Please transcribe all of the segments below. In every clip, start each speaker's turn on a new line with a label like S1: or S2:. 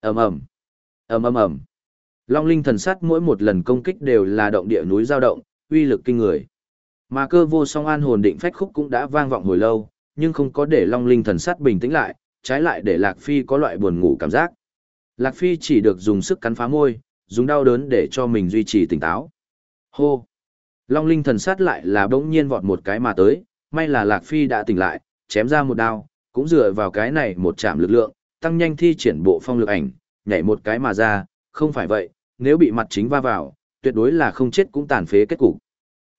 S1: ầm ầm. Ầm ầm ầm. Long linh thần sắt mỗi một lần công kích đều là động địa núi giao động, uy lực kinh người. Mà cơ vô song an hồn định phách khúc cũng đã vang vọng hồi lâu, nhưng không có để long linh thần sắt bình tĩnh lại, trái lại để lạc phi có loại buồn ngủ cảm giác. Lạc phi chỉ được dùng sức cắn phá môi, dùng đau đớn để cho mình duy trì tỉnh táo. Hô. Long linh thần sắt lại là bỗng nhiên vọt một cái mà tới, may là lạc phi đã tỉnh lại, chém ra một đao, cũng dựa vào cái này một chạm lực lượng tăng nhanh thi triển bộ phong lực ảnh nhảy một cái mà ra không phải vậy nếu bị mặt chính va vào, tuyệt đối là không chết cũng tàn phế kết cục.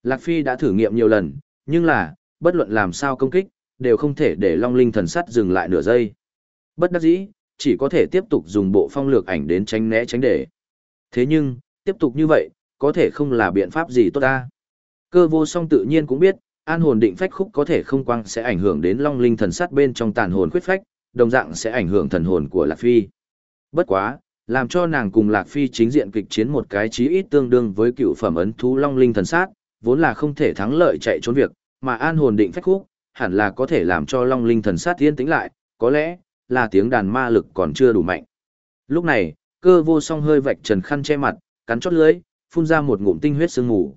S1: Lạc Phi đã thử nghiệm nhiều lần, nhưng là, bất luận làm sao công kích, đều không thể để Long Linh thần sắt dừng lại nửa giây. Bất đắc dĩ, chỉ có thể tiếp tục dùng bộ phong lược ảnh đến tránh né tránh để. Thế nhưng, tiếp tục như vậy, có thể không là biện pháp gì tốt ta. Cơ vô song tự nhiên cũng biết, an hồn định phách khúc có thể không quang sẽ ảnh hưởng đến Long Linh thần sắt bên trong tàn hồn khuyết phách, đồng dạng sẽ ảnh hưởng thần hồn của Lạc Phi. Bất quá, làm cho nàng cùng Lạc Phi chính diện kịch chiến một cái chí ít tương đương với cựu phẩm ấn thú long linh thần sát, vốn là không thể thắng lợi chạy trốn việc, mà an hồn định phách khúc, hẳn là có thể làm cho long linh thần sát yên tĩnh lại, có lẽ là tiếng đàn ma lực còn chưa đủ mạnh. Lúc này, cơ vô song hơi vạch trần khăn che mặt, cắn chót lưỡi, phun ra một ngụm tinh huyết sương mù.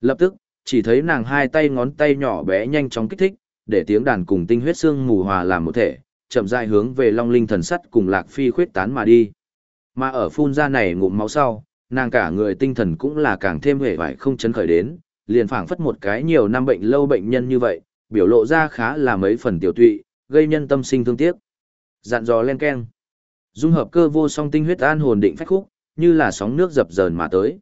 S1: Lập tức, chỉ thấy nàng hai tay ngón tay nhỏ bé nhanh chóng kích thích, để tiếng đàn cùng tinh huyết sương mù hòa làm một thể, chậm rãi hướng về Long Linh thần sắt cùng Lạc Phi khuyết tán mà đi. Mà ở phun ra này ngụm máu sau, nàng cả người tinh thần cũng là càng thêm hể vải không chấn khởi đến, liền phảng phất một cái nhiều năm bệnh lâu bệnh nhân như vậy, biểu lộ ra khá là mấy phần tiểu tụy, gây nhân tâm sinh thương tiếc. Dặn dò len keng. Dung hợp cơ vô song tinh huyết an hồn định phách khúc, như là sóng nước dập dờn mà tới.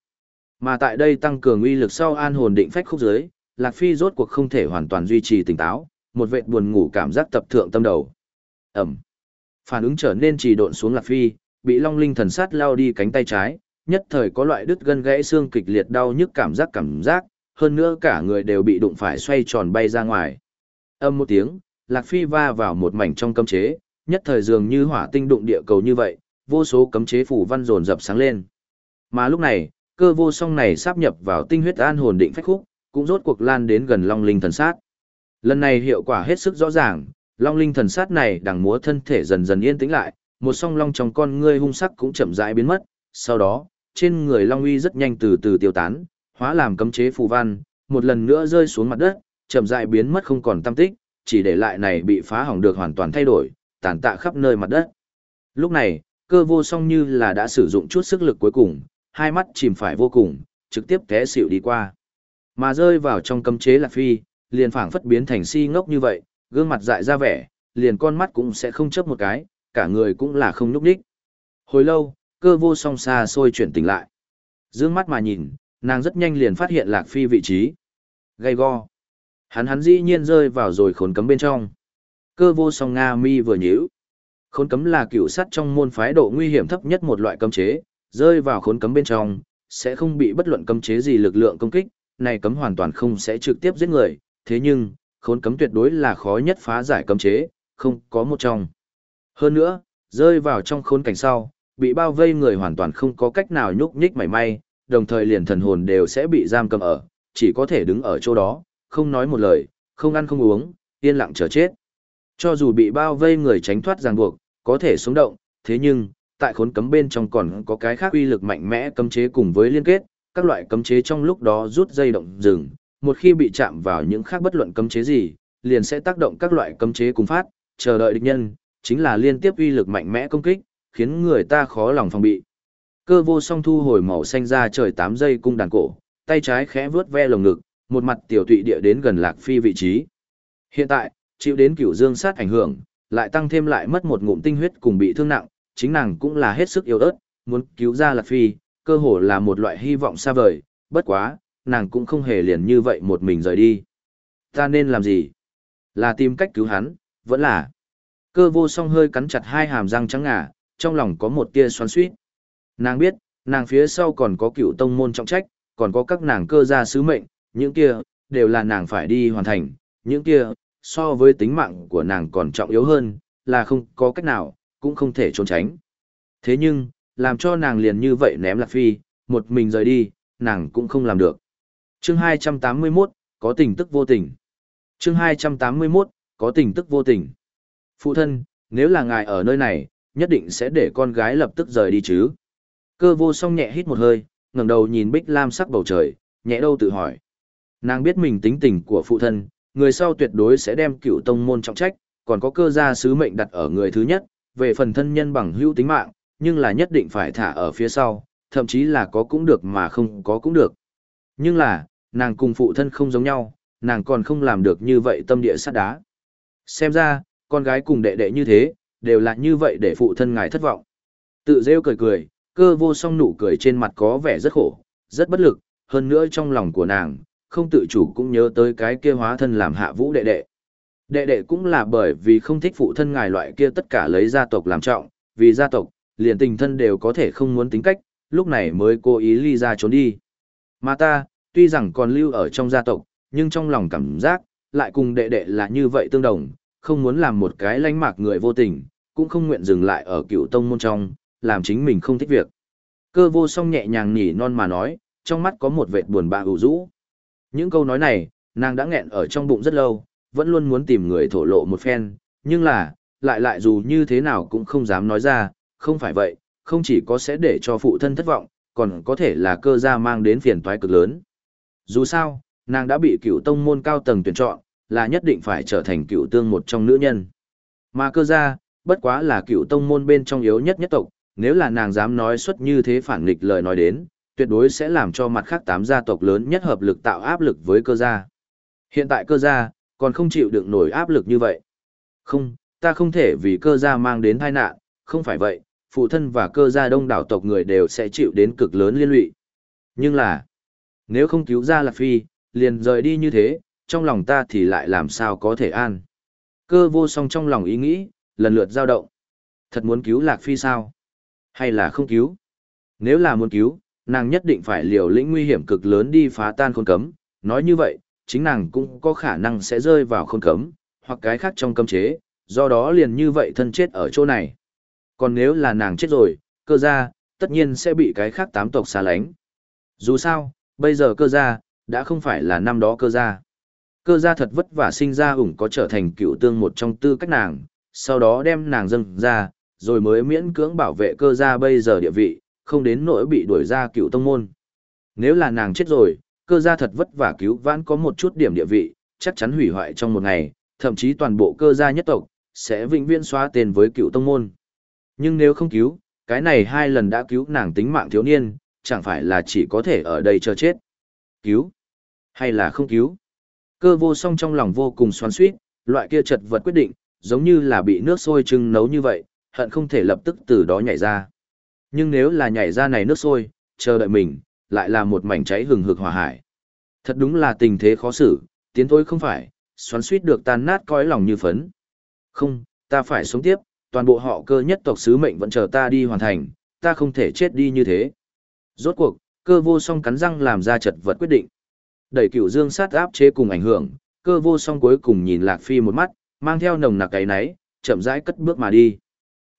S1: Mà tại đây tăng cường uy lực sau an hồn định phách khúc dưới, Lạc Phi rốt cuộc không thể hoàn toàn duy trì tỉnh táo, một vệt buồn ngủ cảm giác tập thượng tâm đầu. Ẩm. Phản ứng trở nên trì độn xuống Lạc Phi, bị long linh thần sát lao đi cánh tay trái, nhất thời có loại đứt gân gãy xương kịch liệt đau nhức cảm giác cảm giác, hơn nữa cả người đều bị đụng phải xoay tròn bay ra ngoài. Âm một tiếng, Lạc Phi va vào một mảnh trong cấm chế, nhất thời dường như hỏa tinh đụng địa cầu như vậy, vô số cấm chế phủ văn dồn dập sáng lên. Mà lúc này, cơ vô song này sáp nhập vào tinh huyết an hồn định phách khúc, cũng rốt cuộc lan đến gần long linh thần sát. Lần này hiệu quả hết sức rõ ràng, long linh thần sát này đằng múa thân thể dần dần yên tĩnh lại, một song long trong con ngươi hung sắc cũng chậm rãi biến mất, sau đó, trên người long uy rất nhanh từ từ tiêu tán, hóa làm cấm chế phù văn, một lần nữa rơi xuống mặt đất, chậm rãi biến mất không còn tâm tích, chỉ để lại này bị phá hỏng được hoàn toàn thay đổi, tàn tạ khắp nơi mặt đất. Lúc này, cơ vô song như là đã sử dụng chút sức lực cuối cùng, hai mắt chìm phải vô cùng, trực tiếp té xỉu đi qua. Mà rơi vào trong cấm chế lạc phi, liền phảng phất biến thành si ngốc như vậy, gương mặt dại ra vẻ, liền con mắt cũng sẽ không chớp một cái, cả người cũng là không nhúc đích. Hồi lâu, cơ vô song xa xôi chuyển tỉnh lại. Dương mắt mà nhìn, nàng rất nhanh liền phát hiện Lạc Phi vị trí. Gây go. Hắn hắn dĩ nhiên rơi vào rồi khốn cấm bên trong. Cơ vô song Nga mi vừa nhíu. Khốn cấm là cựu sắt trong môn phái độ nguy hiểm thấp nhất một loại cấm chế, rơi vào khốn cấm bên trong, sẽ không bị bất luận cấm chế gì lực lượng công kích, này cấm hoàn toàn không sẽ trực tiếp giết người, thế nhưng, khốn cấm tuyệt đối là khó nhất phá giải cấm chế, không có một trong. Hơn nữa, rơi vào trong khốn cảnh sau, bị bao vây người hoàn toàn không có cách nào nhúc nhích mảy may, đồng thời liền thần hồn đều sẽ bị giam cầm ở, chỉ có thể đứng ở chỗ đó, không nói một lời, không ăn không uống, yên lặng chờ chết. Cho dù bị bao vây người tránh thoát ràng buộc, có thể sống động, thế nhưng, tại khốn cấm bên trong còn có cái khác uy lực mạnh mẽ cấm chế cùng với liên kết, các loại cấm chế trong lúc đó rút dây động dừng, một khi bị chạm vào những khác bất luận cấm chế gì, liền sẽ tác động các loại cấm chế cùng phát, chờ đợi địch nhân, chính là liên tiếp uy lực mạnh mẽ công kích, khiến người ta khó lòng phòng bị. Cơ vô song thu hồi màu xanh ra trời 8 giây cung đàn cổ, tay trái khẽ vướt ve lồng ngực, một mặt tiểu tụy địa đến gần Lạc Phi vị trí. Hiện tại, chịu đến cửu dương sát ảnh hưởng, lại tăng thêm lại mất một ngụm tinh huyết cùng bị thương nặng, chính nàng cũng là hết sức yếu ớt, muốn cứu ra Lạc Phi, cơ hồ là một loại hy vọng xa vời, bất quá, nàng cũng không hề liền như vậy một mình rời đi. Ta nên làm gì? Là tìm cách cứu hắn, vẫn là Cơ vô song hơi cắn chặt hai hàm răng trắng ngà, trong lòng có một tia xoắn suýt. Nàng biết, nàng phía sau còn có cựu tông môn trọng trách, còn có các nàng cơ gia sứ mệnh, những kia, đều là nàng phải đi hoàn thành, những kia, so với tính mạng của nàng còn trọng yếu hơn, là không có cách nào, cũng không thể trốn tránh. Thế nhưng, làm cho nàng liền như vậy ném lạc phi, một mình rời đi, nàng cũng không làm được. Chương 281, có tình tức vô tình. Chương 281, có tình tức vô tình. Phụ thân, nếu là ngài ở nơi này, nhất định sẽ để con gái lập tức rời đi chứ. Cơ vô song nhẹ hít một hơi, ngẩng đầu nhìn bích lam sắc bầu trời, nhẹ đâu tự hỏi. Nàng biết mình tính tình của phụ thân, người sau tuyệt đối sẽ đem cựu tông môn trọng trách, còn có cơ gia sứ mệnh đặt ở người thứ nhất, về phần thân nhân bằng hữu tính mạng, nhưng là nhất định phải thả ở phía sau, thậm chí là có cũng được mà không có cũng được. Nhưng là, nàng cùng phụ thân không giống nhau, nàng còn không làm được như vậy tâm địa sắt đá. Xem ra, con gái cùng đệ đệ như thế, đều là như vậy để phụ thân ngài thất vọng. Tự rêu cười cười, cơ vô song nụ cười trên mặt có vẻ rất khổ, rất bất lực, hơn nữa trong lòng của nàng, không tự chủ cũng nhớ tới cái kia hóa thân làm hạ vũ đệ đệ. Đệ đệ cũng là bởi vì không thích phụ thân ngài loại kia tất cả lấy gia tộc làm trọng, vì gia tộc, liền tình thân đều có thể không muốn tính cách, lúc này mới cố ý ly ra trốn đi. Mà ta, tuy rằng còn lưu ở trong gia tộc, nhưng trong lòng cảm giác, lại cùng đệ đệ là như vậy tương đồng, không muốn làm một cái lánh mạc người vô tình, cũng không nguyện dừng lại ở cựu tông môn trong, làm chính mình không thích việc. Cơ vô song nhẹ nhàng nhỉ non mà nói, trong mắt có một vệt buồn bã ủ rũ. Những câu nói này, nàng đã nghẹn ở trong bụng rất lâu, vẫn luôn muốn tìm người thổ lộ một phen, nhưng là, lại lại dù như thế nào cũng không dám nói ra, không phải vậy, không chỉ có sẽ để cho phụ thân thất vọng, còn có thể là cơ gia mang đến phiền toái cực lớn. Dù sao, nàng đã bị cựu tông môn cao tầng tuyển chọn, là nhất định phải trở thành cựu tương một trong nữ nhân. Mà cơ gia, bất quá là cựu tông môn bên trong yếu nhất nhất tộc, nếu là nàng dám nói xuất như thế phản nghịch lời nói đến, tuyệt đối sẽ làm cho mặt khác tám gia tộc lớn nhất hợp lực tạo áp lực với cơ gia. Hiện tại cơ gia, còn không chịu đựng nổi áp lực như vậy. Không, ta không thể vì cơ gia mang đến tai nạn, không phải vậy, phụ thân và cơ gia đông đảo tộc người đều sẽ chịu đến cực lớn liên lụy. Nhưng là, nếu không cứu ra Lạc Phi, liền rời đi như thế, trong lòng ta thì lại làm sao có thể an. Cơ vô song trong lòng ý nghĩ, lần lượt dao động. Thật muốn cứu Lạc Phi sao? Hay là không cứu? Nếu là muốn cứu, nàng nhất định phải liều lĩnh nguy hiểm cực lớn đi phá tan khôn cấm. Nói như vậy, chính nàng cũng có khả năng sẽ rơi vào khôn cấm, hoặc cái khác trong cấm chế, do đó liền như vậy thân chết ở chỗ này. Còn nếu là nàng chết rồi, cơ ra tất nhiên sẽ bị cái khác tám tộc xa lánh. Dù sao, bây giờ cơ gia, đã không phải là năm đó cơ gia. Cơ gia thật vất vả sinh ra ủng có trở thành cựu tương một trong tư cách nàng, sau đó đem nàng dâng ra, rồi mới miễn cưỡng bảo vệ cơ gia bây giờ địa vị, không đến nỗi bị đuổi ra cựu tông môn. Nếu là nàng chết rồi, cơ gia thật vất vả cứu vãn có một chút điểm địa vị, chắc chắn hủy hoại trong một ngày, thậm chí toàn bộ cơ gia nhất tộc, sẽ vĩnh viễn xóa tên với cựu tông môn. Nhưng nếu không cứu, cái này hai lần đã cứu nàng tính mạng thiếu niên, chẳng phải là chỉ có thể ở đây chờ chết. Cứu? Hay là không cứu? Cơ vô song trong lòng vô cùng xoắn suýt, loại kia chật vật quyết định, giống như là bị nước sôi trưng nấu như vậy, hận không thể lập tức từ đó nhảy ra. Nhưng nếu là nhảy ra này nước sôi, chờ đợi mình, lại là một mảnh cháy hừng hực hỏa hải. Thật đúng là tình thế khó xử, tiến thôi không phải, xoắn suýt được tan nát coi lòng như phấn. Không, ta phải sống tiếp, toàn bộ họ cơ nhất tộc sứ mệnh vẫn chờ ta đi hoàn thành, ta không thể chết đi như thế. Rốt cuộc, cơ vô song cắn răng làm ra chật vật quyết định. Đẩy cửu dương sát áp chế cùng ảnh hưởng, cơ vô song cuối cùng nhìn Lạc Phi một mắt, mang theo nồng nặc cái náy, chậm rãi cất bước mà đi.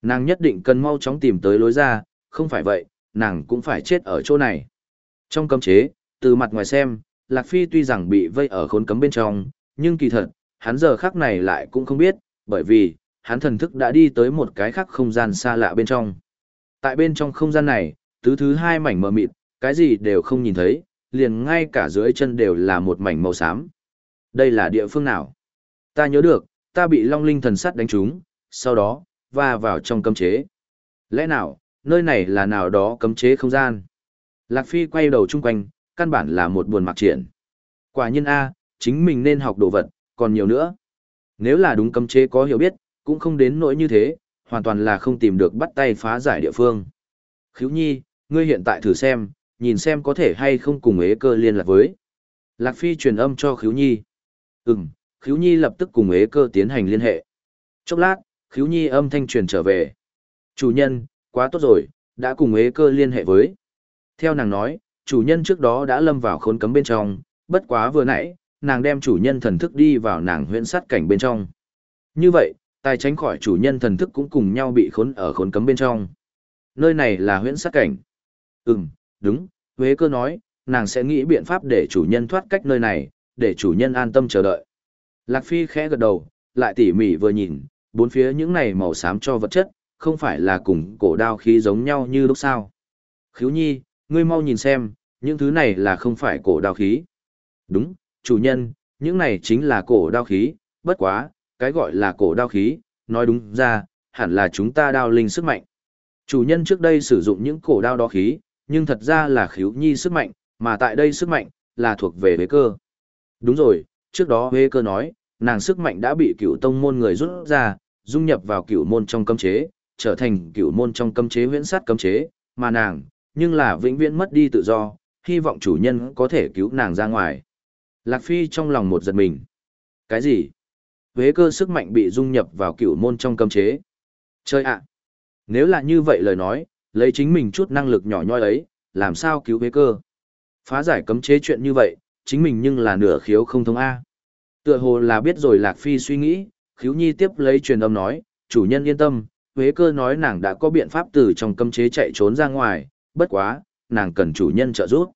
S1: Nàng nhất định cần mau chóng tìm tới lối ra, không phải vậy, nàng cũng phải chết ở chỗ này. Trong cấm chế, từ mặt ngoài xem, Lạc Phi tuy rằng bị vây ở khốn cấm bên trong, nhưng kỳ thật, hắn giờ khắc này lại cũng không biết, bởi vì, hắn thần thức đã đi tới một cái khác không gian xa lạ bên trong. Tại bên trong không gian này, tứ thứ hai mảnh mờ mịt, cái gì đều không nhìn thấy, liền ngay cả dưới chân đều là một mảnh màu xám. Đây là địa phương nào? Ta nhớ được, ta bị long linh thần sắt đánh trúng, sau đó, va vào trong cấm chế. Lẽ nào, nơi này là nào đó cấm chế không gian? Lạc Phi quay đầu chung quanh, căn bản là một buồn mặc triển. Quả nhiên A, chính mình nên học đồ vật, còn nhiều nữa. Nếu là đúng cấm chế có hiểu biết, cũng không đến nỗi như thế, hoàn toàn là không tìm được bắt tay phá giải địa phương. Khíu nhi, ngươi hiện tại thử xem, nhìn xem có thể hay không cùng ế cơ liên lạc với. Lạc Phi truyền âm cho Khíu nhi. Ừm, Khíu nhi lập tức cùng ế cơ tiến hành liên hệ. Chốc lát, Khíu nhi âm thanh truyền trở về. Chủ nhân, quá tốt rồi, đã cùng ế cơ liên hệ với. Theo nàng nói, chủ nhân trước đó đã lâm vào khốn cấm bên trong, bất quá vừa nãy, nàng đem chủ nhân thần thức đi vào nàng huyễn sát cảnh bên trong. Như vậy, tài tránh khỏi chủ nhân thần thức cũng cùng nhau bị khốn ở khốn cấm bên trong. Nơi này là huyễn sát cảnh. Ừm, đúng, Huế cơ nói, nàng sẽ nghĩ biện pháp để chủ nhân thoát cách nơi này, để chủ nhân an tâm chờ đợi. Lạc Phi khẽ gật đầu, lại tỉ mỉ vừa nhìn, bốn phía những này màu xám cho vật chất, không phải là cùng cổ đao khí giống nhau như lúc sao. Khiếu nhi, ngươi mau nhìn xem, những thứ này là không phải cổ đao khí. Đúng, chủ nhân, những này chính là cổ đao khí, bất quá, cái gọi là cổ đao khí, nói đúng ra, hẳn là chúng ta đao linh sức mạnh. Chủ nhân trước đây sử dụng những cổ đao đó khí, nhưng thật ra là khiếu nhi sức mạnh, mà tại đây sức mạnh, là thuộc về huế cơ. Đúng rồi, trước đó huế cơ nói, nàng sức mạnh đã bị cựu tông môn người rút ra, dung nhập vào cựu môn trong cấm chế, trở thành cựu môn trong cấm chế huyễn sát cấm chế, mà nàng, nhưng là vĩnh viễn mất đi tự do, hy vọng chủ nhân có thể cứu nàng ra ngoài. Lạc Phi trong lòng một giật mình. Cái gì? Huế cơ sức mạnh bị dung nhập vào cựu môn trong cấm chế. Chơi ạ! Nếu là như vậy lời nói, lấy chính mình chút năng lực nhỏ nhoi ấy, làm sao cứu huế cơ? Phá giải cấm chế chuyện như vậy, chính mình nhưng là nửa khiếu không thông A. Tựa hồ là biết rồi Lạc Phi suy nghĩ, khiếu nhi tiếp lấy truyền âm nói, chủ nhân yên tâm, Huế cơ nói nàng đã có biện pháp từ trong cấm chế chạy trốn ra ngoài, bất quá, nàng cần chủ nhân trợ giúp.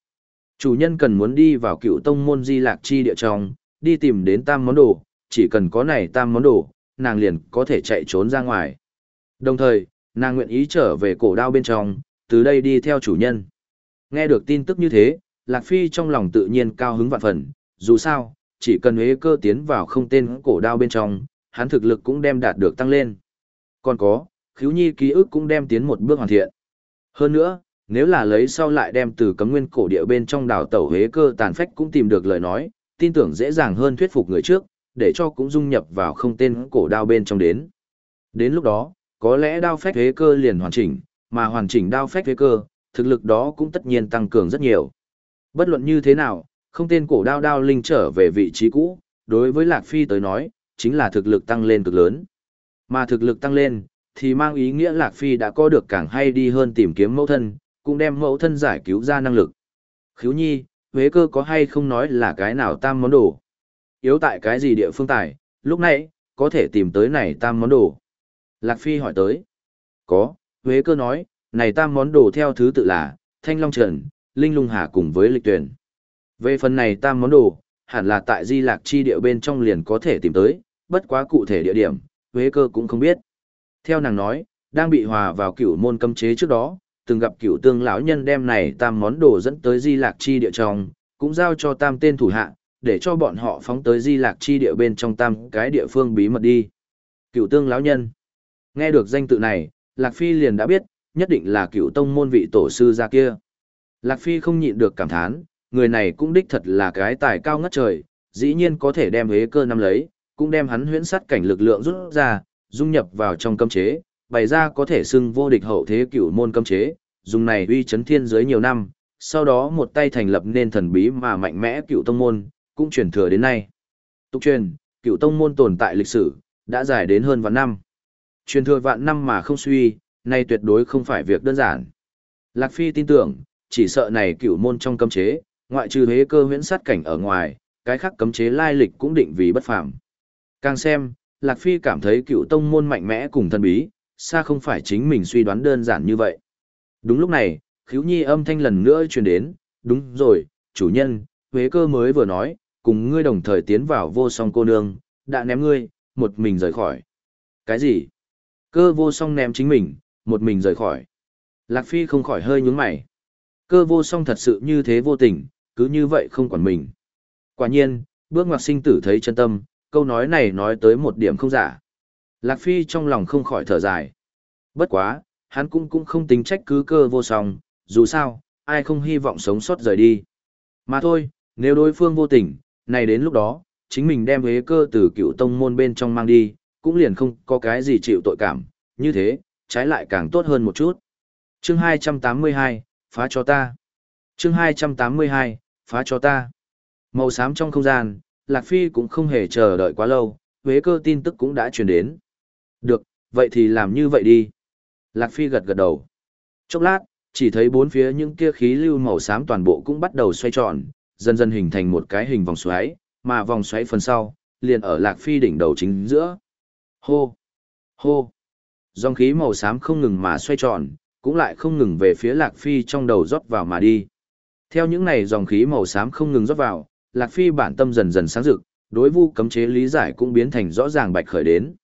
S1: Chủ nhân cần muốn đi vào cựu tông môn di lạc chi địa trong, đi tìm đến tam món đồ, chỉ cần có này tam món đồ, nàng liền có thể chạy trốn ra ngoài. Đồng thời, nàng nguyện ý trở về cổ đao bên trong, từ đây đi theo chủ nhân. Nghe được tin tức như thế, Lạc Phi trong lòng tự nhiên cao hứng vạn phần, dù sao, chỉ cần huế cơ tiến vào không tên cổ đao bên trong, hắn thực lực cũng đem đạt được tăng lên. Còn có, khiếu nhi ký ức cũng đem tiến một bước hoàn thiện. Hơn nữa, nếu là lấy sau lại đem từ cấm nguyên cổ địa bên trong đảo tẩu huế cơ tàn phách cũng tìm được lời nói, tin tưởng dễ dàng hơn thuyết phục người trước, để cho cũng dung nhập vào không tên cổ đao bên trong đến. Đến lúc đó, có lẽ đao phách thế cơ liền hoàn chỉnh, mà hoàn chỉnh đao phách thế cơ, thực lực đó cũng tất nhiên tăng cường rất nhiều. Bất luận như thế nào, không tên cổ đao đao linh trở về vị trí cũ, đối với Lạc Phi tới nói, chính là thực lực tăng lên cực lớn. Mà thực lực tăng lên, thì mang ý nghĩa Lạc Phi đã có được càng hay đi hơn tìm kiếm mẫu thân, cũng đem mẫu thân giải cứu ra năng lực. Khiếu nhi, Huế cơ có hay không nói là cái nào tam món đồ? Yếu tại cái gì địa phương tài, lúc nãy, có thể tìm tới này tam món đồ. Lạc Phi hỏi tới. Có, Huế cơ nói, này tam món đồ theo thứ tự là, Thanh Long Trần, Linh Lung Hà cùng với Lịch Tuyển. Về phần này tam món đồ, hẳn là tại Di Lạc Chi địa bên trong liền có thể tìm tới, bất quá cụ thể địa điểm, Huế cơ cũng không biết. Theo nàng nói, đang bị hòa vào cửu môn cấm chế trước đó, từng gặp cửu tương lão nhân đem này tam món đồ dẫn tới Di Lạc Chi địa trong, cũng giao cho tam tên thủ hạ, để cho bọn họ phóng tới Di Lạc Chi địa bên trong tam cái địa phương bí mật đi. Cửu tương lão nhân. Nghe được danh tự này, Lạc Phi liền đã biết, nhất định là cựu tông môn vị tổ sư ra kia. Lạc Phi không nhịn được cảm thán, người này cũng đích thật là cái tài cao ngất trời, dĩ nhiên có thể đem hế cơ năm lấy, cũng đem hắn huyễn sát cảnh lực lượng rút ra, dung nhập vào trong cấm chế, bày ra có thể xưng vô địch hậu thế cửu môn cấm chế, dùng này uy chấn thiên giới nhiều năm, sau đó một tay thành lập nên thần bí mà mạnh mẽ cựu tông môn, cũng truyền thừa đến nay. Tục truyền, cựu tông môn tồn tại lịch sử, đã dài đến hơn vạn năm. Truyền thừa vạn năm mà không suy, nay tuyệt đối không phải việc đơn giản. Lạc Phi tin tưởng, chỉ sợ này cựu môn trong cấm chế, ngoại trừ thế cơ huyễn sát cảnh ở ngoài, cái khác cấm chế lai lịch cũng định vì bất phàm. Càng xem, Lạc Phi cảm thấy cựu tông môn mạnh mẽ cùng thần bí, xa không phải chính mình suy đoán đơn giản như vậy. Đúng lúc này, khiếu nhi âm thanh lần nữa truyền đến, đúng rồi, chủ nhân, Huế cơ mới vừa nói, cùng ngươi đồng thời tiến vào vô song cô nương, đã ném ngươi, một mình rời khỏi. Cái gì? Cơ vô song ném chính mình, một mình rời khỏi. Lạc Phi không khỏi hơi nhướng mày. Cơ vô song thật sự như thế vô tình, cứ như vậy không quản mình. Quả nhiên, bước ngoặt sinh tử thấy chân tâm, câu nói này nói tới một điểm không giả. Lạc Phi trong lòng không khỏi thở dài. Bất quá, hắn cũng cũng không tính trách cứ cơ vô song, dù sao, ai không hy vọng sống sót rời đi. Mà thôi, nếu đối phương vô tình, này đến lúc đó, chính mình đem huế cơ từ cựu tông môn bên trong mang đi, cũng liền không có cái gì chịu tội cảm, như thế, trái lại càng tốt hơn một chút. Chương 282, phá cho ta. Chương 282, phá cho ta. Màu xám trong không gian, Lạc Phi cũng không hề chờ đợi quá lâu, huế cơ tin tức cũng đã truyền đến. Được, vậy thì làm như vậy đi. Lạc Phi gật gật đầu. Chốc lát, chỉ thấy bốn phía những kia khí lưu màu xám toàn bộ cũng bắt đầu xoay tròn, dần dần hình thành một cái hình vòng xoáy, mà vòng xoáy phần sau, liền ở Lạc Phi đỉnh đầu chính giữa. Hô! Hô! Dòng khí màu xám không ngừng mà xoay tròn, cũng lại không ngừng về phía Lạc Phi trong đầu rót vào mà đi. Theo những này dòng khí màu xám không ngừng rót vào, Lạc Phi bản tâm dần dần sáng rực, đối vu cấm chế lý giải cũng biến thành rõ ràng bạch khởi đến.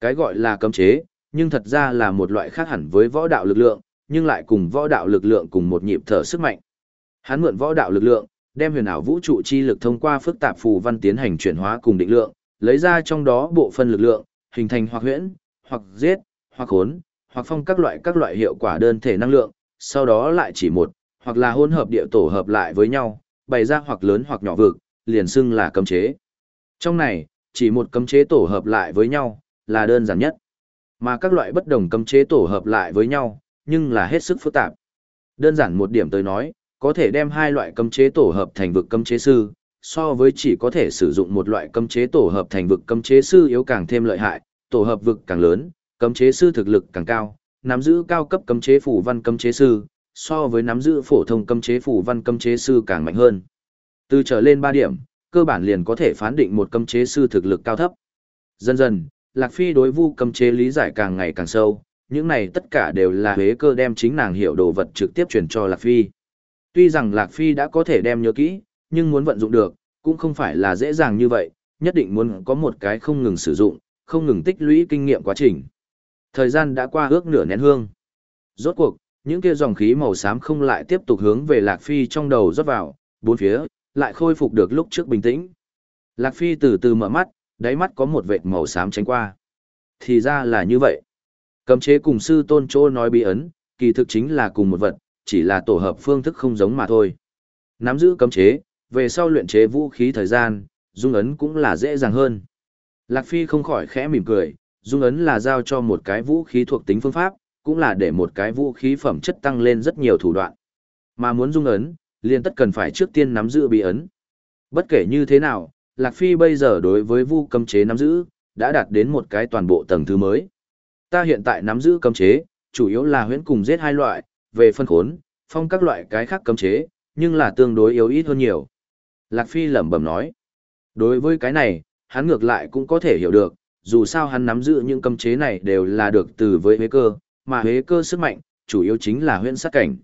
S1: Cái gọi là cấm chế, nhưng thật ra là một loại khác hẳn với võ đạo lực lượng, nhưng lại cùng võ đạo lực lượng cùng một nhịp thở sức mạnh. Hắn mượn võ đạo lực lượng, đem huyền ảo vũ trụ chi lực thông qua phức tạp phù văn tiến hành chuyển hóa cùng định lượng, lấy ra trong đó bộ phân lực lượng, hình thành hoặc huyễn, hoặc giết, hoặc hốn, hoặc phong các loại các loại hiệu quả đơn thể năng lượng, sau đó lại chỉ một, hoặc là hỗn hợp địa tổ hợp lại với nhau, bày ra hoặc lớn hoặc nhỏ vực, liền xưng là cấm chế. Trong này, chỉ một cấm chế tổ hợp lại với nhau, là đơn giản nhất. Mà các loại bất đồng cấm chế tổ hợp lại với nhau, nhưng là hết sức phức tạp. Đơn giản một điểm tới nói, có thể đem hai loại cấm chế tổ hợp thành vực cấm chế sư, so với chỉ có thể sử dụng một loại cấm chế tổ hợp thành vực cấm chế sư yếu càng thêm lợi hại, tổ hợp vực càng lớn, cấm chế sư thực lực càng cao, nắm giữ cao cấp cấm chế phủ văn cấm chế sư, so với nắm giữ phổ thông cấm chế phủ văn cấm chế sư càng mạnh hơn. Từ trở lên 3 điểm, cơ bản liền có thể phán định một cấm chế sư thực lực cao thấp. Dần dần, Lạc Phi đối vu cấm chế lý giải càng ngày càng sâu, những này tất cả đều là huế cơ đem chính nàng hiểu đồ vật trực tiếp truyền cho Lạc Phi. Tuy rằng Lạc Phi đã có thể đem nhớ kỹ, nhưng muốn vận dụng được, cũng không phải là dễ dàng như vậy, nhất định muốn có một cái không ngừng sử dụng, không ngừng tích lũy kinh nghiệm quá trình. Thời gian đã qua ước nửa nén hương. Rốt cuộc, những kia dòng khí màu xám không lại tiếp tục hướng về Lạc Phi trong đầu rót vào, bốn phía, lại khôi phục được lúc trước bình tĩnh. Lạc Phi từ từ mở mắt, đáy mắt có một vệt màu xám tránh qua. Thì ra là như vậy. Cấm chế cùng sư tôn chỗ nói bí ấn, kỳ thực chính là cùng một vật, chỉ là tổ hợp phương thức không giống mà thôi. Nắm giữ cấm chế, về sau luyện chế vũ khí thời gian, dung ấn cũng là dễ dàng hơn. Lạc Phi không khỏi khẽ mỉm cười, dung ấn là giao cho một cái vũ khí thuộc tính phương pháp, cũng là để một cái vũ khí phẩm chất tăng lên rất nhiều thủ đoạn. Mà muốn dung ấn, liền tất cần phải trước tiên nắm giữ bí ấn. Bất kể như thế nào, Lạc Phi bây giờ đối với vu cấm chế nắm giữ, đã đạt đến một cái toàn bộ tầng thứ mới. Ta hiện tại nắm giữ cấm chế, chủ yếu là huyễn cùng giết hai loại, về phân khốn, phong các loại cái khác cấm chế, nhưng là tương đối yếu ít hơn nhiều. Lạc Phi lẩm bẩm nói. Đối với cái này, hắn ngược lại cũng có thể hiểu được, dù sao hắn nắm giữ những cấm chế này đều là được từ với huế cơ, mà huế cơ sức mạnh, chủ yếu chính là huyễn sát cảnh.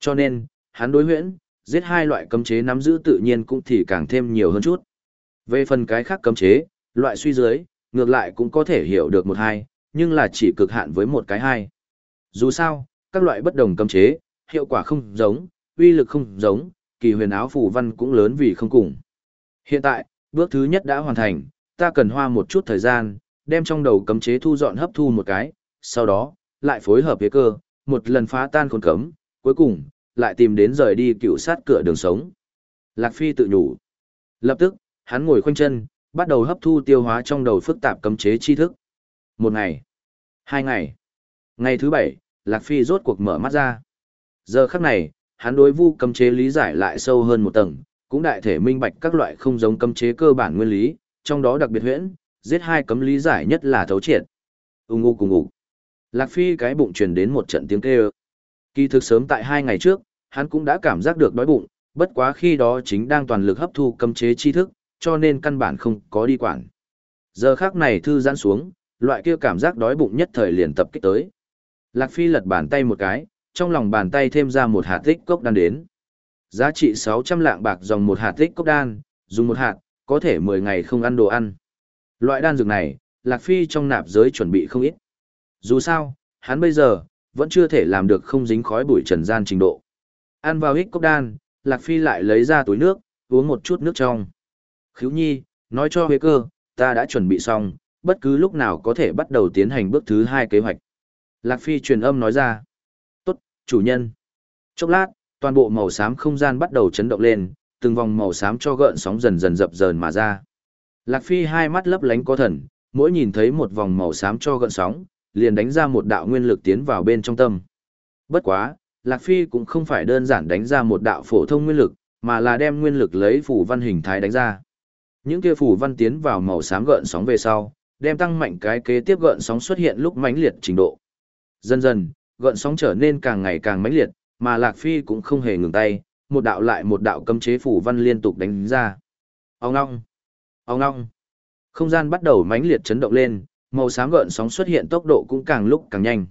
S1: Cho nên, hắn đối huyễn, giết hai loại cấm chế nắm giữ tự nhiên cũng thì càng thêm nhiều hơn chút. Về phần cái khác cấm chế, loại suy dưới, ngược lại cũng có thể hiểu được một hai, nhưng là chỉ cực hạn với một cái hai. Dù sao, các loại bất đồng cấm chế, hiệu quả không giống, uy lực không giống, kỳ huyền áo phù văn cũng lớn vì không cùng. Hiện tại, bước thứ nhất đã hoàn thành, ta cần hoa một chút thời gian, đem trong đầu cấm chế thu dọn hấp thu một cái, sau đó, lại phối hợp với cơ, một lần phá tan khốn cấm, cuối cùng, lại tìm đến rời đi cựu sát cửa đường sống. Lạc Phi tự nhủ. Lập tức, hắn ngồi khoanh chân, bắt đầu hấp thu tiêu hóa trong đầu phức tạp cấm chế tri thức. Một ngày, hai ngày, ngày thứ bảy, Lạc Phi rốt cuộc mở mắt ra. Giờ khắc này, hắn đối vu cấm chế lý giải lại sâu hơn một tầng, cũng đại thể minh bạch các loại không giống cấm chế cơ bản nguyên lý, trong đó đặc biệt huyễn, giết hai cấm lý giải nhất là thấu triệt. Ung ung cùng ngủ. Lạc Phi cái bụng truyền đến một trận tiếng kêu. Kỳ thực sớm tại hai ngày trước, hắn cũng đã cảm giác được đói bụng, bất quá khi đó chính đang toàn lực hấp thu cấm chế tri thức, cho nên căn bản không có đi quản. Giờ khác này thư giãn xuống, loại kia cảm giác đói bụng nhất thời liền tập kích tới. Lạc Phi lật bàn tay một cái, trong lòng bàn tay thêm ra một hạt tích cốc đan đến. Giá trị 600 lạng bạc dòng một hạt tích cốc đan, dùng một hạt, có thể 10 ngày không ăn đồ ăn. Loại đan dược này, Lạc Phi trong nạp giới chuẩn bị không ít. Dù sao, hắn bây giờ, vẫn chưa thể làm được không dính khói bụi trần gian trình độ. Ăn vào hít cốc đan, Lạc Phi lại lấy ra túi nước, uống một chút nước trong. Khíu nhi, nói cho Huế cơ, ta đã chuẩn bị xong, bất cứ lúc nào có thể bắt đầu tiến hành bước thứ hai kế hoạch. Lạc Phi truyền âm nói ra. Chủ nhân. Chốc lát, toàn bộ màu xám không gian bắt đầu chấn động lên, từng vòng màu xám cho gợn sóng dần dần dập dờn mà ra. Lạc Phi hai mắt lấp lánh có thần, mỗi nhìn thấy một vòng màu xám cho gợn sóng, liền đánh ra một đạo nguyên lực tiến vào bên trong tâm. Bất quá, Lạc Phi cũng không phải đơn giản đánh ra một đạo phổ thông nguyên lực, mà là đem nguyên lực lấy phủ văn hình thái đánh ra. Những kia phủ văn tiến vào màu xám gợn sóng về sau, đem tăng mạnh cái kế tiếp gợn sóng xuất hiện lúc mãnh liệt trình độ. Dần dần, gợn sóng trở nên càng ngày càng mãnh liệt, mà Lạc Phi cũng không hề ngừng tay, một đạo lại một đạo cấm chế phủ văn liên tục đánh ra. Ông ngong, ông ngong. Không gian bắt đầu mãnh liệt chấn động lên, màu xám gợn sóng xuất hiện tốc độ cũng càng lúc càng nhanh.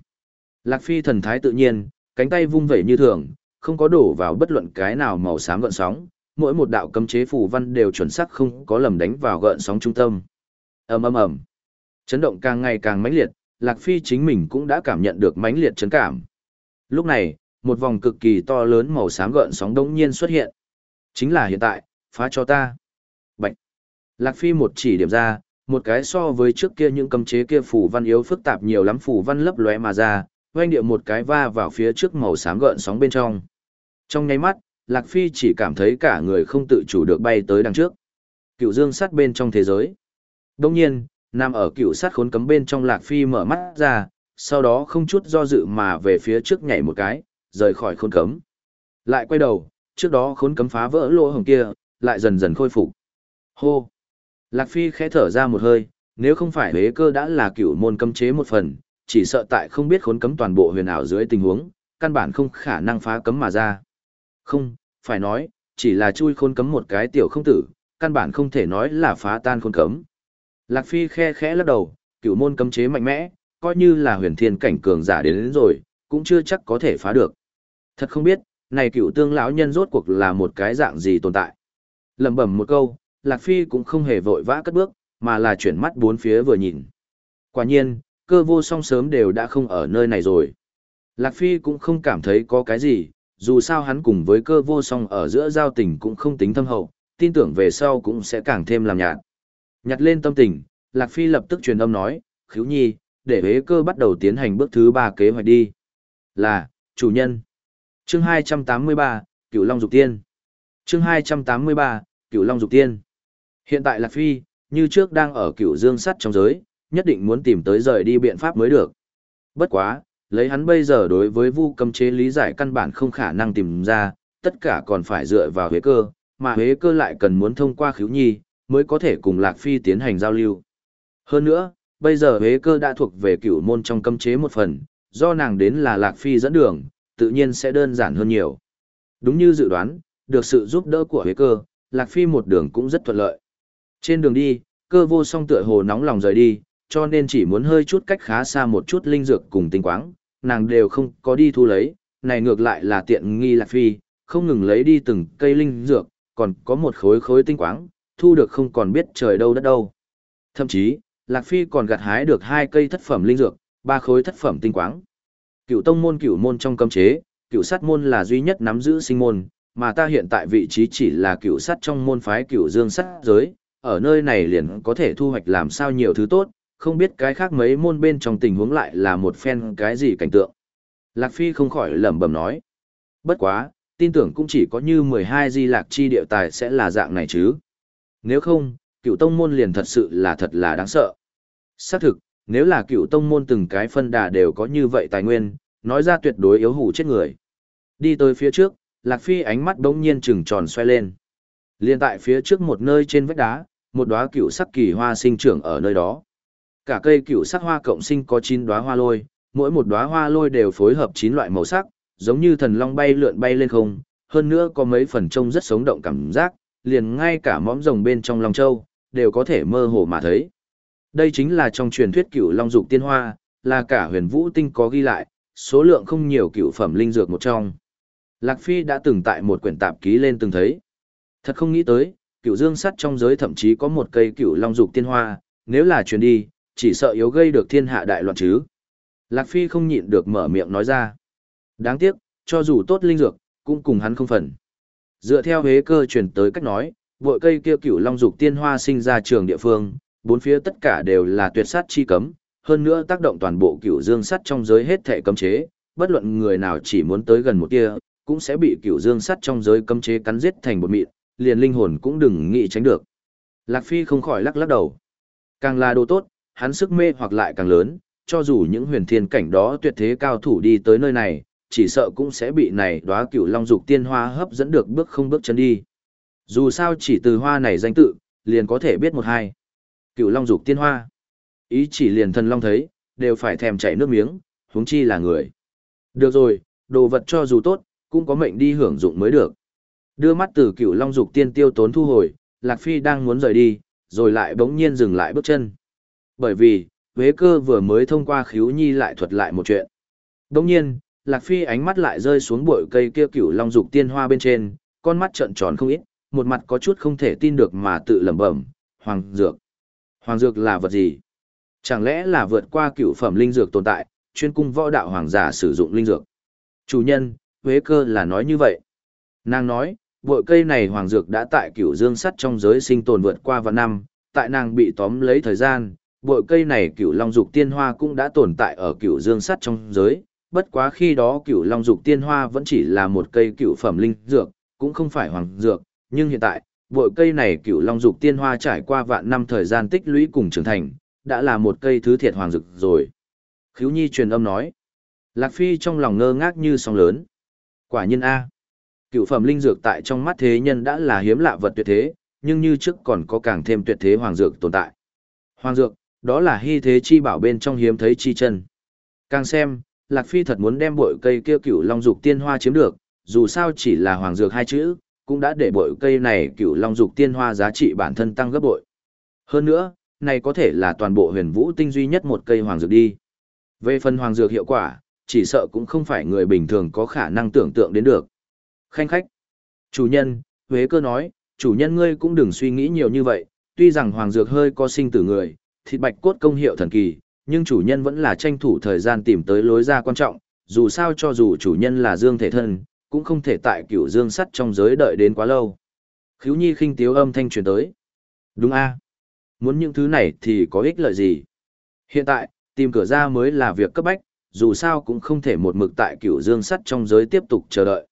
S1: Lạc Phi thần thái tự nhiên, cánh tay vung vẩy như thường, không có đổ vào bất luận cái nào màu xám gợn sóng, mỗi một đạo cấm chế phủ văn đều chuẩn xác không có lầm đánh vào gợn sóng trung tâm. Ầm ầm ầm. Chấn động càng ngày càng mãnh liệt, Lạc Phi chính mình cũng đã cảm nhận được mãnh liệt chấn cảm. Lúc này, một vòng cực kỳ to lớn màu xám gợn sóng đống nhiên xuất hiện. Chính là hiện tại, phá cho ta. Bạch. Lạc Phi một chỉ điểm ra, một cái so với trước kia những cấm chế kia phủ văn yếu phức tạp nhiều lắm phủ văn lấp lóe mà ra, oanh địa một cái va vào phía trước màu xám gợn sóng bên trong. Trong nháy mắt, Lạc Phi chỉ cảm thấy cả người không tự chủ được bay tới đằng trước. Cựu dương sắt bên trong thế giới. Đông nhiên, nằm ở cựu sát khốn cấm bên trong Lạc Phi mở mắt ra, sau đó không chút do dự mà về phía trước nhảy một cái, rời khỏi khốn cấm. Lại quay đầu, trước đó khốn cấm phá vỡ lỗ hồng kia, lại dần dần khôi phục. Hô! Lạc Phi khẽ thở ra một hơi, nếu không phải hế cơ đã là cựu môn cấm chế một phần, chỉ sợ tại không biết khốn cấm toàn bộ huyền ảo dưới tình huống, căn bản không khả năng phá cấm mà ra. Không, phải nói, chỉ là chui khốn cấm một cái tiểu không tử, căn bản không thể nói là phá tan khốn cấm. Lạc Phi khe khẽ lắc đầu, cựu môn cấm chế mạnh mẽ, coi như là huyền thiên cảnh cường giả đến, đến rồi, cũng chưa chắc có thể phá được. Thật không biết, này cựu tương lão nhân rốt cuộc là một cái dạng gì tồn tại. Lầm bẩm một câu, Lạc Phi cũng không hề vội vã cất bước, mà là chuyển mắt bốn phía vừa nhìn. Quả nhiên, cơ vô song sớm đều đã không ở nơi này rồi. Lạc Phi cũng không cảm thấy có cái gì, dù sao hắn cùng với cơ vô song ở giữa giao tình cũng không tính thâm hậu, tin tưởng về sau cũng sẽ càng thêm làm nhạt. Nhặt lên tâm tình, Lạc Phi lập tức truyền âm nói, khiếu nhi, để hế cơ bắt đầu tiến hành bước thứ ba kế hoạch đi. Là, chủ nhân. Chương 283, Cửu Long Dục Tiên. Chương 283, Cửu Long Dục Tiên. Hiện tại Lạc Phi, như trước đang ở Cửu Dương sắt trong giới, nhất định muốn tìm tới rời đi biện pháp mới được. Bất quá, lấy hắn bây giờ đối với vu cấm chế lý giải căn bản không khả năng tìm ra, tất cả còn phải dựa vào huế cơ, mà huế cơ lại cần muốn thông qua khiếu nhi, mới có thể cùng Lạc Phi tiến hành giao lưu. Hơn nữa, bây giờ huế cơ đã thuộc về cửu môn trong cấm chế một phần, do nàng đến là Lạc Phi dẫn đường, tự nhiên sẽ đơn giản hơn nhiều. Đúng như dự đoán, được sự giúp đỡ của huế cơ, Lạc Phi một đường cũng rất thuận lợi. Trên đường đi, cơ vô song tựa hồ nóng lòng rời đi, cho nên chỉ muốn hơi chút cách khá xa một chút linh dược cùng tinh quáng, nàng đều không có đi thu lấy, này ngược lại là tiện nghi Lạc Phi, không ngừng lấy đi từng cây linh dược, còn có một khối khối tinh quáng, thu được không còn biết trời đâu đất đâu. Thậm chí, Lạc Phi còn gặt hái được hai cây thất phẩm linh dược, ba khối thất phẩm tinh quáng. Cựu tông môn cựu môn trong cấm chế, cựu sát môn là duy nhất nắm giữ sinh môn, mà ta hiện tại vị trí chỉ là cựu sát trong môn phái cựu dương sát giới, ở nơi này liền có thể thu hoạch làm sao nhiều thứ tốt, không biết cái khác mấy môn bên trong tình huống lại là một phen cái gì cảnh tượng. Lạc Phi không khỏi lẩm bẩm nói. Bất quá, tin tưởng cũng chỉ có như 12 di lạc chi điệu tài sẽ là dạng này chứ. Nếu không, cựu tông môn liền thật sự là thật là đáng sợ. Xác thực, nếu là cựu tông môn từng cái phân đà đều có như vậy tài nguyên, nói ra tuyệt đối yếu hủ chết người. Đi tới phía trước, Lạc Phi ánh mắt đống nhiên trừng tròn xoay lên. Liên tại phía trước một nơi trên vách đá, một đóa cựu sắc kỳ hoa sinh trưởng ở nơi đó. Cả cây cựu sắc hoa cộng sinh có 9 đóa hoa lôi, mỗi một đóa hoa lôi đều phối hợp 9 loại màu sắc, giống như thần long bay lượn bay lên không, hơn nữa có mấy phần trông rất sống động cảm giác, liền ngay cả mõm rồng bên trong long châu, đều có thể mơ hồ mà thấy. Đây chính là trong truyền thuyết cựu long dục tiên hoa, là cả huyền vũ tinh có ghi lại, số lượng không nhiều cựu phẩm linh dược một trong. Lạc Phi đã từng tại một quyển tạp ký lên từng thấy. Thật không nghĩ tới, cựu dương sắt trong giới thậm chí có một cây cựu long dục tiên hoa, nếu là truyền đi, chỉ sợ yếu gây được thiên hạ đại loạn chứ. Lạc Phi không nhịn được mở miệng nói ra. Đáng tiếc, cho dù tốt linh dược, cũng cùng hắn không phần. Dựa theo hế cơ truyền tới cách nói, vội cây kia cửu long dục tiên hoa sinh ra trường địa phương, bốn phía tất cả đều là tuyệt sát chi cấm, hơn nữa tác động toàn bộ cửu dương sắt trong giới hết thể cấm chế, bất luận người nào chỉ muốn tới gần một tia, cũng sẽ bị cửu dương sắt trong giới cấm chế cắn giết thành một mịn, liền linh hồn cũng đừng nghĩ tránh được. Lạc Phi không khỏi lắc lắc đầu. Càng là đồ tốt, hắn sức mê hoặc lại càng lớn, cho dù những huyền thiên cảnh đó tuyệt thế cao thủ đi tới nơi này, chỉ sợ cũng sẽ bị này đóa cửu long dục tiên hoa hấp dẫn được bước không bước chân đi. Dù sao chỉ từ hoa này danh tự, liền có thể biết một hai. Cửu long dục tiên hoa. Ý chỉ liền thần long thấy, đều phải thèm chảy nước miếng, huống chi là người. Được rồi, đồ vật cho dù tốt, cũng có mệnh đi hưởng dụng mới được. Đưa mắt từ cửu long dục tiên tiêu tốn thu hồi, Lạc Phi đang muốn rời đi, rồi lại bỗng nhiên dừng lại bước chân. Bởi vì, Huế cơ vừa mới thông qua khiếu nhi lại thuật lại một chuyện. Đồng nhiên, Lạc Phi ánh mắt lại rơi xuống bụi cây kia cửu long dục tiên hoa bên trên, con mắt trợn tròn không ít, một mặt có chút không thể tin được mà tự lẩm bẩm, "Hoàng dược." Hoàng dược là vật gì? Chẳng lẽ là vượt qua cựu phẩm linh dược tồn tại, chuyên cung võ đạo hoàng giả sử dụng linh dược. Chủ nhân, Huế cơ là nói như vậy. Nàng nói, bội cây này hoàng dược đã tại cựu dương sắt trong giới sinh tồn vượt qua vạn năm, tại nàng bị tóm lấy thời gian, bội cây này cựu long dục tiên hoa cũng đã tồn tại ở cựu dương sắt trong giới, bất quá khi đó cựu long dục tiên hoa vẫn chỉ là một cây cựu phẩm linh dược, cũng không phải hoàng dược, nhưng hiện tại, bội cây này cựu long dục tiên hoa trải qua vạn năm thời gian tích lũy cùng trưởng thành, đã là một cây thứ thiệt hoàng dược rồi. Khiếu Nhi truyền âm nói. Lạc Phi trong lòng ngơ ngác như sóng lớn. Quả nhiên A. Cựu phẩm linh dược tại trong mắt thế nhân đã là hiếm lạ vật tuyệt thế, nhưng như trước còn có càng thêm tuyệt thế hoàng dược tồn tại. Hoàng dược, đó là hy thế chi bảo bên trong hiếm thấy chi chân. Càng xem, Lạc Phi thật muốn đem bội cây kia cựu long dục tiên hoa chiếm được, dù sao chỉ là hoàng dược hai chữ, cũng đã để bội cây này cựu long dục tiên hoa giá trị bản thân tăng gấp bội. Hơn nữa, này có thể là toàn bộ huyền vũ tinh duy nhất một cây hoàng dược đi. Về phần hoàng dược hiệu quả, chỉ sợ cũng không phải người bình thường có khả năng tưởng tượng đến được. Khanh khách. Chủ nhân, Huế cơ nói, chủ nhân ngươi cũng đừng suy nghĩ nhiều như vậy, tuy rằng hoàng dược hơi có sinh tử người, thịt bạch cốt công hiệu thần kỳ, nhưng chủ nhân vẫn là tranh thủ thời gian tìm tới lối ra quan trọng, dù sao cho dù chủ nhân là dương thể thân, cũng không thể tại cửu dương sắt trong giới đợi đến quá lâu. Khiếu nhi khinh tiếu âm thanh truyền tới. Đúng a Muốn những thứ này thì có ích lợi gì? Hiện tại, tìm cửa ra mới là việc cấp bách, dù sao cũng không thể một mực tại cửu dương sắt trong giới tiếp tục chờ đợi.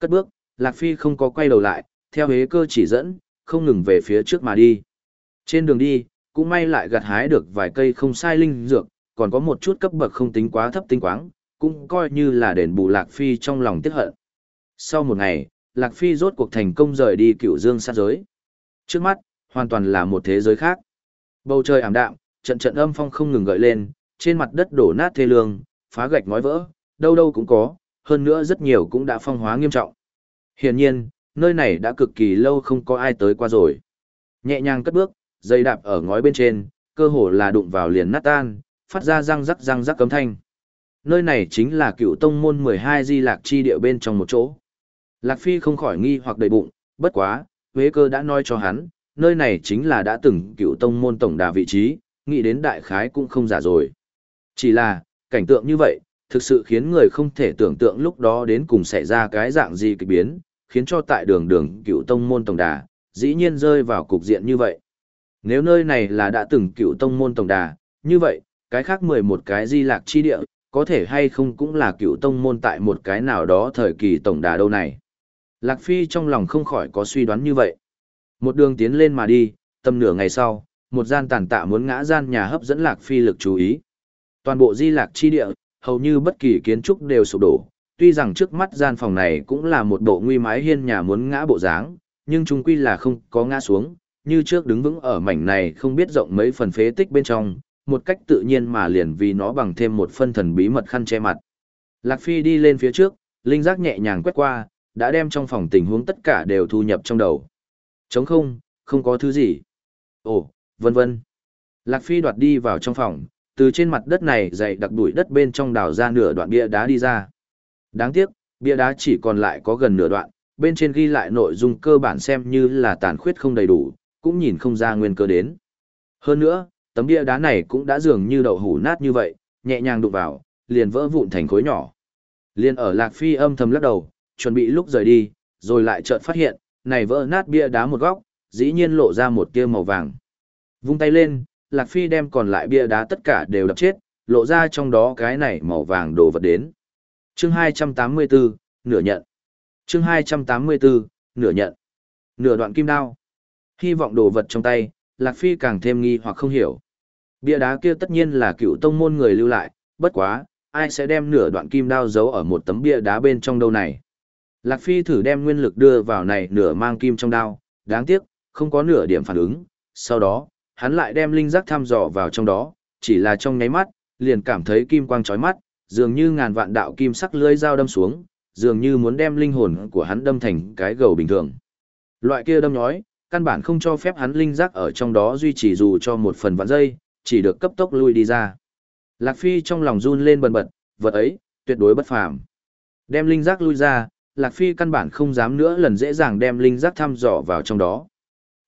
S1: Cất bước, Lạc Phi không có quay đầu lại, theo hế cơ chỉ dẫn, không ngừng về phía trước mà đi. Trên đường đi, cũng may lại gặt hái được vài cây không sai linh dược, còn có một chút cấp bậc không tính quá thấp tinh quáng, cũng coi như là đền bù Lạc Phi trong lòng tiếc hận. Sau một ngày, Lạc Phi rốt cuộc thành công rời đi cựu dương sát giới. Trước mắt, hoàn toàn là một thế giới khác. Bầu trời ảm đạm, trận trận âm phong không ngừng gợi lên, trên mặt đất đổ nát thê lương, phá gạch ngói vỡ, đâu đâu cũng có, hơn nữa rất nhiều cũng đã phong hóa nghiêm trọng. Hiển nhiên, nơi này đã cực kỳ lâu không có ai tới qua rồi. Nhẹ nhàng cất bước, dây đạp ở ngói bên trên, cơ hồ là đụng vào liền nát tan, phát ra răng rắc răng rắc cấm thanh. Nơi này chính là cựu tông môn 12 di lạc chi địa bên trong một chỗ. Lạc Phi không khỏi nghi hoặc đầy bụng, bất quá, Huế cơ đã nói cho hắn, nơi này chính là đã từng cựu tông môn tổng đà vị trí, nghĩ đến đại khái cũng không giả rồi. Chỉ là, cảnh tượng như vậy, thực sự khiến người không thể tưởng tượng lúc đó đến cùng xảy ra cái dạng gì kỳ biến, khiến cho tại đường đường cựu tông môn tổng đà, dĩ nhiên rơi vào cục diện như vậy. Nếu nơi này là đã từng cựu tông môn tổng đà, như vậy, cái khác 11 cái di lạc chi địa, có thể hay không cũng là cựu tông môn tại một cái nào đó thời kỳ tổng đà đâu này. Lạc Phi trong lòng không khỏi có suy đoán như vậy. Một đường tiến lên mà đi, tầm nửa ngày sau, một gian tàn tạ muốn ngã gian nhà hấp dẫn Lạc Phi lực chú ý. Toàn bộ di lạc chi địa, hầu như bất kỳ kiến trúc đều sụp đổ, tuy rằng trước mắt gian phòng này cũng là một bộ nguy mái hiên nhà muốn ngã bộ dáng, nhưng chung quy là không có ngã xuống, như trước đứng vững ở mảnh này không biết rộng mấy phần phế tích bên trong, một cách tự nhiên mà liền vì nó bằng thêm một phân thần bí mật khăn che mặt. Lạc Phi đi lên phía trước, linh giác nhẹ nhàng quét qua, đã đem trong phòng tình huống tất cả đều thu nhập trong đầu. Trống không, không có thứ gì. Ồ, vân vân. Lạc Phi đoạt đi vào trong phòng, từ trên mặt đất này dày đặc đuổi đất bên trong đào ra nửa đoạn bia đá đi ra. Đáng tiếc, bia đá chỉ còn lại có gần nửa đoạn, bên trên ghi lại nội dung cơ bản xem như là tàn khuyết không đầy đủ, cũng nhìn không ra nguyên cơ đến. Hơn nữa, tấm bia đá này cũng đã dường như đậu hủ nát như vậy, nhẹ nhàng đụng vào, liền vỡ vụn thành khối nhỏ. Liên ở Lạc Phi âm thầm lắc đầu, chuẩn bị lúc rời đi, rồi lại chợt phát hiện, này vỡ nát bia đá một góc, dĩ nhiên lộ ra một tia màu vàng. Vung tay lên, Lạc Phi đem còn lại bia đá tất cả đều đập chết, lộ ra trong đó cái này màu vàng đồ vật đến. Chương 284, nửa nhận. Chương 284, nửa nhận. Nửa đoạn kim đao. Hy vọng đồ vật trong tay, Lạc Phi càng thêm nghi hoặc không hiểu. Bia đá kia tất nhiên là cựu tông môn người lưu lại, bất quá, ai sẽ đem nửa đoạn kim đao giấu ở một tấm bia đá bên trong đâu này. Lạc Phi thử đem nguyên lực đưa vào này nửa mang kim trong đao, đáng tiếc, không có nửa điểm phản ứng. Sau đó, hắn lại đem linh giác thăm dò vào trong đó, chỉ là trong nháy mắt, liền cảm thấy kim quang chói mắt, dường như ngàn vạn đạo kim sắc lưỡi dao đâm xuống, dường như muốn đem linh hồn của hắn đâm thành cái gầu bình thường. Loại kia đâm nhói, căn bản không cho phép hắn linh giác ở trong đó duy trì dù cho một phần vạn giây, chỉ được cấp tốc lui đi ra. Lạc Phi trong lòng run lên bần bật, vật ấy, tuyệt đối bất phàm. Đem linh giác lui ra, Lạc Phi căn bản không dám nữa lần dễ dàng đem linh giác thăm dò vào trong đó.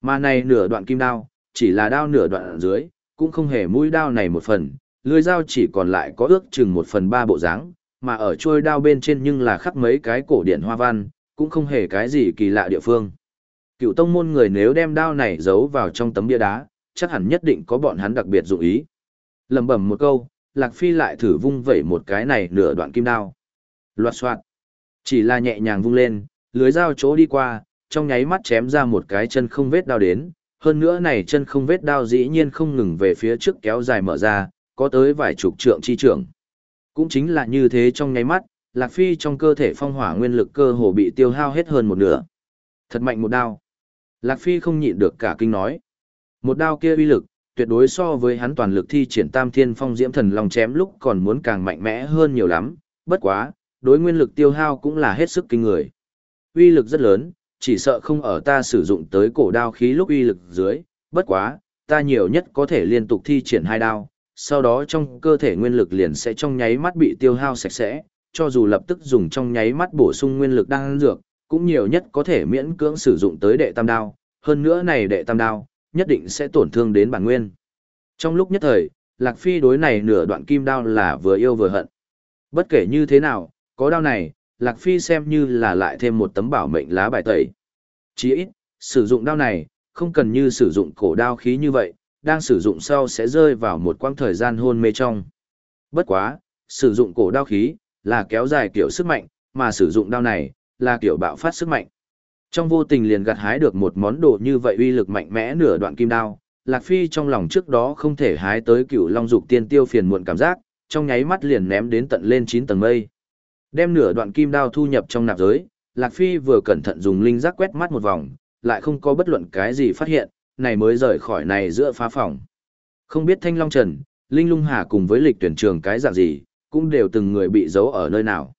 S1: Mà này nửa đoạn kim đao, chỉ là đao nửa đoạn ở dưới, cũng không hề mũi đao này một phần, lưỡi dao chỉ còn lại có ước chừng một phần ba bộ dáng, mà ở trôi đao bên trên nhưng là khắc mấy cái cổ điển hoa văn, cũng không hề cái gì kỳ lạ địa phương. Cựu tông môn người nếu đem đao này giấu vào trong tấm bia đá, chắc hẳn nhất định có bọn hắn đặc biệt dụng ý. Lầm bẩm một câu, Lạc Phi lại thử vung vẩy một cái này nửa đoạn kim đao. Loạt soạt. Chỉ là nhẹ nhàng vung lên, lưới dao chỗ đi qua, trong nháy mắt chém ra một cái chân không vết đao đến. Hơn nữa này chân không vết đao dĩ nhiên không ngừng về phía trước kéo dài mở ra, có tới vài chục trượng chi trưởng. Cũng chính là như thế trong nháy mắt, Lạc Phi trong cơ thể phong hỏa nguyên lực cơ hồ bị tiêu hao hết hơn một nửa. Thật mạnh một đao. Lạc Phi không nhịn được cả kinh nói. Một đao kia uy lực, tuyệt đối so với hắn toàn lực thi triển tam thiên phong diễm thần long chém lúc còn muốn càng mạnh mẽ hơn nhiều lắm. Bất quá, đối nguyên lực tiêu hao cũng là hết sức kinh người. Uy lực rất lớn, chỉ sợ không ở ta sử dụng tới cổ đao khí lúc uy lực dưới, bất quá, ta nhiều nhất có thể liên tục thi triển hai đao, sau đó trong cơ thể nguyên lực liền sẽ trong nháy mắt bị tiêu hao sạch sẽ, cho dù lập tức dùng trong nháy mắt bổ sung nguyên lực đang dược, cũng nhiều nhất có thể miễn cưỡng sử dụng tới đệ tam đao, hơn nữa này đệ tam đao, nhất định sẽ tổn thương đến bản nguyên. Trong lúc nhất thời, Lạc Phi đối này nửa đoạn kim đao là vừa yêu vừa hận. Bất kể như thế nào, có đao này, Lạc Phi xem như là lại thêm một tấm bảo mệnh lá bài tẩy. Chỉ ít, sử dụng đao này, không cần như sử dụng cổ đao khí như vậy, đang sử dụng sau sẽ rơi vào một quãng thời gian hôn mê trong. Bất quá, sử dụng cổ đao khí, là kéo dài kiểu sức mạnh, mà sử dụng đao này, là kiểu bạo phát sức mạnh. Trong vô tình liền gặt hái được một món đồ như vậy uy lực mạnh mẽ nửa đoạn kim đao, Lạc Phi trong lòng trước đó không thể hái tới cựu long dục tiên tiêu phiền muộn cảm giác, trong nháy mắt liền ném đến tận lên 9 tầng mây. Đem nửa đoạn kim đao thu nhập trong nạp giới, Lạc Phi vừa cẩn thận dùng linh giác quét mắt một vòng, lại không có bất luận cái gì phát hiện, này mới rời khỏi này giữa phá phòng. Không biết Thanh Long Trần, Linh Lung Hà cùng với lịch tuyển trường cái dạng gì, cũng đều từng người bị giấu ở nơi nào.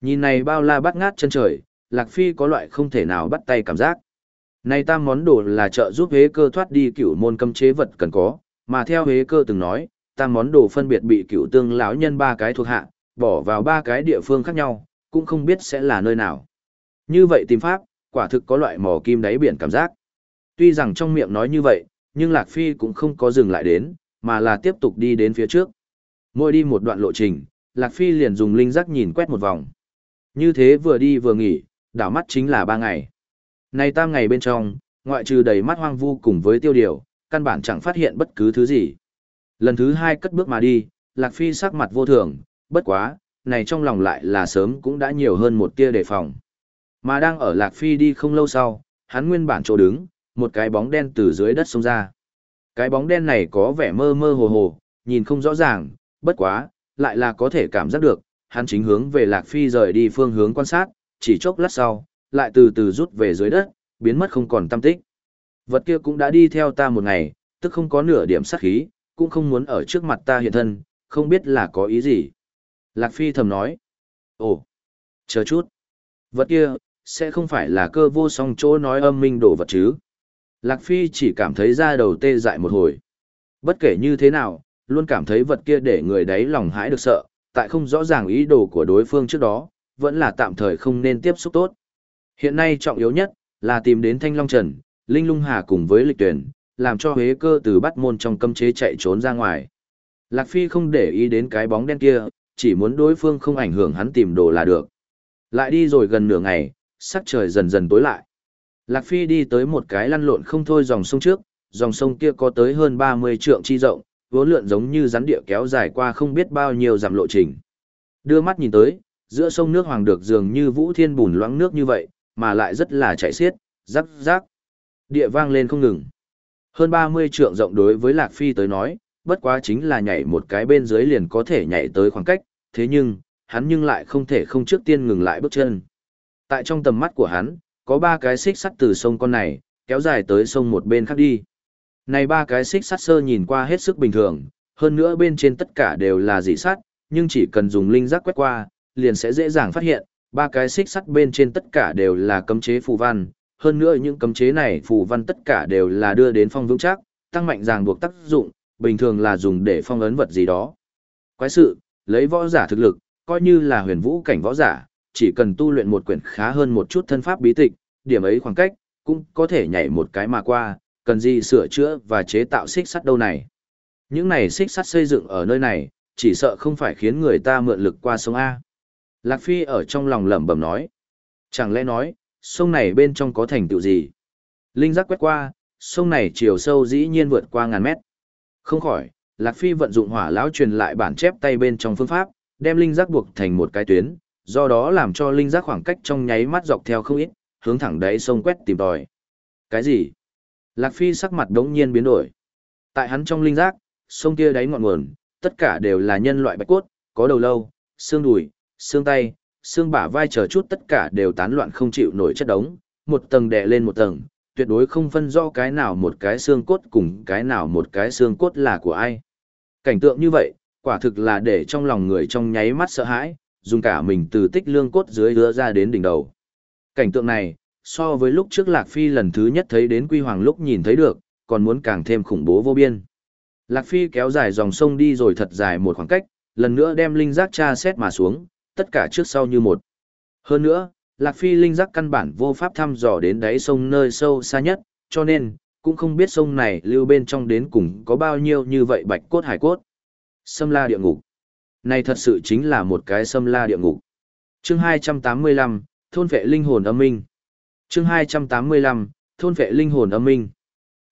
S1: Nhìn này bao la bát ngát chân trời, Lạc Phi có loại không thể nào bắt tay cảm giác. Này tam món đồ là trợ giúp hế cơ thoát đi cửu môn cấm chế vật cần có, mà theo hế cơ từng nói, tam món đồ phân biệt bị cửu tương lão nhân ba cái thuộc hạ, bỏ vào ba cái địa phương khác nhau, cũng không biết sẽ là nơi nào. Như vậy tìm pháp, quả thực có loại mò kim đáy biển cảm giác. Tuy rằng trong miệng nói như vậy, nhưng Lạc Phi cũng không có dừng lại đến, mà là tiếp tục đi đến phía trước. Mỗi đi một đoạn lộ trình, Lạc Phi liền dùng linh giác nhìn quét một vòng. Như thế vừa đi vừa nghỉ, đảo mắt chính là ba ngày. Này tam ngày bên trong, ngoại trừ đầy mắt hoang vu cùng với tiêu điều, căn bản chẳng phát hiện bất cứ thứ gì. Lần thứ hai cất bước mà đi, Lạc Phi sắc mặt vô thường, bất quá, này trong lòng lại là sớm cũng đã nhiều hơn một tia đề phòng. Mà đang ở Lạc Phi đi không lâu sau, hắn nguyên bản chỗ đứng, một cái bóng đen từ dưới đất xông ra. Cái bóng đen này có vẻ mơ mơ hồ hồ, nhìn không rõ ràng, bất quá, lại là có thể cảm giác được, hắn chính hướng về Lạc Phi rời đi phương hướng quan sát, chỉ chốc lát sau, lại từ từ rút về dưới đất, biến mất không còn tâm tích. Vật kia cũng đã đi theo ta một ngày, tức không có nửa điểm sát khí, cũng không muốn ở trước mặt ta hiện thân, không biết là có ý gì. Lạc Phi thầm nói, ồ, chờ chút, vật kia, sẽ không phải là cơ vô song chỗ nói âm minh đổ vật chứ. Lạc Phi chỉ cảm thấy da đầu tê dại một hồi. Bất kể như thế nào, luôn cảm thấy vật kia để người đấy lòng hãi được sợ, tại không rõ ràng ý đồ của đối phương trước đó, vẫn là tạm thời không nên tiếp xúc tốt. Hiện nay trọng yếu nhất là tìm đến Thanh Long Trần, Linh Lung Hà cùng với lịch tuyển, làm cho Huế cơ từ bắt môn trong cấm chế chạy trốn ra ngoài. Lạc Phi không để ý đến cái bóng đen kia, chỉ muốn đối phương không ảnh hưởng hắn tìm đồ là được. Lại đi rồi gần nửa ngày, sắc trời dần dần tối lại. Lạc Phi đi tới một cái lăn lộn không thôi dòng sông trước, dòng sông kia có tới hơn 30 trượng chi rộng, vốn lượn giống như rắn địa kéo dài qua không biết bao nhiêu dặm lộ trình. Đưa mắt nhìn tới, giữa sông nước hoàng được dường như vũ thiên bùn loãng nước như vậy, mà lại rất là chảy xiết, rắc rắc. Địa vang lên không ngừng. Hơn 30 trượng rộng đối với Lạc Phi tới nói, bất quá chính là nhảy một cái bên dưới liền có thể nhảy tới khoảng cách, thế nhưng, hắn nhưng lại không thể không trước tiên ngừng lại bước chân. Tại trong tầm mắt của hắn, có ba cái xích sắt từ sông con này, kéo dài tới sông một bên khác đi. Này ba cái xích sắt sơ nhìn qua hết sức bình thường, hơn nữa bên trên tất cả đều là dị sắt, nhưng chỉ cần dùng linh giác quét qua, liền sẽ dễ dàng phát hiện, ba cái xích sắt bên trên tất cả đều là cấm chế phù văn, hơn nữa những cấm chế này phù văn tất cả đều là đưa đến phong vững chắc, tăng mạnh ràng buộc tác dụng, bình thường là dùng để phong ấn vật gì đó. Quái sự, lấy võ giả thực lực, coi như là huyền vũ cảnh võ giả, chỉ cần tu luyện một quyển khá hơn một chút thân pháp bí tịch, điểm ấy khoảng cách, cũng có thể nhảy một cái mà qua, cần gì sửa chữa và chế tạo xích sắt đâu này. Những này xích sắt xây dựng ở nơi này, chỉ sợ không phải khiến người ta mượn lực qua sông A. Lạc Phi ở trong lòng lẩm bẩm nói. Chẳng lẽ nói, sông này bên trong có thành tựu gì? Linh giác quét qua, sông này chiều sâu dĩ nhiên vượt qua ngàn mét. Không khỏi, Lạc Phi vận dụng hỏa lão truyền lại bản chép tay bên trong phương pháp, đem linh giác buộc thành một cái tuyến, do đó làm cho linh giác khoảng cách trong nháy mắt dọc theo không ít, hướng thẳng đáy sông quét tìm tòi. Cái gì? Lạc Phi sắc mặt đống nhiên biến đổi. Tại hắn trong linh giác, sông kia đáy ngọn nguồn, tất cả đều là nhân loại bạch cốt, có đầu lâu, xương đùi, xương tay, xương bả vai chờ chút tất cả đều tán loạn không chịu nổi chất đống, một tầng đè lên một tầng, tuyệt đối không phân rõ cái nào một cái xương cốt cùng cái nào một cái xương cốt là của ai. Cảnh tượng như vậy, quả thực là để trong lòng người trong nháy mắt sợ hãi, dùng cả mình từ tích lương cốt dưới đưa ra đến đỉnh đầu. Cảnh tượng này, so với lúc trước Lạc Phi lần thứ nhất thấy đến Quy Hoàng lúc nhìn thấy được, còn muốn càng thêm khủng bố vô biên. Lạc Phi kéo dài dòng sông đi rồi thật dài một khoảng cách, lần nữa đem linh giác tra xét mà xuống, tất cả trước sau như một. Hơn nữa, Lạc Phi linh giác căn bản vô pháp thăm dò đến đáy sông nơi sâu xa nhất, cho nên, cũng không biết sông này lưu bên trong đến cùng có bao nhiêu như vậy bạch cốt hải cốt. Sâm la địa ngục. Này thật sự chính là một cái sâm la địa ngục. Chương 285, thôn vệ linh hồn âm minh. Chương 285, thôn vệ linh hồn âm minh.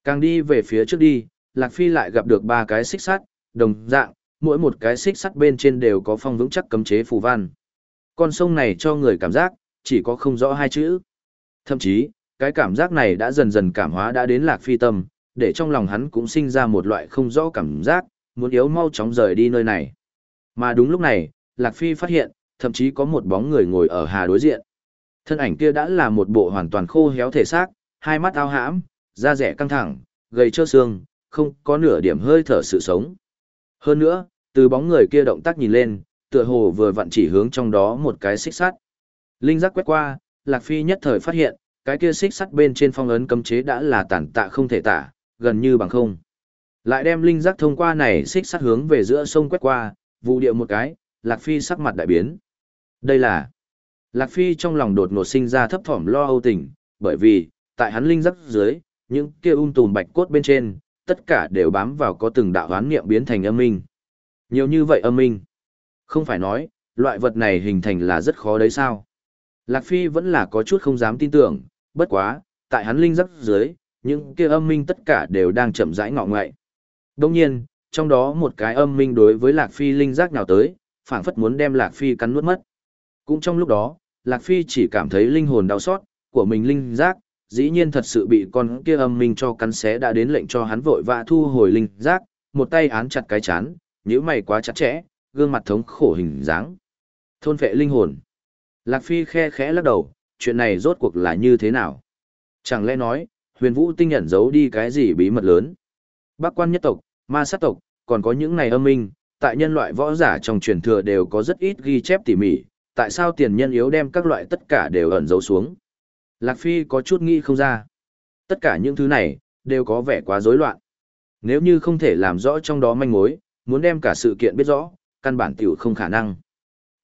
S1: Càng đi về phía trước đi, Lạc Phi lại gặp được ba cái xích sắt, đồng dạng, mỗi một cái xích sắt bên trên đều có phong vững chắc cấm chế phù văn. Con sông này cho người cảm giác, chỉ có không rõ hai chữ. Thậm chí, cái cảm giác này đã dần dần cảm hóa đã đến Lạc Phi tâm, để trong lòng hắn cũng sinh ra một loại không rõ cảm giác, muốn yếu mau chóng rời đi nơi này. Mà đúng lúc này, Lạc Phi phát hiện, thậm chí có một bóng người ngồi ở hà đối diện. Thân ảnh kia đã là một bộ hoàn toàn khô héo thể xác, hai mắt ao hãm, da rẻ căng thẳng, gầy trơ xương, không có nửa điểm hơi thở sự sống. Hơn nữa, từ bóng người kia động tác nhìn lên, tựa hồ vừa vặn chỉ hướng trong đó một cái xích sắt. Linh giác quét qua, Lạc Phi nhất thời phát hiện, cái kia xích sắt bên trên phong ấn cấm chế đã là tàn tạ không thể tả, gần như bằng không. Lại đem linh giác thông qua này xích sắt hướng về giữa sông quét qua, vụ điệu một cái, Lạc Phi sắc mặt đại biến. Đây là... Lạc Phi trong lòng đột ngột sinh ra thấp thỏm lo âu tình, bởi vì, tại hắn linh giác dưới, những kia um tùm bạch cốt bên trên, tất cả đều bám vào có từng đạo hoán niệm biến thành âm minh. Nhiều như vậy âm minh. Không phải nói, loại vật này hình thành là rất khó đấy sao? Lạc Phi vẫn là có chút không dám tin tưởng, bất quá, tại hắn linh giác dưới, những kia âm minh tất cả đều đang chậm rãi ngọ ngoại. Đồng nhiên, trong đó một cái âm minh đối với Lạc Phi linh giác nào tới, phảng phất muốn đem Lạc Phi cắn nuốt mất. Cũng trong lúc đó, Lạc Phi chỉ cảm thấy linh hồn đau xót, của mình linh giác, dĩ nhiên thật sự bị con kia âm minh cho cắn xé đã đến lệnh cho hắn vội vã thu hồi linh giác, một tay án chặt cái chán, nhíu mày quá chặt chẽ, gương mặt thống khổ hình dáng. Thôn vệ linh hồn. Lạc Phi khe khẽ lắc đầu, chuyện này rốt cuộc là như thế nào? Chẳng lẽ nói, huyền vũ tinh nhận giấu đi cái gì bí mật lớn? Bác quan nhất tộc, ma sát tộc, còn có những này âm minh, tại nhân loại võ giả trong truyền thừa đều có rất ít ghi chép tỉ mỉ, tại sao tiền nhân yếu đem các loại tất cả đều ẩn giấu xuống? Lạc Phi có chút nghĩ không ra. Tất cả những thứ này, đều có vẻ quá rối loạn. Nếu như không thể làm rõ trong đó manh mối, muốn đem cả sự kiện biết rõ, căn bản tiểu không khả năng.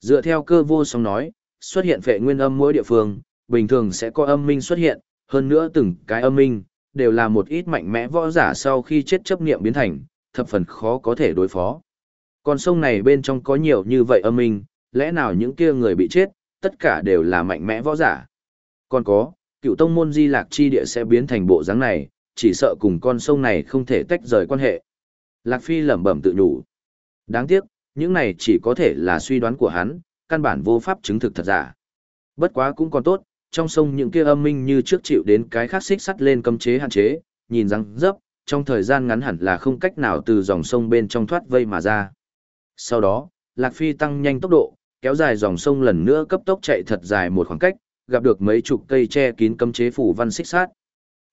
S1: Dựa theo cơ vô song nói, xuất hiện phệ nguyên âm mỗi địa phương, bình thường sẽ có âm minh xuất hiện, hơn nữa từng cái âm minh, đều là một ít mạnh mẽ võ giả sau khi chết chấp niệm biến thành, thập phần khó có thể đối phó. Con sông này bên trong có nhiều như vậy âm minh, lẽ nào những kia người bị chết, tất cả đều là mạnh mẽ võ giả. Còn có, cựu tông môn di lạc chi địa sẽ biến thành bộ dáng này, chỉ sợ cùng con sông này không thể tách rời quan hệ. Lạc Phi lẩm bẩm tự nhủ. Đáng tiếc, những này chỉ có thể là suy đoán của hắn, căn bản vô pháp chứng thực thật giả. Bất quá cũng còn tốt, trong sông những kia âm minh như trước chịu đến cái khác xích sắt lên cấm chế hạn chế, nhìn răng dấp, trong thời gian ngắn hẳn là không cách nào từ dòng sông bên trong thoát vây mà ra. Sau đó, Lạc Phi tăng nhanh tốc độ, kéo dài dòng sông lần nữa cấp tốc chạy thật dài một khoảng cách, gặp được mấy chục cây che kín cấm chế phủ văn xích sắt.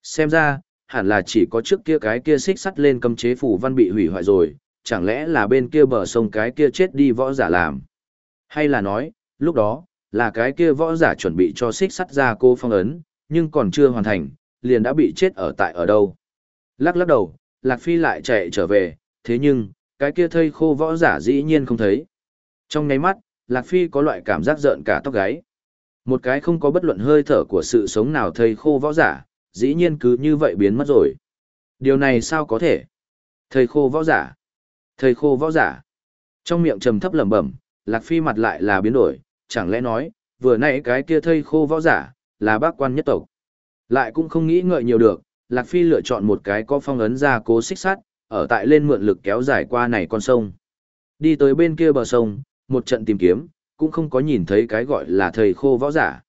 S1: Xem ra, hẳn là chỉ có trước kia cái kia xích sắt lên cấm chế phủ văn bị hủy hoại rồi, chẳng lẽ là bên kia bờ sông cái kia chết đi võ giả làm. Hay là nói, lúc đó, là cái kia võ giả chuẩn bị cho xích sắt ra cô phong ấn, nhưng còn chưa hoàn thành, liền đã bị chết ở tại ở đâu. Lắc lắc đầu, Lạc Phi lại chạy trở về, thế nhưng, cái kia thây khô võ giả dĩ nhiên không thấy. Trong nháy mắt, Lạc Phi có loại cảm giác giận cả tóc gáy. Một cái không có bất luận hơi thở của sự sống nào thầy khô võ giả, dĩ nhiên cứ như vậy biến mất rồi. Điều này sao có thể? Thầy khô võ giả. Thầy khô võ giả. Trong miệng trầm thấp lẩm bẩm, Lạc Phi mặt lại là biến đổi, chẳng lẽ nói, vừa nãy cái kia thầy khô võ giả, là bác quan nhất tộc. Lại cũng không nghĩ ngợi nhiều được, Lạc Phi lựa chọn một cái có phong ấn ra cố xích sắt, ở tại lên mượn lực kéo dài qua này con sông. Đi tới bên kia bờ sông, một trận tìm kiếm, cũng không có nhìn thấy cái gọi là thầy khô võ giả.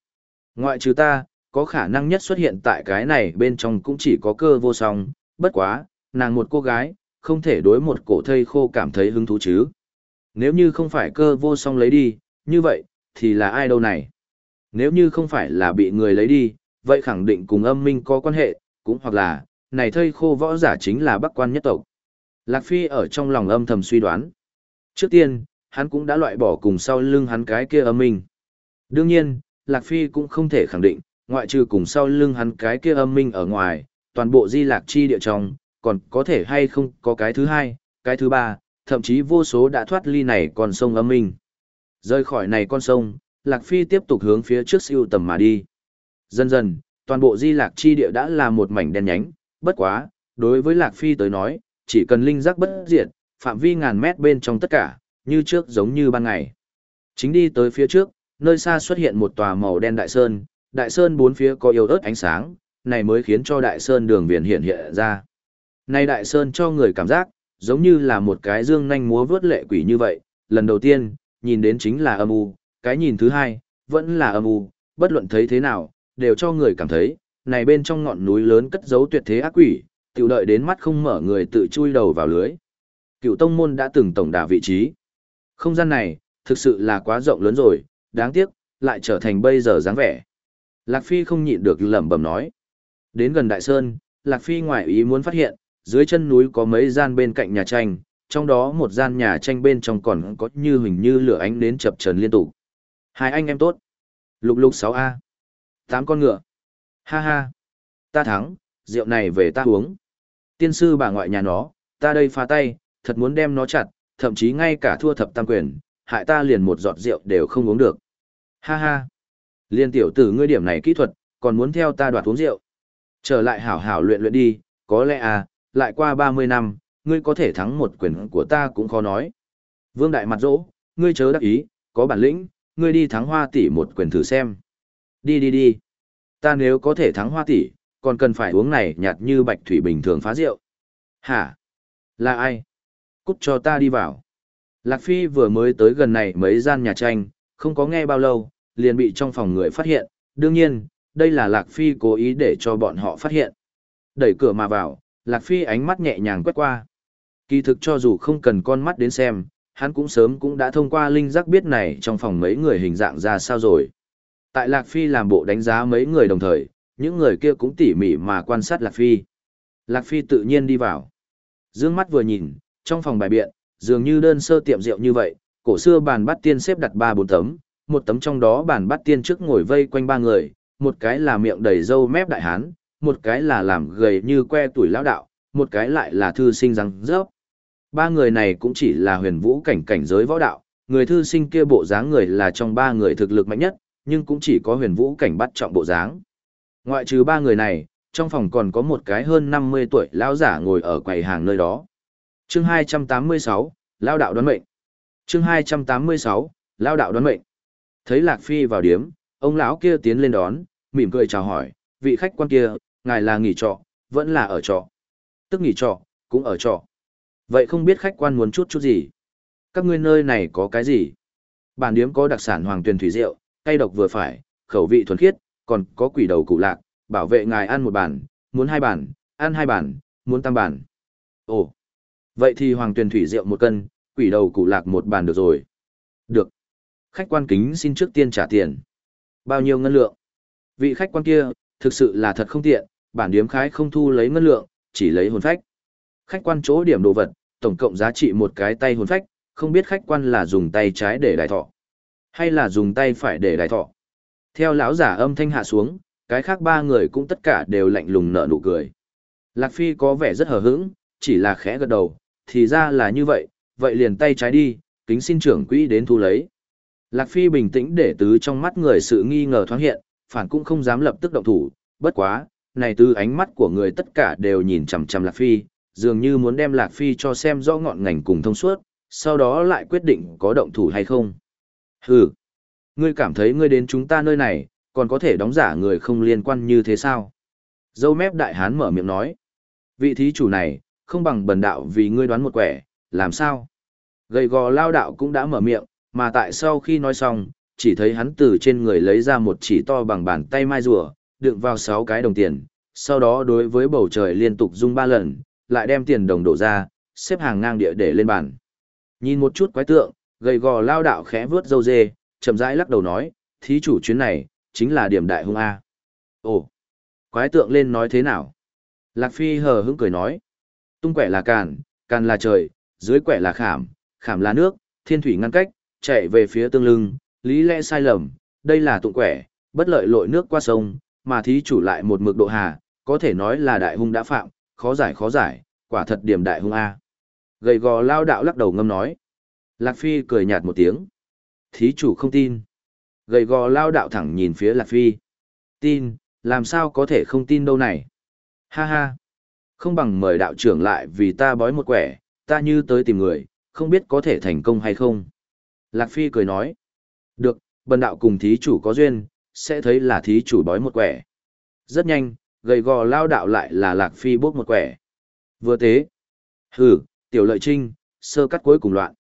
S1: Ngoại trừ ta, có khả năng nhất xuất hiện tại cái này bên trong cũng chỉ có cơ vô song, bất quá, nàng một cô gái, không thể đối một cổ thầy khô cảm thấy hứng thú chứ. Nếu như không phải cơ vô song lấy đi, như vậy, thì là ai đâu này? Nếu như không phải là bị người lấy đi, vậy khẳng định cùng âm minh có quan hệ, cũng hoặc là, này thây khô võ giả chính là bắc quan nhất tộc. Lạc Phi ở trong lòng âm thầm suy đoán. Trước tiên, hắn cũng đã loại bỏ cùng sau lưng hắn cái kia âm minh. Đương nhiên, Lạc Phi cũng không thể khẳng định, ngoại trừ cùng sau lưng hắn cái kia âm minh ở ngoài, toàn bộ di lạc chi địa trong, còn có thể hay không có cái thứ hai, cái thứ ba, thậm chí vô số đã thoát ly này còn sông âm minh. Rơi khỏi này con sông, Lạc Phi tiếp tục hướng phía trước siêu tầm mà đi. Dần dần, toàn bộ di lạc chi địa đã là một mảnh đen nhánh, bất quá, đối với Lạc Phi tới nói, chỉ cần linh giác bất diệt, phạm vi ngàn mét bên trong tất cả, như trước giống như ban ngày. Chính đi tới phía trước, nơi xa xuất hiện một tòa màu đen đại sơn, đại sơn bốn phía có yếu ớt ánh sáng, này mới khiến cho đại sơn đường viền hiện hiện ra. Này đại sơn cho người cảm giác, giống như là một cái dương nhanh múa vớt lệ quỷ như vậy, lần đầu tiên, nhìn đến chính là âm u, cái nhìn thứ hai, vẫn là âm u, bất luận thấy thế nào, đều cho người cảm thấy, này bên trong ngọn núi lớn cất giấu tuyệt thế ác quỷ, tiểu đợi đến mắt không mở người tự chui đầu vào lưới. Cựu tông môn đã từng tổng đà vị trí. Không gian này, thực sự là quá rộng lớn rồi, đáng tiếc, lại trở thành bây giờ dáng vẻ. Lạc Phi không nhịn được lẩm bẩm nói. Đến gần Đại Sơn, Lạc Phi ngoại ý muốn phát hiện, dưới chân núi có mấy gian bên cạnh nhà tranh, trong đó một gian nhà tranh bên trong còn có như hình như lửa ánh đến chập trần liên tục. Hai anh em tốt. Lục lục 6A. Tám con ngựa. Ha ha. Ta thắng, rượu này về ta uống. Tiên sư bà ngoại nhà nó, ta đây phá tay, thật muốn đem nó chặt, thậm chí ngay cả thua thập tam quyền, hại ta liền một giọt rượu đều không uống được. Ha ha. Liên tiểu tử ngươi điểm này kỹ thuật, còn muốn theo ta đoạt uống rượu. Trở lại hảo hảo luyện luyện đi, có lẽ à, lại qua 30 năm, ngươi có thể thắng một quyền của ta cũng khó nói. Vương Đại mặt dỗ, ngươi chớ đắc ý, có bản lĩnh, ngươi đi thắng hoa tỷ một quyền thử xem. Đi đi đi. Ta nếu có thể thắng hoa tỷ, còn cần phải uống này nhạt như bạch thủy bình thường phá rượu. Hả? Là ai? Cút cho ta đi vào. Lạc Phi vừa mới tới gần này mấy gian nhà tranh, không có nghe bao lâu, liền bị trong phòng người phát hiện. Đương nhiên, đây là Lạc Phi cố ý để cho bọn họ phát hiện. Đẩy cửa mà vào, Lạc Phi ánh mắt nhẹ nhàng quét qua. Kỳ thực cho dù không cần con mắt đến xem, hắn cũng sớm cũng đã thông qua linh giác biết này trong phòng mấy người hình dạng ra sao rồi. Tại Lạc Phi làm bộ đánh giá mấy người đồng thời, những người kia cũng tỉ mỉ mà quan sát Lạc Phi. Lạc Phi tự nhiên đi vào. Dương mắt vừa nhìn, trong phòng bài biện, dường như đơn sơ tiệm rượu như vậy, cổ xưa bàn bát tiên xếp đặt ba bốn tấm, một tấm trong đó bàn bát tiên trước ngồi vây quanh ba người, một cái là miệng đầy râu mép đại hán, một cái là làm gầy như que tuổi lão đạo, một cái lại là thư sinh răng rớp. Ba người này cũng chỉ là huyền vũ cảnh cảnh giới võ đạo, người thư sinh kia bộ dáng người là trong ba người thực lực mạnh nhất, nhưng cũng chỉ có huyền vũ cảnh bắt trọng bộ dáng. Ngoại trừ ba người này, trong phòng còn có một cái hơn 50 tuổi lão giả ngồi ở quầy hàng nơi đó. Chương 286, Lao đạo đoán mệnh. Chương 286, Lao đạo đoán mệnh. Thấy Lạc Phi vào điếm, ông lão kia tiến lên đón, mỉm cười chào hỏi, vị khách quan kia, ngài là nghỉ trọ, vẫn là ở trọ. Tức nghỉ trọ, cũng ở trọ. Vậy không biết khách quan muốn chút chút gì? Các ngươi nơi này có cái gì? Bản điếm có đặc sản hoàng tuyền thủy rượu, cay độc vừa phải, khẩu vị thuần khiết, còn có quỷ đầu cụ lạc, bảo vệ ngài ăn một bản, muốn hai bản, ăn hai bản, muốn tam bản. Ồ, vậy thì hoàng tuyền thủy rượu một cân, quỷ đầu cụ lạc một bàn được rồi. Được. Khách quan kính xin trước tiên trả tiền. Bao nhiêu ngân lượng? Vị khách quan kia, thực sự là thật không tiện, bản điếm khái không thu lấy ngân lượng, chỉ lấy hồn phách. Khách quan chỗ điểm đồ vật, tổng cộng giá trị một cái tay hồn phách, không biết khách quan là dùng tay trái để đại thọ, hay là dùng tay phải để đại thọ. Theo lão giả âm thanh hạ xuống, cái khác ba người cũng tất cả đều lạnh lùng nở nụ cười. Lạc Phi có vẻ rất hờ hững, chỉ là khẽ gật đầu, thì ra là như vậy, vậy liền tay trái đi, kính xin trưởng quỹ đến thu lấy. Lạc Phi bình tĩnh để tứ trong mắt người sự nghi ngờ thoáng hiện, phản cũng không dám lập tức động thủ, bất quá, này tứ ánh mắt của người tất cả đều nhìn chằm chằm Lạc Phi, dường như muốn đem Lạc Phi cho xem rõ ngọn ngành cùng thông suốt, sau đó lại quyết định có động thủ hay không. Hừ, ngươi cảm thấy ngươi đến chúng ta nơi này, còn có thể đóng giả người không liên quan như thế sao? Dâu mép đại hán mở miệng nói. Vị thí chủ này, không bằng bần đạo vì ngươi đoán một quẻ, làm sao? Gầy gò lao đạo cũng đã mở miệng, mà tại sau khi nói xong, chỉ thấy hắn từ trên người lấy ra một chỉ to bằng bàn tay mai rùa, đựng vào sáu cái đồng tiền, sau đó đối với bầu trời liên tục rung ba lần, lại đem tiền đồng đổ ra, xếp hàng ngang địa để lên bàn. Nhìn một chút quái tượng, gầy gò lao đạo khẽ vướt dâu dê, chậm rãi lắc đầu nói, thí chủ chuyến này, chính là điểm đại hung A. Ồ, quái tượng lên nói thế nào? Lạc Phi hờ hững cười nói, tung quẻ là càn, càn là trời, dưới quẻ là khảm, khảm là nước, thiên thủy ngăn cách, chạy về phía tương lưng, lý lẽ sai lầm, đây là tụng quẻ, bất lợi lội nước qua sông, mà thí chủ lại một mực độ hà, có thể nói là đại hung đã phạm, khó giải khó giải, quả thật điểm đại hung A. Gầy gò lao đạo lắc đầu ngâm nói. Lạc Phi cười nhạt một tiếng. Thí chủ không tin. Gầy gò lao đạo thẳng nhìn phía Lạc Phi. Tin, làm sao có thể không tin đâu này. Ha ha. Không bằng mời đạo trưởng lại vì ta bói một quẻ, ta như tới tìm người, không biết có thể thành công hay không. Lạc Phi cười nói. Được, bần đạo cùng thí chủ có duyên, sẽ thấy là thí chủ bói một quẻ. Rất nhanh, gầy gò lao đạo lại là Lạc Phi bốc một quẻ. Vừa tế. Hừ, tiểu lợi trinh, sơ cắt cuối cùng loạn.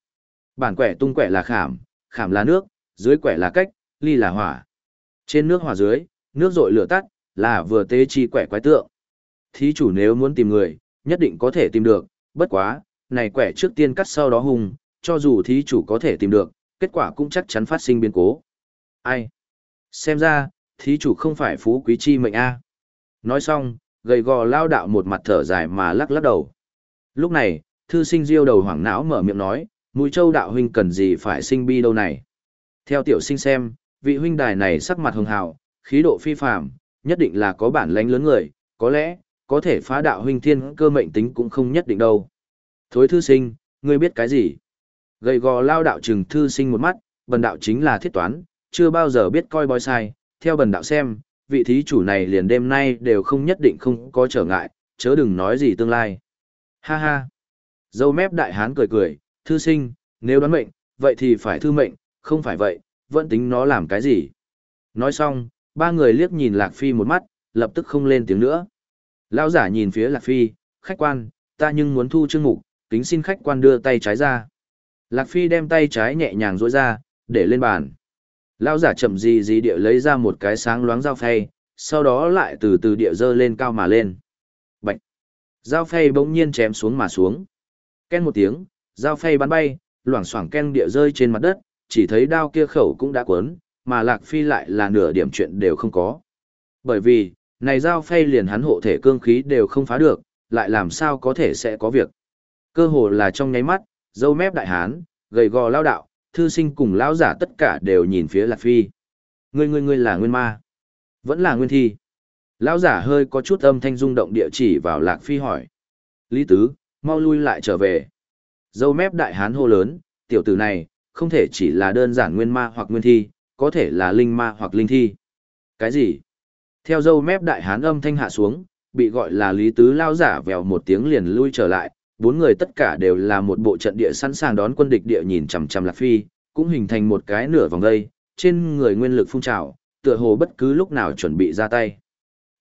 S1: Bản quẻ tung quẻ là khảm, khảm là nước, dưới quẻ là cách, ly là hỏa. Trên nước hỏa dưới, nước rội lửa tắt, là vừa tế chi quẻ quái tượng. Thí chủ nếu muốn tìm người, nhất định có thể tìm được, bất quá, này quẻ trước tiên cắt sau đó hùng, cho dù thí chủ có thể tìm được, kết quả cũng chắc chắn phát sinh biến cố. Ai? Xem ra, thí chủ không phải phú quý chi mệnh A. Nói xong, gầy gò lao đạo một mặt thở dài mà lắc lắc đầu. Lúc này, thư sinh diêu đầu hoảng não mở miệng nói, mũi châu đạo huynh cần gì phải sinh bi đâu này. Theo tiểu sinh xem, vị huynh đài này sắc mặt hường hào, khí độ phi phàm, nhất định là có bản lãnh lớn người, có lẽ, có thể phá đạo huynh thiên cơ mệnh tính cũng không nhất định đâu. Thối thư sinh, ngươi biết cái gì? Gầy gò lao đạo trừng thư sinh một mắt, bần đạo chính là thiết toán, chưa bao giờ biết coi bói sai, theo bần đạo xem, vị thí chủ này liền đêm nay đều không nhất định không có trở ngại, chớ đừng nói gì tương lai. Ha ha. Dâu mép đại hán cười cười, thư sinh, nếu đoán mệnh, vậy thì phải thư mệnh, không phải vậy, vẫn tính nó làm cái gì. Nói xong, ba người liếc nhìn Lạc Phi một mắt, lập tức không lên tiếng nữa. Lão giả nhìn phía Lạc Phi, khách quan, ta nhưng muốn thu chương mục, kính xin khách quan đưa tay trái ra. Lạc Phi đem tay trái nhẹ nhàng rỗi ra, để lên bàn. Lão giả chậm gì gì địa lấy ra một cái sáng loáng dao phay, sau đó lại từ từ địa dơ lên cao mà lên. Bạch! Dao phay bỗng nhiên chém xuống mà xuống. Ken một tiếng, dao phay bắn bay, loảng xoảng ken địa rơi trên mặt đất, chỉ thấy đao kia khẩu cũng đã cuốn, mà Lạc Phi lại là nửa điểm chuyện đều không có. Bởi vì, này dao phay liền hắn hộ thể cương khí đều không phá được, lại làm sao có thể sẽ có việc. Cơ hồ là trong nháy mắt, dâu mép đại hán, gầy gò lao đạo, thư sinh cùng lão giả tất cả đều nhìn phía Lạc Phi. Ngươi ngươi ngươi là nguyên ma, vẫn là nguyên thi. Lão giả hơi có chút âm thanh rung động địa chỉ vào Lạc Phi hỏi. Lý Tứ, mau lui lại trở về. Dâu mép đại hán hô lớn, tiểu tử này, không thể chỉ là đơn giản nguyên ma hoặc nguyên thi, có thể là linh ma hoặc linh thi. Cái gì? Theo dâu mép đại hán âm thanh hạ xuống, bị gọi là Lý Tứ lao giả vèo một tiếng liền lui trở lại, bốn người tất cả đều là một bộ trận địa sẵn sàng đón quân địch địa nhìn chằm chằm Lạc Phi, cũng hình thành một cái nửa vòng dây, trên người nguyên lực phun trào, tựa hồ bất cứ lúc nào chuẩn bị ra tay.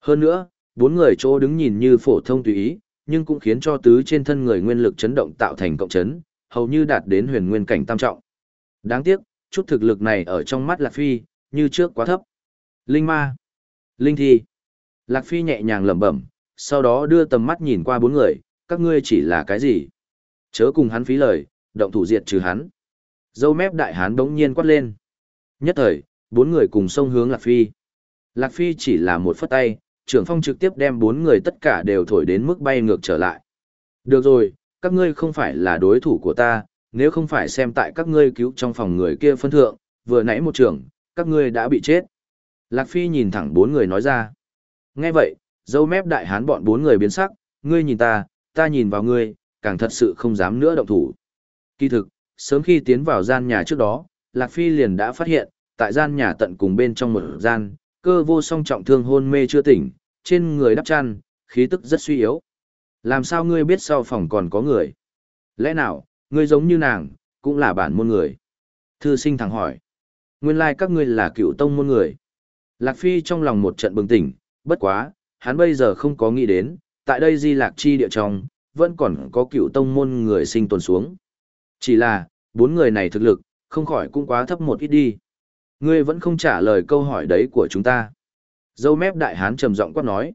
S1: Hơn nữa, bốn người chỗ đứng nhìn như phổ thông tùy ý, nhưng cũng khiến cho tứ trên thân người nguyên lực chấn động tạo thành cộng chấn, hầu như đạt đến huyền nguyên cảnh tam trọng. Đáng tiếc, chút thực lực này ở trong mắt Lạc Phi, như trước quá thấp. Linh ma, linh thi. Lạc Phi nhẹ nhàng lẩm bẩm, sau đó đưa tầm mắt nhìn qua bốn người, các ngươi chỉ là cái gì? Chớ cùng hắn phí lời, động thủ diệt trừ hắn. Dâu mép đại hán đống nhiên quát lên. Nhất thời, bốn người cùng sông hướng Lạc Phi. Lạc Phi chỉ là một phất tay, trưởng phong trực tiếp đem bốn người tất cả đều thổi đến mức bay ngược trở lại. Được rồi, các ngươi không phải là đối thủ của ta, nếu không phải xem tại các ngươi cứu trong phòng người kia phân thượng, vừa nãy một trưởng, các ngươi đã bị chết. Lạc Phi nhìn thẳng bốn người nói ra. Nghe vậy, dâu mép đại hán bọn bốn người biến sắc, ngươi nhìn ta, ta nhìn vào ngươi, càng thật sự không dám nữa động thủ. Kỳ thực, sớm khi tiến vào gian nhà trước đó, Lạc Phi liền đã phát hiện, tại gian nhà tận cùng bên trong một gian, cơ vô song trọng thương hôn mê chưa tỉnh, trên người đắp chăn, khí tức rất suy yếu. Làm sao ngươi biết sau phòng còn có người? Lẽ nào, ngươi giống như nàng, cũng là bản môn người? Thư sinh thẳng hỏi. Nguyên lai các ngươi là cựu tông môn người. Lạc Phi trong lòng một trận bừng tỉnh, bất quá, hắn bây giờ không có nghĩ đến, tại đây di lạc chi địa trong, vẫn còn có cựu tông môn người sinh tồn xuống. Chỉ là, bốn người này thực lực, không khỏi cũng quá thấp một ít đi. Ngươi vẫn không trả lời câu hỏi đấy của chúng ta. Dâu mép đại hán trầm giọng quát nói.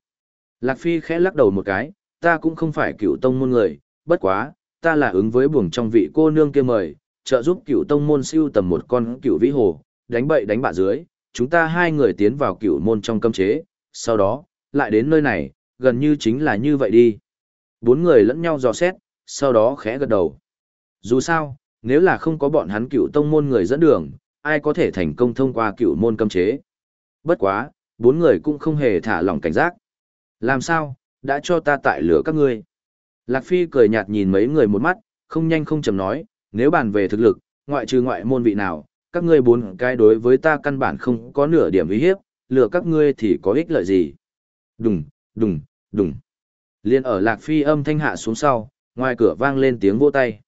S1: Lạc Phi khẽ lắc đầu một cái, ta cũng không phải cựu tông môn người, bất quá, ta là ứng với buồng trong vị cô nương kia mời, trợ giúp cựu tông môn siêu tầm một con cựu vĩ hồ, đánh bậy đánh bạ dưới, chúng ta hai người tiến vào cựu môn trong cấm chế, sau đó, lại đến nơi này, gần như chính là như vậy đi. Bốn người lẫn nhau dò xét, sau đó khẽ gật đầu. Dù sao, nếu là không có bọn hắn cựu tông môn người dẫn đường, ai có thể thành công thông qua cựu môn cấm chế. Bất quá, bốn người cũng không hề thả lỏng cảnh giác. Làm sao, đã cho ta tại lửa các ngươi. Lạc Phi cười nhạt nhìn mấy người một mắt, không nhanh không chầm nói, nếu bàn về thực lực, ngoại trừ ngoại môn vị nào, các ngươi bốn cái đối với ta căn bản không có nửa điểm uy hiếp, lừa các ngươi thì có ích lợi gì. Đùng, đùng, đùng. Liên ở Lạc Phi âm thanh hạ xuống sau, ngoài cửa vang lên tiếng vỗ tay.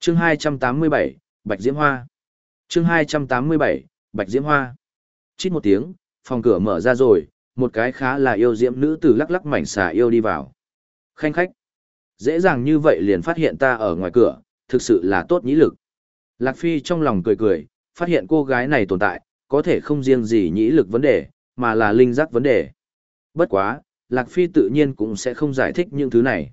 S1: Chương 287, Bạch Diễm Hoa. Chương 287, Bạch Diễm Hoa. Chít một tiếng, phòng cửa mở ra rồi, một cái khá là yêu diễm nữ tử lắc lắc mảnh xà yêu đi vào. Khanh khách. Dễ dàng như vậy liền phát hiện ta ở ngoài cửa, thực sự là tốt nhĩ lực. Lạc Phi trong lòng cười cười, phát hiện cô gái này tồn tại, có thể không riêng gì nhĩ lực vấn đề, mà là linh giác vấn đề. Bất quá, Lạc Phi tự nhiên cũng sẽ không giải thích những thứ này.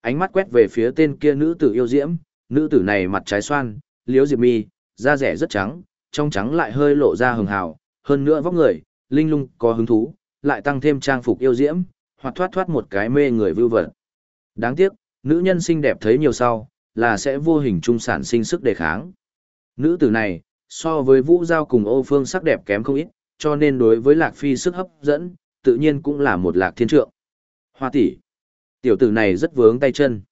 S1: Ánh mắt quét về phía tên kia nữ tử yêu diễm, nữ tử này mặt trái xoan, liếu diệp mi, da rẻ rất trắng, trong trắng lại hơi lộ ra hường hào, hơn nữa vóc người, linh lung có hứng thú, lại tăng thêm trang phục yêu diễm, hoặc thoát thoát một cái mê người vưu vật. Đáng tiếc, nữ nhân xinh đẹp thấy nhiều sau, là sẽ vô hình trung sản sinh sức đề kháng. Nữ tử này, so với vũ giao cùng ô phương sắc đẹp kém không ít, cho nên đối với lạc phi sức hấp dẫn, tự nhiên cũng là một lạc thiên trượng. Hoa tỷ, tiểu tử này rất vướng tay chân.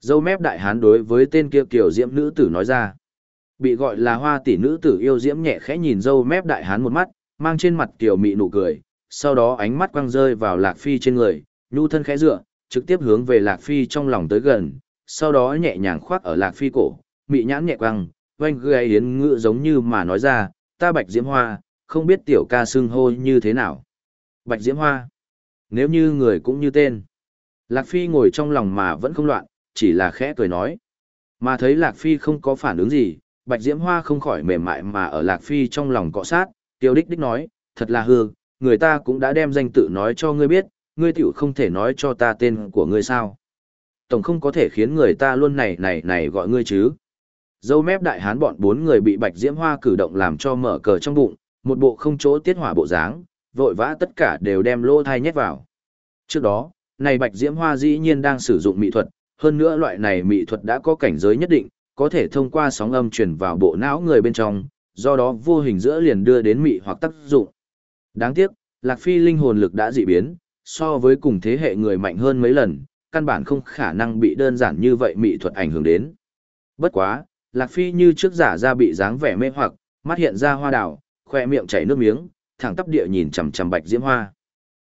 S1: Dâu mép đại hán đối với tên kia kiểu diễm nữ tử nói ra. Bị gọi là hoa tỷ nữ tử yêu diễm nhẹ khẽ nhìn dâu mép đại hán một mắt, mang trên mặt kiểu mị nụ cười, sau đó ánh mắt quăng rơi vào lạc phi trên người, nhu thân khẽ dựa, trực tiếp hướng về lạc phi trong lòng tới gần, sau đó nhẹ nhàng khoác ở lạc phi cổ, mị nhãn nhẹ quăng, oanh gây yến ngự giống như mà nói ra, ta bạch diễm hoa, không biết tiểu ca xưng hô như thế nào. Bạch diễm hoa, nếu như người cũng như tên. Lạc phi ngồi trong lòng mà vẫn không loạn, chỉ là khẽ cười nói. Mà thấy lạc phi không có phản ứng gì, bạch diễm hoa không khỏi mềm mại mà ở lạc phi trong lòng cọ sát, tiêu đích đích nói, thật là hư, người ta cũng đã đem danh tự nói cho ngươi biết, ngươi tiểu không thể nói cho ta tên của ngươi sao. Tổng không có thể khiến người ta luôn này này này gọi ngươi chứ. Dâu mép đại hán bọn bốn người bị bạch diễm hoa cử động làm cho mở cờ trong bụng, một bộ không chỗ tiết hỏa bộ dáng, vội vã tất cả đều đem lô thai nhét vào. Trước đó, này bạch diễm hoa dĩ nhiên đang sử dụng mỹ thuật, hơn nữa loại này mỹ thuật đã có cảnh giới nhất định, có thể thông qua sóng âm truyền vào bộ não người bên trong, do đó vô hình giữa liền đưa đến mỹ hoặc tác dụng. Đáng tiếc, Lạc Phi linh hồn lực đã dị biến, so với cùng thế hệ người mạnh hơn mấy lần, căn bản không khả năng bị đơn giản như vậy mỹ thuật ảnh hưởng đến. Bất quá, Lạc Phi như trước giả ra bị dáng vẻ mê hoặc, mắt hiện ra hoa đào, khoe miệng chảy nước miếng, thẳng tắp địa nhìn chằm chằm bạch diễm hoa.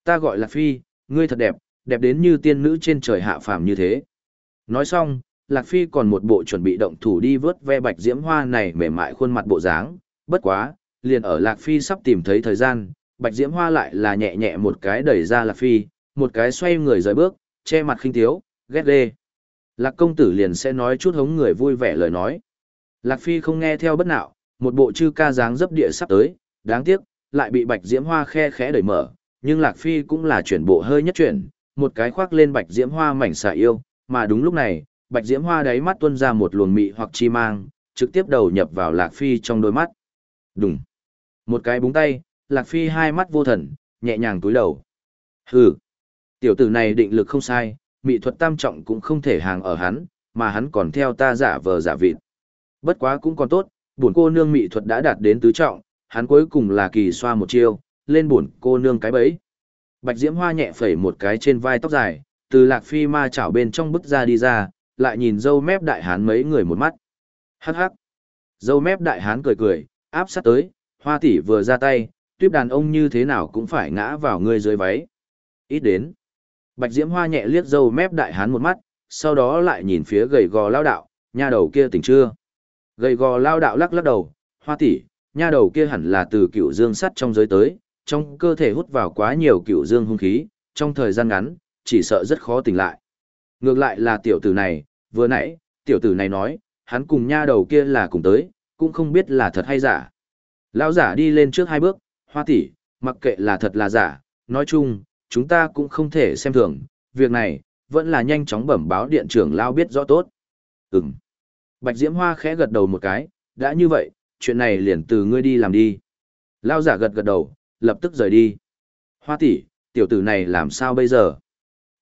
S1: Ta gọi Lạc Phi, ngươi thật đẹp, đẹp đến như tiên nữ trên trời hạ phàm như thế. Nói xong, Lạc Phi còn một bộ chuẩn bị động thủ đi vớt ve bạch diễm hoa này mềm mại khuôn mặt bộ dáng, bất quá, liền ở Lạc Phi sắp tìm thấy thời gian, bạch diễm hoa lại là nhẹ nhẹ một cái đẩy ra Lạc Phi, một cái xoay người rời bước, che mặt khinh thiếu, ghét ghê. Lạc công tử liền sẽ nói chút hống người vui vẻ lời nói. Lạc Phi không nghe theo bất nạo, một bộ chư ca dáng dấp địa sắp tới, đáng tiếc, lại bị bạch diễm hoa khe khẽ đẩy mở, nhưng Lạc Phi cũng là chuyển bộ hơi nhất chuyển, một cái khoác lên bạch diễm hoa mảnh xạ yêu, mà đúng lúc này, bạch diễm hoa đáy mắt tuôn ra một luồng mị hoặc chi mang, trực tiếp đầu nhập vào Lạc Phi trong đôi mắt. Đùng. Một cái búng tay, Lạc Phi hai mắt vô thần, nhẹ nhàng túi đầu. Hừ. Tiểu tử này định lực không sai, mị thuật tam trọng cũng không thể hàng ở hắn, mà hắn còn theo ta giả vờ giả vịt. Bất quá cũng còn tốt, bổn cô nương mỹ thuật đã đạt đến tứ trọng, hắn cuối cùng là kỳ xoa một chiêu, lên bổn cô nương cái bẫy. Bạch Diễm Hoa nhẹ phẩy một cái trên vai tóc dài, từ Lạc Phi ma chảo bên trong bức ra đi ra, lại nhìn dâu mép đại hán mấy người một mắt. Hắc hắc. Dâu mép đại hán cười cười, áp sát tới, hoa tỷ vừa ra tay, tuyếp đàn ông như thế nào cũng phải ngã vào người dưới váy. Ít đến. Bạch Diễm Hoa nhẹ liếc dâu mép đại hán một mắt, sau đó lại nhìn phía gầy gò lao đạo, nha đầu kia tỉnh chưa? Gầy gò lao đạo lắc lắc đầu, hoa tỷ, nha đầu kia hẳn là từ cựu dương sắt trong giới tới, trong cơ thể hút vào quá nhiều cựu dương hung khí, trong thời gian ngắn, chỉ sợ rất khó tỉnh lại. Ngược lại là tiểu tử này, vừa nãy, tiểu tử này nói, hắn cùng nha đầu kia là cùng tới, cũng không biết là thật hay giả. Lão giả đi lên trước hai bước, hoa tỷ, mặc kệ là thật là giả, nói chung, chúng ta cũng không thể xem thường, việc này, vẫn là nhanh chóng bẩm báo điện trưởng Lao biết rõ tốt. Ừm. Bạch Diễm Hoa khẽ gật đầu một cái, đã như vậy, chuyện này liền từ ngươi đi làm đi. Lao giả gật gật đầu, lập tức rời đi. Hoa tỷ, tiểu tử này làm sao bây giờ?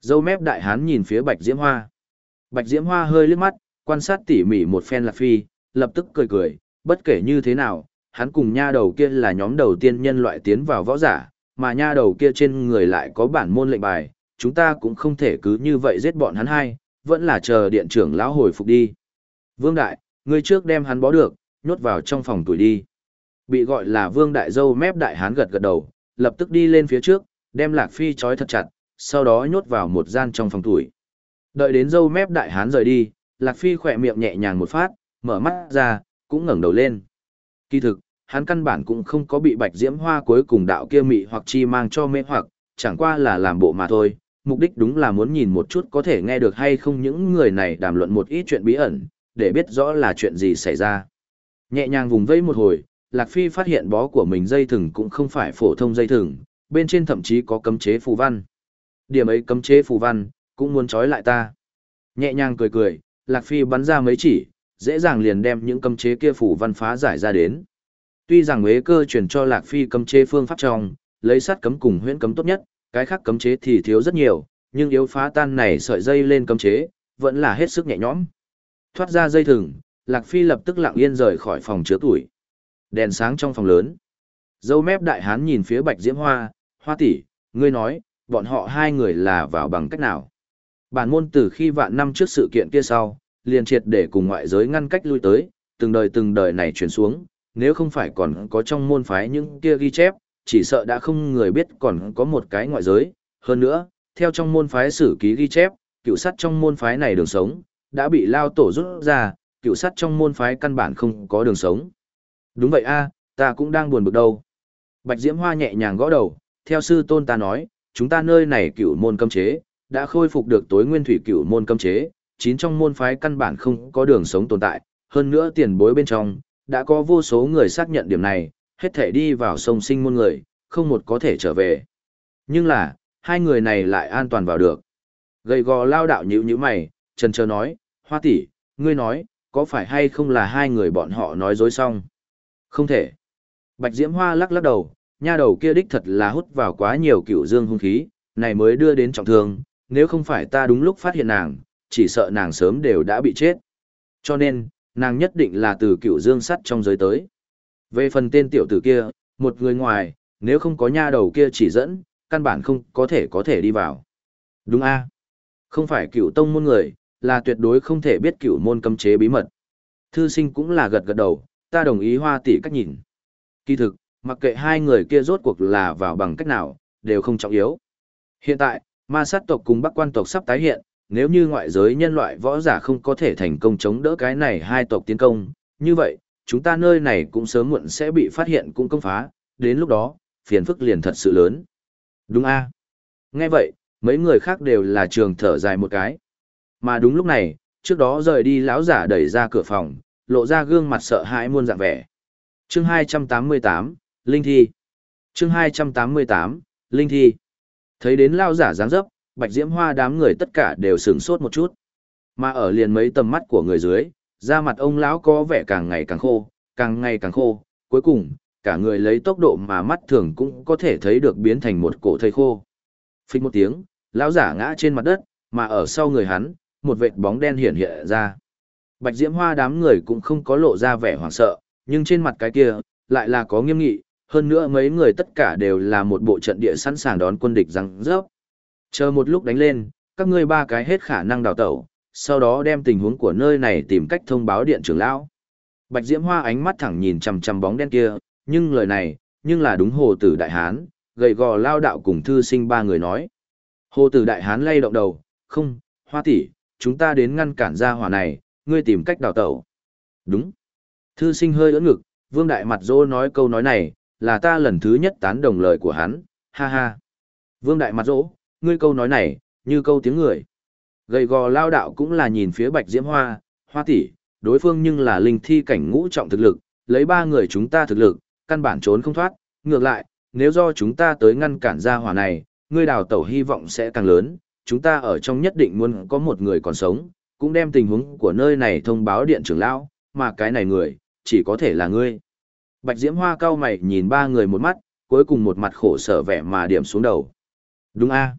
S1: Dâu mép đại hán nhìn phía Bạch Diễm Hoa. Bạch Diễm Hoa hơi liếc mắt, quan sát tỉ mỉ một phen lạc phi, lập tức cười cười, bất kể như thế nào, hắn cùng nha đầu kia là nhóm đầu tiên nhân loại tiến vào võ giả, mà nha đầu kia trên người lại có bản môn lệnh bài, chúng ta cũng không thể cứ như vậy giết bọn hắn hai, vẫn là chờ điện trưởng lão hồi phục đi. Vương Đại, ngươi trước đem hắn bó được, nhốt vào trong phòng tuổi đi. Bị gọi là Vương Đại dâu mép đại hán gật gật đầu, lập tức đi lên phía trước, đem Lạc Phi trói thật chặt, sau đó nhốt vào một gian trong phòng tuổi. Đợi đến dâu mép đại hán rời đi, Lạc Phi khỏe miệng nhẹ nhàng một phát, mở mắt ra, cũng ngẩng đầu lên. Kỳ thực, hắn căn bản cũng không có bị bạch diễm hoa cuối cùng đạo kia mị hoặc chi mang cho mê hoặc, chẳng qua là làm bộ mà thôi. Mục đích đúng là muốn nhìn một chút có thể nghe được hay không những người này đàm luận một ít chuyện bí ẩn, để biết rõ là chuyện gì xảy ra. Nhẹ nhàng vùng vẫy một hồi, Lạc Phi phát hiện bó của mình dây thừng cũng không phải phổ thông dây thừng, bên trên thậm chí có cấm chế phù văn. Điểm ấy cấm chế phù văn, cũng muốn trói lại ta. Nhẹ nhàng cười cười, Lạc Phi bắn ra mấy chỉ, dễ dàng liền đem những cấm chế kia phù văn phá giải ra đến. Tuy rằng Huế cơ truyền cho Lạc Phi cấm chế phương pháp trong, lấy sát cấm cùng huyễn cấm tốt nhất, cái khác cấm chế thì thiếu rất nhiều, nhưng yếu phá tan này sợi dây lên cấm chế, vẫn là hết sức nhẹ nhõm. Thoát ra dây thừng, Lạc Phi lập tức lặng yên rời khỏi phòng chứa tuổi. Đèn sáng trong phòng lớn. Dâu mép đại hán nhìn phía Bạch Diễm Hoa, "Hoa tỷ, ngươi nói, bọn họ hai người là vào bằng cách nào?" Bản môn từ khi vạn năm trước sự kiện kia sau, liền triệt để cùng ngoại giới ngăn cách lui tới, từng đời từng đời này truyền xuống, nếu không phải còn có trong môn phái những kia ghi chép, chỉ sợ đã không người biết còn có một cái ngoại giới. Hơn nữa, theo trong môn phái sử ký ghi chép, cựu sắt trong môn phái này đường sống, đã bị lao tổ rút ra, cựu sắt trong môn phái căn bản không có đường sống. Đúng vậy a, ta cũng đang buồn bực đâu. Bạch Diễm Hoa nhẹ nhàng gõ đầu, theo sư tôn ta nói, chúng ta nơi này cựu môn cấm chế, đã khôi phục được tối nguyên thủy cựu môn cấm chế, chín trong môn phái căn bản không có đường sống tồn tại, hơn nữa tiền bối bên trong, đã có vô số người xác nhận điểm này, hết thể đi vào sông sinh môn người, không một có thể trở về. Nhưng là, hai người này lại an toàn vào được. Gầy gò lao đạo nhữ như mày, trần chờ nói, hoa tỷ, ngươi nói, có phải hay không là hai người bọn họ nói dối xong? Không thể. Bạch Diễm Hoa lắc lắc đầu, nha đầu kia đích thật là hút vào quá nhiều cựu dương hung khí, này mới đưa đến trọng thương, nếu không phải ta đúng lúc phát hiện nàng, chỉ sợ nàng sớm đều đã bị chết. Cho nên, nàng nhất định là từ cựu dương sắt trong giới tới. Về phần tên tiểu tử kia, một người ngoài, nếu không có nha đầu kia chỉ dẫn, căn bản không có thể có thể đi vào. Đúng a Không phải cựu tông môn người, là tuyệt đối không thể biết cửu môn cấm chế bí mật. Thư sinh cũng là gật gật đầu, ta đồng ý hoa tỷ cách nhìn. Kỳ thực, mặc kệ hai người kia rốt cuộc là vào bằng cách nào, đều không trọng yếu. Hiện tại, ma sát tộc cùng bắc quan tộc sắp tái hiện, nếu như ngoại giới nhân loại võ giả không có thể thành công chống đỡ cái này hai tộc tiến công, như vậy, chúng ta nơi này cũng sớm muộn sẽ bị phát hiện cũng công phá, đến lúc đó, phiền phức liền thật sự lớn. Đúng a Nghe vậy, mấy người khác đều là trường thở dài một cái. Mà đúng lúc này, trước đó rời đi lão giả đẩy ra cửa phòng, lộ ra gương mặt sợ hãi muôn dạng vẻ. Chương 288, Linh Thi Chương 288, Linh Thi Thấy đến lão giả dáng dấp, bạch diễm hoa đám người tất cả đều sửng sốt một chút. Mà ở liền mấy tầm mắt của người dưới, da mặt ông lão có vẻ càng ngày càng khô, càng ngày càng khô, cuối cùng, cả người lấy tốc độ mà mắt thường cũng có thể thấy được biến thành một cổ thây khô. Phích một tiếng, lão giả ngã trên mặt đất, mà ở sau người hắn, một vệt bóng đen hiện hiện ra. Bạch Diễm Hoa đám người cũng không có lộ ra vẻ hoảng sợ, nhưng trên mặt cái kia, lại là có nghiêm nghị, hơn nữa mấy người tất cả đều là một bộ trận địa sẵn sàng đón quân địch răng rớp. Chờ một lúc đánh lên, các ngươi ba cái hết khả năng đào tẩu, sau đó đem tình huống của nơi này tìm cách thông báo điện trưởng lão. Bạch Diễm Hoa ánh mắt thẳng nhìn chằm chằm bóng đen kia, nhưng lời này, nhưng là đúng hồ tử đại hán, gầy gò lao đạo cùng thư sinh ba người nói. Hồ tử đại hán lay động đầu, không, hoa tỷ, chúng ta đến ngăn cản ra hỏa này, ngươi tìm cách đào tẩu. Đúng. Thư sinh hơi ưỡn ngực, vương đại mặt dô nói câu nói này, là ta lần thứ nhất tán đồng lời của hắn, ha ha. Vương đại mặt dỗ, ngươi câu nói này, như câu tiếng người. Gầy gò lao đạo cũng là nhìn phía bạch diễm hoa, hoa tỷ, đối phương nhưng là linh thi cảnh ngũ trọng thực lực, lấy ba người chúng ta thực lực, căn bản trốn không thoát, ngược lại, nếu do chúng ta tới ngăn cản ra hỏa này, ngươi đào tẩu hy vọng sẽ càng lớn, chúng ta ở trong nhất định muốn có một người còn sống, cũng đem tình huống của nơi này thông báo điện trưởng lão, mà cái này người, chỉ có thể là ngươi. Bạch Diễm Hoa cao mày nhìn ba người một mắt, cuối cùng một mặt khổ sở vẻ mà điểm xuống đầu. Đúng a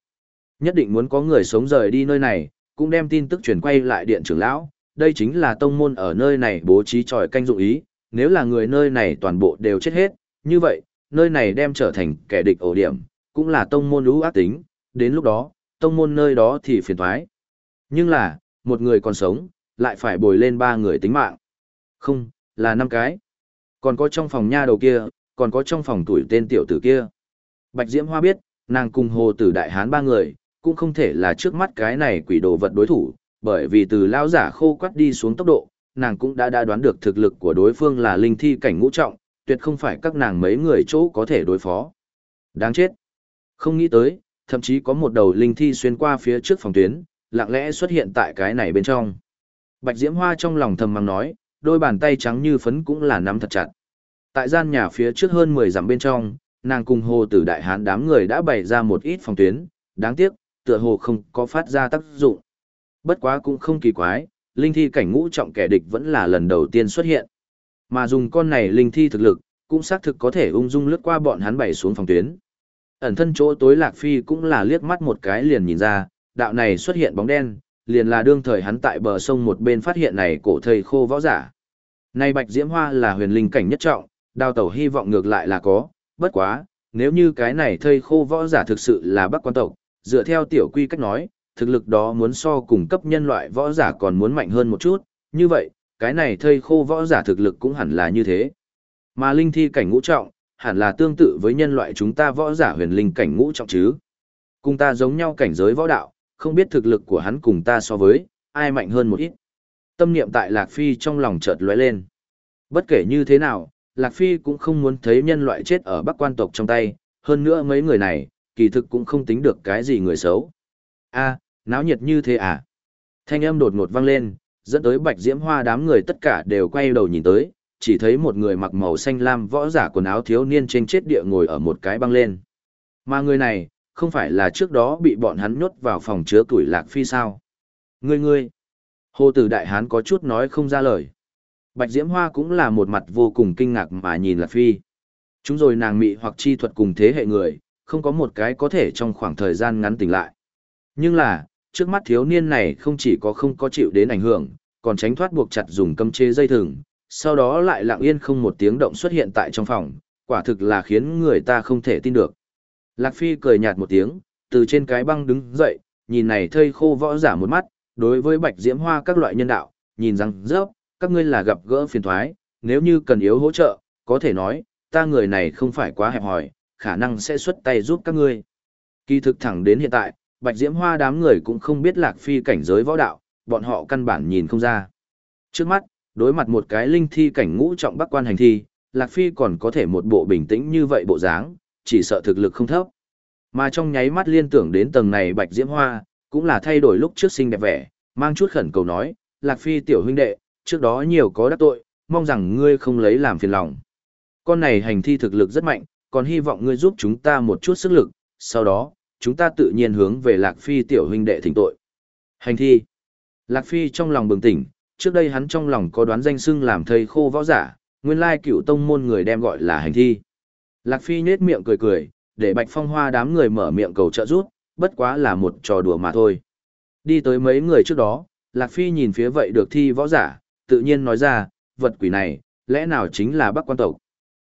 S1: Nhất định muốn có người sống rời đi nơi này, cũng đem tin tức truyền quay lại điện trưởng lão, đây chính là tông môn ở nơi này bố trí tròi canh dụng ý, nếu là người nơi này toàn bộ đều chết hết, như vậy, nơi này đem trở thành kẻ địch ổ điểm, cũng là tông môn lũ ác tính, đến lúc đó, tông môn nơi đó thì phiền thoái. Nhưng là, một người còn sống, lại phải bồi lên ba người tính mạng. Không, là năm cái. Còn có trong phòng nha đầu kia, còn có trong phòng tuổi tên tiểu tử kia. Bạch Diễm Hoa biết, nàng cùng hồ tử đại hán ba người, cũng không thể là trước mắt cái này quỷ đồ vật đối thủ, bởi vì từ lao giả khô quắt đi xuống tốc độ, nàng cũng đã đã đoán được thực lực của đối phương là linh thi cảnh ngũ trọng, tuyệt không phải các nàng mấy người chỗ có thể đối phó. Đáng chết. Không nghĩ tới, thậm chí có một đầu linh thi xuyên qua phía trước phòng tuyến, lặng lẽ xuất hiện tại cái này bên trong. Bạch Diễm Hoa trong lòng thầm mắng nói, đôi bàn tay trắng như phấn cũng là nắm thật chặt. Tại gian nhà phía trước hơn 10 dặm bên trong, nàng cùng hồ tử đại hán đám người đã bày ra một ít phòng tuyến, đáng tiếc, tựa hồ không có phát ra tác dụng. Bất quá cũng không kỳ quái, linh thi cảnh ngũ trọng kẻ địch vẫn là lần đầu tiên xuất hiện. Mà dùng con này linh thi thực lực, cũng xác thực có thể ung dung lướt qua bọn hắn bày xuống phòng tuyến. Ẩn thân chỗ tối Lạc Phi cũng là liếc mắt một cái liền nhìn ra, đạo này xuất hiện bóng đen, liền là đương thời hắn tại bờ sông một bên phát hiện này cổ thầy khô võ giả. Này Bạch Diễm Hoa là huyền linh cảnh nhất trọng, đào tẩu hy vọng ngược lại là có, bất quá, nếu như cái này thây khô võ giả thực sự là bắc quan tộc, dựa theo tiểu quy cách nói, thực lực đó muốn so cùng cấp nhân loại võ giả còn muốn mạnh hơn một chút, như vậy, cái này thây khô võ giả thực lực cũng hẳn là như thế. Mà linh thi cảnh ngũ trọng, hẳn là tương tự với nhân loại chúng ta võ giả huyền linh cảnh ngũ trọng chứ. Cùng ta giống nhau cảnh giới võ đạo, không biết thực lực của hắn cùng ta so với, ai mạnh hơn một ít. Tâm niệm tại Lạc Phi trong lòng chợt lóe lên. Bất kể như thế nào, Lạc Phi cũng không muốn thấy nhân loại chết ở Bắc quan tộc trong tay, hơn nữa mấy người này, kỳ thực cũng không tính được cái gì người xấu. a náo nhiệt như thế à? Thanh âm đột ngột vang lên, dẫn tới bạch diễm hoa đám người tất cả đều quay đầu nhìn tới, chỉ thấy một người mặc màu xanh lam võ giả quần áo thiếu niên trên chết địa ngồi ở một cái băng lên. Mà người này, không phải là trước đó bị bọn hắn nhốt vào phòng chứa tuổi lạc phi sao? Ngươi ngươi! Hồ tử đại hán có chút nói không ra lời. Bạch Diễm Hoa cũng là một mặt vô cùng kinh ngạc mà nhìn Lạc Phi. Chúng rồi nàng mị hoặc chi thuật cùng thế hệ người, không có một cái có thể trong khoảng thời gian ngắn tỉnh lại. Nhưng là, trước mắt thiếu niên này không chỉ có không có chịu đến ảnh hưởng, còn tránh thoát buộc chặt dùng cấm chế dây thừng, sau đó lại lặng yên không một tiếng động xuất hiện tại trong phòng, quả thực là khiến người ta không thể tin được. Lạc Phi cười nhạt một tiếng, từ trên cái băng đứng dậy, nhìn này thây khô võ giả một mắt, đối với bạch diễm hoa các loại nhân đạo, nhìn rằng rớp, các ngươi là gặp gỡ phiền thoái, nếu như cần yếu hỗ trợ, có thể nói, ta người này không phải quá hẹp hòi, khả năng sẽ xuất tay giúp các ngươi. Kỳ thực thẳng đến hiện tại, Bạch Diễm Hoa đám người cũng không biết Lạc Phi cảnh giới võ đạo, bọn họ căn bản nhìn không ra. Trước mắt, đối mặt một cái linh thi cảnh ngũ trọng bắc quan hành thi, Lạc Phi còn có thể một bộ bình tĩnh như vậy bộ dáng, chỉ sợ thực lực không thấp. Mà trong nháy mắt liên tưởng đến tầng này Bạch Diễm Hoa, cũng là thay đổi lúc trước xinh đẹp vẻ, mang chút khẩn cầu nói, Lạc Phi tiểu huynh đệ, trước đó nhiều có đắc tội, mong rằng ngươi không lấy làm phiền lòng. Con này hành thi thực lực rất mạnh, còn hy vọng ngươi giúp chúng ta một chút sức lực, sau đó, chúng ta tự nhiên hướng về Lạc Phi tiểu huynh đệ thỉnh tội. Hành thi. Lạc Phi trong lòng bừng tỉnh, trước đây hắn trong lòng có đoán danh xưng làm thầy khô võ giả, nguyên lai cựu tông môn người đem gọi là hành thi. Lạc Phi nhết miệng cười cười, để Bạch Phong Hoa đám người mở miệng cầu trợ giúp, bất quá là một trò đùa mà thôi. Đi tới mấy người trước đó, Lạc Phi nhìn phía vậy được thi võ giả, tự nhiên nói ra, vật quỷ này, lẽ nào chính là Bắc quan tộc.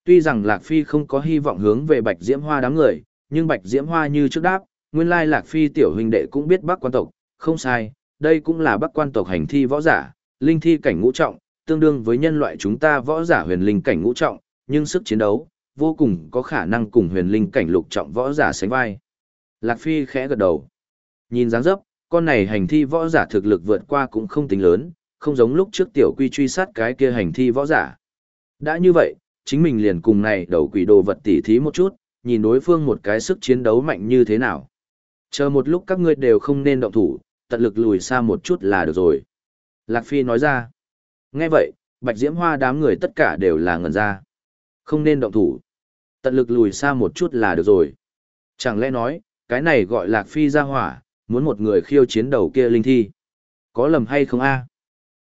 S1: Tuy rằng Lạc Phi không có hy vọng hướng về Bạch Diễm Hoa đám người, nhưng Bạch Diễm Hoa như trước đáp, nguyên lai Lạc Phi tiểu huynh đệ cũng biết Bắc quan tộc, không sai, đây cũng là Bắc quan tộc hành thi võ giả, linh thi cảnh ngũ trọng, tương đương với nhân loại chúng ta võ giả huyền linh cảnh ngũ trọng, nhưng sức chiến đấu, vô cùng có khả năng cùng huyền linh cảnh lục trọng võ giả sánh vai. Lạc Phi khẽ gật đầu. Nhìn dáng dấp, con này hành thi võ giả thực lực vượt qua cũng không tính lớn, không giống lúc trước tiểu quy truy sát cái kia hành thi võ giả. Đã như vậy, chính mình liền cùng này đầu quỷ đồ vật tỉ thí một chút, nhìn đối phương một cái sức chiến đấu mạnh như thế nào. Chờ một lúc các ngươi đều không nên động thủ, tận lực lùi xa một chút là được rồi. Lạc Phi nói ra. Nghe vậy, bạch diễm hoa đám người tất cả đều là ngẩn ra. Không nên động thủ. Tận lực lùi xa một chút là được rồi. Chẳng lẽ nói, cái này gọi Lạc Phi ra hỏa, muốn một người khiêu chiến đầu kia linh thi. Có lầm hay không a?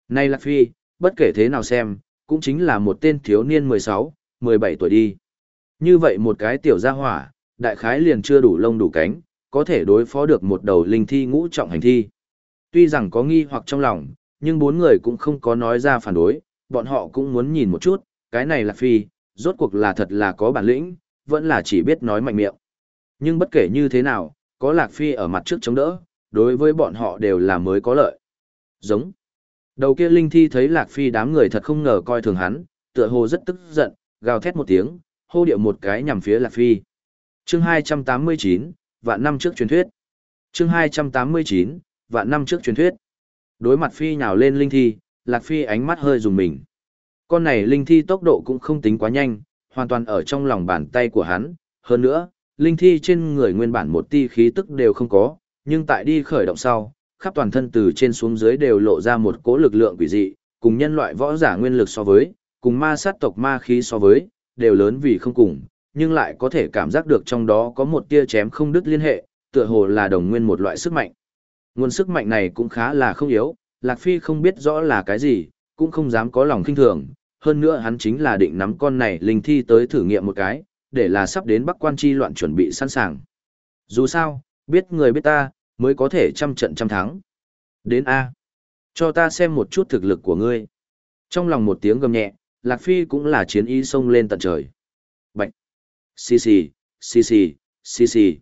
S1: Này Lạc Phi, bất kể thế nào xem, cũng chính là một tên thiếu niên 16, 17 tuổi đi. Như vậy một cái tiểu gia hỏa, đại khái liền chưa đủ lông đủ cánh, có thể đối phó được một đầu linh thi ngũ trọng hành thi. Tuy rằng có nghi hoặc trong lòng, nhưng bốn người cũng không có nói ra phản đối, bọn họ cũng muốn nhìn một chút, cái này là phi, rốt cuộc là thật là có bản lĩnh, vẫn là chỉ biết nói mạnh miệng. Nhưng bất kể như thế nào, có Lạc Phi ở mặt trước chống đỡ, đối với bọn họ đều là mới có lợi. Giống. Đầu kia Linh Thi thấy Lạc Phi đám người thật không ngờ coi thường hắn, tựa hồ rất tức giận, gào thét một tiếng, hô điệu một cái nhằm phía Lạc Phi. Chương 289, vạn năm trước truyền thuyết. Chương 289, vạn năm trước truyền thuyết. Đối mặt Phi nhào lên Linh Thi, Lạc Phi ánh mắt hơi dùng mình. Con này Linh Thi tốc độ cũng không tính quá nhanh, hoàn toàn ở trong lòng bàn tay của hắn. Hơn nữa, Linh Thi trên người nguyên bản một ti khí tức đều không có, nhưng tại đi khởi động sau, khắp toàn thân từ trên xuống dưới đều lộ ra một cỗ lực lượng quỷ dị, cùng nhân loại võ giả nguyên lực so với, cùng ma sát tộc ma khí so với, đều lớn vì không cùng, nhưng lại có thể cảm giác được trong đó có một tia chém không đứt liên hệ, tựa hồ là đồng nguyên một loại sức mạnh. Nguồn sức mạnh này cũng khá là không yếu, Lạc Phi không biết rõ là cái gì, cũng không dám có lòng khinh thường, hơn nữa hắn chính là định nắm con này linh thi tới thử nghiệm một cái, để là sắp đến Bắc Quan chi loạn chuẩn bị sẵn sàng. Dù sao, biết người biết ta, mới có thể trăm trận trăm thắng. Đến A. Cho ta xem một chút thực lực của ngươi. Trong lòng một tiếng gầm nhẹ, Lạc Phi cũng là chiến ý xông lên tận trời. Bạch. Xì xì, xì xì, xì xì.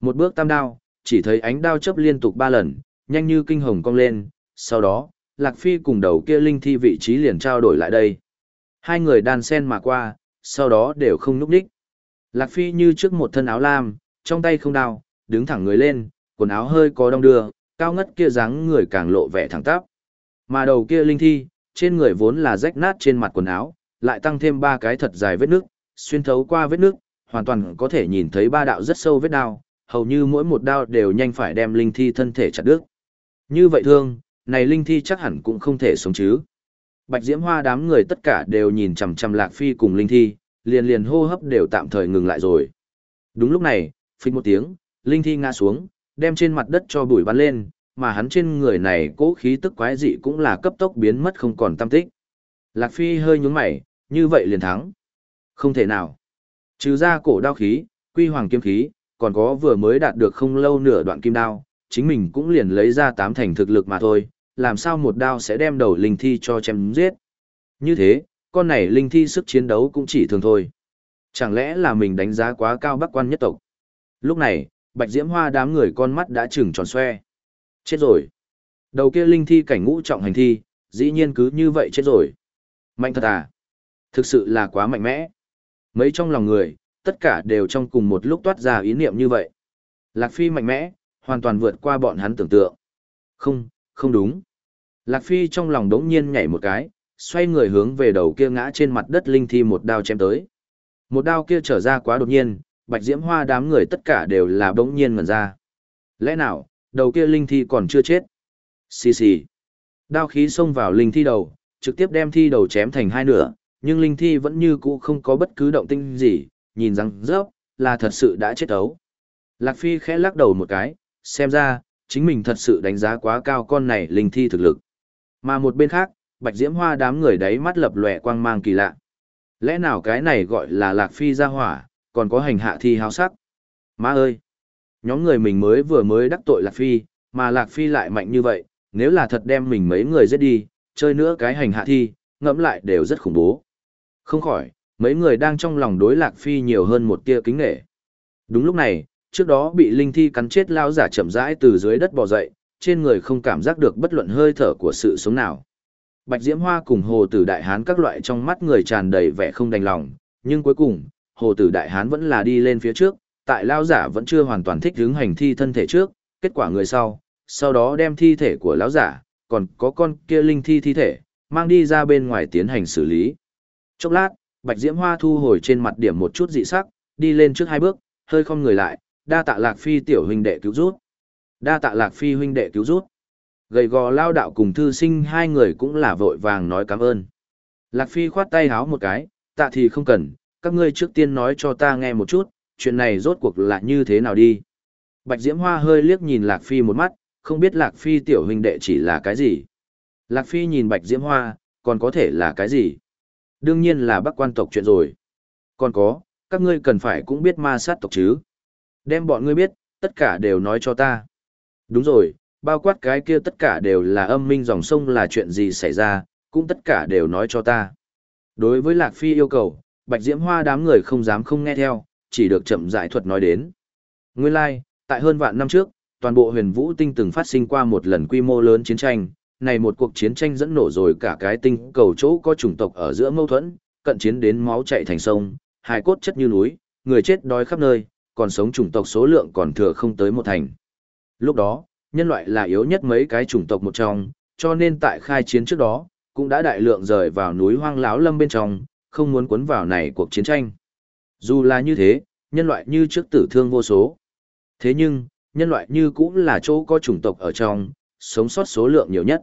S1: Một bước tam đao, chỉ thấy ánh đao chớp liên tục ba lần, nhanh như kinh hồng cong lên, sau đó, Lạc Phi cùng đầu kia linh thi vị trí liền trao đổi lại đây. Hai người đàn sen mà qua, sau đó đều không núp đích. Lạc Phi như trước một thân áo lam, trong tay không đao, đứng thẳng người lên, quần áo hơi có đong đưa, cao ngất kia dáng người càng lộ vẻ thẳng tắp. Mà đầu kia linh thi, trên người vốn là rách nát trên mặt quần áo, lại tăng thêm ba cái thật dài vết nước, xuyên thấu qua vết nước, hoàn toàn có thể nhìn thấy ba đạo rất sâu vết đao, hầu như mỗi một đao đều nhanh phải đem linh thi thân thể chặt đứt. Như vậy thương, này linh thi chắc hẳn cũng không thể sống chứ. Bạch Diễm Hoa đám người tất cả đều nhìn chằm chằm Lạc Phi cùng linh thi, liền liền hô hấp đều tạm thời ngừng lại rồi. Đúng lúc này, phích một tiếng, linh thi ngã xuống, đem trên mặt đất cho bụi bắn lên, mà hắn trên người này cố khí tức quái dị cũng là cấp tốc biến mất không còn tâm tích. Lạc Phi hơi nhúng mày, như vậy liền thắng. Không thể nào. Trừ ra cổ đao khí, quy hoàng kiếm khí, còn có vừa mới đạt được không lâu nửa đoạn kim đao, chính mình cũng liền lấy ra tám thành thực lực mà thôi, làm sao một đao sẽ đem đầu linh thi cho chém giết. Như thế, con này linh thi sức chiến đấu cũng chỉ thường thôi. Chẳng lẽ là mình đánh giá quá cao bắc quan nhất tộc? Lúc này, bạch diễm hoa đám người con mắt đã trừng tròn xoe. Chết rồi. Đầu kia linh thi cảnh ngũ trọng hành thi, dĩ nhiên cứ như vậy chết rồi. Mạnh thật à? Thực sự là quá mạnh mẽ. Mấy trong lòng người, tất cả đều trong cùng một lúc toát ra ý niệm như vậy. Lạc Phi mạnh mẽ, hoàn toàn vượt qua bọn hắn tưởng tượng. Không, không đúng. Lạc Phi trong lòng đống nhiên nhảy một cái, xoay người hướng về đầu kia ngã trên mặt đất linh thi một đao chém tới. Một đao kia trở ra quá đột nhiên, bạch diễm hoa đám người tất cả đều là đống nhiên ngẩn ra. Lẽ nào, đầu kia linh thi còn chưa chết? Xì xì. Đao khí xông vào linh thi đầu, trực tiếp đem thi đầu chém thành hai nửa, nhưng linh thi vẫn như cũ không có bất cứ động tinh gì, nhìn răng rớp, là thật sự đã chết ấu. Lạc Phi khẽ lắc đầu một cái, xem ra, chính mình thật sự đánh giá quá cao con này linh thi thực lực. Mà một bên khác, bạch diễm hoa đám người đấy mắt lập lòe quang mang kỳ lạ. Lẽ nào cái này gọi là Lạc Phi ra hỏa, còn có hành hạ thi háo sắc? Má ơi! Nhóm người mình mới vừa mới đắc tội Lạc Phi, mà Lạc Phi lại mạnh như vậy, nếu là thật đem mình mấy người giết đi, chơi nữa cái hành hạ thi, ngẫm lại đều rất khủng bố. Không khỏi, mấy người đang trong lòng đối Lạc Phi nhiều hơn một tia kính nghệ. Đúng lúc này, trước đó bị linh thi cắn chết lao giả chậm rãi từ dưới đất bò dậy, trên người không cảm giác được bất luận hơi thở của sự sống nào. Bạch Diễm Hoa cùng Hồ Tử Đại Hán các loại trong mắt người tràn đầy vẻ không đành lòng, nhưng cuối cùng, Hồ Tử Đại Hán vẫn là đi lên phía trước, tại lao giả vẫn chưa hoàn toàn thích hướng hành thi thân thể trước, kết quả người sau, sau đó đem thi thể của lão giả, còn có con kia linh thi thi thể, mang đi ra bên ngoài tiến hành xử lý. Chốc lát, Bạch Diễm Hoa thu hồi trên mặt điểm một chút dị sắc, đi lên trước hai bước, hơi không người lại, đa tạ Lạc Phi tiểu huynh đệ cứu rút. Đa tạ Lạc Phi huynh đệ cứu rút. Gầy gò lao đạo cùng thư sinh hai người cũng là vội vàng nói cảm ơn. Lạc Phi khoát tay háo một cái, tạ thì không cần, các ngươi trước tiên nói cho ta nghe một chút, chuyện này rốt cuộc là như thế nào đi. Bạch Diễm Hoa hơi liếc nhìn Lạc Phi một mắt, không biết Lạc Phi tiểu huynh đệ chỉ là cái gì. Lạc Phi nhìn Bạch Diễm Hoa, còn có thể là cái gì? Đương nhiên là bác quan tộc chuyện rồi. Còn có, các ngươi cần phải cũng biết ma sát tộc chứ. Đem bọn ngươi biết, tất cả đều nói cho ta. Đúng rồi, bao quát cái kia tất cả đều là âm minh dòng sông là chuyện gì xảy ra, cũng tất cả đều nói cho ta. Đối với Lạc Phi yêu cầu, Bạch Diễm Hoa đám người không dám không nghe theo, chỉ được chậm giải thuật nói đến. Nguyên lai, like, tại hơn vạn năm trước, toàn bộ huyền vũ tinh từng phát sinh qua một lần quy mô lớn chiến tranh, này một cuộc chiến tranh dẫn nổ rồi cả cái tinh cầu chỗ có chủng tộc ở giữa mâu thuẫn, cận chiến đến máu chạy thành sông, hài cốt chất như núi, người chết đói khắp nơi, còn sống chủng tộc số lượng còn thừa không tới một thành. Lúc đó, nhân loại là yếu nhất mấy cái chủng tộc một trong, cho nên tại khai chiến trước đó, cũng đã đại lượng rời vào núi hoang láo lâm bên trong, không muốn cuốn vào này cuộc chiến tranh. Dù là như thế, nhân loại như trước tử thương vô số. Thế nhưng, nhân loại như cũng là chỗ có chủng tộc ở trong, sống sót số lượng nhiều nhất.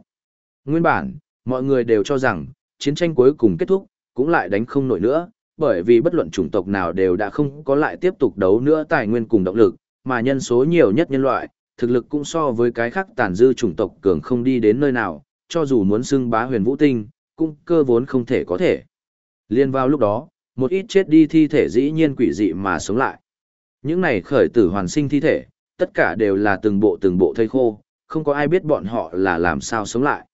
S1: Nguyên bản, mọi người đều cho rằng, chiến tranh cuối cùng kết thúc, cũng lại đánh không nổi nữa, bởi vì bất luận chủng tộc nào đều đã không có lại tiếp tục đấu nữa tài nguyên cùng động lực, mà nhân số nhiều nhất nhân loại, thực lực cũng so với cái khác tàn dư chủng tộc cường không đi đến nơi nào, cho dù muốn xưng bá huyền vũ tinh, cũng cơ vốn không thể có thể. Liên vào lúc đó, một ít chết đi thi thể dĩ nhiên quỷ dị mà sống lại. Những này khởi tử hoàn sinh thi thể, tất cả đều là từng bộ từng bộ thây khô, không có ai biết bọn họ là làm sao sống lại.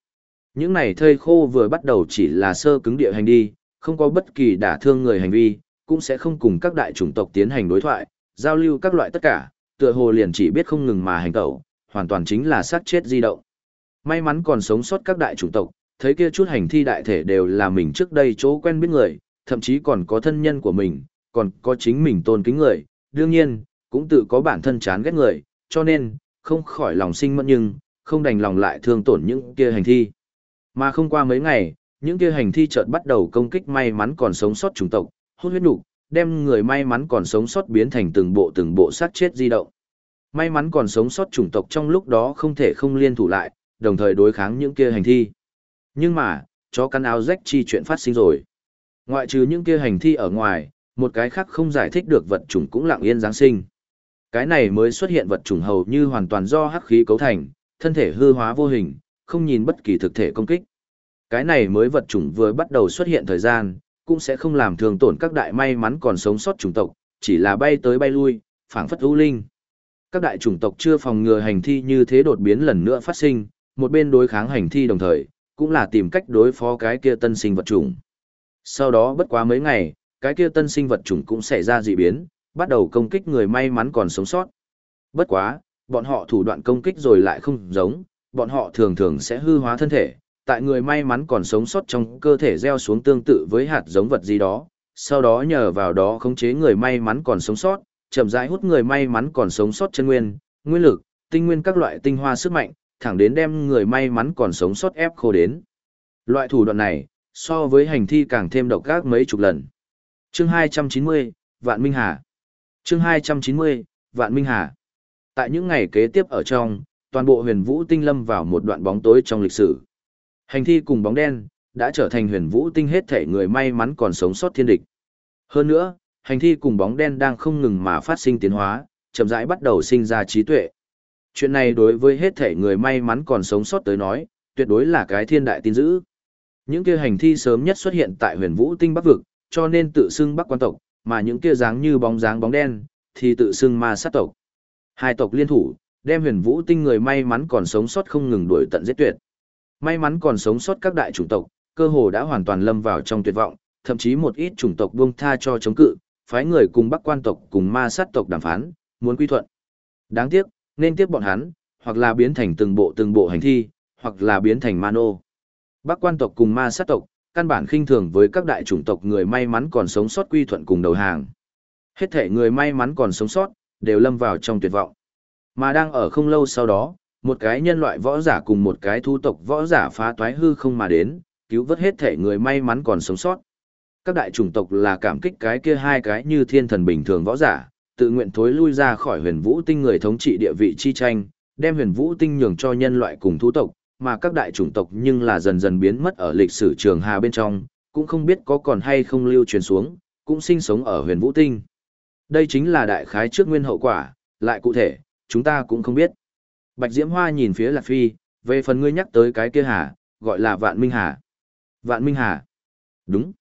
S1: Những này thây khô vừa bắt đầu chỉ là sơ cứng địa hành đi, không có bất kỳ đả thương người hành vi, cũng sẽ không cùng các đại chủng tộc tiến hành đối thoại, giao lưu các loại tất cả, tựa hồ liền chỉ biết không ngừng mà hành tẩu, hoàn toàn chính là sát chết di động. May mắn còn sống sót các đại chủng tộc, thấy kia chút hành thi đại thể đều là mình trước đây chỗ quen biết người, thậm chí còn có thân nhân của mình, còn có chính mình tôn kính người, đương nhiên, cũng tự có bản thân chán ghét người, cho nên, không khỏi lòng sinh mẫn nhưng, không đành lòng lại thương tổn những kia hành thi. Mà không qua mấy ngày, những kia hành thi chợt bắt đầu công kích may mắn còn sống sót chủng tộc, hút huyết nục, đem người may mắn còn sống sót biến thành từng bộ từng bộ sát chết di động. May mắn còn sống sót chủng tộc trong lúc đó không thể không liên thủ lại, đồng thời đối kháng những kia hành thi. Nhưng mà, chó cắn áo rách chi chuyện phát sinh rồi. Ngoại trừ những kia hành thi ở ngoài, một cái khác không giải thích được vật chủng cũng lặng yên giáng sinh. Cái này mới xuất hiện vật chủng hầu như hoàn toàn do hắc khí cấu thành, thân thể hư hóa vô hình, không nhìn bất kỳ thực thể công kích. Cái này mới vật chủng vừa bắt đầu xuất hiện thời gian, cũng sẽ không làm thương tổn các đại may mắn còn sống sót chủng tộc, chỉ là bay tới bay lui, phảng phất ưu linh. Các đại chủng tộc chưa phòng ngừa hành thi như thế đột biến lần nữa phát sinh, một bên đối kháng hành thi đồng thời, cũng là tìm cách đối phó cái kia tân sinh vật chủng. Sau đó bất quá mấy ngày, cái kia tân sinh vật chủng cũng xảy ra dị biến, bắt đầu công kích người may mắn còn sống sót. Bất quá, bọn họ thủ đoạn công kích rồi lại không giống, bọn họ thường thường sẽ hư hóa thân thể, tại người may mắn còn sống sót trong cơ thể gieo xuống tương tự với hạt giống vật gì đó, sau đó nhờ vào đó khống chế người may mắn còn sống sót, chậm rãi hút người may mắn còn sống sót chân nguyên, nguyên lực, tinh nguyên các loại tinh hoa sức mạnh, thẳng đến đem người may mắn còn sống sót ép khô đến. Loại thủ đoạn này, so với hành thi càng thêm độc ác mấy chục lần. Chương 290, Vạn Minh Hà. Chương 290, Vạn Minh Hà. Tại những ngày kế tiếp ở trong, toàn bộ huyền vũ tinh lâm vào một đoạn bóng tối trong lịch sử. Hành thi cùng bóng đen, đã trở thành huyền vũ tinh hết thể người may mắn còn sống sót thiên địch. Hơn nữa, hành thi cùng bóng đen đang không ngừng mà phát sinh tiến hóa, chậm rãi bắt đầu sinh ra trí tuệ. Chuyện này đối với hết thể người may mắn còn sống sót tới nói, tuyệt đối là cái thiên đại tin dữ. Những kia hành thi sớm nhất xuất hiện tại huyền vũ tinh bắc vực, cho nên tự xưng bắc quan tộc, mà những kia dáng như bóng dáng bóng đen, thì tự xưng ma sát tộc. Hai tộc liên thủ, đem huyền vũ tinh người may mắn còn sống sót không ngừng đuổi tận giết tuyệt. May mắn còn sống sót các đại chủng tộc, cơ hồ đã hoàn toàn lâm vào trong tuyệt vọng, thậm chí một ít chủng tộc buông tha cho chống cự, phái người cùng Bắc quan tộc cùng ma sát tộc đàm phán, muốn quy thuận. Đáng tiếc, nên tiếp bọn hắn, hoặc là biến thành từng bộ từng bộ hành thi, hoặc là biến thành mano. Bắc quan tộc cùng ma sát tộc, căn bản khinh thường với các đại chủng tộc người may mắn còn sống sót quy thuận cùng đầu hàng. Hết thể người may mắn còn sống sót, đều lâm vào trong tuyệt vọng. Mà đang ở không lâu sau đó, một cái nhân loại võ giả cùng một cái thu tộc võ giả phá toái hư không mà đến, cứu vớt hết thể người may mắn còn sống sót. Các đại chủng tộc là cảm kích cái kia hai cái như thiên thần bình thường võ giả, tự nguyện thối lui ra khỏi huyền vũ tinh người thống trị địa vị chi tranh, đem huyền vũ tinh nhường cho nhân loại cùng thu tộc, mà các đại chủng tộc nhưng là dần dần biến mất ở lịch sử trường hà bên trong, cũng không biết có còn hay không lưu truyền xuống, cũng sinh sống ở huyền vũ tinh. Đây chính là đại khái trước nguyên hậu quả, lại cụ thể, chúng ta cũng không biết. Bạch Diễm Hoa nhìn phía Lạc Phi, về phần ngươi nhắc tới cái kia hà, gọi là Vạn Minh Hà. Vạn Minh Hà. Đúng.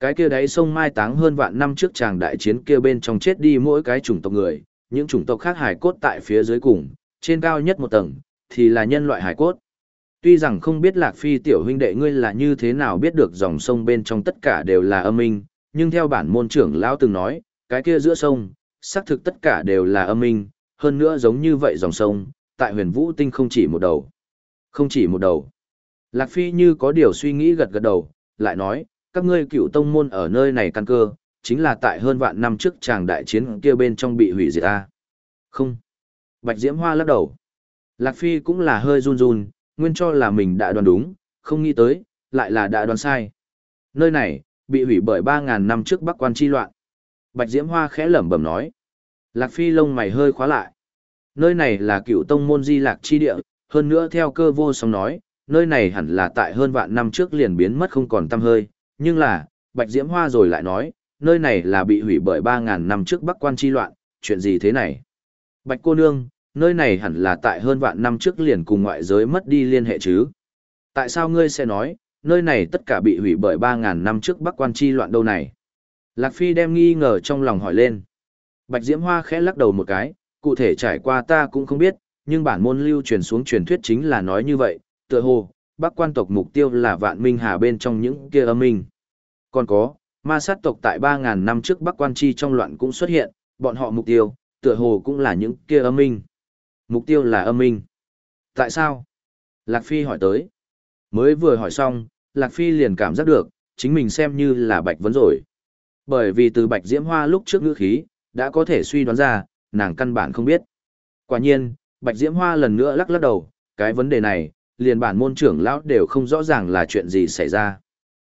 S1: Cái kia đấy sông mai táng hơn vạn năm trước chàng đại chiến kia bên trong chết đi mỗi cái chủng tộc người, những chủng tộc khác hải cốt tại phía dưới cùng, trên cao nhất một tầng, thì là nhân loại hải cốt. Tuy rằng không biết Lạc Phi tiểu huynh đệ ngươi là như thế nào biết được dòng sông bên trong tất cả đều là âm minh, nhưng theo bản môn trưởng lão từng nói, cái kia giữa sông, xác thực tất cả đều là âm minh, hơn nữa giống như vậy dòng sông, tại huyền vũ tinh không chỉ một đầu. Không chỉ một đầu. Lạc Phi như có điều suy nghĩ gật gật đầu, lại nói, các ngươi cựu tông môn ở nơi này căn cơ, chính là tại hơn vạn năm trước chàng đại chiến kia bên trong bị hủy diệt ta. Không. Bạch Diễm Hoa lắc đầu. Lạc Phi cũng là hơi run run, nguyên cho là mình đã đoán đúng, không nghĩ tới, lại là đã đoán sai. Nơi này, bị hủy bởi 3.000 năm trước Bắc quan chi loạn. Bạch Diễm Hoa khẽ lẩm bẩm nói. Lạc Phi lông mày hơi khóa lại. Nơi này là cựu tông môn di lạc chi địa, hơn nữa theo cơ vô song nói, nơi này hẳn là tại hơn vạn năm trước liền biến mất không còn tăm hơi, nhưng là, Bạch Diễm Hoa rồi lại nói, nơi này là bị hủy bởi 3.000 năm trước Bắc quan chi loạn, chuyện gì thế này? Bạch cô nương, nơi này hẳn là tại hơn vạn năm trước liền cùng ngoại giới mất đi liên hệ chứ? Tại sao ngươi sẽ nói, nơi này tất cả bị hủy bởi 3.000 năm trước Bắc quan chi loạn đâu này? Lạc Phi đem nghi ngờ trong lòng hỏi lên. Bạch Diễm Hoa khẽ lắc đầu một cái, cụ thể trải qua ta cũng không biết, nhưng bản môn lưu truyền xuống truyền thuyết chính là nói như vậy, tựa hồ, Bắc quan tộc mục tiêu là vạn minh hà bên trong những kia âm minh. Còn có, ma sát tộc tại 3.000 năm trước Bắc quan chi trong loạn cũng xuất hiện, bọn họ mục tiêu, tựa hồ cũng là những kia âm minh. Mục tiêu là âm minh. Tại sao? Lạc Phi hỏi tới. Mới vừa hỏi xong, Lạc Phi liền cảm giác được, chính mình xem như là bạch vấn rồi. Bởi vì từ bạch diễm hoa lúc trước ngữ khí, đã có thể suy đoán ra, nàng căn bản không biết. Quả nhiên, bạch diễm hoa lần nữa lắc lắc đầu, cái vấn đề này, liền bản môn trưởng lão đều không rõ ràng là chuyện gì xảy ra.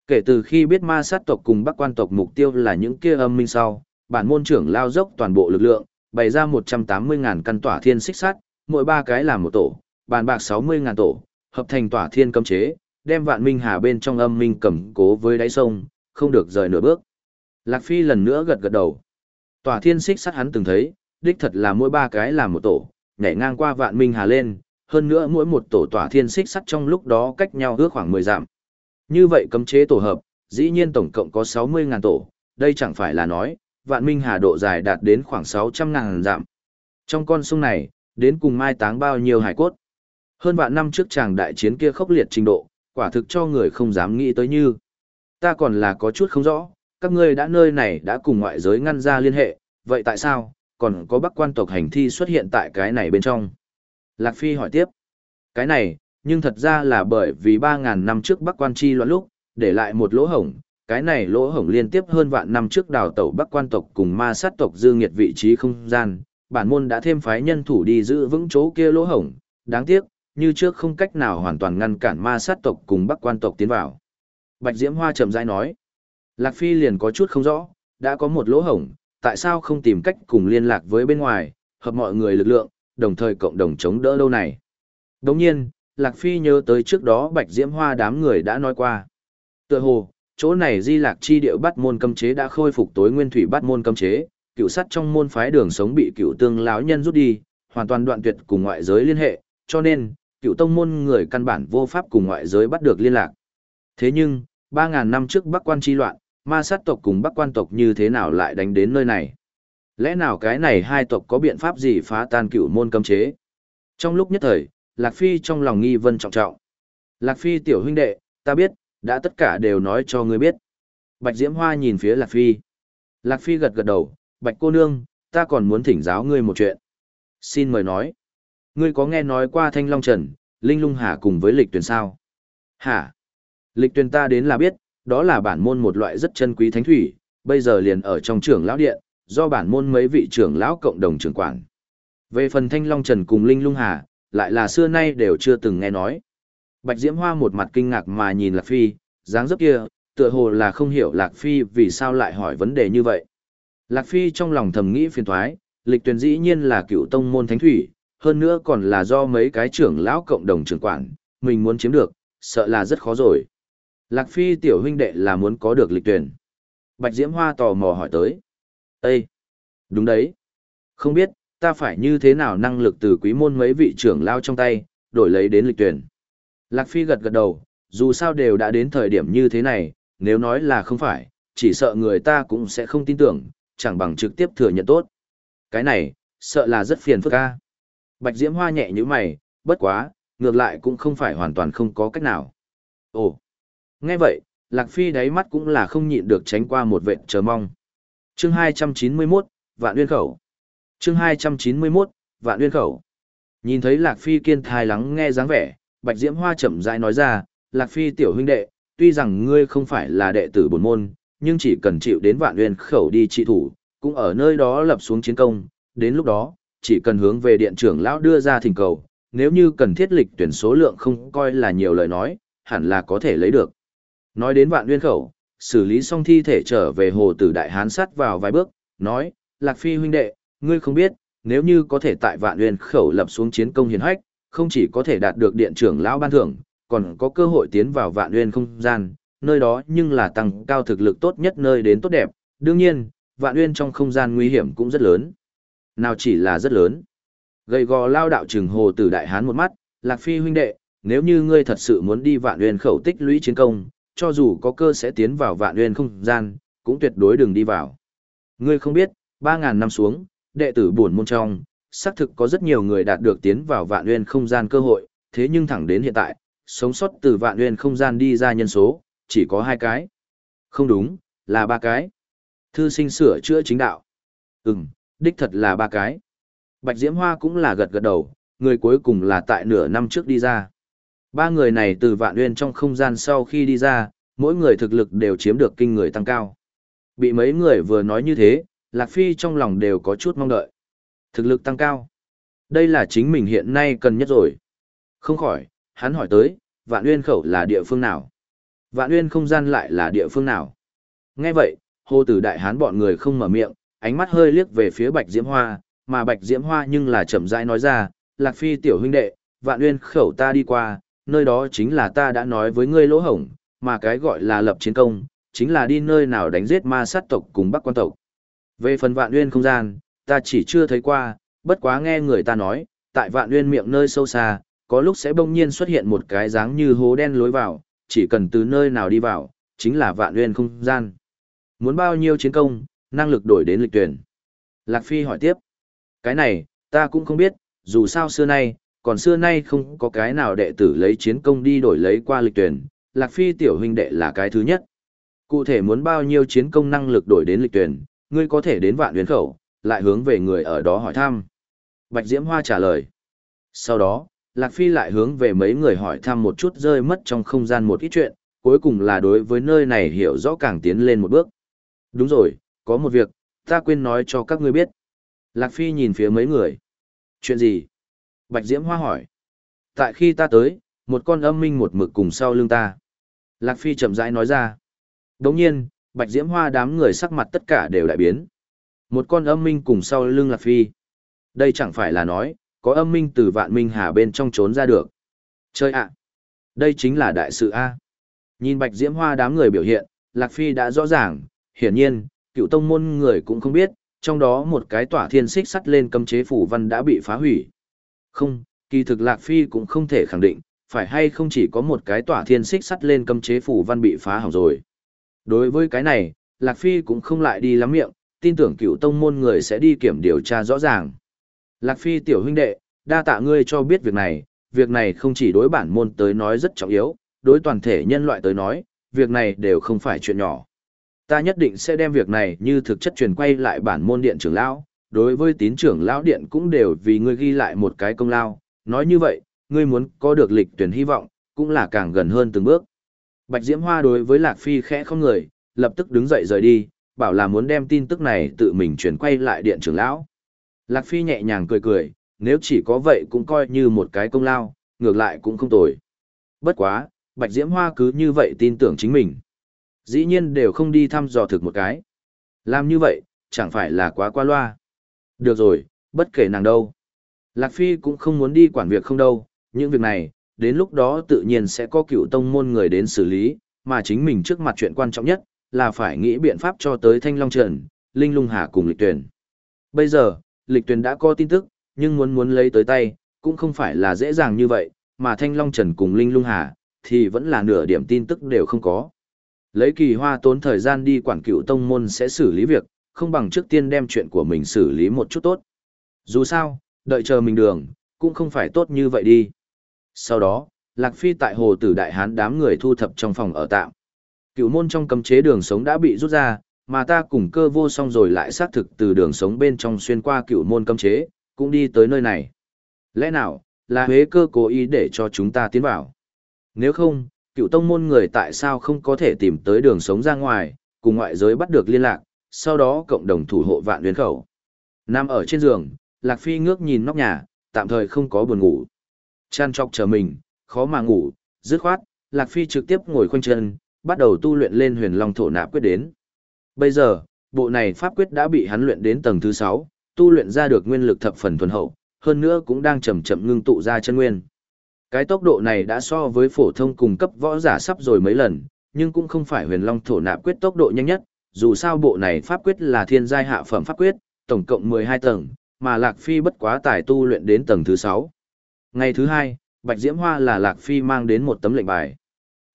S1: Kể từ khi biết ma sát tộc cùng bắc quan tộc mục tiêu là những kia âm minh sau, bản môn trưởng lao dốc toàn bộ lực lượng, bày ra 180.000 căn tỏa thiên xích sát, mỗi ba cái làm một tổ, bàn bạc 60.000 tổ, hợp thành tỏa thiên cấm chế, đem vạn minh hà bên trong âm minh cầm cố với đáy sông, không được rời nửa bước. Lạc Phi lần nữa gật gật đầu. Tòa thiên xích sắt hắn từng thấy, đích thật là mỗi ba cái làm một tổ, nhảy ngang qua vạn minh hà lên, hơn nữa mỗi một tổ tỏa thiên xích sắt trong lúc đó cách nhau ước khoảng 10 dặm. Như vậy cấm chế tổ hợp, dĩ nhiên tổng cộng có 60.000 tổ, đây chẳng phải là nói, vạn minh hà độ dài đạt đến khoảng 600.000 dặm. Trong con sông này, đến cùng mai táng bao nhiêu hải cốt. Hơn vạn năm trước chàng đại chiến kia khốc liệt trình độ, quả thực cho người không dám nghĩ tới như. Ta còn là có chút không rõ, các ngươi đã nơi này đã cùng ngoại giới ngăn ra liên hệ, vậy tại sao, còn có bắc quan tộc hành thi xuất hiện tại cái này bên trong? Lạc Phi hỏi tiếp. Cái này, nhưng thật ra là bởi vì 3.000 năm trước bắc quan chi loạn lúc, để lại một lỗ hổng, cái này lỗ hổng liên tiếp hơn vạn năm trước đào tẩu bắc quan tộc cùng ma sát tộc dư nghiệt vị trí không gian, bản môn đã thêm phái nhân thủ đi giữ vững chỗ kia lỗ hổng, đáng tiếc, như trước không cách nào hoàn toàn ngăn cản ma sát tộc cùng bắc quan tộc tiến vào. Bạch Diễm Hoa chậm rãi nói, Lạc Phi liền có chút không rõ, đã có một lỗ hổng, tại sao không tìm cách cùng liên lạc với bên ngoài, hợp mọi người lực lượng, đồng thời cộng đồng chống đỡ đâu này. Đồng nhiên, Lạc Phi nhớ tới trước đó Bạch Diễm Hoa đám người đã nói qua. Tựa hồ, chỗ này di lạc chi điệu bắt môn cấm chế đã khôi phục tối nguyên thủy bắt môn cấm chế, cựu sắt trong môn phái đường sống bị cựu tương lão nhân rút đi, hoàn toàn đoạn tuyệt cùng ngoại giới liên hệ, cho nên, cựu tông môn người căn bản vô pháp cùng ngoại giới bắt được liên lạc. Thế nhưng, 3.000 năm trước Bắc quan chi loạn, ma sát tộc cùng Bắc quan tộc như thế nào lại đánh đến nơi này? Lẽ nào cái này hai tộc có biện pháp gì phá tan cựu môn cấm chế? Trong lúc nhất thời, Lạc Phi trong lòng nghi vân trọng trọng. Lạc Phi tiểu huynh đệ, ta biết, đã tất cả đều nói cho ngươi biết. Bạch Diễm Hoa nhìn phía Lạc Phi. Lạc Phi gật gật đầu, Bạch cô nương, ta còn muốn thỉnh giáo ngươi một chuyện. Xin mời nói. Ngươi có nghe nói qua Thanh Long Trần, Linh Lung Hà cùng với lịch Tuyền sao? Hả? Lịch Tuyền ta đến là biết, đó là bản môn một loại rất chân quý thánh thủy, bây giờ liền ở trong trưởng lão điện, do bản môn mấy vị trưởng lão cộng đồng trưởng quản. Về phần Thanh Long Trần cùng Linh Lung Hà, lại là xưa nay đều chưa từng nghe nói. Bạch Diễm Hoa một mặt kinh ngạc mà nhìn Lạc Phi, dáng dấp kia, tựa hồ là không hiểu Lạc Phi vì sao lại hỏi vấn đề như vậy. Lạc Phi trong lòng thầm nghĩ phiền thoái, lịch tuyển dĩ nhiên là cựu tông môn thánh thủy, hơn nữa còn là do mấy cái trưởng lão cộng đồng trưởng quản, mình muốn chiếm được, sợ là rất khó rồi. Lạc Phi tiểu huynh đệ là muốn có được lịch tuyển. Bạch Diễm Hoa tò mò hỏi tới. Ê! Đúng đấy. Không biết, ta phải như thế nào năng lực từ quý môn mấy vị trưởng lao trong tay, đổi lấy đến lịch tuyển. Lạc Phi gật gật đầu, dù sao đều đã đến thời điểm như thế này, nếu nói là không phải, chỉ sợ người ta cũng sẽ không tin tưởng, chẳng bằng trực tiếp thừa nhận tốt. Cái này, sợ là rất phiền phức ca. Bạch Diễm Hoa nhẹ như mày, bất quá, ngược lại cũng không phải hoàn toàn không có cách nào. Ồ, nghe vậy, Lạc Phi đáy mắt cũng là không nhịn được tránh qua một vệt chờ mong. Chương 291, Vạn Uyên Khẩu. Chương 291, Vạn Uyên Khẩu. Nhìn thấy Lạc Phi kiên thai lắng nghe dáng vẻ, Bạch Diễm Hoa chậm rãi nói ra, Lạc Phi tiểu huynh đệ, tuy rằng ngươi không phải là đệ tử bổn môn, nhưng chỉ cần chịu đến Vạn Uyên Khẩu đi trị thủ, cũng ở nơi đó lập xuống chiến công, đến lúc đó, chỉ cần hướng về điện trưởng lão đưa ra thỉnh cầu, nếu như cần thiết lịch tuyển số lượng không coi là nhiều lời nói, hẳn là có thể lấy được. Nói đến vạn nguyên khẩu, xử lý xong thi thể trở về hồ tử đại hán sắt vào vài bước, nói, Lạc Phi huynh đệ, ngươi không biết, nếu như có thể tại vạn nguyên khẩu lập xuống chiến công hiền hách, không chỉ có thể đạt được điện trưởng lão ban thưởng, còn có cơ hội tiến vào vạn nguyên không gian, nơi đó nhưng là tăng cao thực lực tốt nhất nơi đến tốt đẹp, đương nhiên, vạn nguyên trong không gian nguy hiểm cũng rất lớn. Nào chỉ là rất lớn. Gầy gò lao đạo trừng hồ tử đại hán một mắt, Lạc Phi huynh đệ, nếu như ngươi thật sự muốn đi vạn nguyên khẩu tích lũy chiến công, cho dù có cơ sẽ tiến vào vạn nguyên không gian, cũng tuyệt đối đừng đi vào. Ngươi không biết, 3.000 năm xuống, đệ tử buồn môn trong, xác thực có rất nhiều người đạt được tiến vào vạn nguyên không gian cơ hội, thế nhưng thẳng đến hiện tại, sống sót từ vạn nguyên không gian đi ra nhân số, chỉ có hai cái. Không đúng, là ba cái. Thư sinh sửa chữa chính đạo. Ừm, đích thật là ba cái. Bạch Diễm Hoa cũng là gật gật đầu, người cuối cùng là tại nửa năm trước đi ra. Ba người này từ vạn nguyên trong không gian sau khi đi ra, mỗi người thực lực đều chiếm được kinh người tăng cao. Bị mấy người vừa nói như thế, Lạc Phi trong lòng đều có chút mong đợi. Thực lực tăng cao. Đây là chính mình hiện nay cần nhất rồi. Không khỏi, hắn hỏi tới, vạn nguyên khẩu là địa phương nào? Vạn nguyên không gian lại là địa phương nào? Nghe vậy, hô tử đại hán bọn người không mở miệng, ánh mắt hơi liếc về phía bạch diễm hoa, mà bạch diễm hoa nhưng là chậm rãi nói ra, Lạc Phi tiểu huynh đệ, vạn nguyên khẩu ta đi qua, nơi đó chính là ta đã nói với ngươi lỗ hổng, mà cái gọi là lập chiến công, chính là đi nơi nào đánh giết ma sát tộc cùng bắc quan tộc. Về phần vạn nguyên không gian, ta chỉ chưa thấy qua, bất quá nghe người ta nói, tại vạn nguyên miệng nơi sâu xa, có lúc sẽ bỗng nhiên xuất hiện một cái dáng như hố đen lối vào, chỉ cần từ nơi nào đi vào, chính là vạn nguyên không gian. Muốn bao nhiêu chiến công, năng lực đổi đến lịch tuyển. Lạc Phi hỏi tiếp, cái này, ta cũng không biết, dù sao xưa nay, còn xưa nay không có cái nào đệ tử lấy chiến công đi đổi lấy qua lịch tuyển, Lạc Phi tiểu huynh đệ là cái thứ nhất. Cụ thể muốn bao nhiêu chiến công năng lực đổi đến lịch tuyển, ngươi có thể đến vạn huyền khẩu, lại hướng về người ở đó hỏi thăm. Bạch Diễm Hoa trả lời. Sau đó, Lạc Phi lại hướng về mấy người hỏi thăm một chút rơi mất trong không gian một ít chuyện, cuối cùng là đối với nơi này hiểu rõ càng tiến lên một bước. Đúng rồi, có một việc, ta quên nói cho các ngươi biết. Lạc Phi nhìn phía mấy người. Chuyện gì? Bạch Diễm Hoa hỏi. Tại khi ta tới, một con âm minh một mực cùng sau lưng ta. Lạc Phi chậm rãi nói ra. Đồng nhiên, Bạch Diễm Hoa đám người sắc mặt tất cả đều đại biến. Một con âm minh cùng sau lưng Lạc Phi. Đây chẳng phải là nói, có âm minh từ vạn minh hà bên trong trốn ra được. Chơi ạ! đây chính là đại sự A. Nhìn Bạch Diễm Hoa đám người biểu hiện, Lạc Phi đã rõ ràng, hiển nhiên, cựu tông môn người cũng không biết, trong đó một cái tỏa thiên xích sắt lên cấm chế phủ văn đã bị phá hủy. Không, kỳ thực Lạc Phi cũng không thể khẳng định, phải hay không chỉ có một cái tỏa thiên xích sắt lên cấm chế phủ văn bị phá hỏng rồi. Đối với cái này, Lạc Phi cũng không lại đi lắm miệng, tin tưởng cựu tông môn người sẽ đi kiểm điều tra rõ ràng. Lạc Phi tiểu huynh đệ, đa tạ ngươi cho biết việc này, việc này không chỉ đối bản môn tới nói rất trọng yếu, đối toàn thể nhân loại tới nói, việc này đều không phải chuyện nhỏ. Ta nhất định sẽ đem việc này như thực chất truyền quay lại bản môn điện trưởng lão, đối với tín trưởng lão điện cũng đều vì ngươi ghi lại một cái công lao, nói như vậy, ngươi muốn có được lịch tuyển hy vọng, cũng là càng gần hơn từng bước. Bạch Diễm Hoa đối với Lạc Phi khẽ không người, lập tức đứng dậy rời đi, bảo là muốn đem tin tức này tự mình chuyển quay lại điện trưởng lão. Lạc Phi nhẹ nhàng cười cười, nếu chỉ có vậy cũng coi như một cái công lao, ngược lại cũng không tồi. Bất quá, Bạch Diễm Hoa cứ như vậy tin tưởng chính mình. Dĩ nhiên đều không đi thăm dò thực một cái. Làm như vậy, chẳng phải là quá qua loa. Được rồi, bất kể nàng đâu. Lạc Phi cũng không muốn đi quản việc không đâu, những việc này, đến lúc đó tự nhiên sẽ có cựu tông môn người đến xử lý, mà chính mình trước mặt chuyện quan trọng nhất, là phải nghĩ biện pháp cho tới Thanh Long Trần, Linh Lung Hà cùng Lịch Tuyển. Bây giờ, Lịch Tuyển đã có tin tức, nhưng muốn muốn lấy tới tay, cũng không phải là dễ dàng như vậy, mà Thanh Long Trần cùng Linh Lung Hà, thì vẫn là nửa điểm tin tức đều không có. Lấy kỳ hoa tốn thời gian đi quản cựu tông môn sẽ xử lý việc, không bằng trước tiên đem chuyện của mình xử lý một chút tốt. Dù sao, đợi chờ mình đường, cũng không phải tốt như vậy đi. Sau đó, Lạc Phi tại hồ tử đại hán đám người thu thập trong phòng ở tạm. Cựu môn trong cấm chế đường sống đã bị rút ra, mà ta cùng cơ vô song rồi lại xác thực từ đường sống bên trong xuyên qua cựu môn cấm chế, cũng đi tới nơi này. Lẽ nào, là huế cơ cố ý để cho chúng ta tiến vào? Nếu không, cựu tông môn người tại sao không có thể tìm tới đường sống ra ngoài, cùng ngoại giới bắt được liên lạc, sau đó cộng đồng thủ hộ vạn nguyên khẩu. Nằm ở trên giường, Lạc Phi ngước nhìn nóc nhà, tạm thời không có buồn ngủ. Chăn chọc chờ mình, khó mà ngủ, dứt khoát, Lạc Phi trực tiếp ngồi khoanh chân, bắt đầu tu luyện lên huyền long thổ nạp quyết đến. Bây giờ, bộ này pháp quyết đã bị hắn luyện đến tầng thứ 6, tu luyện ra được nguyên lực thập phần thuần hậu, hơn nữa cũng đang chậm chậm ngưng tụ ra chân nguyên. Cái tốc độ này đã so với phổ thông cùng cấp võ giả sắp rồi mấy lần, nhưng cũng không phải huyền long thổ nạp quyết tốc độ nhanh nhất, dù sao bộ này pháp quyết là thiên giai hạ phẩm pháp quyết, tổng cộng 12 tầng, mà Lạc Phi bất quá tài tu luyện đến tầng thứ 6. Ngày thứ hai, Bạch Diễm Hoa là Lạc Phi mang đến một tấm lệnh bài.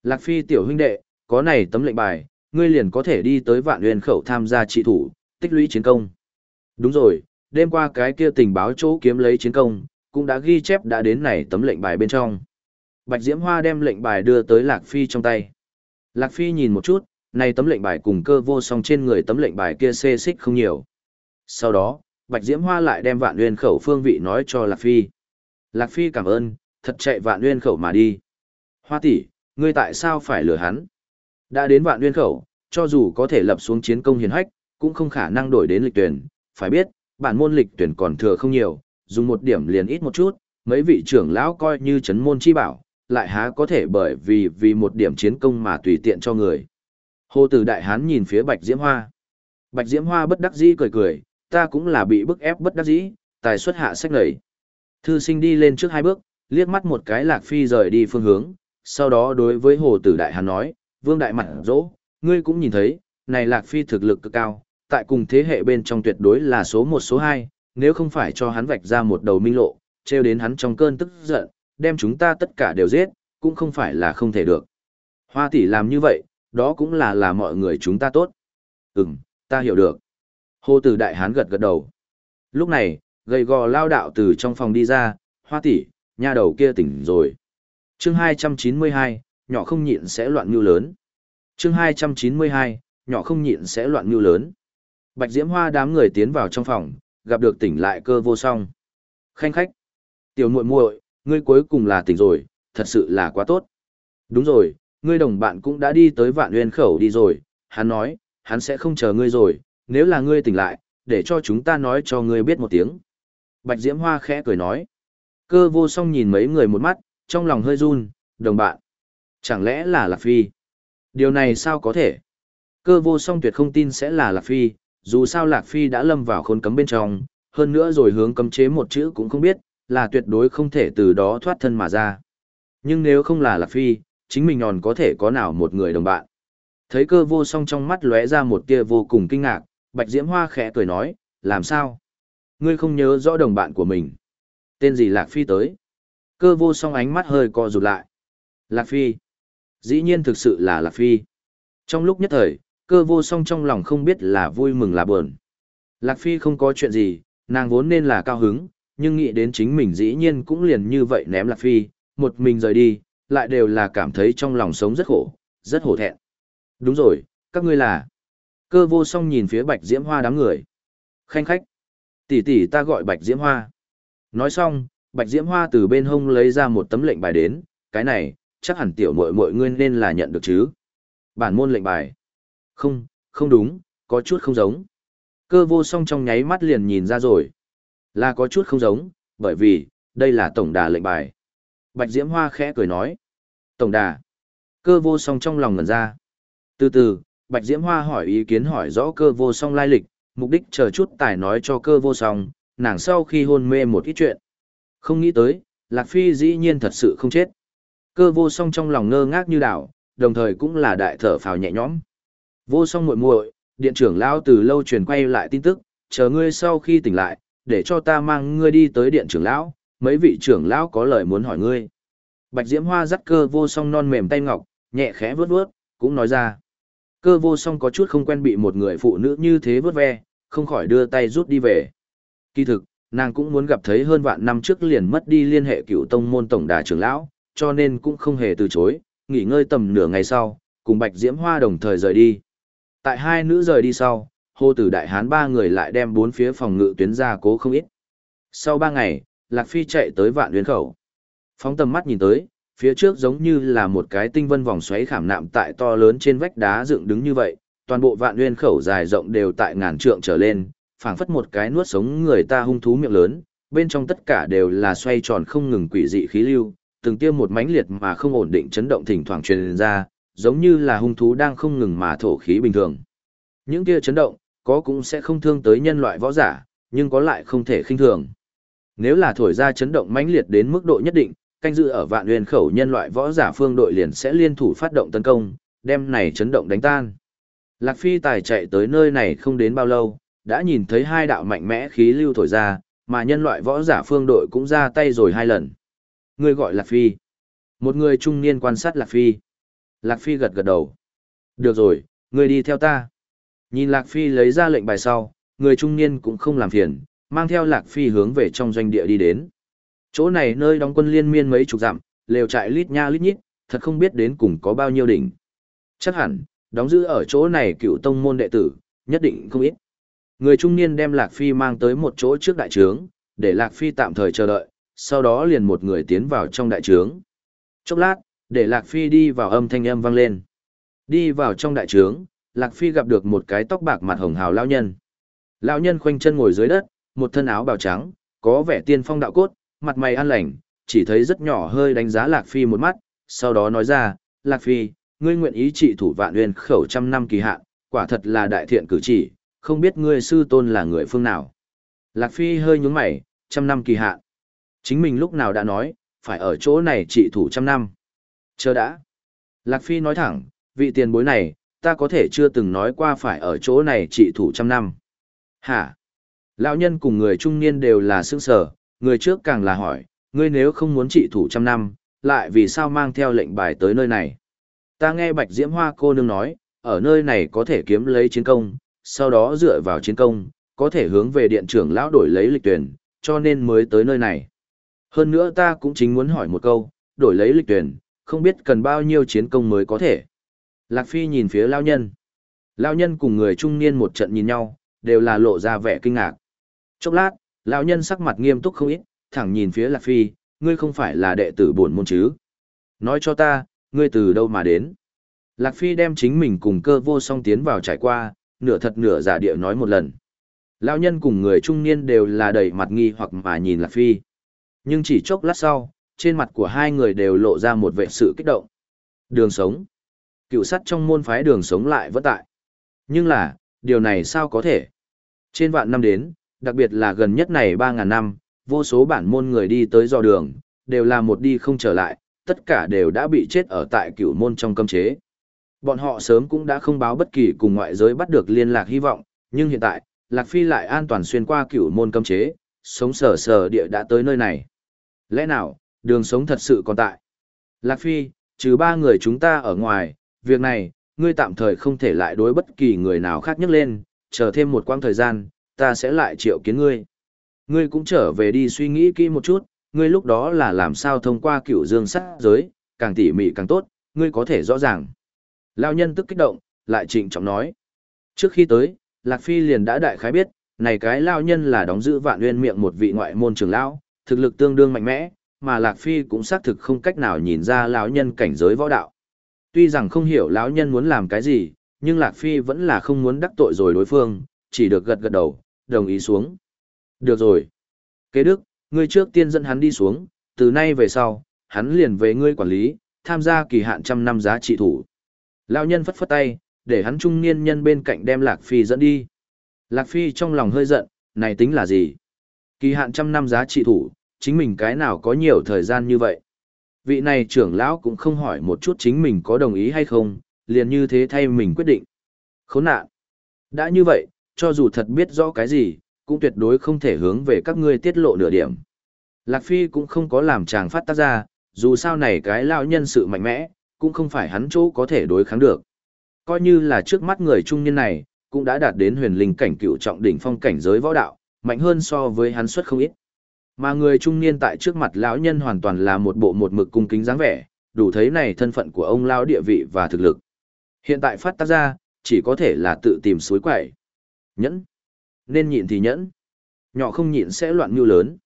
S1: Lạc Phi tiểu huynh đệ, có này tấm lệnh bài, ngươi liền có thể đi tới vạn huyền khẩu tham gia trị thủ, tích lũy chiến công. Đúng rồi, đêm qua cái kia tình báo chỗ kiếm lấy chiến công, cũng đã ghi chép đã đến này tấm lệnh bài bên trong. Bạch Diễm Hoa đem lệnh bài đưa tới Lạc Phi trong tay. Lạc Phi nhìn một chút, này tấm lệnh bài cùng cơ vô song trên người tấm lệnh bài kia xê xích không nhiều. Sau đó, Bạch Diễm Hoa lại đem vạn nguyên khẩu phương vị nói cho Lạc Phi. Lạc Phi cảm ơn, thật chạy vạn nguyên khẩu mà đi. Hoa tỷ, ngươi tại sao phải lừa hắn? Đã đến vạn nguyên khẩu, cho dù có thể lập xuống chiến công hiền hách, cũng không khả năng đổi đến lịch tuyển. Phải biết, bản môn lịch tuyển còn thừa không nhiều, dùng một điểm liền ít một chút, mấy vị trưởng lão coi như chấn môn chi bảo, lại há có thể bởi vì vì một điểm chiến công mà tùy tiện cho người. Hồ tử đại hán nhìn phía Bạch Diễm Hoa. Bạch Diễm Hoa bất đắc dĩ cười cười, ta cũng là bị bức ép bất đắc dĩ, tài xuất hạ sách lầy. Thư sinh đi lên trước hai bước, liếc mắt một cái lạc phi rời đi phương hướng, sau đó đối với hồ tử đại hán nói, vương đại mặt dỗ, ngươi cũng nhìn thấy, này lạc phi thực lực cực cao, tại cùng thế hệ bên trong tuyệt đối là số một số hai, nếu không phải cho hắn vạch ra một đầu minh lộ, treo đến hắn trong cơn tức giận, đem chúng ta tất cả đều giết, cũng không phải là không thể được. Hoa tỷ làm như vậy, đó cũng là là mọi người chúng ta tốt. Ừm, ta hiểu được. Hồ tử đại hán gật gật đầu. Lúc này, gầy gò lao đạo từ trong phòng đi ra, hoa tỷ, nha đầu kia tỉnh rồi. chương 292, nhỏ không nhịn sẽ loạn như lớn. chương 292, nhỏ không nhịn sẽ loạn như lớn. Bạch Diễm Hoa đám người tiến vào trong phòng, gặp được tỉnh lại cơ vô song. Khanh khách. Tiểu muội muội, ngươi cuối cùng là tỉnh rồi, thật sự là quá tốt. Đúng rồi, ngươi đồng bạn cũng đã đi tới vạn nguyên khẩu đi rồi, hắn nói, hắn sẽ không chờ ngươi rồi, nếu là ngươi tỉnh lại, để cho chúng ta nói cho ngươi biết một tiếng. Bạch Diễm Hoa khẽ cười nói. Cơ vô song nhìn mấy người một mắt, trong lòng hơi run, đồng bạn. Chẳng lẽ là Lạc Phi? Điều này sao có thể? Cơ vô song tuyệt không tin sẽ là Lạc Phi, dù sao Lạc Phi đã lâm vào khốn cấm bên trong, hơn nữa rồi hướng cấm chế một chữ cũng không biết, là tuyệt đối không thể từ đó thoát thân mà ra. Nhưng nếu không là Lạc Phi, chính mình còn có thể có nào một người đồng bạn. Thấy cơ vô song trong mắt lóe ra một tia vô cùng kinh ngạc, Bạch Diễm Hoa khẽ cười nói, làm sao? Ngươi không nhớ rõ đồng bạn của mình. Tên gì Lạc Phi tới? Cơ vô song ánh mắt hơi co rụt lại. Lạc Phi. Dĩ nhiên thực sự là Lạc Phi. Trong lúc nhất thời, cơ vô song trong lòng không biết là vui mừng là buồn. Lạc Phi không có chuyện gì, nàng vốn nên là cao hứng, nhưng nghĩ đến chính mình dĩ nhiên cũng liền như vậy ném Lạc Phi, một mình rời đi, lại đều là cảm thấy trong lòng sống rất khổ, rất hổ thẹn. Đúng rồi, các ngươi là... Cơ vô song nhìn phía bạch diễm hoa đám người. Khanh khách. Tỷ tỷ ta gọi bạch diễm hoa. Nói xong, bạch diễm hoa từ bên hông lấy ra một tấm lệnh bài đến, cái này, chắc hẳn tiểu muội muội ngươi nên là nhận được chứ. Bản môn lệnh bài. Không, không đúng, có chút không giống. Cơ vô song trong nháy mắt liền nhìn ra rồi. Là có chút không giống, bởi vì, đây là tổng đà lệnh bài. Bạch Diễm Hoa khẽ cười nói. Tổng đà. Cơ vô song trong lòng ngẩn ra. Từ từ, Bạch Diễm Hoa hỏi ý kiến hỏi rõ cơ vô song lai lịch, mục đích chờ chút tài nói cho cơ vô song, nàng sau khi hôn mê một ít chuyện. Không nghĩ tới, Lạc Phi dĩ nhiên thật sự không chết. Cơ vô song trong lòng ngơ ngác như đảo, đồng thời cũng là đại thở phào nhẹ nhõm. Vô song muội muội, điện trưởng lão từ lâu truyền quay lại tin tức, chờ ngươi sau khi tỉnh lại, để cho ta mang ngươi đi tới điện trưởng lão, mấy vị trưởng lão có lời muốn hỏi ngươi. Bạch Diễm Hoa dắt cơ vô song non mềm tay ngọc, nhẹ khẽ vướt vướt, cũng nói ra. Cơ vô song có chút không quen bị một người phụ nữ như thế vướt ve, không khỏi đưa tay rút đi về. Kỳ thực, nàng cũng muốn gặp thấy hơn vạn năm trước liền mất đi liên hệ cựu tông môn tổng đà trưởng lão, cho nên cũng không hề từ chối, nghỉ ngơi tầm nửa ngày sau, cùng Bạch Diễm Hoa đồng thời rời đi. Tại hai nữ rời đi sau, hô tử đại hán ba người lại đem bốn phía phòng ngự tuyến ra cố không ít. Sau ba ngày, Lạc Phi chạy tới vạn nguyên khẩu. Phóng tầm mắt nhìn tới, phía trước giống như là một cái tinh vân vòng xoáy khảm nạm tại to lớn trên vách đá dựng đứng như vậy, toàn bộ vạn nguyên khẩu dài rộng đều tại ngàn trượng trở lên, phảng phất một cái nuốt sống người ta hung thú miệng lớn, bên trong tất cả đều là xoay tròn không ngừng quỷ dị khí lưu, từng tiêm một mãnh liệt mà không ổn định chấn động thỉnh thoảng truyền ra, giống như là hung thú đang không ngừng mà thổ khí bình thường. Những kia chấn động, có cũng sẽ không thương tới nhân loại võ giả, nhưng có lại không thể khinh thường. Nếu là thổi ra chấn động mãnh liệt đến mức độ nhất định, canh dự ở vạn nguyên khẩu nhân loại võ giả phương đội liền sẽ liên thủ phát động tấn công, đem này chấn động đánh tan. Lạc Phi tài chạy tới nơi này không đến bao lâu, đã nhìn thấy hai đạo mạnh mẽ khí lưu thổi ra, mà nhân loại võ giả phương đội cũng ra tay rồi hai lần. Người gọi Lạc Phi. Một người trung niên quan sát Lạc Phi. Lạc Phi gật gật đầu. Được rồi, người đi theo ta. Nhìn Lạc Phi lấy ra lệnh bài sau, người trung niên cũng không làm phiền, mang theo Lạc Phi hướng về trong doanh địa đi đến. Chỗ này nơi đóng quân liên miên mấy chục dặm, lều trại lít nha lít nhít, thật không biết đến cùng có bao nhiêu đỉnh. Chắc hẳn, đóng giữ ở chỗ này cựu tông môn đệ tử, nhất định không ít. Người trung niên đem Lạc Phi mang tới một chỗ trước đại trướng, để Lạc Phi tạm thời chờ đợi, sau đó liền một người tiến vào trong đại trướng. Chốc lát, để Lạc Phi đi vào âm thanh âm vang lên. Đi vào trong đại trướng, Lạc Phi gặp được một cái tóc bạc mặt hồng hào lão nhân. Lão nhân khoanh chân ngồi dưới đất, một thân áo bào trắng, có vẻ tiên phong đạo cốt, mặt mày an lành, chỉ thấy rất nhỏ hơi đánh giá Lạc Phi một mắt, sau đó nói ra, Lạc Phi, ngươi nguyện ý trị thủ vạn nguyên khẩu trăm năm kỳ hạn, quả thật là đại thiện cử chỉ, không biết ngươi sư tôn là người phương nào. Lạc Phi hơi nhúng mày, trăm năm kỳ hạn. Chính mình lúc nào đã nói, phải ở chỗ này trị thủ trăm năm. Chờ đã. Lạc Phi nói thẳng, vị tiền bối này, ta có thể chưa từng nói qua phải ở chỗ này trị thủ trăm năm. Hả? Lão nhân cùng người trung niên đều là sững sở, người trước càng là hỏi, ngươi nếu không muốn trị thủ trăm năm, lại vì sao mang theo lệnh bài tới nơi này? Ta nghe Bạch Diễm Hoa cô nương nói, ở nơi này có thể kiếm lấy chiến công, sau đó dựa vào chiến công, có thể hướng về điện trưởng lão đổi lấy lịch tuyển, cho nên mới tới nơi này. Hơn nữa ta cũng chính muốn hỏi một câu, đổi lấy lịch tuyển, không biết cần bao nhiêu chiến công mới có thể. Lạc Phi nhìn phía lao nhân. Lao nhân cùng người trung niên một trận nhìn nhau, đều là lộ ra vẻ kinh ngạc. Chốc lát, lão nhân sắc mặt nghiêm túc không ít, thẳng nhìn phía Lạc Phi, ngươi không phải là đệ tử bổn môn chứ? Nói cho ta, ngươi từ đâu mà đến? Lạc Phi đem chính mình cùng cơ vô song tiến vào trải qua, nửa thật nửa giả địa nói một lần. Lão nhân cùng người trung niên đều là đầy mặt nghi hoặc mà nhìn Lạc Phi. Nhưng chỉ chốc lát sau, trên mặt của hai người đều lộ ra một vẻ sự kích động. Đường sống. Cựu sắt trong môn phái đường sống lại vẫn tại. Nhưng là, điều này sao có thể? Trên vạn năm đến, đặc biệt là gần nhất này 3.000 năm, vô số bản môn người đi tới do đường, đều là một đi không trở lại, tất cả đều đã bị chết ở tại cửu môn trong cấm chế. Bọn họ sớm cũng đã không báo bất kỳ cùng ngoại giới bắt được liên lạc hy vọng, nhưng hiện tại, Lạc Phi lại an toàn xuyên qua cửu môn cấm chế, sống sờ sờ địa đã tới nơi này. Lẽ nào, đường sống thật sự còn tại? Lạc Phi, trừ ba người chúng ta ở ngoài, việc này, ngươi tạm thời không thể lại đối bất kỳ người nào khác nhắc lên, chờ thêm một quãng thời gian, ta sẽ lại triệu kiến ngươi. Ngươi cũng trở về đi suy nghĩ kỹ một chút, ngươi lúc đó là làm sao thông qua cửu dương sát giới, càng tỉ mỉ càng tốt, ngươi có thể rõ ràng. Lao nhân tức kích động, lại trịnh trọng nói. Trước khi tới, Lạc Phi liền đã đại khái biết, này cái Lao nhân là đóng giữ vạn nguyên miệng một vị ngoại môn trưởng lão, thực lực tương đương mạnh mẽ, mà Lạc Phi cũng xác thực không cách nào nhìn ra lão nhân cảnh giới võ đạo. Tuy rằng không hiểu lão nhân muốn làm cái gì, nhưng Lạc Phi vẫn là không muốn đắc tội rồi đối phương, chỉ được gật gật đầu, đồng ý xuống. Được rồi. Kế đức, ngươi trước tiên dẫn hắn đi xuống, từ nay về sau, hắn liền về ngươi quản lý, tham gia kỳ hạn trăm năm giá trị thủ. Lão nhân phất phất tay, để hắn trung niên nhân bên cạnh đem Lạc Phi dẫn đi. Lạc Phi trong lòng hơi giận, này tính là gì? Kỳ hạn trăm năm giá trị thủ, chính mình cái nào có nhiều thời gian như vậy? Vị này trưởng lão cũng không hỏi một chút chính mình có đồng ý hay không, liền như thế thay mình quyết định. Khốn nạn! Đã như vậy, cho dù thật biết rõ cái gì, cũng tuyệt đối không thể hướng về các ngươi tiết lộ nửa điểm. Lạc Phi cũng không có làm chàng phát tác ra, dù sao này cái lão nhân sự mạnh mẽ, cũng không phải hắn chỗ có thể đối kháng được. Coi như là trước mắt người trung niên này, cũng đã đạt đến huyền linh cảnh cựu trọng đỉnh phong cảnh giới võ đạo, mạnh hơn so với hắn xuất không ít. Mà người trung niên tại trước mặt lão nhân hoàn toàn là một bộ một mực cung kính dáng vẻ, đủ thấy này thân phận của ông lão địa vị và thực lực. Hiện tại phát tác ra, chỉ có thể là tự tìm suối quẩy. Nhẫn. Nên nhịn thì nhẫn. Nhỏ không nhịn sẽ loạn mưu lớn.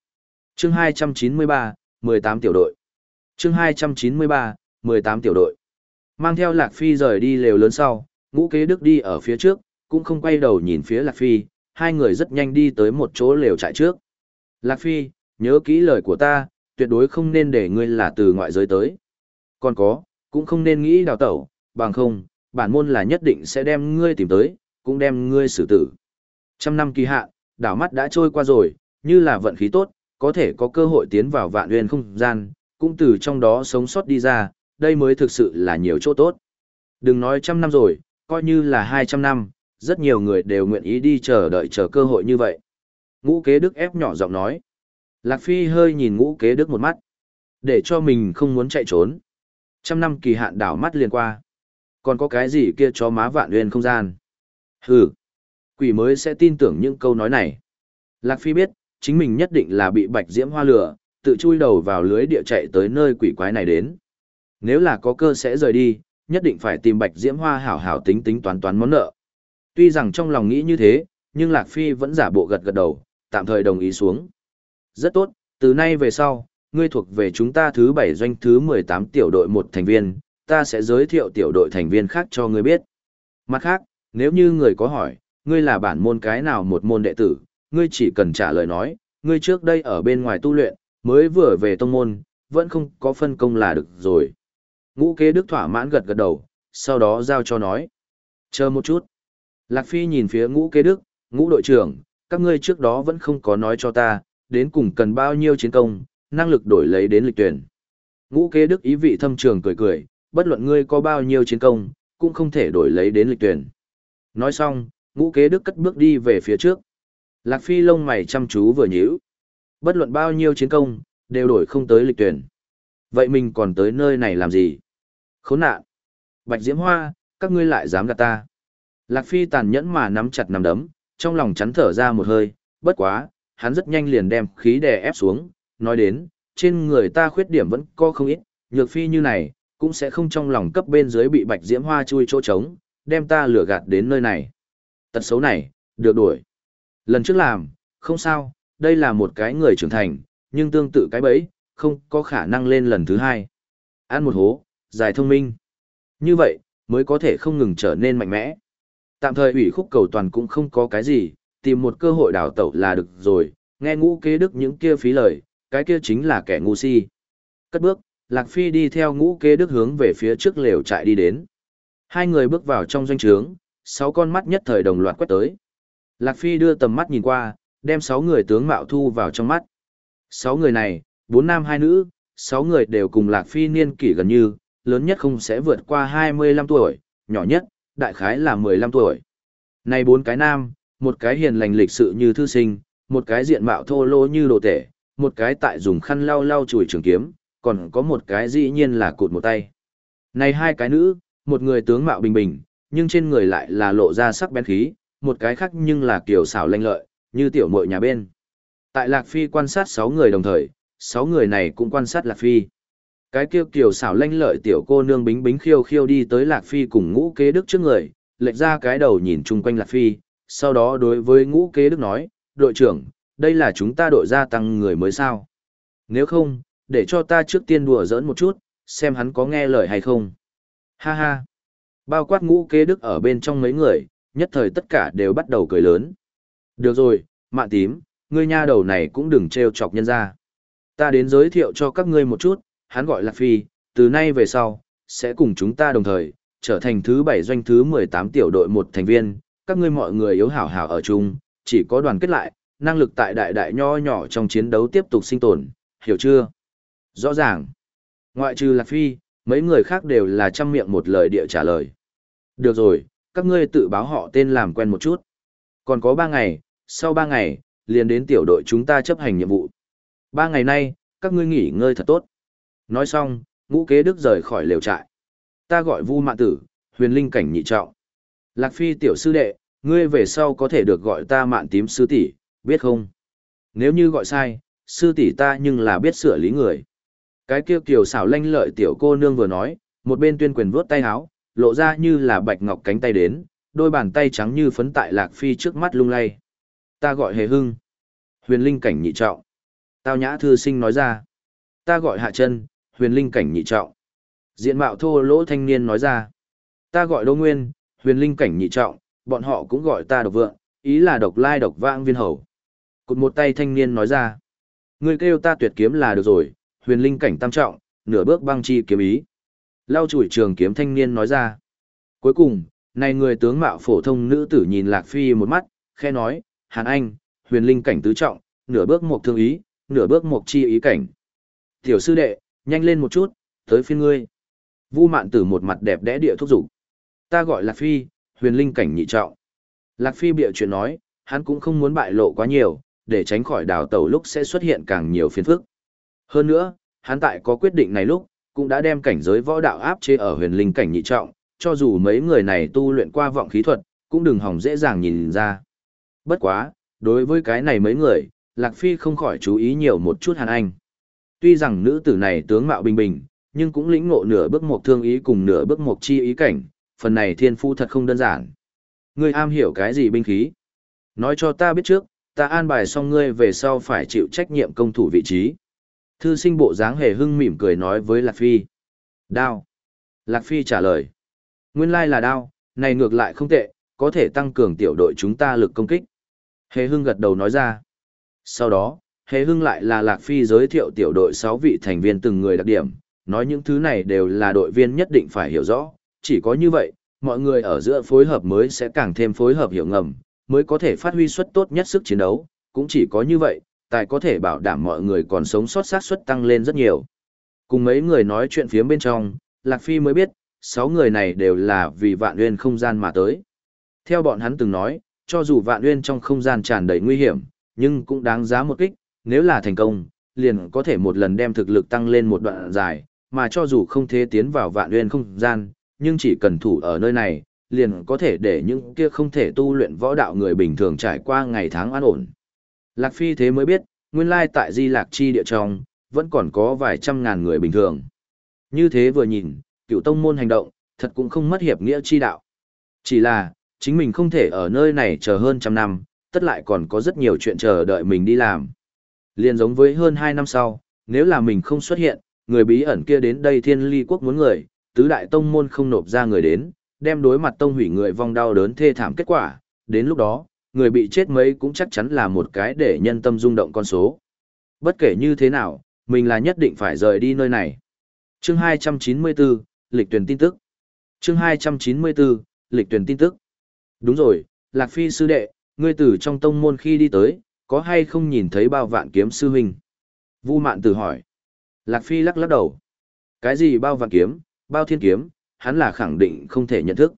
S1: Chương 293, 18 tiểu đội. Chương 293, 18 tiểu đội. Mang theo Lạc Phi rời đi lều lớn sau, ngũ kế đức đi ở phía trước, cũng không quay đầu nhìn phía Lạc Phi, hai người rất nhanh đi tới một chỗ lều trại trước. Lạc Phi, nhớ kỹ lời của ta, tuyệt đối không nên để ngươi là từ ngoại giới tới. Còn có, cũng không nên nghĩ đào tẩu, bằng không, bản môn là nhất định sẽ đem ngươi tìm tới, cũng đem ngươi xử tử. Trăm năm kỳ hạn, đảo mắt đã trôi qua rồi, như là vận khí tốt, có thể có cơ hội tiến vào vạn nguyên không gian, cũng từ trong đó sống sót đi ra, đây mới thực sự là nhiều chỗ tốt. Đừng nói trăm năm rồi, coi như là hai trăm năm, rất nhiều người đều nguyện ý đi chờ đợi chờ cơ hội như vậy. Ngũ kế đức ép nhỏ giọng nói. Lạc Phi hơi nhìn ngũ kế đức một mắt. Để cho mình không muốn chạy trốn. Trăm năm kỳ hạn đảo mắt liền qua. Còn có cái gì kia cho má vạn nguyên không gian. Hừ. Quỷ mới sẽ tin tưởng những câu nói này. Lạc Phi biết, chính mình nhất định là bị bạch diễm hoa lửa, tự chui đầu vào lưới địa chạy tới nơi quỷ quái này đến. Nếu là có cơ sẽ rời đi, nhất định phải tìm bạch diễm hoa hảo hảo tính tính toán toán món nợ. Tuy rằng trong lòng nghĩ như thế, nhưng Lạc Phi vẫn giả bộ gật gật đầu, tạm thời đồng ý xuống. Rất tốt, từ nay về sau, ngươi thuộc về chúng ta thứ bảy doanh thứ 18 tiểu đội một thành viên, ta sẽ giới thiệu tiểu đội thành viên khác cho ngươi biết. Mặt khác, nếu như người có hỏi, ngươi là bản môn cái nào một môn đệ tử, ngươi chỉ cần trả lời nói, ngươi trước đây ở bên ngoài tu luyện, mới vừa về tông môn, vẫn không có phân công là được rồi. Ngũ kế đức thỏa mãn gật gật đầu, sau đó giao cho nói. Chờ một chút. Lạc Phi nhìn phía ngũ kế đức, ngũ đội trưởng, các ngươi trước đó vẫn không có nói cho ta, đến cùng cần bao nhiêu chiến công, năng lực đổi lấy đến lịch tuyển. Ngũ kế đức ý vị thâm trường cười cười, bất luận ngươi có bao nhiêu chiến công, cũng không thể đổi lấy đến lịch tuyển. Nói xong, ngũ kế đức cất bước đi về phía trước. Lạc Phi lông mày chăm chú vừa nhíu. Bất luận bao nhiêu chiến công, đều đổi không tới lịch tuyển. Vậy mình còn tới nơi này làm gì? Khốn nạn! Bạch Diễm Hoa, các ngươi lại dám gạt ta. Lạc Phi tàn nhẫn mà nắm chặt nắm đấm, trong lòng chắn thở ra một hơi, bất quá, hắn rất nhanh liền đem khí đè ép xuống, nói đến, trên người ta khuyết điểm vẫn có không ít, nhược phi như này, cũng sẽ không trong lòng cấp bên dưới bị bạch diễm hoa chui chỗ trống, đem ta lừa gạt đến nơi này. Tật xấu này, được đuổi. Lần trước làm, không sao, đây là một cái người trưởng thành, nhưng tương tự cái bẫy, không có khả năng lên lần thứ hai. Ăn một hố, dài thông minh. Như vậy, mới có thể không ngừng trở nên mạnh mẽ. Tạm thời ủy khúc cầu toàn cũng không có cái gì, tìm một cơ hội đào tẩu là được rồi, nghe ngũ kế đức những kia phí lời, cái kia chính là kẻ ngu si. Cất bước, Lạc Phi đi theo ngũ kế đức hướng về phía trước lều trại đi đến. Hai người bước vào trong doanh trướng, sáu con mắt nhất thời đồng loạt quét tới. Lạc Phi đưa tầm mắt nhìn qua, đem sáu người tướng mạo thu vào trong mắt. Sáu người này, bốn nam hai nữ, sáu người đều cùng Lạc Phi niên kỷ gần như, lớn nhất không sẽ vượt qua 25 tuổi, nhỏ nhất, đại khái là 15 tuổi. Này bốn cái nam, một cái hiền lành lịch sự như thư sinh, một cái diện mạo thô lỗ như đồ tể, một cái tại dùng khăn lau lau chùi trường kiếm, còn có một cái dĩ nhiên là cụt một tay. Này hai cái nữ, một người tướng mạo bình bình, nhưng trên người lại là lộ ra sắc bén khí, một cái khác nhưng là kiểu xảo lanh lợi, như tiểu muội nhà bên. Tại Lạc Phi quan sát 6 người đồng thời, 6 người này cũng quan sát Lạc Phi. Cái kia kiểu xảo lanh lợi tiểu cô nương bính bính khiêu khiêu đi tới Lạc Phi cùng ngũ kế đức trước người, lệch ra cái đầu nhìn chung quanh Lạc Phi, sau đó đối với ngũ kế đức nói, đội trưởng, đây là chúng ta đội gia tăng người mới sao. Nếu không, để cho ta trước tiên đùa giỡn một chút, xem hắn có nghe lời hay không. Ha ha. Bao quát ngũ kế đức ở bên trong mấy người, nhất thời tất cả đều bắt đầu cười lớn. Được rồi, mạn tím, ngươi nha đầu này cũng đừng trêu chọc nhân ra. Ta đến giới thiệu cho các ngươi một chút, hắn gọi là Phi, từ nay về sau, sẽ cùng chúng ta đồng thời, trở thành thứ bảy doanh thứ 18 tiểu đội một thành viên, các ngươi mọi người yếu hảo hảo ở chung, chỉ có đoàn kết lại, năng lực tại đại đại nho nhỏ trong chiến đấu tiếp tục sinh tồn, hiểu chưa? Rõ ràng. Ngoại trừ Lạc Phi, mấy người khác đều là trăm miệng một lời địa trả lời. Được rồi, các ngươi tự báo họ tên làm quen một chút. Còn có ba ngày, sau ba ngày, liền đến tiểu đội chúng ta chấp hành nhiệm vụ. Ba ngày nay, các ngươi nghỉ ngơi thật tốt. Nói xong, ngũ kế đức rời khỏi lều trại. Ta gọi Vu Mạn Tử, huyền linh cảnh nhị trọng. Lạc Phi tiểu sư đệ, ngươi về sau có thể được gọi ta Mạn Tím sư tỷ, biết không? Nếu như gọi sai, sư tỷ ta nhưng là biết sửa lý người. Cái kia kiểu xảo lanh lợi tiểu cô nương vừa nói, một bên tuyên quyền vuốt tay áo, lộ ra như là bạch ngọc cánh tay đến, đôi bàn tay trắng như phấn tại Lạc Phi trước mắt lung lay. Ta gọi hề hưng. Huyền linh cảnh nhị trọng. Tao nhã thư sinh nói ra. Ta gọi hạ chân, huyền linh cảnh nhị trọng. Diện mạo thô lỗ thanh niên nói ra. Ta gọi đô nguyên, huyền linh cảnh nhị trọng, bọn họ cũng gọi ta độc vượng, ý là độc lai độc vãng viên hầu. Cụt một tay thanh niên nói ra. Ngươi kêu ta tuyệt kiếm là được rồi, huyền linh cảnh tam trọng, nửa bước băng chi kiếm ý. Lao chủi trường kiếm thanh niên nói ra. Cuối cùng, này người tướng mạo phổ thông nữ tử nhìn Lạc Phi một mắt, khe nói, Hàn Anh, huyền linh cảnh tứ trọng, nửa bước một thương ý, nửa bước một chi ý cảnh. Tiểu sư đệ, nhanh lên một chút, tới phiên ngươi. Vu mạn tử một mặt đẹp đẽ địa thúc giục. Ta gọi Lạc Phi, huyền linh cảnh nhị trọng. Lạc Phi bịa chuyện nói, hắn cũng không muốn bại lộ quá nhiều, để tránh khỏi đào tẩu lúc sẽ xuất hiện càng nhiều phiền phức. Hơn nữa, hắn tại có quyết định này lúc, cũng đã đem cảnh giới võ đạo áp chế ở huyền linh cảnh nhị trọng, cho dù mấy người này tu luyện qua vọng khí thuật, cũng đừng hỏng dễ dàng nhìn ra. Bất quá, đối với cái này mấy người, Lạc Phi không khỏi chú ý nhiều một chút Hàn Anh. Tuy rằng nữ tử này tướng mạo bình bình, nhưng cũng lĩnh ngộ nửa bước một thương ý cùng nửa bước một chi ý cảnh, phần này thiên phu thật không đơn giản. Ngươi am hiểu cái gì binh khí? Nói cho ta biết trước, ta an bài xong ngươi về sau phải chịu trách nhiệm công thủ vị trí. Thư sinh bộ dáng hề hưng mỉm cười nói với Lạc Phi. Đao. Lạc Phi trả lời. Nguyên lai là đao, này ngược lại không tệ, có thể tăng cường tiểu đội chúng ta lực công kích. Hề hưng gật đầu nói ra. Sau đó, Hề hưng lại là Lạc Phi giới thiệu tiểu đội 6 vị thành viên từng người đặc điểm, nói những thứ này đều là đội viên nhất định phải hiểu rõ, chỉ có như vậy, mọi người ở giữa phối hợp mới sẽ càng thêm phối hợp hiểu ngầm, mới có thể phát huy suất tốt nhất sức chiến đấu, cũng chỉ có như vậy, tài có thể bảo đảm mọi người còn sống sót sát suất tăng lên rất nhiều. Cùng mấy người nói chuyện phía bên trong, Lạc Phi mới biết, 6 người này đều là vì vạn nguyên không gian mà tới. Theo bọn hắn từng nói, cho dù vạn nguyên trong không gian tràn đầy nguy hiểm, nhưng cũng đáng giá một kích, nếu là thành công, liền có thể một lần đem thực lực tăng lên một đoạn dài, mà cho dù không thể tiến vào vạn nguyên không gian, nhưng chỉ cần thủ ở nơi này, liền có thể để những kia không thể tu luyện võ đạo người bình thường trải qua ngày tháng an ổn. Lạc Phi thế mới biết, nguyên lai tại Di Lạc Chi địa trong, vẫn còn có vài trăm ngàn người bình thường. Như thế vừa nhìn, cựu tông môn hành động, thật cũng không mất hiệp nghĩa chi đạo. Chỉ là, chính mình không thể ở nơi này chờ hơn trăm năm, tất lại còn có rất nhiều chuyện chờ đợi mình đi làm. Liên giống với hơn hai năm sau, nếu là mình không xuất hiện, người bí ẩn kia đến đây thiên ly quốc muốn người, tứ đại tông môn không nộp ra người đến, đem đối mặt tông hủy người vong đau đớn thê thảm kết quả, đến lúc đó, người bị chết mấy cũng chắc chắn là một cái để nhân tâm rung động con số. Bất kể như thế nào, mình là nhất định phải rời đi nơi này. Chương 294, lịch tuyển tin tức. Chương 294, lịch tuyển tin tức. Đúng rồi, Lạc Phi sư đệ, ngươi tử trong tông môn khi đi tới, có hay không nhìn thấy bao vạn kiếm sư huynh? Vu Mạn Tử hỏi. Lạc Phi lắc lắc đầu. Cái gì bao vạn kiếm, bao thiên kiếm, hắn là khẳng định không thể nhận thức.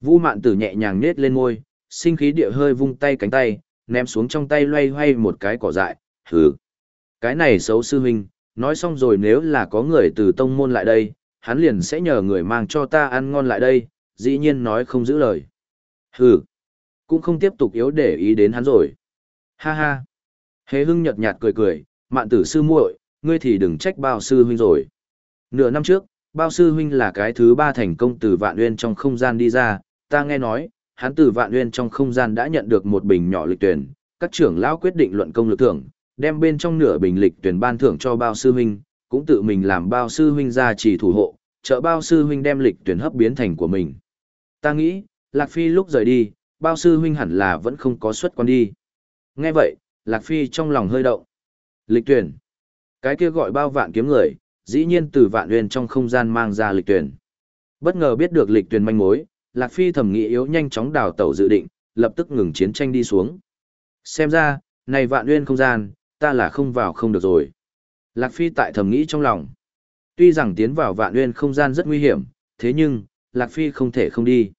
S1: Vu Mạn Tử nhẹ nhàng nết lên môi, sinh khí địa hơi vung tay cánh tay, ném xuống trong tay loay hoay một cái cỏ dại, hừ. Cái này xấu sư huynh, nói xong rồi nếu là có người từ tông môn lại đây, hắn liền sẽ nhờ người mang cho ta ăn ngon lại đây, dĩ nhiên nói không giữ lời. Hừ, cũng không tiếp tục yếu để ý đến hắn rồi. Ha ha. Hế hưng nhật nhạt cười cười, mạn tử sư muội, ngươi thì đừng trách bao sư huynh rồi. Nửa năm trước, bao sư huynh là cái thứ ba thành công từ vạn nguyên trong không gian đi ra, ta nghe nói, hắn từ vạn nguyên trong không gian đã nhận được một bình nhỏ lịch tuyển, các trưởng lão quyết định luận công lực thưởng, đem bên trong nửa bình lịch tuyển ban thưởng cho bao sư huynh, cũng tự mình làm bao sư huynh ra chỉ thủ hộ, trợ bao sư huynh đem lịch tuyển hấp biến thành của mình. Ta nghĩ, Lạc Phi lúc rời đi, bao sư huynh hẳn là vẫn không có xuất quan đi. Nghe vậy, Lạc Phi trong lòng hơi động. Lịch tuyển. Cái kia gọi bao vạn kiếm người, dĩ nhiên từ vạn huyền trong không gian mang ra lịch tuyển. Bất ngờ biết được lịch tuyển manh mối, Lạc Phi thầm nghĩ yếu nhanh chóng đào tẩu dự định, lập tức ngừng chiến tranh đi xuống. Xem ra, này vạn uyên không gian, ta là không vào không được rồi. Lạc Phi tại thầm nghĩ trong lòng. Tuy rằng tiến vào vạn uyên không gian rất nguy hiểm, thế nhưng, Lạc Phi không thể không đi.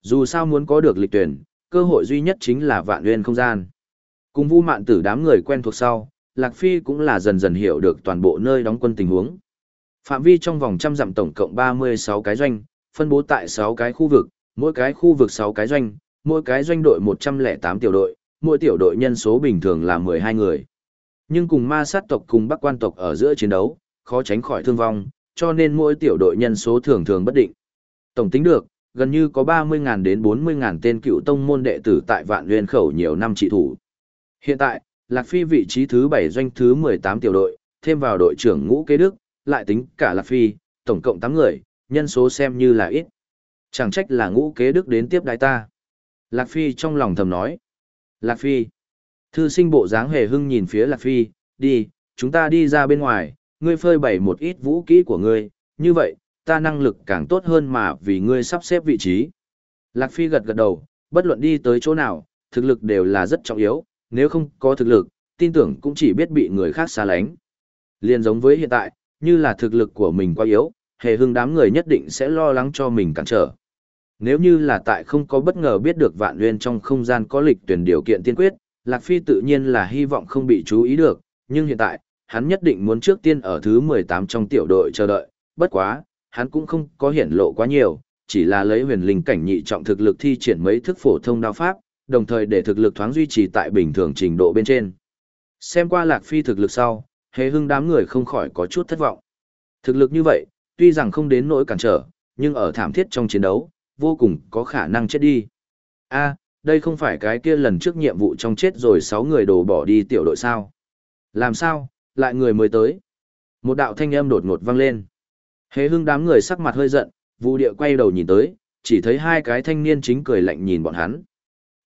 S1: Dù sao muốn có được lịch tuyển, cơ hội duy nhất chính là vạn uyên không gian. Cùng vu mạn tử đám người quen thuộc sau, Lạc Phi cũng là dần dần hiểu được toàn bộ nơi đóng quân tình huống. Phạm vi trong vòng trăm dặm tổng cộng 36 cái doanh, phân bố tại 6 cái khu vực, mỗi cái khu vực 6 cái doanh, mỗi cái doanh đội 108 tiểu đội, mỗi tiểu đội nhân số bình thường là 12 người. Nhưng cùng ma sát tộc cùng bắc quan tộc ở giữa chiến đấu, khó tránh khỏi thương vong, cho nên mỗi tiểu đội nhân số thường thường bất định. Tổng tính được, gần như có 30.000 đến 40.000 tên cựu tông môn đệ tử tại vạn nguyên khẩu nhiều năm trị thủ. Hiện tại, Lạc Phi vị trí thứ 7 doanh thứ 18 tiểu đội, thêm vào đội trưởng ngũ kế đức, lại tính cả Lạc Phi, tổng cộng 8 người, nhân số xem như là ít. Chẳng trách là ngũ kế đức đến tiếp đại ta. Lạc Phi trong lòng thầm nói. Lạc Phi. Thư sinh bộ dáng hề hưng nhìn phía Lạc Phi, đi, chúng ta đi ra bên ngoài, ngươi phơi bày một ít vũ kỹ của ngươi, như vậy, ta năng lực càng tốt hơn mà vì ngươi sắp xếp vị trí. Lạc Phi gật gật đầu, bất luận đi tới chỗ nào, thực lực đều là rất trọng yếu, nếu không có thực lực, tin tưởng cũng chỉ biết bị người khác xa lánh. Liên giống với hiện tại, như là thực lực của mình quá yếu, hề hưng đám người nhất định sẽ lo lắng cho mình cản trở. Nếu như là tại không có bất ngờ biết được vạn nguyên trong không gian có lịch tuyển điều kiện tiên quyết, Lạc Phi tự nhiên là hy vọng không bị chú ý được, nhưng hiện tại, hắn nhất định muốn trước tiên ở thứ 18 trong tiểu đội chờ đợi, bất quá, hắn cũng không có hiển lộ quá nhiều, chỉ là lấy huyền linh cảnh nhị trọng thực lực thi triển mấy thức phổ thông đao pháp, đồng thời để thực lực thoáng duy trì tại bình thường trình độ bên trên. Xem qua Lạc Phi thực lực sau, hề hưng đám người không khỏi có chút thất vọng. Thực lực như vậy, tuy rằng không đến nỗi cản trở, nhưng ở thảm thiết trong chiến đấu, vô cùng có khả năng chết đi. a đây không phải cái kia lần trước nhiệm vụ trong chết rồi 6 người đổ bỏ đi tiểu đội sao. Làm sao, lại người mới tới. Một đạo thanh âm đột ngột vang lên. Hề hưng đám người sắc mặt hơi giận, Vu địa quay đầu nhìn tới, chỉ thấy hai cái thanh niên chính cười lạnh nhìn bọn hắn.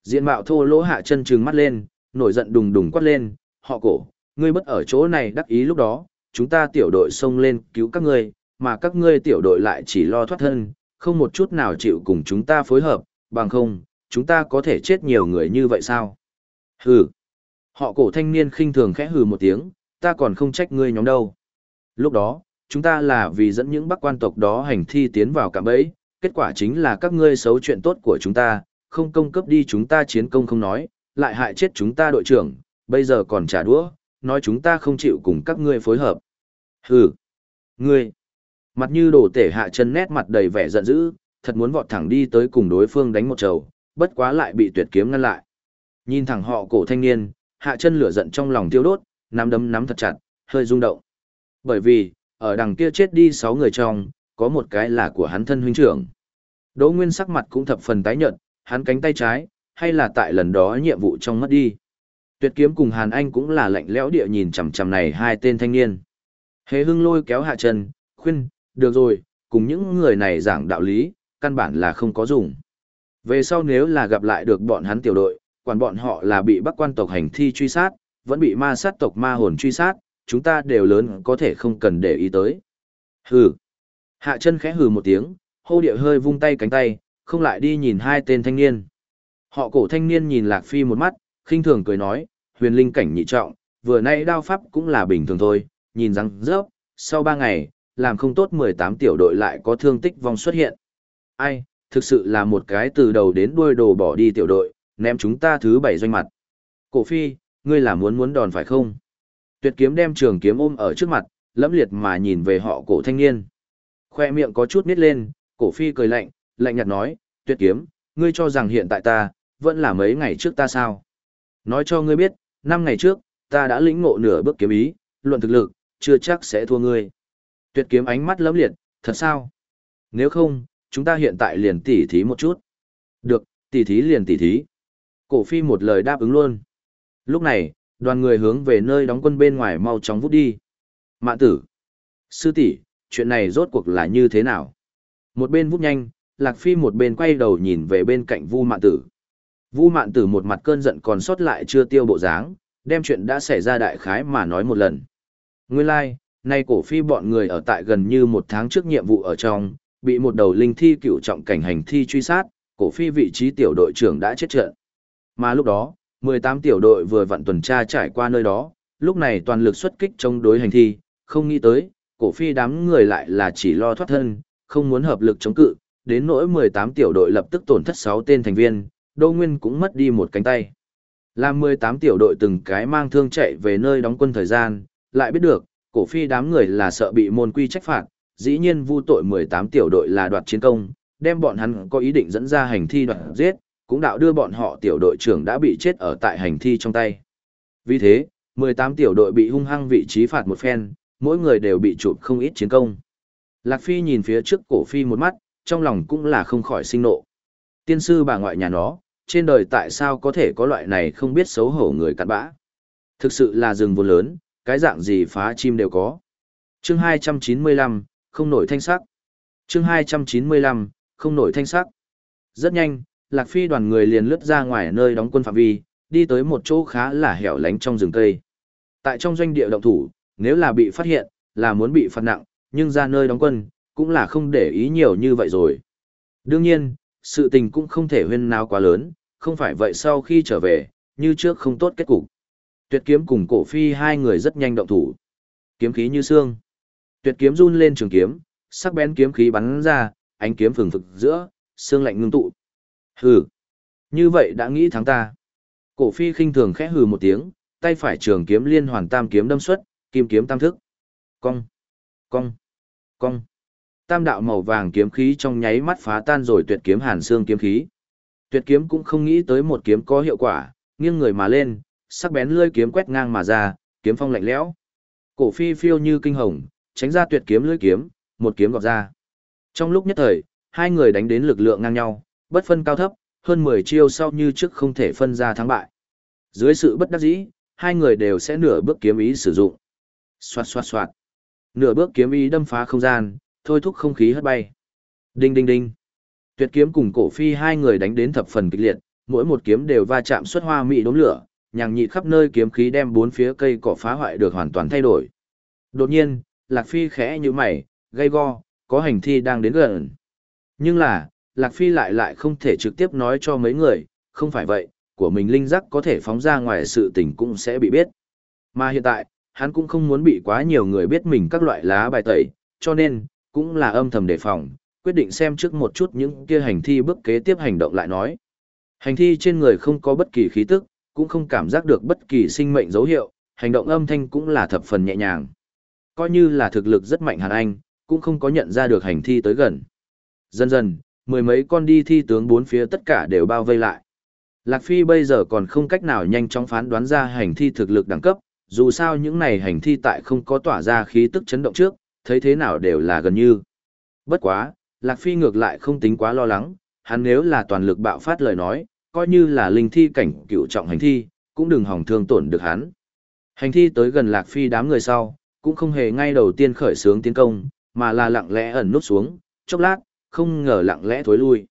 S1: Diện mạo thô lỗ hạ chân trừng mắt lên, nổi giận đùng đùng quát lên, họ cổ, ngươi bất ở chỗ này đắc ý lúc đó, chúng ta tiểu đội xông lên cứu các ngươi, mà các ngươi tiểu đội lại chỉ lo thoát thân, không một chút nào chịu cùng chúng ta phối hợp, bằng không, chúng ta có thể chết nhiều người như vậy sao? Hừ. Họ cổ thanh niên khinh thường khẽ hừ một tiếng, ta còn không trách ngươi nhóm đâu. Lúc đó, chúng ta là vì dẫn những bắc quan tộc đó hành thi tiến vào cạm bẫy, kết quả chính là các ngươi xấu chuyện tốt của chúng ta, không công cấp đi chúng ta chiến công không nói, lại hại chết chúng ta đội trưởng, bây giờ còn trả đũa, nói chúng ta không chịu cùng các ngươi phối hợp. Hừ, ngươi, mặt như đổ tể hạ chân nét mặt đầy vẻ giận dữ, thật muốn vọt thẳng đi tới cùng đối phương đánh một trầu, bất quá lại bị tuyệt kiếm ngăn lại. Nhìn thẳng họ cổ thanh niên, hạ chân lửa giận trong lòng tiêu đốt, nắm đấm nắm thật chặt, hơi rung động. Bởi vì, ở đằng kia chết đi 6 người trong, có một cái là của hắn thân huynh trưởng. Đỗ Nguyên sắc mặt cũng thập phần tái nhợt, hắn cánh tay trái, hay là tại lần đó nhiệm vụ trong mất đi. Tuyệt kiếm cùng Hàn Anh cũng là lạnh lẽo địa nhìn chằm chằm này hai tên thanh niên. Hề hưng lôi kéo hạ chân, khuyên, được rồi, cùng những người này giảng đạo lý, căn bản là không có dùng. Về sau nếu là gặp lại được bọn hắn tiểu đội, quản bọn họ là bị bắc quan tộc hành thi truy sát, vẫn bị ma sát tộc ma hồn truy sát, chúng ta đều lớn có thể không cần để ý tới. Hừ. Hạ chân khẽ hừ một tiếng, hô địa hơi vung tay cánh tay, không lại đi nhìn hai tên thanh niên. Họ cổ thanh niên nhìn Lạc Phi một mắt, khinh thường cười nói, huyền linh cảnh nhị trọng, vừa nay đao pháp cũng là bình thường thôi, nhìn răng rớp, sau ba ngày, làm không tốt 18 tiểu đội lại có thương tích vong xuất hiện. Ai, thực sự là một cái từ đầu đến đuôi đồ bỏ đi tiểu đội, ném chúng ta thứ bảy doanh mặt. Cổ phi, ngươi là muốn muốn đòn phải không? Tuyệt kiếm đem trường kiếm ôm ở trước mặt, lẫm liệt mà nhìn về họ cổ thanh niên. Khoe miệng có chút nít lên, cổ phi cười lạnh, lạnh nhạt nói, tuyệt kiếm, ngươi cho rằng hiện tại ta, vẫn là mấy ngày trước ta sao? Nói cho ngươi biết, năm ngày trước, ta đã lĩnh ngộ nửa bước kiếm ý, luận thực lực, chưa chắc sẽ thua ngươi. Tuyệt kiếm ánh mắt lấm liệt, thật sao? Nếu không, chúng ta hiện tại liền tỉ thí một chút. Được, tỉ thí liền tỉ thí. Cổ phi một lời đáp ứng luôn. Lúc này, đoàn người hướng về nơi đóng quân bên ngoài mau chóng vút đi. Mạn tử. Sư tỷ, chuyện này rốt cuộc là như thế nào? Một bên vút nhanh, Lạc Phi một bên quay đầu nhìn về bên cạnh Vu Mạn Tử. Vu Mạn Tử một mặt cơn giận còn sót lại chưa tiêu bộ dáng, Đem chuyện đã xảy ra đại khái mà nói một lần. Nguyên lai, like, nay cổ phi bọn người ở tại gần như một tháng trước nhiệm vụ ở trong, bị một đầu linh thi cựu trọng cảnh hành thi truy sát, cổ phi vị trí tiểu đội trưởng đã chết trận. Mà lúc đó, 18 tiểu đội vừa vặn tuần tra trải qua nơi đó, lúc này toàn lực xuất kích chống đối hành thi, không nghĩ tới, cổ phi đám người lại là chỉ lo thoát thân, không muốn hợp lực chống cự, đến nỗi 18 tiểu đội lập tức tổn thất 6 tên thành viên, Đô Nguyên cũng mất đi một cánh tay. Làm 18 tiểu đội từng cái mang thương chạy về nơi đóng quân thời gian, lại biết được, cổ phi đám người là sợ bị môn quy trách phạt, dĩ nhiên vu tội 18 tiểu đội là đoạt chiến công, đem bọn hắn có ý định dẫn ra hành thi đoạt giết, cũng đạo đưa bọn họ tiểu đội trưởng đã bị chết ở tại hành thi trong tay. Vì thế, 18 tiểu đội bị hung hăng vị trí phạt một phen, mỗi người đều bị chụp không ít chiến công. Lạc Phi nhìn phía trước cổ phi một mắt, trong lòng cũng là không khỏi sinh nộ. Tiên sư bà ngoại nhà nó, trên đời tại sao có thể có loại này không biết xấu hổ người cặn bã. Thực sự là rừng vốn lớn, cái dạng gì phá chim đều có. chương 295, không nổi thanh sắc. chương 295, không nổi thanh sắc. Rất nhanh, Lạc Phi đoàn người liền lướt ra ngoài nơi đóng quân phạm vi, đi tới một chỗ khá là hẻo lánh trong rừng cây. Tại trong doanh địa động thủ, nếu là bị phát hiện, là muốn bị phạt nặng, nhưng ra nơi đóng quân, cũng là không để ý nhiều như vậy rồi. Đương nhiên, sự tình cũng không thể huyên nào quá lớn, không phải vậy sau khi trở về, như trước không tốt kết cục. Tuyệt kiếm cùng cổ phi hai người rất nhanh động thủ. Kiếm khí như xương. Tuyệt kiếm run lên trường kiếm, sắc bén kiếm khí bắn ra, ánh kiếm phừng phực giữa, xương lạnh ngưng tụ. Hừ. Như vậy đã nghĩ thắng ta. Cổ phi khinh thường khẽ hừ một tiếng, tay phải trường kiếm liên hoàn tam kiếm đâm xuất, kim kiếm tam thức. Cong. Cong. Cong. Tam đạo màu vàng kiếm khí trong nháy mắt phá tan rồi tuyệt kiếm hàn xương kiếm khí. Tuyệt kiếm cũng không nghĩ tới một kiếm có hiệu quả, nghiêng người mà lên, sắc bén lưỡi kiếm quét ngang mà ra, kiếm phong lạnh lẽo. Cổ phi phiêu như kinh hồng, tránh ra tuyệt kiếm lưỡi kiếm, một kiếm gọt ra. Trong lúc nhất thời, hai người đánh đến lực lượng ngang nhau, bất phân cao thấp, hơn 10 chiêu sau như trước không thể phân ra thắng bại. Dưới sự bất đắc dĩ, hai người đều sẽ nửa bước kiếm ý sử dụng. Xoạt xoạt xoạt. Nửa bước kiếm ý đâm phá không gian, thôi thúc không khí hất bay. Đinh đinh đinh. Tuyệt kiếm cùng cổ phi hai người đánh đến thập phần kịch liệt, mỗi một kiếm đều va chạm xuất hoa mị đốm lửa, nhàng nhị khắp nơi kiếm khí đem bốn phía cây cỏ phá hoại được hoàn toàn thay đổi. Đột nhiên, Lạc Phi khẽ như mày, gây go, có hành thi đang đến gần. Nhưng là, Lạc Phi lại lại không thể trực tiếp nói cho mấy người, không phải vậy, của mình linh giác có thể phóng ra ngoài sự tình cũng sẽ bị biết. Mà hiện tại, hắn cũng không muốn bị quá nhiều người biết mình các loại lá bài tẩy, cho nên, cũng là âm thầm đề phòng, quyết định xem trước một chút những kia hành thi bước kế tiếp hành động lại nói. Hành thi trên người không có bất kỳ khí tức, cũng không cảm giác được bất kỳ sinh mệnh dấu hiệu, hành động âm thanh cũng là thập phần nhẹ nhàng. Coi như là thực lực rất mạnh hàn anh, cũng không có nhận ra được hành thi tới gần. Dần dần, mười mấy con đi thi tướng bốn phía tất cả đều bao vây lại. Lạc Phi bây giờ còn không cách nào nhanh chóng phán đoán ra hành thi thực lực đẳng cấp, dù sao những này hành thi tại không có tỏa ra khí tức chấn động trước, thấy thế nào đều là gần như. Bất quá, Lạc Phi ngược lại không tính quá lo lắng, hắn nếu là toàn lực bạo phát lời nói, coi như là linh thi cảnh cựu trọng hành thi, cũng đừng hỏng thương tổn được hắn. Hành thi tới gần Lạc Phi đám người sau, cũng không hề ngay đầu tiên khởi xướng tiến công, mà là lặng lẽ ẩn nút xuống, chốc lát, không ngờ lặng lẽ thối lui.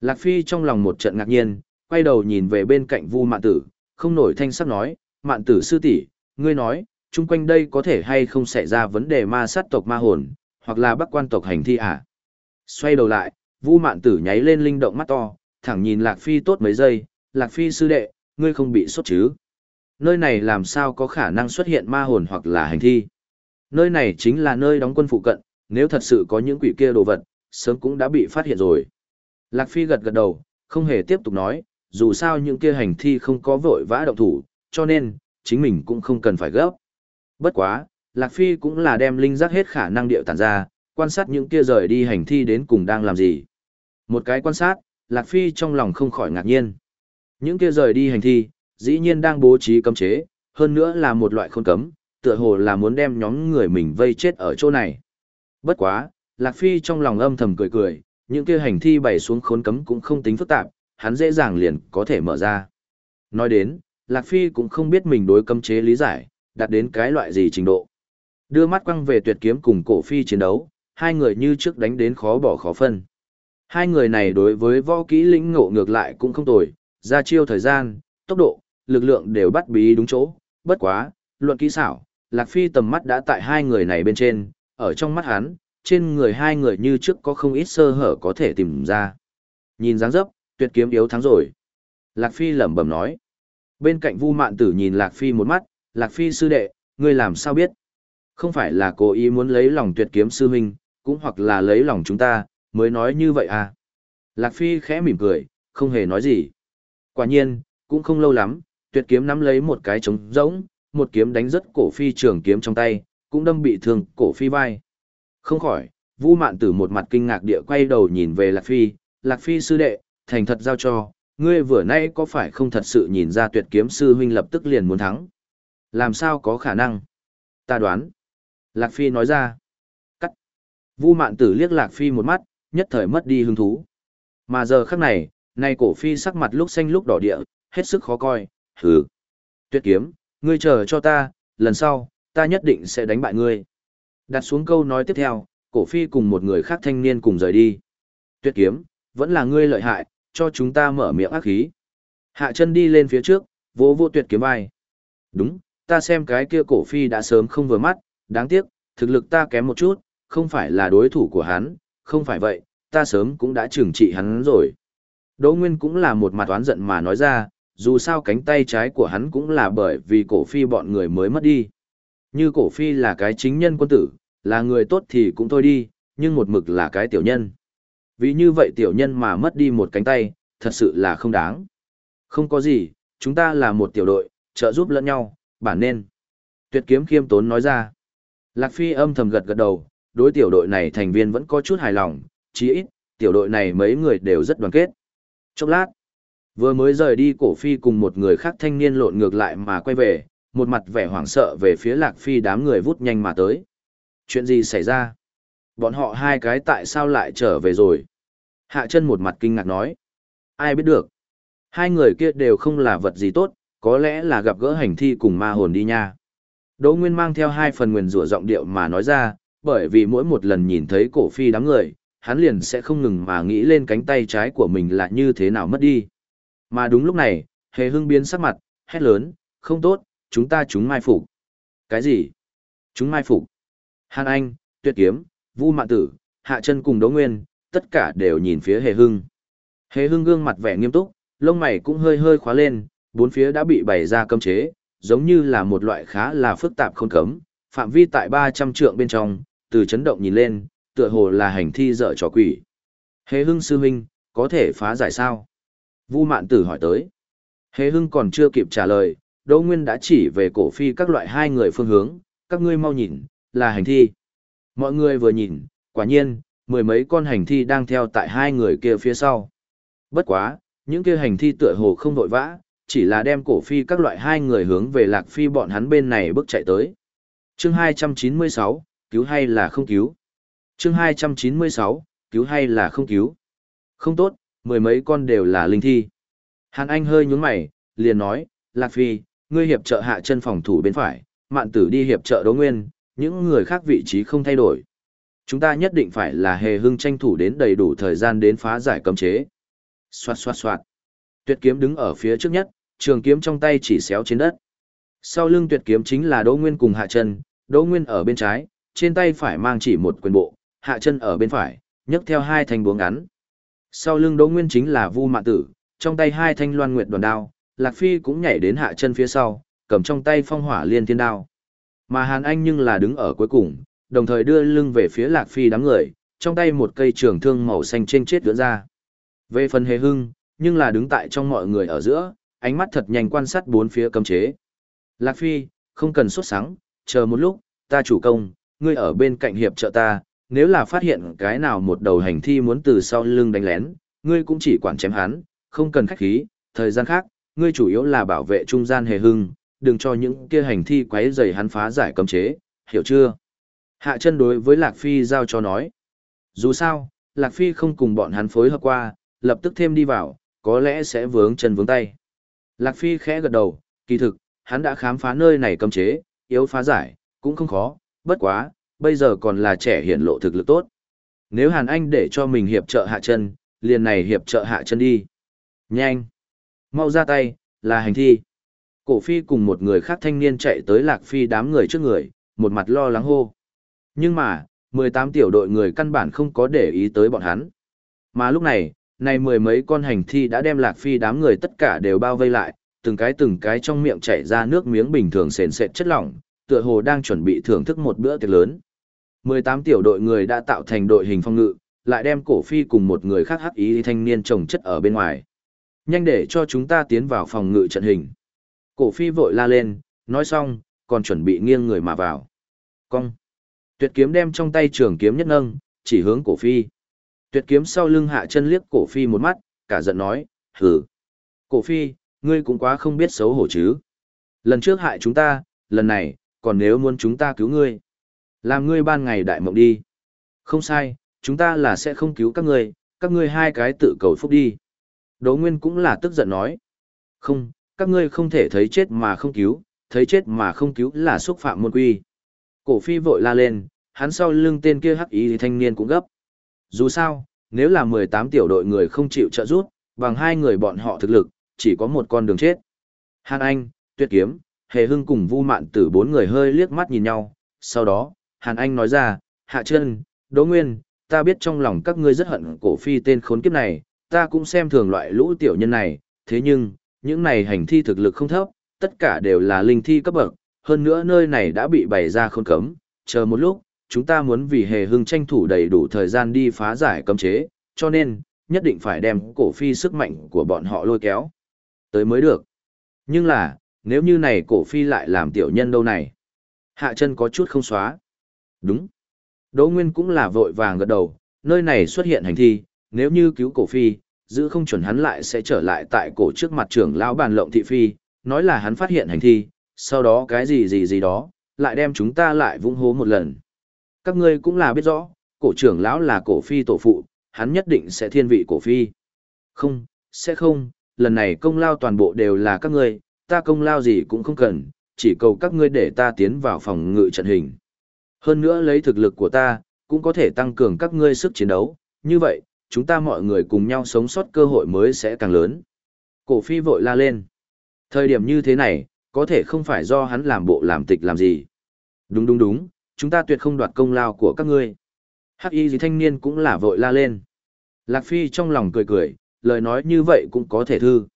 S1: Lạc Phi trong lòng một trận ngạc nhiên, quay đầu nhìn về bên cạnh Vu Mạn Tử, không nổi thanh sắc nói, Mạn Tử sư tỷ, ngươi nói, chung quanh đây có thể hay không xảy ra vấn đề ma sát tộc ma hồn, hoặc là bắc quan tộc hành thi à? Xoay đầu lại, Vu Mạn Tử nháy lên linh động mắt to, thẳng nhìn Lạc Phi tốt mấy giây, Lạc Phi sư đệ, ngươi không bị sốt chứ? Nơi này làm sao có khả năng xuất hiện ma hồn hoặc là hành thi? Nơi này chính là nơi đóng quân phụ cận, nếu thật sự có những quỷ kia đồ vật, sớm cũng đã bị phát hiện rồi. Lạc Phi gật gật đầu, không hề tiếp tục nói, dù sao những kia hành thi không có vội vã động thủ, cho nên, chính mình cũng không cần phải gấp. Bất quá, Lạc Phi cũng là đem linh giác hết khả năng điệu tản ra, quan sát những kia rời đi hành thi đến cùng đang làm gì. Một cái quan sát, Lạc Phi trong lòng không khỏi ngạc nhiên. Những kia rời đi hành thi, dĩ nhiên đang bố trí cấm chế, hơn nữa là một loại khôn cấm, tựa hồ là muốn đem nhóm người mình vây chết ở chỗ này. Bất quá, Lạc Phi trong lòng âm thầm cười cười, những kia hành thi bày xuống khốn cấm cũng không tính phức tạp, hắn dễ dàng liền có thể mở ra. Nói đến, Lạc Phi cũng không biết mình đối cấm chế lý giải, đạt đến cái loại gì trình độ. Đưa mắt quăng về tuyệt kiếm cùng cổ phi chiến đấu, hai người như trước đánh đến khó bỏ khó phân. Hai người này đối với võ kỹ lĩnh ngộ ngược lại cũng không tồi, ra chiêu thời gian, tốc độ, lực lượng đều bắt bí đúng chỗ, Bất quá, luận kỹ xảo, Lạc Phi tầm mắt đã tại hai người này bên trên, ở trong mắt hắn, trên người hai người như trước có không ít sơ hở có thể tìm ra. Nhìn dáng dấp, tuyệt kiếm yếu thắng rồi. Lạc Phi lẩm bẩm nói. Bên cạnh Vu Mạn Tử nhìn Lạc Phi một mắt, Lạc Phi sư đệ, ngươi làm sao biết? Không phải là cố ý muốn lấy lòng tuyệt kiếm sư huynh, cũng hoặc là lấy lòng chúng ta, mới nói như vậy à? Lạc Phi khẽ mỉm cười, không hề nói gì. Quả nhiên, cũng không lâu lắm, tuyệt kiếm nắm lấy một cái trống rỗng, một kiếm đánh rất cổ phi trường kiếm trong tay, cũng đâm bị thương cổ phi vai. Không khỏi, Vu Mạn Tử một mặt kinh ngạc địa quay đầu nhìn về Lạc Phi, Lạc Phi sư đệ, thành thật giao cho, ngươi vừa nãy có phải không thật sự nhìn ra tuyệt kiếm sư huynh lập tức liền muốn thắng? Làm sao có khả năng? Ta đoán. Lạc Phi nói ra. Cắt. Vu Mạn Tử liếc Lạc Phi một mắt, nhất thời mất đi hứng thú. Mà giờ khắc này, nay cổ phi sắc mặt lúc xanh lúc đỏ địa, hết sức khó coi, hừ. Tuyệt kiếm, ngươi chờ cho ta, lần sau, ta nhất định sẽ đánh bại ngươi. Đặt xuống câu nói tiếp theo, cổ phi cùng một người khác thanh niên cùng rời đi. Tuyệt kiếm, vẫn là ngươi lợi hại, cho chúng ta mở miệng ác khí. Hạ chân đi lên phía trước, vỗ vô tuyệt kiếm vai. Đúng, ta xem cái kia cổ phi đã sớm không vừa mắt, đáng tiếc, thực lực ta kém một chút, không phải là đối thủ của hắn, không phải vậy, ta sớm cũng đã trừng trị hắn rồi. Đỗ Nguyên cũng là một mặt oán giận mà nói ra, dù sao cánh tay trái của hắn cũng là bởi vì cổ phi bọn người mới mất đi. Như cổ phi là cái chính nhân quân tử, là người tốt thì cũng thôi đi, nhưng một mực là cái tiểu nhân. Vì như vậy tiểu nhân mà mất đi một cánh tay, thật sự là không đáng. Không có gì, chúng ta là một tiểu đội, trợ giúp lẫn nhau, bản nên. Tuyệt kiếm khiêm tốn nói ra. Lạc Phi âm thầm gật gật đầu, đối tiểu đội này thành viên vẫn có chút hài lòng, chí ít, tiểu đội này mấy người đều rất đoàn kết. Chốc lát, vừa mới rời đi cổ phi cùng một người khác thanh niên lộn ngược lại mà quay về, một mặt vẻ hoảng sợ về phía Lạc Phi đám người vút nhanh mà tới. Chuyện gì xảy ra? Bọn họ hai cái tại sao lại trở về rồi? Hạ chân một mặt kinh ngạc nói. Ai biết được? Hai người kia đều không là vật gì tốt, có lẽ là gặp gỡ hành thi cùng ma hồn đi nha. Đỗ Nguyên mang theo hai phần nguyền rủa giọng điệu mà nói ra, bởi vì mỗi một lần nhìn thấy cổ phi đám người, hắn liền sẽ không ngừng mà nghĩ lên cánh tay trái của mình là như thế nào mất đi. Mà đúng lúc này, hề hưng biến sắc mặt, hét lớn, không tốt, chúng ta chúng mai phục. Cái gì? Chúng mai phục. Hàn Anh, Tuyệt Kiếm, Vu Mạn Tử, Hạ Chân cùng Đỗ Nguyên, tất cả đều nhìn phía Hề Hưng. Hề Hưng gương mặt vẻ nghiêm túc, lông mày cũng hơi hơi khóa lên, bốn phía đã bị bày ra cấm chế, giống như là một loại khá là phức tạp khôn cấm, phạm vi tại 300 trượng bên trong, từ chấn động nhìn lên, tựa hồ là hành thi dở trò quỷ. Hề Hưng sư huynh, có thể phá giải sao? Vu Mạn Tử hỏi tới. Hề Hưng còn chưa kịp trả lời, Đỗ Nguyên đã chỉ về cổ phi các loại hai người phương hướng, các ngươi mau nhìn, là hành thi. Mọi người vừa nhìn, quả nhiên, mười mấy con hành thi đang theo tại hai người kia phía sau. Bất quá, những kia hành thi tựa hồ không vội vã, chỉ là đem cổ phi các loại hai người hướng về lạc phi bọn hắn bên này bước chạy tới. Chương 296, cứu hay là không cứu? Chương 296, cứu hay là không cứu? Không tốt, mười mấy con đều là linh thi. Hàn Anh hơi nhún mày, liền nói, Lạc Phi, ngươi hiệp trợ hạ chân phòng thủ bên phải, mạn tử đi hiệp trợ Đỗ Nguyên, những người khác vị trí không thay đổi. Chúng ta nhất định phải là hề hưng tranh thủ đến đầy đủ thời gian đến phá giải cấm chế. Xoạt xoạt xoạt. Tuyệt kiếm đứng ở phía trước nhất, trường kiếm trong tay chỉ xéo trên đất. Sau lưng tuyệt kiếm chính là Đỗ Nguyên cùng Hạ Chân, Đỗ Nguyên ở bên trái, trên tay phải mang chỉ một quyền bộ, Hạ Chân ở bên phải, nhấc theo hai thanh búa ngắn. Sau lưng Đỗ Nguyên chính là Vu Mạn Tử, trong tay hai thanh loan nguyệt đoàn đao, Lạc Phi cũng nhảy đến Hạ Chân phía sau, cầm trong tay phong hỏa liên thiên đao. Mà Hàn Anh nhưng là đứng ở cuối cùng, đồng thời đưa lưng về phía Lạc Phi đám người, trong tay một cây trường thương màu xanh trên chết đưa ra. Về phần hề hưng, nhưng là đứng tại trong mọi người ở giữa, ánh mắt thật nhanh quan sát bốn phía cấm chế. Lạc Phi, không cần xuất sáng, chờ một lúc, ta chủ công, ngươi ở bên cạnh hiệp trợ ta, nếu là phát hiện cái nào một đầu hành thi muốn từ sau lưng đánh lén, ngươi cũng chỉ quản chém hắn, không cần khách khí, thời gian khác, ngươi chủ yếu là bảo vệ trung gian hề hưng, đừng cho những kia hành thi quấy rầy hắn phá giải cấm chế, hiểu chưa? Hạ chân đối với Lạc Phi giao cho nói. Dù sao, Lạc Phi không cùng bọn hắn phối hợp qua, lập tức thêm đi vào, có lẽ sẽ vướng chân vướng tay. Lạc Phi khẽ gật đầu, kỳ thực, hắn đã khám phá nơi này cấm chế, yếu phá giải, cũng không khó, bất quá, bây giờ còn là trẻ hiển lộ thực lực tốt. Nếu Hàn Anh để cho mình hiệp trợ hạ chân, liền này hiệp trợ hạ chân đi. Nhanh! Mau ra tay, là hành thi. Cổ phi cùng một người khác thanh niên chạy tới lạc phi đám người trước người, một mặt lo lắng hô. Nhưng mà, 18 tiểu đội người căn bản không có để ý tới bọn hắn. Mà lúc này, này mười mấy con hành thi đã đem lạc phi đám người tất cả đều bao vây lại, từng cái từng cái trong miệng chảy ra nước miếng bình thường sền sệt chất lỏng, tựa hồ đang chuẩn bị thưởng thức một bữa tiệc lớn. 18 tiểu đội người đã tạo thành đội hình phong ngự, lại đem cổ phi cùng một người khác hắc ý thanh niên trồng chất ở bên ngoài. Nhanh để cho chúng ta tiến vào phòng ngự trận hình. Cổ phi vội la lên, nói xong, còn chuẩn bị nghiêng người mà vào. Cong. Tuyệt kiếm đem trong tay trường kiếm nhất nâng, chỉ hướng cổ phi. Tuyệt kiếm sau lưng hạ chân liếc cổ phi một mắt, cả giận nói, hừ. Cổ phi, ngươi cũng quá không biết xấu hổ chứ. Lần trước hại chúng ta, lần này, còn nếu muốn chúng ta cứu ngươi. Làm ngươi ban ngày đại mộng đi. Không sai, chúng ta là sẽ không cứu các ngươi, các ngươi hai cái tự cầu phúc đi. Đỗ Nguyên cũng là tức giận nói. Không, các ngươi không thể thấy chết mà không cứu, thấy chết mà không cứu là xúc phạm môn quy. Cổ phi vội la lên, hắn sau lưng tên kia hắc ý thanh niên cũng gấp. Dù sao, nếu là 18 tiểu đội người không chịu trợ giúp, bằng hai người bọn họ thực lực, chỉ có một con đường chết. Hàn Anh, Tuyệt Kiếm, Hề Hưng cùng Vu Mạn Tử bốn người hơi liếc mắt nhìn nhau, sau đó, Hàn Anh nói ra, Hạ chân, Đỗ Nguyên, ta biết trong lòng các ngươi rất hận cổ phi tên khốn kiếp này, ta cũng xem thường loại lũ tiểu nhân này, thế nhưng, những này hành thi thực lực không thấp, tất cả đều là linh thi cấp bậc, hơn nữa nơi này đã bị bày ra khôn cấm, chờ một lúc, chúng ta muốn vì hề hưng tranh thủ đầy đủ thời gian đi phá giải cấm chế, cho nên, nhất định phải đem cổ phi sức mạnh của bọn họ lôi kéo. Tới mới được. Nhưng là, nếu như này cổ phi lại làm tiểu nhân đâu này? Hạ chân có chút không xóa. Đúng. Đỗ Nguyên cũng là vội vàng gật đầu, nơi này xuất hiện hành thi, nếu như cứu cổ phi, giữ không chuẩn hắn lại sẽ trở lại tại cổ trước mặt trưởng lão bàn lộng thị phi, nói là hắn phát hiện hành thi, sau đó cái gì gì gì đó, lại đem chúng ta lại vung hố một lần. Các ngươi cũng là biết rõ, cổ trưởng lão là cổ phi tổ phụ, hắn nhất định sẽ thiên vị cổ phi. Không, sẽ không, lần này công lao toàn bộ đều là các ngươi, ta công lao gì cũng không cần, chỉ cầu các ngươi để ta tiến vào phòng ngự trận hình. Hơn nữa lấy thực lực của ta, cũng có thể tăng cường các ngươi sức chiến đấu, như vậy, chúng ta mọi người cùng nhau sống sót cơ hội mới sẽ càng lớn. Cổ phi vội la lên. Thời điểm như thế này, có thể không phải do hắn làm bộ làm tịch làm gì. Đúng đúng đúng, chúng ta tuyệt không đoạt công lao của các ngươi. Hắc y gì thanh niên cũng là vội la lên. Lạc Phi trong lòng cười cười, lời nói như vậy cũng có thể thư.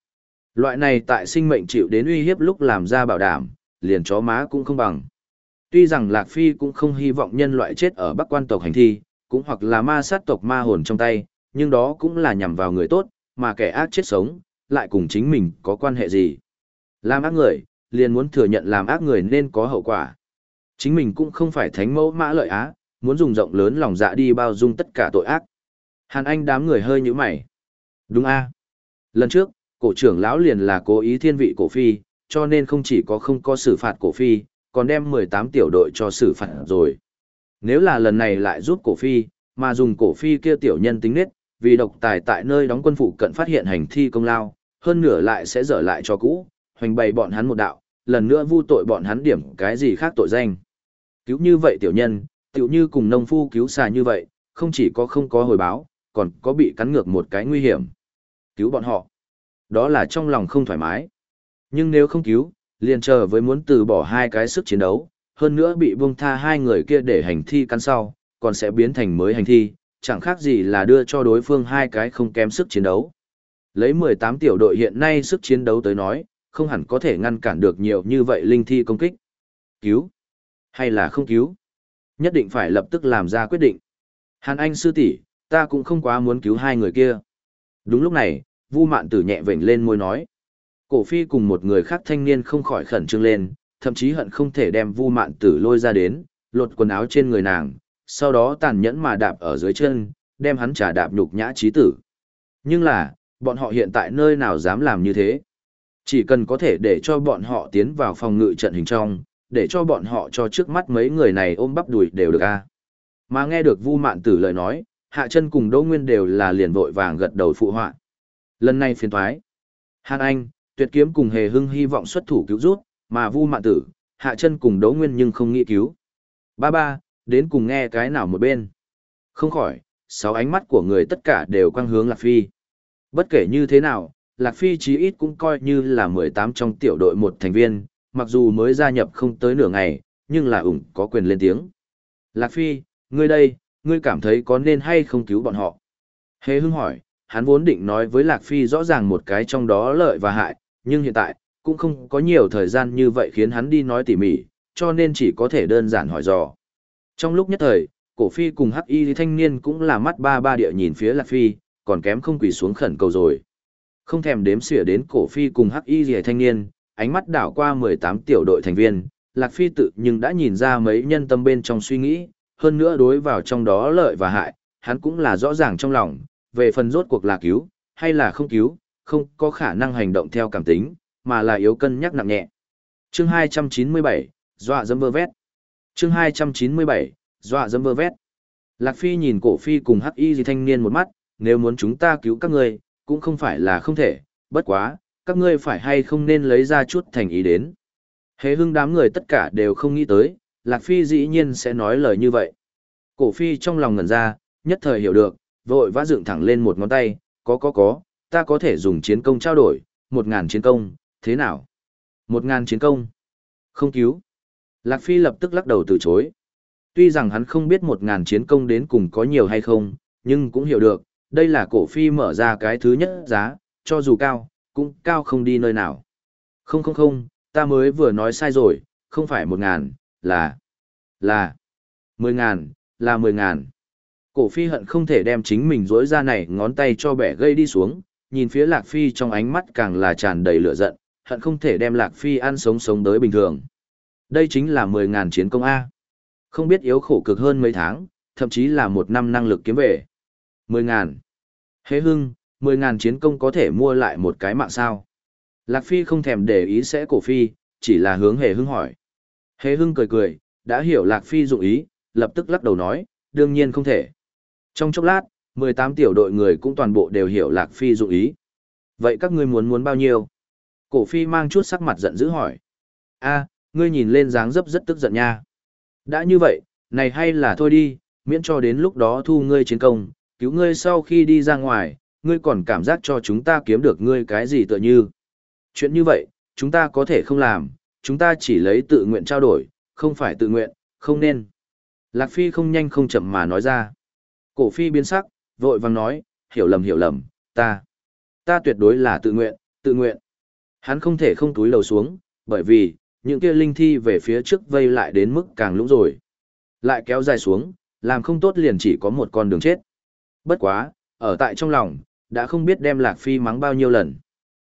S1: Loại này tại sinh mệnh chịu đến uy hiếp lúc làm ra bảo đảm, liền chó má cũng không bằng. Tuy rằng Lạc Phi cũng không hy vọng nhân loại chết ở Bắc quan tộc hành thi, cũng hoặc là ma sát tộc ma hồn trong tay, nhưng đó cũng là nhằm vào người tốt, mà kẻ ác chết sống, lại cùng chính mình có quan hệ gì. Làm ác người, liền muốn thừa nhận làm ác người nên có hậu quả. Chính mình cũng không phải thánh mẫu mã lợi á, muốn dùng rộng lớn lòng dạ đi bao dung tất cả tội ác. Hàn Anh đám người hơi như mày. Đúng a Lần trước, cổ trưởng lão liền là cố ý thiên vị cổ phi, cho nên không chỉ có không có xử phạt cổ phi, còn đem 18 tiểu đội cho xử phạt rồi. Nếu là lần này lại giúp cổ phi, mà dùng cổ phi kia tiểu nhân tính nết, vì độc tài tại nơi đóng quân phụ cận phát hiện hành thi công lao, hơn nửa lại sẽ dở lại cho cũ, hoành bày bọn hắn một đạo, lần nữa vu tội bọn hắn điểm cái gì khác tội danh. Cứu như vậy tiểu nhân, tiểu như cùng nông phu cứu xà như vậy, không chỉ có không có hồi báo, còn có bị cắn ngược một cái nguy hiểm. Cứu bọn họ. Đó là trong lòng không thoải mái. Nhưng nếu không cứu, liền chờ với muốn từ bỏ hai cái sức chiến đấu, hơn nữa bị buông tha hai người kia để hành thi căn sau, còn sẽ biến thành mới hành thi, chẳng khác gì là đưa cho đối phương hai cái không kém sức chiến đấu. Lấy 18 tiểu đội hiện nay sức chiến đấu tới nói, không hẳn có thể ngăn cản được nhiều như vậy linh thi công kích. Cứu? Hay là không cứu? Nhất định phải lập tức làm ra quyết định. Hàn Anh sư tỷ, ta cũng không quá muốn cứu hai người kia. Đúng lúc này, Vu Mạn Tử nhẹ vểnh lên môi nói. Cổ Phi cùng một người khác thanh niên không khỏi khẩn trương lên, thậm chí hận không thể đem Vu Mạn Tử lôi ra đến, lột quần áo trên người nàng, sau đó tàn nhẫn mà đạp ở dưới chân, đem hắn trả đạp nhục nhã trí tử. Nhưng là, bọn họ hiện tại nơi nào dám làm như thế? Chỉ cần có thể để cho bọn họ tiến vào phòng ngự trận hình trong, để cho bọn họ cho trước mắt mấy người này ôm bắp đùi đều được a. Mà nghe được Vu Mạn Tử lời nói, Hạ Chân cùng Đỗ Nguyên đều là liền vội vàng gật đầu phụ họa. Lần này phiền toái. Hàn Anh, Tuyệt Kiếm cùng Hề Hưng hy vọng xuất thủ cứu rút, mà Vu Mạn Tử, Hạ Chân cùng Đỗ Nguyên nhưng không nghĩ cứu. Ba ba, đến cùng nghe cái nào một bên. Không khỏi, sáu ánh mắt của người tất cả đều quang hướng Lạc Phi. Bất kể như thế nào, Lạc Phi chí ít cũng coi như là 18 trong tiểu đội một thành viên, mặc dù mới gia nhập không tới nửa ngày, nhưng là ủng có quyền lên tiếng. Lạc Phi, ngươi đây, ngươi cảm thấy có nên hay không cứu bọn họ? Hề hưng hỏi, hắn vốn định nói với Lạc Phi rõ ràng một cái trong đó lợi và hại, nhưng hiện tại, cũng không có nhiều thời gian như vậy khiến hắn đi nói tỉ mỉ, cho nên chỉ có thể đơn giản hỏi dò. Trong lúc nhất thời, cổ phi cùng hắc y thanh niên cũng là mắt ba ba địa nhìn phía Lạc Phi, còn kém không quỳ xuống khẩn cầu rồi. Không thèm đếm xỉa đến cổ phi cùng hắc y rìa thanh niên, ánh mắt đảo qua 18 tiểu đội thành viên, Lạc Phi tự nhưng đã nhìn ra mấy nhân tâm bên trong suy nghĩ, hơn nữa đối vào trong đó lợi và hại, hắn cũng là rõ ràng trong lòng, về phần rốt cuộc là cứu, hay là không cứu, không có khả năng hành động theo cảm tính, mà là yếu cân nhắc nặng nhẹ. Chương 297, dọa dâm vơ vét. Chương 297, dọa dâm vơ vét. Lạc Phi nhìn cổ phi cùng hắc y gì thanh niên một mắt, nếu muốn chúng ta cứu các ngươi, cũng không phải là không thể, bất quá, các ngươi phải hay không nên lấy ra chút thành ý đến. hế hưng đám người tất cả đều không nghĩ tới, Lạc Phi dĩ nhiên sẽ nói lời như vậy. Cổ phi trong lòng ngẩn ra, nhất thời hiểu được, vội vã dựng thẳng lên một ngón tay, có có có, ta có thể dùng chiến công trao đổi, một ngàn chiến công, thế nào? Một ngàn chiến công. Không cứu. Lạc Phi lập tức lắc đầu từ chối. Tuy rằng hắn không biết một ngàn chiến công đến cùng có nhiều hay không, nhưng cũng hiểu được, đây là cổ phi mở ra cái thứ nhất giá, cho dù cao, cũng cao không đi nơi nào. Không không không, ta mới vừa nói sai rồi, không phải một ngàn, là, là, mười ngàn, là mười ngàn. Cổ phi hận không thể đem chính mình rối ra này ngón tay cho bẻ gây đi xuống, nhìn phía lạc phi trong ánh mắt càng là tràn đầy lửa giận, hận không thể đem lạc phi ăn sống sống tới bình thường. Đây chính là mười ngàn chiến công A. Không biết yếu khổ cực hơn mấy tháng, thậm chí là một năm năng lực kiếm về. Mười ngàn. Hế hưng, mười ngàn chiến công có thể mua lại một cái mạng sao. Lạc Phi không thèm để ý sẽ cổ phi, chỉ là hướng hề hưng hỏi. Hề hưng cười cười, đã hiểu Lạc Phi dụng ý, lập tức lắc đầu nói, đương nhiên không thể. Trong chốc lát, 18 tiểu đội người cũng toàn bộ đều hiểu Lạc Phi dụng ý. Vậy các ngươi muốn muốn bao nhiêu? Cổ Phi mang chút sắc mặt giận dữ hỏi. a ngươi nhìn lên dáng dấp rất tức giận nha. Đã như vậy, này hay là thôi đi, miễn cho đến lúc đó thu ngươi chiến công, cứu ngươi sau khi đi ra ngoài, ngươi còn cảm giác cho chúng ta kiếm được ngươi cái gì tựa như. Chuyện như vậy, chúng ta có thể không làm, chúng ta chỉ lấy tự nguyện trao đổi, không phải tự nguyện, không nên. Lạc Phi không nhanh không chậm mà nói ra. Cổ Phi biến sắc, vội vàng nói, hiểu lầm hiểu lầm, ta, ta tuyệt đối là tự nguyện, tự nguyện. Hắn không thể không túi lầu xuống, bởi vì, những kia linh thi về phía trước vây lại đến mức càng lũng rồi. Lại kéo dài xuống, làm không tốt liền chỉ có một con đường chết. Bất quá, ở tại trong lòng, đã không biết đem Lạc Phi mắng bao nhiêu lần.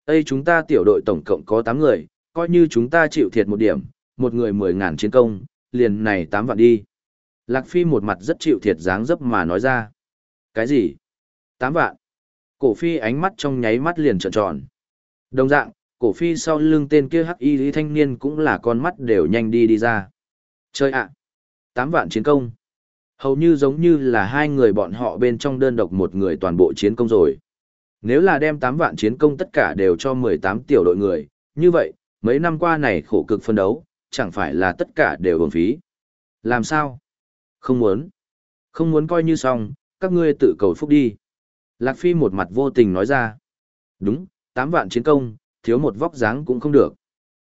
S1: Đây chúng ta tiểu đội tổng cộng có 8 người, coi như chúng ta chịu thiệt một điểm, một người 10 ngàn chiến công, liền này 8 vạn đi. Lạc Phi một mặt rất chịu thiệt dáng dấp mà nói ra. Cái gì? Tám vạn. Cổ Phi ánh mắt trong nháy mắt liền trợn tròn. Đồng dạng, cổ Phi sau lưng tên kia hắc y lý thanh niên cũng là con mắt đều nhanh đi đi ra. Chơi ạ! À. 8 vạn chiến công. Hầu như giống như là hai người bọn họ bên trong đơn độc một người toàn bộ chiến công rồi. Nếu là đem 8 vạn chiến công tất cả đều cho 18 tiểu đội người, như vậy, mấy năm qua này khổ cực phân đấu, chẳng phải là tất cả đều uổng phí. Làm sao? Không muốn. Không muốn coi như xong, các ngươi tự cầu phúc đi. Lạc Phi một mặt vô tình nói ra. Đúng, tám vạn chiến công, thiếu một vóc dáng cũng không được.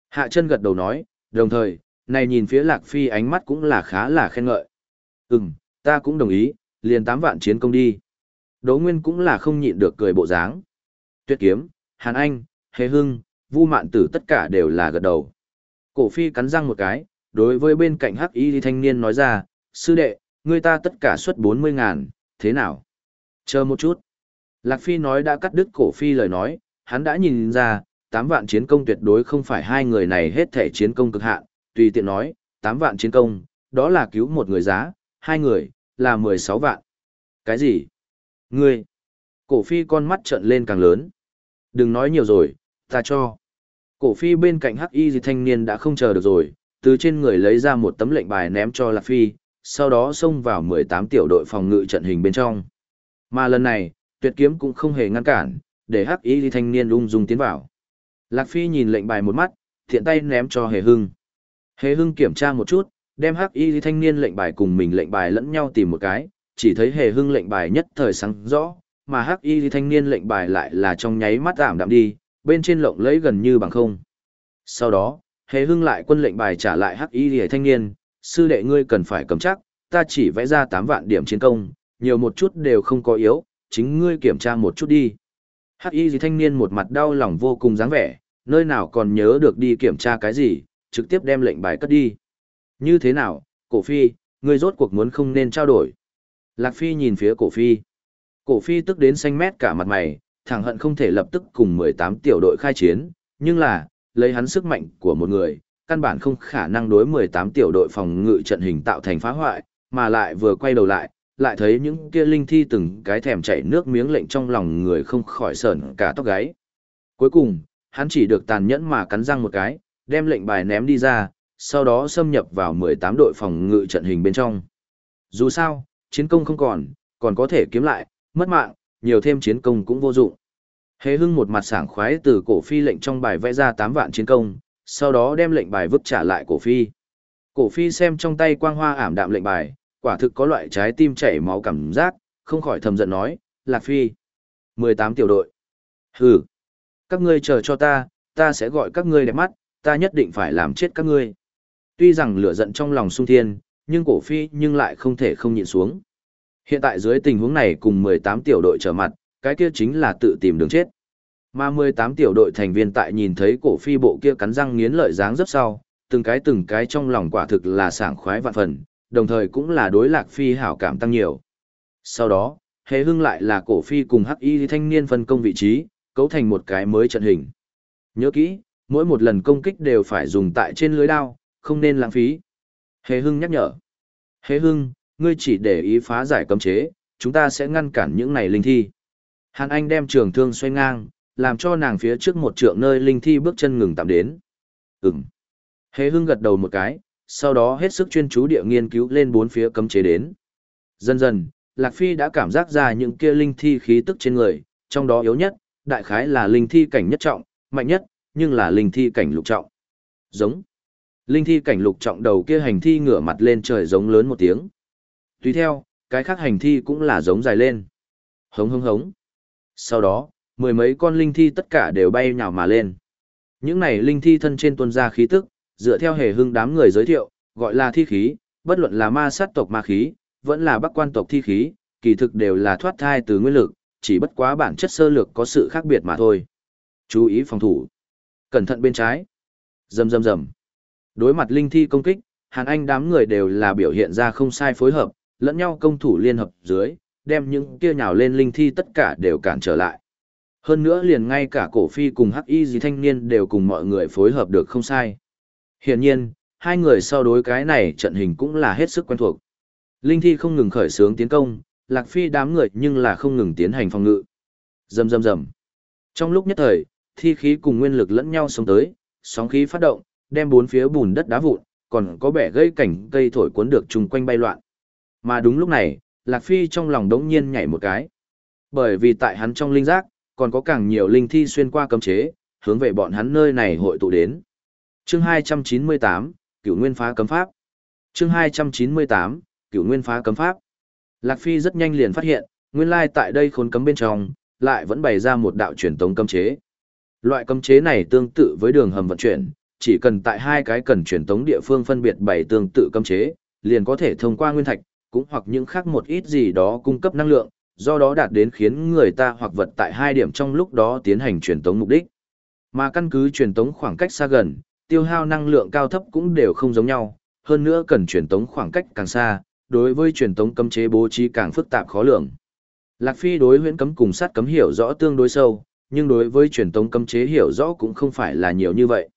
S1: Hạ chân gật đầu nói, đồng thời, này nhìn phía Lạc Phi ánh mắt cũng là khá là khen ngợi. Ừm, ta cũng đồng ý, liền tám vạn chiến công đi. Đỗ Nguyên cũng là không nhịn được cười bộ dáng. Tuyết Kiếm, Hàn Anh, Hề Hưng, Vu Mạn Tử tất cả đều là gật đầu. Cổ Phi cắn răng một cái, đối với bên cạnh Hắc Y thanh niên nói ra, sư đệ, người ta tất cả xuất 40 ngàn, thế nào? Chờ một chút. Lạc Phi nói đã cắt đứt cổ Phi lời nói, hắn đã nhìn ra, 8 vạn chiến công tuyệt đối không phải hai người này hết thể chiến công cực hạn, tùy tiện nói, 8 vạn chiến công, đó là cứu một người giá, hai người, là 16 vạn. Cái gì? Ngươi! Cổ Phi con mắt trợn lên càng lớn. Đừng nói nhiều rồi, ta cho. Cổ Phi bên cạnh Hắc Y thanh niên đã không chờ được rồi, từ trên người lấy ra một tấm lệnh bài ném cho Lạc Phi, sau đó xông vào 18 tiểu đội phòng ngự trận hình bên trong. Mà lần này, tuyệt kiếm cũng không hề ngăn cản, để hắc y thanh niên ung dung tiến vào. Lạc Phi nhìn lệnh bài một mắt, thiện tay ném cho Hề Hưng. Hề Hưng kiểm tra một chút, đem hắc y thanh niên lệnh bài cùng mình lệnh bài lẫn nhau tìm một cái, chỉ thấy Hề Hưng lệnh bài nhất thời sáng rõ, mà hắc y thanh niên lệnh bài lại là trong nháy mắt ảm đạm đi, bên trên lộng lấy gần như bằng không. Sau đó, hề hưng lại quân lệnh bài trả lại hắc y thanh niên, sư đệ ngươi cần phải cầm chắc, ta chỉ vẽ ra 8 vạn điểm chiến công, nhiều một chút đều không có yếu, chính ngươi kiểm tra một chút đi. Hắc y thanh niên một mặt đau lòng vô cùng dáng vẻ, nơi nào còn nhớ được đi kiểm tra cái gì, trực tiếp đem lệnh bài cất đi. Như thế nào, cổ phi, ngươi rốt cuộc muốn không nên trao đổi. Lạc phi nhìn phía cổ phi. Cổ phi tức đến xanh mét cả mặt mày, thẳng hận không thể lập tức cùng 18 tiểu đội khai chiến, nhưng là, lấy hắn sức mạnh của một người, căn bản không khả năng đối 18 tiểu đội phòng ngự trận hình tạo thành phá hoại, mà lại vừa quay đầu lại, lại thấy những kia linh thi từng cái thèm chảy nước miếng lệnh trong lòng người không khỏi sờn cả tóc gáy. Cuối cùng, hắn chỉ được tàn nhẫn mà cắn răng một cái, đem lệnh bài ném đi ra, sau đó xâm nhập vào 18 đội phòng ngự trận hình bên trong. Dù sao, chiến công không còn, còn có thể kiếm lại, mất mạng, nhiều thêm chiến công cũng vô dụng. Hế hưng một mặt sảng khoái từ cổ phi lệnh trong bài vẽ ra 8 vạn chiến công, sau đó đem lệnh bài vứt trả lại cổ phi. Cổ phi xem trong tay quang hoa ảm đạm lệnh bài, quả thực có loại trái tim chảy máu cảm giác, không khỏi thầm giận nói, Lạc Phi. 18 tiểu đội. Hừ. Các ngươi chờ cho ta, ta sẽ gọi các ngươi đẹp mắt, ta nhất định phải làm chết các ngươi. Tuy rằng lửa giận trong lòng sung thiên, nhưng cổ phi nhưng lại không thể không nhịn xuống. Hiện tại dưới tình huống này cùng 18 tiểu đội trở mặt, cái kia chính là tự tìm đường chết. Mà 18 tiểu đội thành viên tại nhìn thấy cổ phi bộ kia cắn răng nghiến lợi dáng rất sau, từng cái từng cái trong lòng quả thực là sảng khoái vạn phần, đồng thời cũng là đối lạc phi hảo cảm tăng nhiều. Sau đó, hệ hưng lại là cổ phi cùng hắc y thanh niên phân công vị trí, cấu thành một cái mới trận hình. Nhớ kỹ, mỗi một lần công kích đều phải dùng tại trên lưới đao, không nên lãng phí. Hề hưng nhắc nhở. Hề hưng, ngươi chỉ để ý phá giải cấm chế, chúng ta sẽ ngăn cản những này linh thi. Hàn Anh đem trường thương xoay ngang, làm cho nàng phía trước một trượng nơi linh thi bước chân ngừng tạm đến. Ừm. Hề hưng gật đầu một cái, sau đó hết sức chuyên chú địa nghiên cứu lên bốn phía cấm chế đến. Dần dần, Lạc Phi đã cảm giác ra những kia linh thi khí tức trên người, trong đó yếu nhất, đại khái là linh thi cảnh nhất trọng, mạnh nhất, nhưng là linh thi cảnh lục trọng. Giống. Linh thi cảnh lục trọng đầu kia hành thi ngửa mặt lên trời giống lớn một tiếng. Tùy theo, cái khác hành thi cũng là giống dài lên. Hống hống hống. Sau đó, mười mấy con linh thi tất cả đều bay nhào mà lên. Những này linh thi thân trên tuôn ra khí tức, dựa theo hề hưng đám người giới thiệu, gọi là thi khí, bất luận là ma sát tộc ma khí, vẫn là bắc quan tộc thi khí, kỳ thực đều là thoát thai từ nguyên lực, chỉ bất quá bản chất sơ lược có sự khác biệt mà thôi. Chú ý phòng thủ. Cẩn thận bên trái. Rầm rầm rầm. Đối mặt linh thi công kích, Hàn Anh đám người đều là biểu hiện ra không sai phối hợp, lẫn nhau công thủ liên hợp dưới, đem những kia nhào lên linh thi tất cả đều cản trở lại. Hơn nữa liền ngay cả cổ phi cùng hắc y gì thanh niên đều cùng mọi người phối hợp được không sai. Hiển nhiên, hai người sau đối cái này trận hình cũng là hết sức quen thuộc. Linh thi không ngừng khởi xướng tiến công, lạc phi đám người nhưng là không ngừng tiến hành phòng ngự. Rầm rầm rầm. Trong lúc nhất thời, thi khí cùng nguyên lực lẫn nhau sống tới, sóng khí phát động, đem bốn phía bùn đất đá vụn, còn có bẻ gây cảnh cây thổi cuốn được chung quanh bay loạn. Mà đúng lúc này, Lạc Phi trong lòng đống nhiên nhảy một cái. Bởi vì tại hắn trong linh giác, còn có càng nhiều linh thi xuyên qua cấm chế, hướng về bọn hắn nơi này hội tụ đến. Chương 298, Cửu Nguyên phá cấm pháp. Chương 298, Cửu Nguyên phá cấm pháp. Lạc Phi rất nhanh liền phát hiện, nguyên lai tại đây khốn cấm bên trong, lại vẫn bày ra một đạo truyền tống cấm chế. Loại cấm chế này tương tự với đường hầm vận chuyển, chỉ cần tại hai cái cần truyền tống địa phương phân biệt bày tương tự cấm chế, liền có thể thông qua nguyên thạch, cũng hoặc những khác một ít gì đó cung cấp năng lượng, do đó đạt đến khiến người ta hoặc vật tại hai điểm trong lúc đó tiến hành truyền tống mục đích. Mà căn cứ truyền tống khoảng cách xa gần, tiêu hao năng lượng cao thấp cũng đều không giống nhau, hơn nữa cần truyền tống khoảng cách càng xa, đối với truyền tống cấm chế bố trí càng phức tạp khó lường. Lạc Phi đối huyễn cấm cùng sát cấm hiểu rõ tương đối sâu, nhưng đối với truyền tống cấm chế hiểu rõ cũng không phải là nhiều như vậy.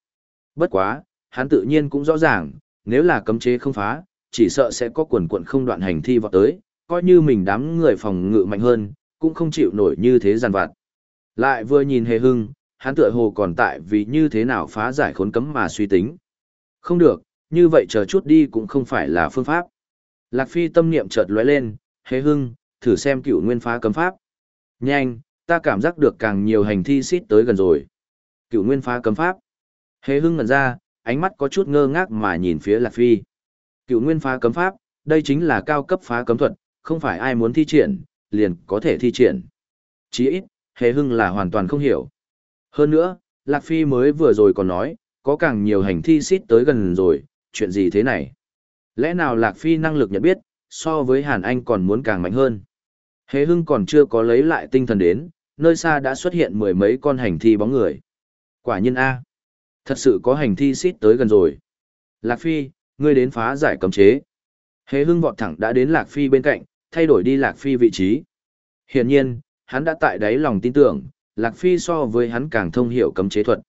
S1: Bất quá, hắn tự nhiên cũng rõ ràng, nếu là cấm chế không phá, chỉ sợ sẽ có quần quận không đoạn hành thi vào tới, coi như mình đám người phòng ngự mạnh hơn, cũng không chịu nổi như thế giàn vặt. Lại vừa nhìn hề hưng, hắn tựa hồ còn tại vì như thế nào phá giải khốn cấm mà suy tính. Không được, như vậy chờ chút đi cũng không phải là phương pháp. Lạc Phi tâm niệm chợt lóe lên, hề hưng, thử xem cựu nguyên phá cấm pháp. Nhanh, ta cảm giác được càng nhiều hành thi xít tới gần rồi. Cựu nguyên phá cấm pháp. Hề hưng ngẩn ra, ánh mắt có chút ngơ ngác mà nhìn phía Lạc Phi. Cựu nguyên phá cấm pháp, đây chính là cao cấp phá cấm thuật, không phải ai muốn thi triển, liền có thể thi triển. Chí ít, Hề Hưng là hoàn toàn không hiểu. Hơn nữa, Lạc Phi mới vừa rồi còn nói, có càng nhiều hành thi xít tới gần rồi, chuyện gì thế này? Lẽ nào Lạc Phi năng lực nhận biết, so với Hàn Anh còn muốn càng mạnh hơn? Hề Hưng còn chưa có lấy lại tinh thần đến, nơi xa đã xuất hiện mười mấy con hành thi bóng người. Quả nhiên A. Thật sự có hành thi xít tới gần rồi. Lạc Phi, ngươi đến phá giải cấm chế. Hề Hưng vọt thẳng đã đến Lạc Phi bên cạnh, thay đổi đi Lạc Phi vị trí. Hiển nhiên, hắn đã tại đáy lòng tin tưởng, Lạc Phi so với hắn càng thông hiểu cấm chế thuật.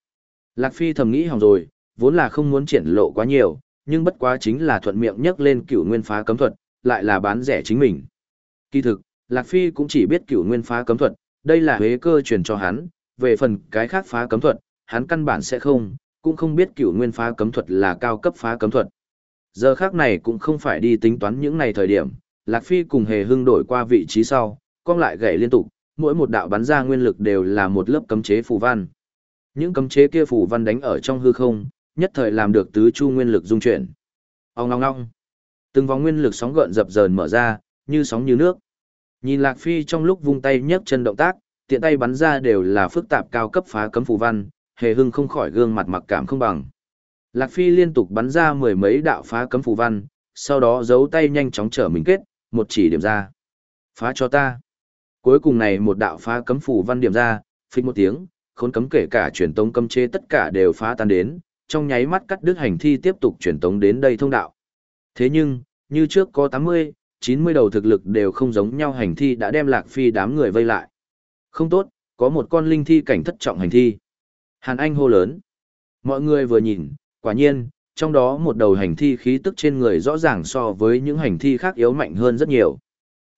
S1: Lạc Phi thầm nghĩ hỏng rồi, vốn là không muốn triển lộ quá nhiều, nhưng bất quá chính là thuận miệng nhắc lên cửu nguyên phá cấm thuật, lại là bán rẻ chính mình. Kỳ thực, Lạc Phi cũng chỉ biết cửu nguyên phá cấm thuật, đây là huế cơ truyền cho hắn, về phần cái khác phá cấm thuật, hắn căn bản sẽ không, cũng không biết cửu nguyên phá cấm thuật là cao cấp phá cấm thuật. Giờ khác này cũng không phải đi tính toán những này thời điểm, Lạc Phi cùng hề hưng đổi qua vị trí sau, cong lại gậy liên tục, mỗi một đạo bắn ra nguyên lực đều là một lớp cấm chế phù văn. Những cấm chế kia phù văn đánh ở trong hư không, nhất thời làm được tứ chu nguyên lực dung chuyển. Ong ong ong. Từng vòng nguyên lực sóng gợn dập dờn mở ra, như sóng như nước. Nhìn Lạc Phi trong lúc vung tay nhấc chân động tác, tiện tay bắn ra đều là phức tạp cao cấp phá cấm phù văn, hề hưng không khỏi gương mặt mặc cảm không bằng. Lạc Phi liên tục bắn ra mười mấy đạo phá cấm phù văn, sau đó giấu tay nhanh chóng trở mình kết, một chỉ điểm ra. Phá cho ta. Cuối cùng này một đạo phá cấm phủ văn điểm ra, phích một tiếng, khốn cấm kể cả truyền tống cấm chế tất cả đều phá tan đến, trong nháy mắt cắt đứt hành thi tiếp tục truyền tống đến đây thông đạo. Thế nhưng, như trước có 80, 90 đầu thực lực đều không giống nhau hành thi đã đem Lạc Phi đám người vây lại. Không tốt, có một con linh thi cảnh thất trọng hành thi. Hàn Anh hô lớn. Mọi người vừa nhìn, quả nhiên, trong đó một đầu hành thi khí tức trên người rõ ràng so với những hành thi khác yếu mạnh hơn rất nhiều.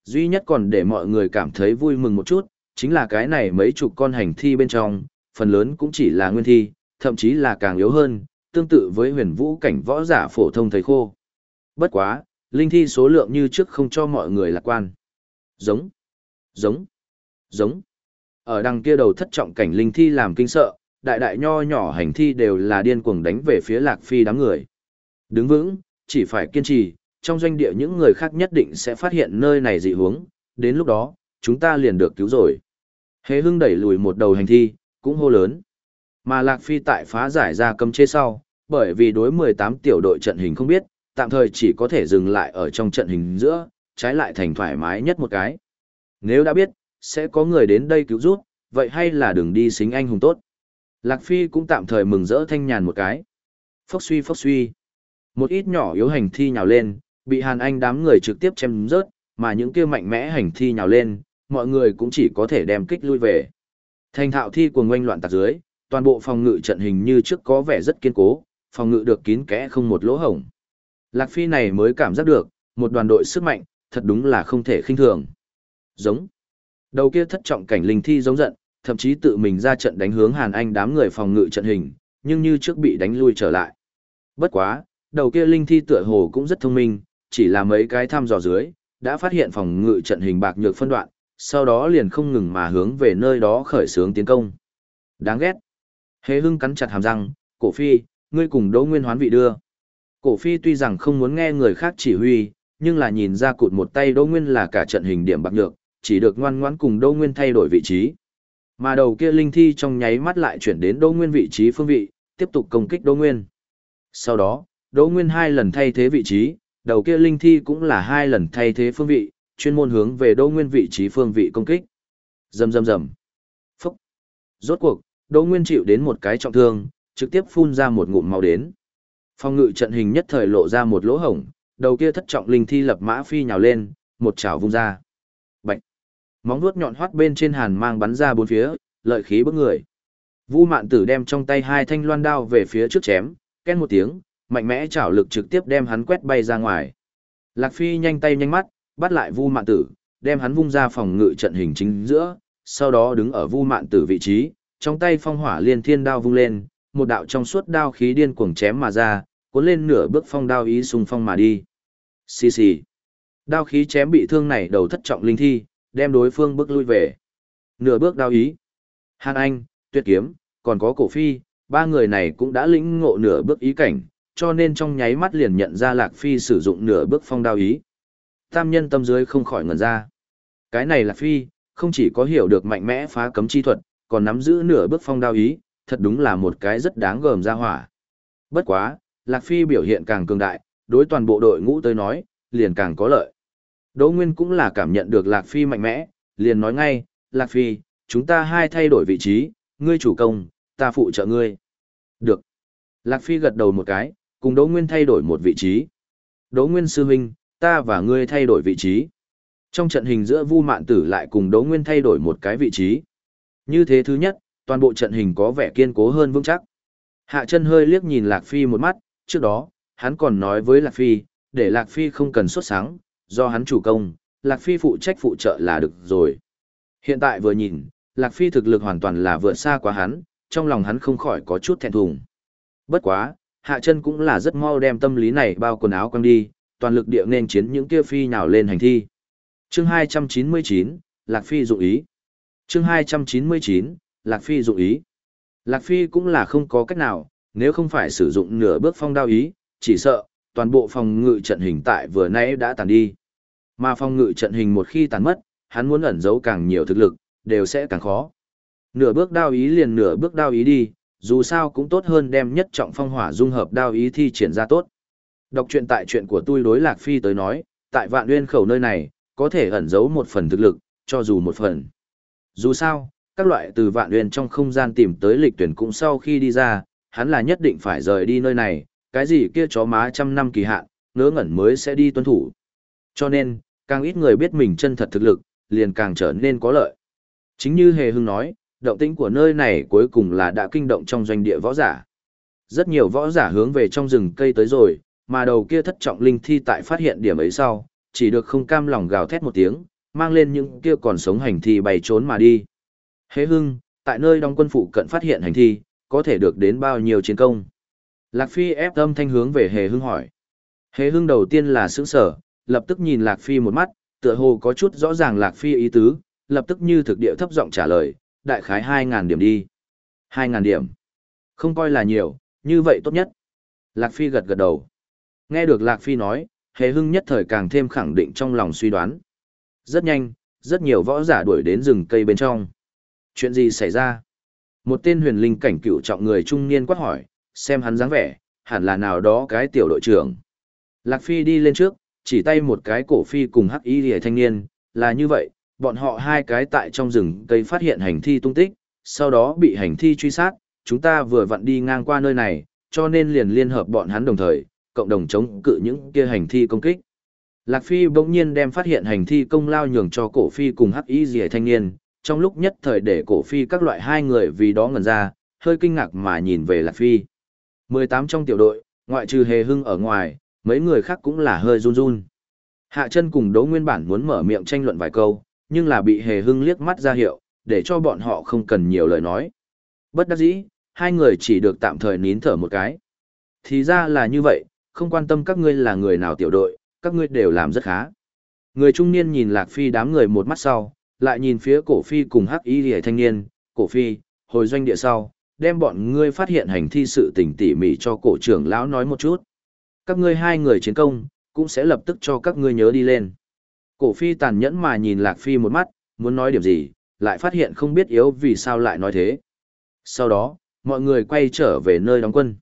S1: Duy nhất còn để mọi người cảm thấy vui mừng một chút, chính là cái này mấy chục con hành thi bên trong, phần lớn cũng chỉ là nguyên thi, thậm chí là càng yếu hơn, tương tự với huyền vũ cảnh võ giả phổ thông thầy khô. Bất quá, linh thi số lượng như trước không cho mọi người lạc quan. Giống, giống, giống. Ở đằng kia đầu thất trọng cảnh linh thi làm kinh sợ, đại đại nho nhỏ hành thi đều là điên cuồng đánh về phía lạc phi đám người. Đứng vững, chỉ phải kiên trì, trong doanh địa những người khác nhất định sẽ phát hiện nơi này dị hướng, đến lúc đó, chúng ta liền được cứu rồi. Hế hưng đẩy lùi một đầu hành thi, cũng hô lớn. Mà Lạc Phi tại phá giải ra cấm chế sau, bởi vì đối 18 tiểu đội trận hình không biết, tạm thời chỉ có thể dừng lại ở trong trận hình giữa, trái lại thành thoải mái nhất một cái. Nếu đã biết, sẽ có người đến đây cứu rút, vậy hay là đừng đi xính anh hùng tốt. Lạc Phi cũng tạm thời mừng rỡ thanh nhàn một cái. Phốc suy phốc suy. Một ít nhỏ yếu hành thi nhào lên, bị Hàn Anh đám người trực tiếp chém rớt, mà những kia mạnh mẽ hành thi nhào lên, mọi người cũng chỉ có thể đem kích lui về. Thành thạo thi cuồng ngoanh loạn tạc dưới, toàn bộ phòng ngự trận hình như trước có vẻ rất kiên cố, phòng ngự được kín kẽ không một lỗ hổng. Lạc Phi này mới cảm giác được, một đoàn đội sức mạnh, thật đúng là không thể khinh thường. Giống. Đầu kia thất trọng cảnh linh thi giống giận, thậm chí tự mình ra trận đánh hướng Hàn Anh đám người phòng ngự trận hình, nhưng như trước bị đánh lui trở lại. Bất quá, đầu kia linh thi tựa hồ cũng rất thông minh, chỉ là mấy cái thăm dò dưới, đã phát hiện phòng ngự trận hình bạc nhược phân đoạn, sau đó liền không ngừng mà hướng về nơi đó khởi xướng tiến công. Đáng ghét. Hề hưng cắn chặt hàm răng, cổ phi, ngươi cùng Đỗ Nguyên hoán vị đưa. Cổ phi tuy rằng không muốn nghe người khác chỉ huy, nhưng là nhìn ra cụt một tay Đỗ Nguyên là cả trận hình điểm bạc nhược, chỉ được ngoan ngoãn cùng Đỗ Nguyên thay đổi vị trí. Mà đầu kia linh thi trong nháy mắt lại chuyển đến Đỗ Nguyên vị trí phương vị, tiếp tục công kích Đỗ Nguyên. Sau đó, Đỗ Nguyên hai lần thay thế vị trí, đầu kia linh thi cũng là hai lần thay thế phương vị, chuyên môn hướng về Đỗ Nguyên vị trí phương vị công kích. Rầm rầm rầm. Phốc. Rốt cuộc, Đỗ Nguyên chịu đến một cái trọng thương, trực tiếp phun ra một ngụm máu đến. Phong ngự trận hình nhất thời lộ ra một lỗ hổng, đầu kia thất trọng linh thi lập mã phi nhào lên, một chảo vung ra. Móng vuốt nhọn hoắt bên trên hàn mang bắn ra bốn phía, lợi khí bức người. Vu Mạn Tử đem trong tay hai thanh loan đao về phía trước chém, ken một tiếng, mạnh mẽ chảo lực trực tiếp đem hắn quét bay ra ngoài. Lạc Phi nhanh tay nhanh mắt, bắt lại Vu Mạn Tử, đem hắn vung ra phòng ngự trận hình chính giữa, sau đó đứng ở Vu Mạn Tử vị trí, trong tay phong hỏa liên thiên đao vung lên, một đạo trong suốt đao khí điên cuồng chém mà ra, cuốn lên nửa bước phong đao ý xung phong mà đi. Xì xì. Đao khí chém bị thương này đầu thất trọng linh thi, đem đối phương bước lui về. Nửa bước đao ý. Hàn Anh, Tuyệt Kiếm, còn có Cổ Phi, ba người này cũng đã lĩnh ngộ nửa bước ý cảnh, cho nên trong nháy mắt liền nhận ra Lạc Phi sử dụng nửa bước phong đao ý. Tam nhân tâm dưới không khỏi ngẩn ra. Cái này Lạc Phi, không chỉ có hiểu được mạnh mẽ phá cấm chi thuật, còn nắm giữ nửa bước phong đao ý, thật đúng là một cái rất đáng gờm ra hỏa. Bất quá, Lạc Phi biểu hiện càng cường đại, đối toàn bộ đội ngũ tới nói, liền càng có lợi. Đỗ Nguyên cũng là cảm nhận được Lạc Phi mạnh mẽ, liền nói ngay, Lạc Phi, chúng ta hai thay đổi vị trí, ngươi chủ công, ta phụ trợ ngươi. Được. Lạc Phi gật đầu một cái, cùng Đỗ Nguyên thay đổi một vị trí. Đỗ Nguyên sư huynh, ta và ngươi thay đổi vị trí. Trong trận hình giữa Vu Mạn Tử lại cùng Đỗ Nguyên thay đổi một cái vị trí. Như thế thứ nhất, toàn bộ trận hình có vẻ kiên cố hơn vững chắc. Hạ chân hơi liếc nhìn Lạc Phi một mắt, trước đó, hắn còn nói với Lạc Phi, để Lạc Phi không cần xuất sáng, do hắn chủ công, Lạc Phi phụ trách phụ trợ là được rồi. Hiện tại vừa nhìn, Lạc Phi thực lực hoàn toàn là vượt xa quá hắn, trong lòng hắn không khỏi có chút thẹn thùng. Bất quá, hạ chân cũng là rất mau đem tâm lý này bao quần áo quăng đi, toàn lực địa nên chiến những kia phi nào lên hành thi. Chương 299, Lạc Phi dụng ý. Chương 299, Lạc Phi dụng ý. Lạc Phi cũng là không có cách nào, nếu không phải sử dụng nửa bước phong đao ý, chỉ sợ, toàn bộ phòng ngự trận hình tại vừa nãy đã tàn đi. Mà phòng ngự trận hình một khi tàn mất, hắn muốn ẩn giấu càng nhiều thực lực, đều sẽ càng khó. Nửa bước đao ý liền nửa bước đao ý đi, dù sao cũng tốt hơn đem nhất trọng phong hỏa dung hợp đao ý thi triển ra tốt. Đọc truyện tại chuyện của tôi đối Lạc Phi tới nói, tại vạn nguyên khẩu nơi này, có thể ẩn giấu một phần thực lực, cho dù một phần. Dù sao, các loại từ vạn nguyên trong không gian tìm tới lịch tuyển cũng sau khi đi ra, hắn là nhất định phải rời đi nơi này, cái gì kia chó má trăm năm kỳ hạn, ngớ ngẩn mới sẽ đi tuân thủ. Cho nên, càng ít người biết mình chân thật thực lực, liền càng trở nên có lợi. Chính như Hề Hưng nói, động tĩnh của nơi này cuối cùng là đã kinh động trong doanh địa võ giả. Rất nhiều võ giả hướng về trong rừng cây tới rồi, mà đầu kia thất trọng linh thi tại phát hiện điểm ấy sau, chỉ được không cam lòng gào thét một tiếng, mang lên những kia còn sống hành thi bay trốn mà đi. Hế hưng, tại nơi đóng quân phụ cận phát hiện hành thi, có thể được đến bao nhiêu chiến công. Lạc Phi ép âm thanh hướng về Hề hưng hỏi. Hề hưng đầu tiên là sững sở, lập tức nhìn Lạc Phi một mắt, tựa hồ có chút rõ ràng Lạc Phi ý tứ, lập tức như thực địa thấp giọng trả lời, đại khái 2.000 điểm đi. 2.000 điểm. Không coi là nhiều, như vậy tốt nhất. Lạc Phi gật gật đầu. Nghe được Lạc Phi nói, Hề Hưng nhất thời càng thêm khẳng định trong lòng suy đoán. Rất nhanh, rất nhiều võ giả đuổi đến rừng cây bên trong. Chuyện gì xảy ra? Một tên huyền linh cảnh cựu trọng người trung niên quát hỏi, xem hắn dáng vẻ, hẳn là nào đó cái tiểu đội trưởng. Lạc Phi đi lên trước, chỉ tay một cái cổ phi cùng hắc y rìa thanh niên, là như vậy, bọn họ hai cái tại trong rừng cây phát hiện hành thi tung tích, sau đó bị hành thi truy sát, chúng ta vừa vặn đi ngang qua nơi này, cho nên liền liên hợp bọn hắn đồng thời, cộng đồng chống cự những kia hành thi công kích. Lạc Phi bỗng nhiên đem phát hiện hành thi công lao nhường cho cổ phi cùng hắc y rìa thanh niên, trong lúc nhất thời để cổ phi các loại hai người vì đó ngần ra, hơi kinh ngạc mà nhìn về Lạc Phi. 18 trong tiểu đội, ngoại trừ hề hưng ở ngoài, mấy người khác cũng là hơi run run. Hạ chân cùng Đỗ Nguyên bản muốn mở miệng tranh luận vài câu, nhưng là bị hề hưng liếc mắt ra hiệu, để cho bọn họ không cần nhiều lời nói. Bất đắc dĩ, hai người chỉ được tạm thời nín thở một cái. Thì ra là như vậy, không quan tâm các ngươi là người nào tiểu đội, các ngươi đều làm rất khá. Người trung niên nhìn Lạc Phi đám người một mắt sau, lại nhìn phía cổ phi cùng hắc y rìa thanh niên, cổ phi, hồi doanh địa sau, đem bọn ngươi phát hiện hành thi sự tình tỉ mỉ cho cổ trưởng lão nói một chút. Các ngươi hai người chiến công, cũng sẽ lập tức cho các ngươi nhớ đi lên. Cổ phi tàn nhẫn mà nhìn Lạc Phi một mắt, muốn nói điểm gì, lại phát hiện không biết yếu vì sao lại nói thế. Sau đó, mọi người quay trở về nơi đóng quân.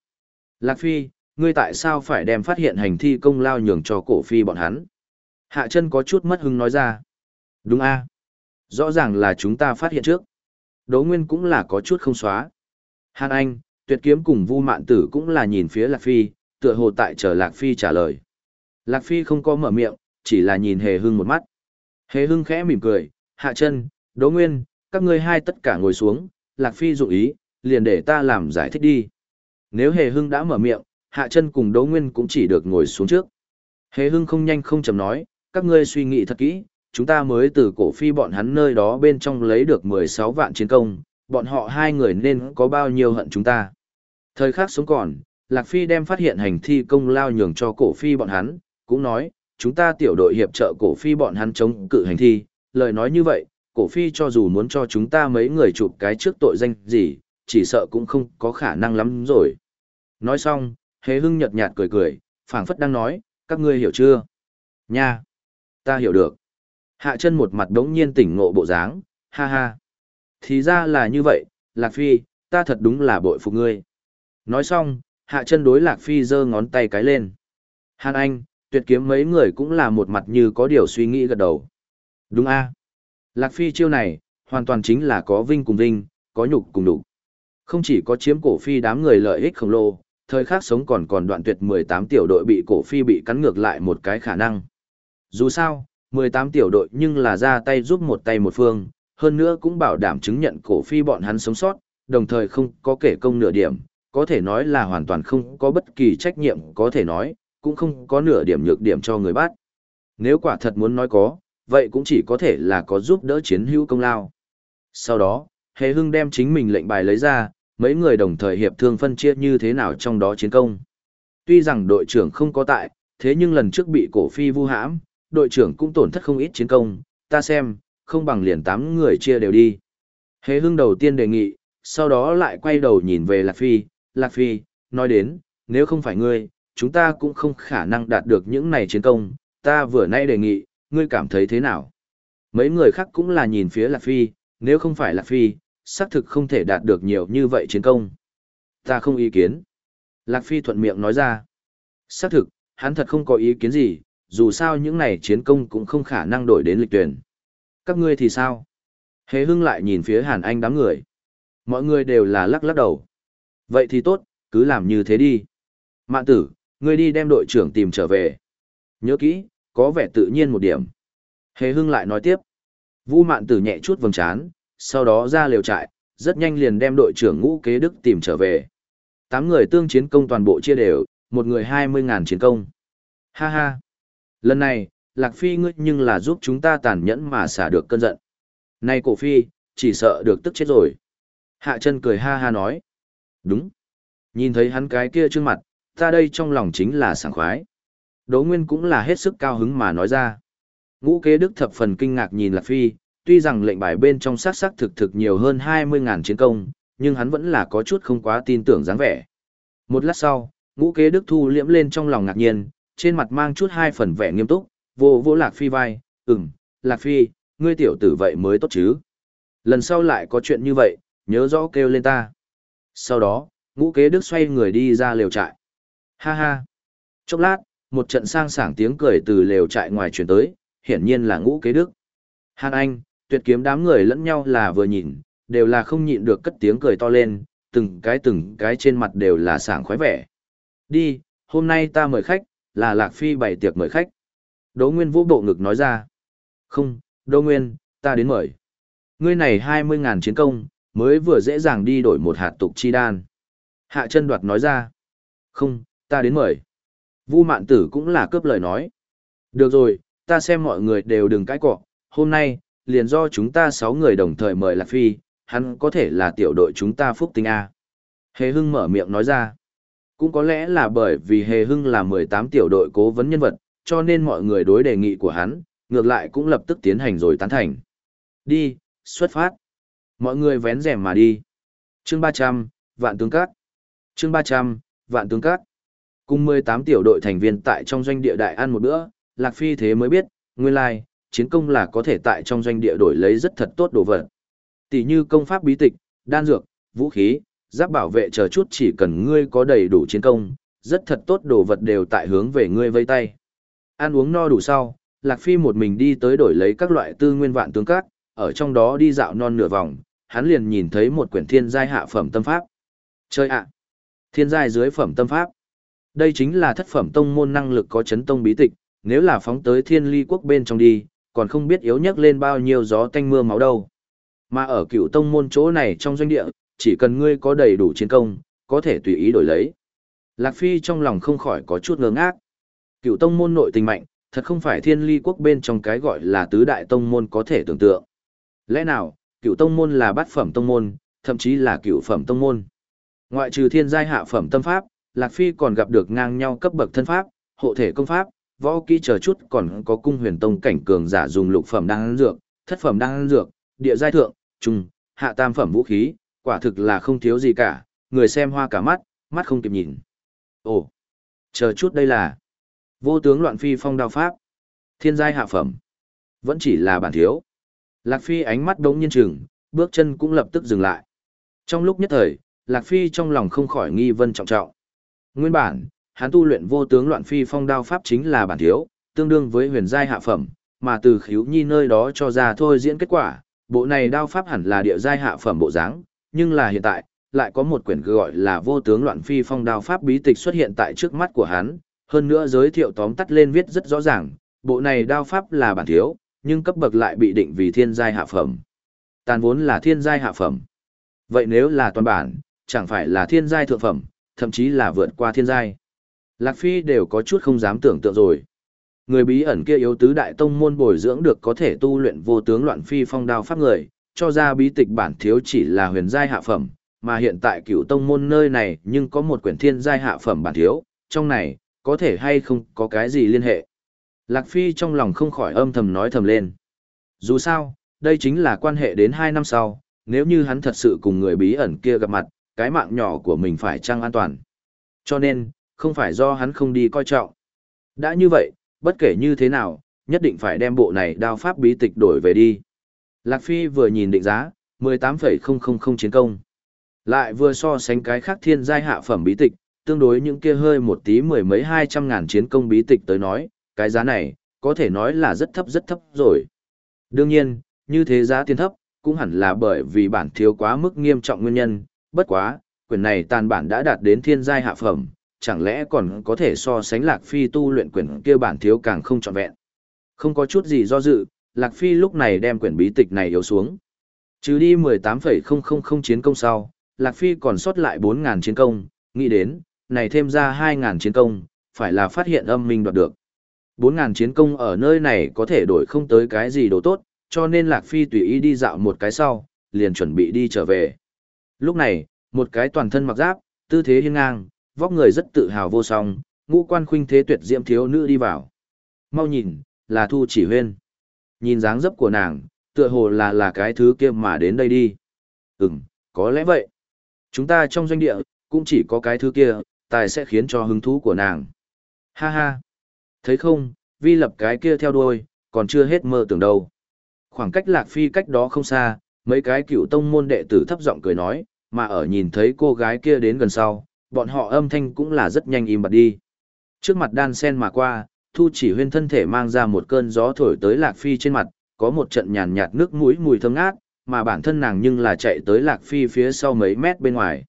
S1: Lạc Phi, ngươi tại sao phải đem phát hiện hành thi công lao nhường cho cổ phi bọn hắn? Hạ chân có chút mất hứng nói ra. Đúng a Rõ ràng là chúng ta phát hiện trước. Đỗ Nguyên cũng là có chút không xóa. Hàn Anh, Tuyệt Kiếm cùng Vu Mạn Tử cũng là nhìn phía Lạc Phi, tựa hồ tại chờ Lạc Phi trả lời. Lạc Phi không có mở miệng, chỉ là nhìn Hề Hưng một mắt. Hề Hưng khẽ mỉm cười, hạ chân, Đỗ Nguyên, các ngươi hai tất cả ngồi xuống, Lạc Phi dụng ý, liền để ta làm giải thích đi. Nếu Hề Hưng đã mở miệng, hạ chân cùng Đỗ Nguyên cũng chỉ được ngồi xuống trước. Hề Hưng không nhanh không chậm nói, các ngươi suy nghĩ thật kỹ, chúng ta mới từ cổ phi bọn hắn nơi đó bên trong lấy được 16 vạn chiến công, bọn họ hai người nên có bao nhiêu hận chúng ta. Thời khắc sống còn, Lạc Phi đem phát hiện hành thi công lao nhường cho cổ phi bọn hắn, cũng nói, chúng ta tiểu đội hiệp trợ cổ phi bọn hắn chống cự hành thi, lời nói như vậy, cổ phi cho dù muốn cho chúng ta mấy người chụp cái trước tội danh gì, chỉ sợ cũng không có khả năng lắm rồi. Nói xong, hế hưng nhật nhạt cười cười, phảng phất đang nói, các ngươi hiểu chưa? Nha! Ta hiểu được. Hạ chân một mặt đống nhiên tỉnh ngộ bộ dáng, ha ha. Thì ra là như vậy, Lạc Phi, ta thật đúng là bội phục ngươi. Nói xong, hạ chân đối Lạc Phi giơ ngón tay cái lên. Hàn Anh, tuyệt kiếm mấy người cũng là một mặt như có điều suy nghĩ gật đầu. Đúng a Lạc Phi chiêu này, hoàn toàn chính là có vinh cùng vinh, có nhục cùng đủ. Không chỉ có chiếm cổ phi đám người lợi ích khổng lồ, thời khắc sống còn còn đoạn tuyệt 18 tiểu đội bị cổ phi bị cắn ngược lại một cái khả năng. Dù sao, 18 tiểu đội nhưng là ra tay giúp một tay một phương, hơn nữa cũng bảo đảm chứng nhận cổ phi bọn hắn sống sót, đồng thời không có kể công nửa điểm, có thể nói là hoàn toàn không có bất kỳ trách nhiệm có thể nói, cũng không có nửa điểm nhược điểm cho người bắt. Nếu quả thật muốn nói có, vậy cũng chỉ có thể là có giúp đỡ chiến hữu công lao. Sau đó, Hề Hưng đem chính mình lệnh bài lấy ra, mấy người đồng thời hiệp thương phân chia như thế nào trong đó chiến công. Tuy rằng đội trưởng không có tại, thế nhưng lần trước bị cổ phi vu hãm, đội trưởng cũng tổn thất không ít chiến công, ta xem, không bằng liền tám người chia đều đi. Hề Hưng đầu tiên đề nghị, sau đó lại quay đầu nhìn về Lạc Phi, Lạc Phi, nói đến, nếu không phải ngươi, chúng ta cũng không khả năng đạt được những này chiến công, ta vừa nay đề nghị, ngươi cảm thấy thế nào? Mấy người khác cũng là nhìn phía Lạc Phi, nếu không phải Lạc Phi, xác thực không thể đạt được nhiều như vậy chiến công. Ta không ý kiến. Lạc Phi thuận miệng nói ra. Xác thực, hắn thật không có ý kiến gì, dù sao những này chiến công cũng không khả năng đổi đến lịch tuyển. Các ngươi thì sao? Hề hưng lại nhìn phía Hàn Anh đám người. Mọi người đều là lắc lắc đầu. Vậy thì tốt, cứ làm như thế đi. Mạn tử, ngươi đi đem đội trưởng tìm trở về. Nhớ kỹ, có vẻ tự nhiên một điểm. Hề hưng lại nói tiếp. Vu mạn tử nhẹ chút vầng trán, sau đó ra liều trại, rất nhanh liền đem đội trưởng ngũ kế đức tìm trở về. Tám người tương chiến công toàn bộ chia đều, một người hai mươi ngàn chiến công. Ha ha. Lần này, Lạc Phi ngươi nhưng là giúp chúng ta tàn nhẫn mà xả được cơn giận. Này cổ Phi, chỉ sợ được tức chết rồi. Hạ chân cười ha ha nói. Đúng. Nhìn thấy hắn cái kia trước mặt, ta đây trong lòng chính là sảng khoái. Đỗ Nguyên cũng là hết sức cao hứng mà nói ra. Ngũ kế đức thập phần kinh ngạc nhìn Lạc Phi, tuy rằng lệnh bài bên trong sát sắc thực thực nhiều hơn 20.000 chiến công, nhưng hắn vẫn là có chút không quá tin tưởng dáng vẻ. Một lát sau, ngũ kế đức thu liễm lên trong lòng ngạc nhiên, trên mặt mang chút hai phần vẻ nghiêm túc, vô vô Lạc Phi vai, ừm, Lạc Phi, ngươi tiểu tử vậy mới tốt chứ. Lần sau lại có chuyện như vậy, nhớ rõ kêu lên ta. Sau đó, ngũ kế đức xoay người đi ra lều trại. Ha ha. Chốc lát, một trận sang sảng tiếng cười từ lều trại ngoài truyền tới, hiển nhiên là ngũ kế đức. Hàn Anh, tuyệt kiếm đám người lẫn nhau là vừa nhìn, đều là không nhịn được cất tiếng cười to lên, từng cái từng cái trên mặt đều là sảng khoái vẻ. Đi, hôm nay ta mời khách, là Lạc Phi bày tiệc mời khách. Đỗ Nguyên vũ bộ ngực nói ra. Không, Đỗ Nguyên, ta đến mời. Ngươi này 20.000 chiến công, mới vừa dễ dàng đi đổi một hạt tục chi đan. Hạ chân đoạt nói ra. Không, ta đến mời. Vu mạn tử cũng là cướp lời nói. Được rồi, ta xem mọi người đều đừng cãi cọ. Hôm nay, liền do chúng ta 6 người đồng thời mời Lạc Phi, hắn có thể là tiểu đội chúng ta phúc tinh A. Hề Hưng mở miệng nói ra. Cũng có lẽ là bởi vì Hề Hưng là 18 tiểu đội cố vấn nhân vật, cho nên mọi người đối đề nghị của hắn, ngược lại cũng lập tức tiến hành rồi tán thành. Đi, xuất phát. Mọi người vén rèm mà đi. Chương 300, Vạn Tướng Cát. Chương 300, Vạn Tướng Cát. Cùng 18 tiểu đội thành viên tại trong doanh địa đại ăn một bữa, Lạc Phi thế mới biết, nguyên lai, chiến công là có thể tại trong doanh địa đổi lấy rất thật tốt đồ vật. Tỷ như công pháp bí tịch, đan dược, vũ khí, giáp bảo vệ chờ chút chỉ cần ngươi có đầy đủ chiến công, rất thật tốt đồ vật đều tại hướng về ngươi vây tay. Ăn uống no đủ sau, Lạc Phi một mình đi tới đổi lấy các loại tư nguyên vạn tướng cát, ở trong đó đi dạo non nửa vòng, hắn liền nhìn thấy một quyển thiên giai hạ phẩm tâm pháp. Chơi ạ! Thiên giai dưới phẩm tâm pháp. Đây chính là thất phẩm tông môn năng lực có chấn tông bí tịch, nếu là phóng tới thiên ly quốc bên trong đi, còn không biết yếu nhất lên bao nhiêu gió tanh mưa máu đâu. Mà ở cựu tông môn chỗ này trong doanh địa, chỉ cần ngươi có đầy đủ chiến công, có thể tùy ý đổi lấy. Lạc Phi trong lòng không khỏi có chút ngơ ngác. Cựu tông môn nội tình mạnh, thật không phải thiên ly quốc bên trong cái gọi là tứ đại tông môn có thể tưởng tượng. Lẽ nào, cựu tông môn là bát phẩm tông môn, thậm chí là cựu phẩm tông môn. Ngoại trừ thiên giai hạ phẩm tâm pháp, Lạc Phi còn gặp được ngang nhau cấp bậc thân pháp, hộ thể công pháp, võ kỹ chờ chút còn có cung huyền tông cảnh cường giả dùng lục phẩm đan dược, thất phẩm đan dược, địa giai thượng, trung, hạ tam phẩm vũ khí, quả thực là không thiếu gì cả, người xem hoa cả mắt, mắt không kịp nhìn. Ồ, chờ chút đây là vô tướng loạn phi phong đao pháp, thiên giai hạ phẩm. Vẫn chỉ là bản thiếu. Lạc Phi ánh mắt đống nhiên chừng, bước chân cũng lập tức dừng lại. Trong lúc nhất thời, Lạc Phi trong lòng không khỏi nghi vân trọng trọng. Nguyên bản, hắn tu luyện vô tướng loạn phi phong đao pháp chính là bản thiếu, tương đương với huyền giai hạ phẩm, mà từ khiếu nhi nơi đó cho ra thôi diễn kết quả, bộ này đao pháp hẳn là địa giai hạ phẩm bộ dáng, nhưng là hiện tại, lại có một quyển gọi là vô tướng loạn phi phong đao pháp bí tịch xuất hiện tại trước mắt của hắn, hơn nữa giới thiệu tóm tắt lên viết rất rõ ràng, bộ này đao pháp là bản thiếu, nhưng cấp bậc lại bị định vì thiên giai hạ phẩm. Tàn vốn là thiên giai hạ phẩm. Vậy nếu là toàn bản, chẳng phải là thiên giai thượng phẩm, thậm chí là vượt qua thiên giai. Lạc Phi đều có chút không dám tưởng tượng rồi. Người bí ẩn kia yếu tứ đại tông môn bồi dưỡng được có thể tu luyện vô tướng loạn phi phong đao pháp người, cho ra bí tịch bản thiếu chỉ là huyền giai hạ phẩm, mà hiện tại cựu tông môn nơi này nhưng có một quyển thiên giai hạ phẩm bản thiếu, trong này, có thể hay không có cái gì liên hệ. Lạc Phi trong lòng không khỏi âm thầm nói thầm lên. Dù sao, đây chính là quan hệ đến hai năm sau, nếu như hắn thật sự cùng người bí ẩn kia gặp mặt, cái mạng nhỏ của mình phải trăng an toàn. Cho nên, không phải do hắn không đi coi trọng. Đã như vậy, bất kể như thế nào, nhất định phải đem bộ này đao pháp bí tịch đổi về đi. Lạc Phi vừa nhìn định giá, 18,000 chiến công. Lại vừa so sánh cái khác thiên giai hạ phẩm bí tịch, tương đối những kia hơi một tí mười mấy hai trăm ngàn chiến công bí tịch tới nói, cái giá này, có thể nói là rất thấp rất thấp rồi. Đương nhiên, như thế giá tiền thấp, cũng hẳn là bởi vì bản thiếu quá mức nghiêm trọng nguyên nhân, bất quá, quyển này tàn bản đã đạt đến thiên giai hạ phẩm, chẳng lẽ còn có thể so sánh Lạc Phi tu luyện quyển kia bản thiếu càng không trọn vẹn. Không có chút gì do dự, Lạc Phi lúc này đem quyển bí tịch này yếu xuống. Trừ đi 18,000 chiến công sau, Lạc Phi còn sót lại 4.000 chiến công, nghĩ đến, này thêm ra 2.000 chiến công, phải là phát hiện âm minh đoạt được. 4.000 chiến công ở nơi này có thể đổi không tới cái gì đồ tốt, cho nên Lạc Phi tùy ý đi dạo một cái sau, liền chuẩn bị đi trở về. Lúc này, một cái toàn thân mặc giáp, tư thế hiên ngang, vóc người rất tự hào vô song, ngũ quan khuynh thế tuyệt diễm thiếu nữ đi vào. Mau nhìn, là Thu Chỉ Huyên. Nhìn dáng dấp của nàng, tựa hồ là là cái thứ kia mà đến đây đi. Ừm, có lẽ vậy. Chúng ta trong doanh địa, cũng chỉ có cái thứ kia, tài sẽ khiến cho hứng thú của nàng. Ha ha. Thấy không, vi lập cái kia theo đuôi, còn chưa hết mơ tưởng đâu. Khoảng cách lạc phi cách đó không xa, mấy cái cựu tông môn đệ tử thấp giọng cười nói, mà ở nhìn thấy cô gái kia đến gần sau, bọn họ âm thanh cũng là rất nhanh im bặt đi. Trước mặt đan sen mà qua, thu chỉ huyên thân thể mang ra một cơn gió thổi tới lạc phi trên mặt, có một trận nhàn nhạt nước mũi mùi thơm ngát, mà bản thân nàng nhưng là chạy tới lạc phi phía sau mấy mét bên ngoài.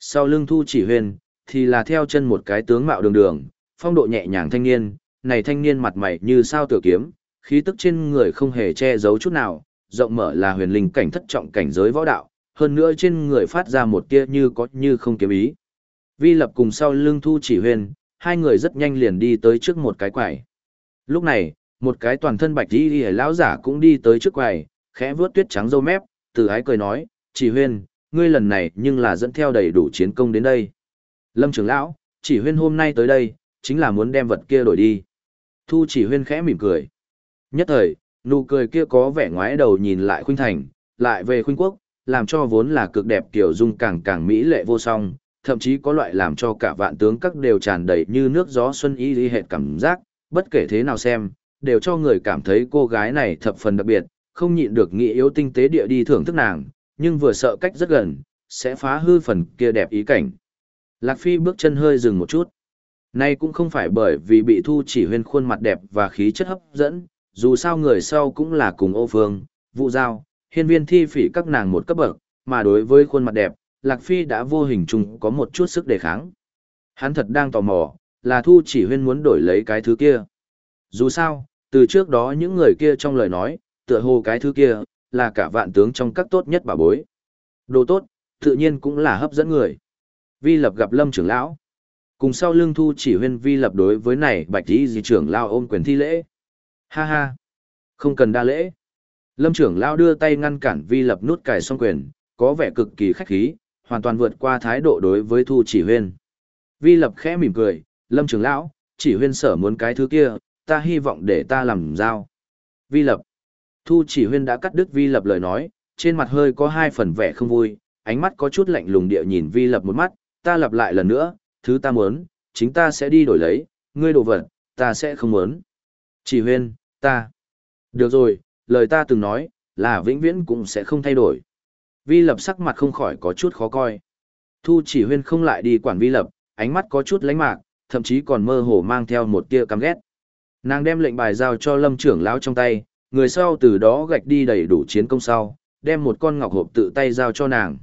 S1: Sau lưng thu chỉ huyên, thì là theo chân một cái tướng mạo đường đường, phong độ nhẹ nhàng thanh niên, này thanh niên mặt mày như sao tiểu kiếm, khí tức trên người không hề che giấu chút nào, rộng mở là huyền linh cảnh thất trọng cảnh giới võ đạo, hơn nữa trên người phát ra một tia như có như không kiếm ý. Vi lập cùng sau lưng thu chỉ huyền, hai người rất nhanh liền đi tới trước một cái quầy. Lúc này, một cái toàn thân bạch đi đi lão giả cũng đi tới trước quầy, khẽ vuốt tuyết trắng râu mép, từ ái cười nói, chỉ huyền, ngươi lần này nhưng là dẫn theo đầy đủ chiến công đến đây. Lâm trưởng lão, chỉ huyên hôm nay tới đây, chính là muốn đem vật kia đổi đi. Thu chỉ huyên khẽ mỉm cười. Nhất thời, nụ cười kia có vẻ ngoái đầu nhìn lại khuynh thành, lại về khuynh quốc, làm cho vốn là cực đẹp kiểu dung càng càng mỹ lệ vô song, thậm chí có loại làm cho cả vạn tướng các đều tràn đầy như nước gió xuân y lý hệt cảm giác, bất kể thế nào xem, đều cho người cảm thấy cô gái này thập phần đặc biệt, không nhịn được nghĩ yếu tinh tế địa đi thưởng thức nàng, nhưng vừa sợ cách rất gần, sẽ phá hư phần kia đẹp ý cảnh. Lạc Phi bước chân hơi dừng một chút. Nay cũng không phải bởi vì bị thu chỉ huyên khuôn mặt đẹp và khí chất hấp dẫn, dù sao người sau cũng là cùng ô phương, vụ giao, hiên viên thi phỉ các nàng một cấp bậc, mà đối với khuôn mặt đẹp, Lạc Phi đã vô hình chung có một chút sức đề kháng. Hắn thật đang tò mò, là thu chỉ huyên muốn đổi lấy cái thứ kia. Dù sao, từ trước đó những người kia trong lời nói, tựa hồ cái thứ kia, là cả vạn tướng trong các tốt nhất bà bối. Đồ tốt, tự nhiên cũng là hấp dẫn người. Vi lập gặp lâm trưởng lão. Cùng sau lưng thu chỉ huyên vi lập đối với này bạch tí Di trưởng lão ôm quyền thi lễ. Ha ha, không cần đa lễ. Lâm trưởng lão đưa tay ngăn cản vi lập nút cài xong quyền, có vẻ cực kỳ khách khí, hoàn toàn vượt qua thái độ đối với thu chỉ huyên. Vi lập khẽ mỉm cười, lâm trưởng lão, chỉ huyên sở muốn cái thứ kia, ta hy vọng để ta làm giao. Vi lập. Thu chỉ huyên đã cắt đứt vi lập lời nói, trên mặt hơi có hai phần vẻ không vui, ánh mắt có chút lạnh lùng địa nhìn vi lập một mắt, ta lặp lại lần nữa, thứ ta muốn, chính ta sẽ đi đổi lấy, ngươi đồ vật, ta sẽ không muốn. Chỉ huyên, ta. Được rồi, lời ta từng nói, là vĩnh viễn cũng sẽ không thay đổi. Vi lập sắc mặt không khỏi có chút khó coi. Thu chỉ huyên không lại đi quản vi lập, ánh mắt có chút lánh mạc, thậm chí còn mơ hồ mang theo một tia căm ghét. Nàng đem lệnh bài giao cho lâm trưởng lão trong tay, người sau từ đó gạch đi đầy đủ chiến công sau, đem một con ngọc hộp tự tay giao cho nàng.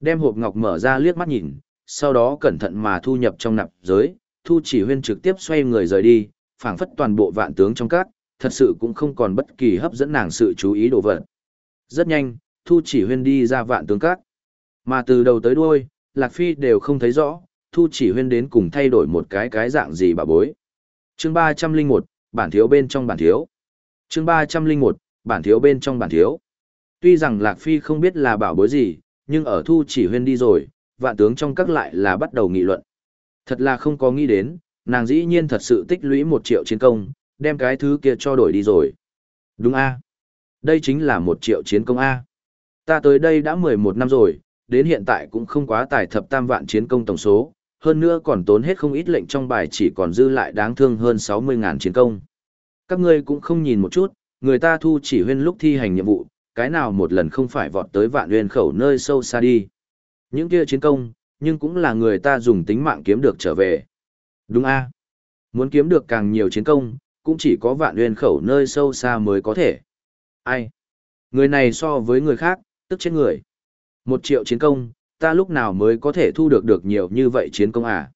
S1: Đem hộp ngọc mở ra liếc mắt nhìn, sau đó cẩn thận mà thu nhập trong nạp giới, thu chỉ huyên trực tiếp xoay người rời đi, phảng phất toàn bộ vạn tướng trong các, thật sự cũng không còn bất kỳ hấp dẫn nàng sự chú ý đồ vật. Rất nhanh, thu chỉ huyên đi ra vạn tướng các. Mà từ đầu tới đuôi, Lạc Phi đều không thấy rõ, thu chỉ huyên đến cùng thay đổi một cái cái dạng gì bà bối. chương 301, bản thiếu bên trong bản thiếu. chương 301, bản thiếu bên trong bản thiếu. Tuy rằng Lạc Phi không biết là bảo bối gì, nhưng ở thu chỉ huyên đi rồi, vạn tướng trong các lại là bắt đầu nghị luận. Thật là không có nghĩ đến, nàng dĩ nhiên thật sự tích lũy một triệu chiến công, đem cái thứ kia cho đổi đi rồi. Đúng a Đây chính là một triệu chiến công A. Ta tới đây đã 11 năm rồi, đến hiện tại cũng không quá tài thập tam vạn chiến công tổng số, hơn nữa còn tốn hết không ít lệnh trong bài chỉ còn dư lại đáng thương hơn 60.000 chiến công. Các ngươi cũng không nhìn một chút, người ta thu chỉ huyên lúc thi hành nhiệm vụ, cái nào một lần không phải vọt tới vạn nguyên khẩu nơi sâu xa đi. Những kia chiến công, nhưng cũng là người ta dùng tính mạng kiếm được trở về. Đúng a Muốn kiếm được càng nhiều chiến công, cũng chỉ có vạn nguyên khẩu nơi sâu xa mới có thể. Ai? Người này so với người khác, tức chết người. Một triệu chiến công, ta lúc nào mới có thể thu được được nhiều như vậy chiến công à?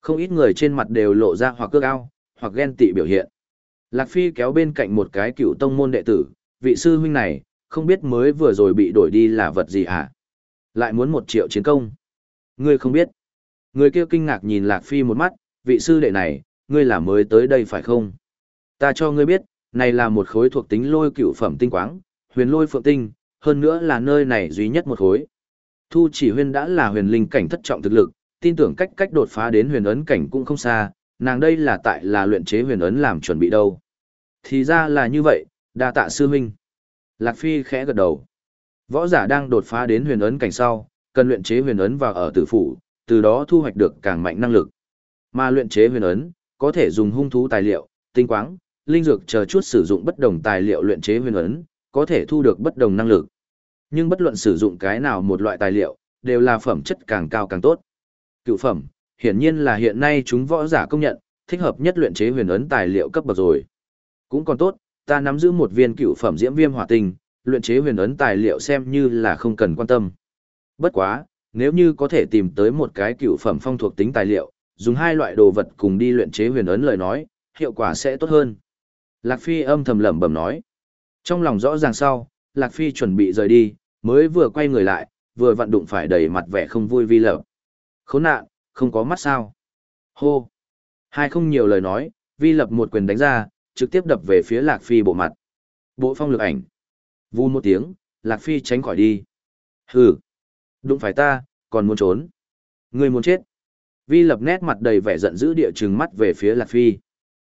S1: Không ít người trên mặt đều lộ ra hoặc cước ao, hoặc ghen tị biểu hiện. Lạc Phi kéo bên cạnh một cái cựu tông môn đệ tử, vị sư huynh này, không biết mới vừa rồi bị đổi đi là vật gì hả? Lại muốn một triệu chiến công. Ngươi không biết. Người kia kinh ngạc nhìn Lạc Phi một mắt, vị sư đệ này, ngươi là mới tới đây phải không? Ta cho ngươi biết, này là một khối thuộc tính lôi cựu phẩm tinh quáng, huyền lôi phượng tinh, hơn nữa là nơi này duy nhất một khối. Thu chỉ huyên đã là huyền linh cảnh thất trọng thực lực, tin tưởng cách cách đột phá đến huyền ấn cảnh cũng không xa, nàng đây là tại là luyện chế huyền ấn làm chuẩn bị đâu. Thì ra là như vậy, đa tạ sư huynh. Lạc Phi khẽ gật đầu. Võ giả đang đột phá đến huyền ấn cảnh sau, cần luyện chế huyền ấn vào ở tử phủ, từ đó thu hoạch được càng mạnh năng lực. Mà luyện chế huyền ấn, có thể dùng hung thú tài liệu, tinh quáng, linh dược chờ chút sử dụng bất đồng tài liệu luyện chế huyền ấn, có thể thu được bất đồng năng lực. Nhưng bất luận sử dụng cái nào một loại tài liệu, đều là phẩm chất càng cao càng tốt. Cựu phẩm, hiển nhiên là hiện nay chúng võ giả công nhận, thích hợp nhất luyện chế huyền ấn tài liệu cấp bậc rồi. Cũng còn tốt, ta nắm giữ một viên cựu phẩm diễm viêm hỏa tinh, luyện chế huyền ấn tài liệu xem như là không cần quan tâm. Bất quá, nếu như có thể tìm tới một cái cựu phẩm phong thuộc tính tài liệu, dùng hai loại đồ vật cùng đi luyện chế huyền ấn lời nói, hiệu quả sẽ tốt hơn. Lạc Phi âm thầm lẩm bẩm nói. Trong lòng rõ ràng sau, Lạc Phi chuẩn bị rời đi, mới vừa quay người lại, vừa vặn đụng phải đầy mặt vẻ không vui vi lập. Khốn nạn, không có mắt sao. Hô. Hai không nhiều lời nói, vi lập một quyền đánh ra, trực tiếp đập về phía Lạc Phi bộ mặt. Bộ phong lực ảnh. Vu một tiếng, Lạc Phi tránh khỏi đi. Hừ. Đụng phải ta, còn muốn trốn. Người muốn chết. Vi lập nét mặt đầy vẻ giận dữ địa trừng mắt về phía Lạc Phi.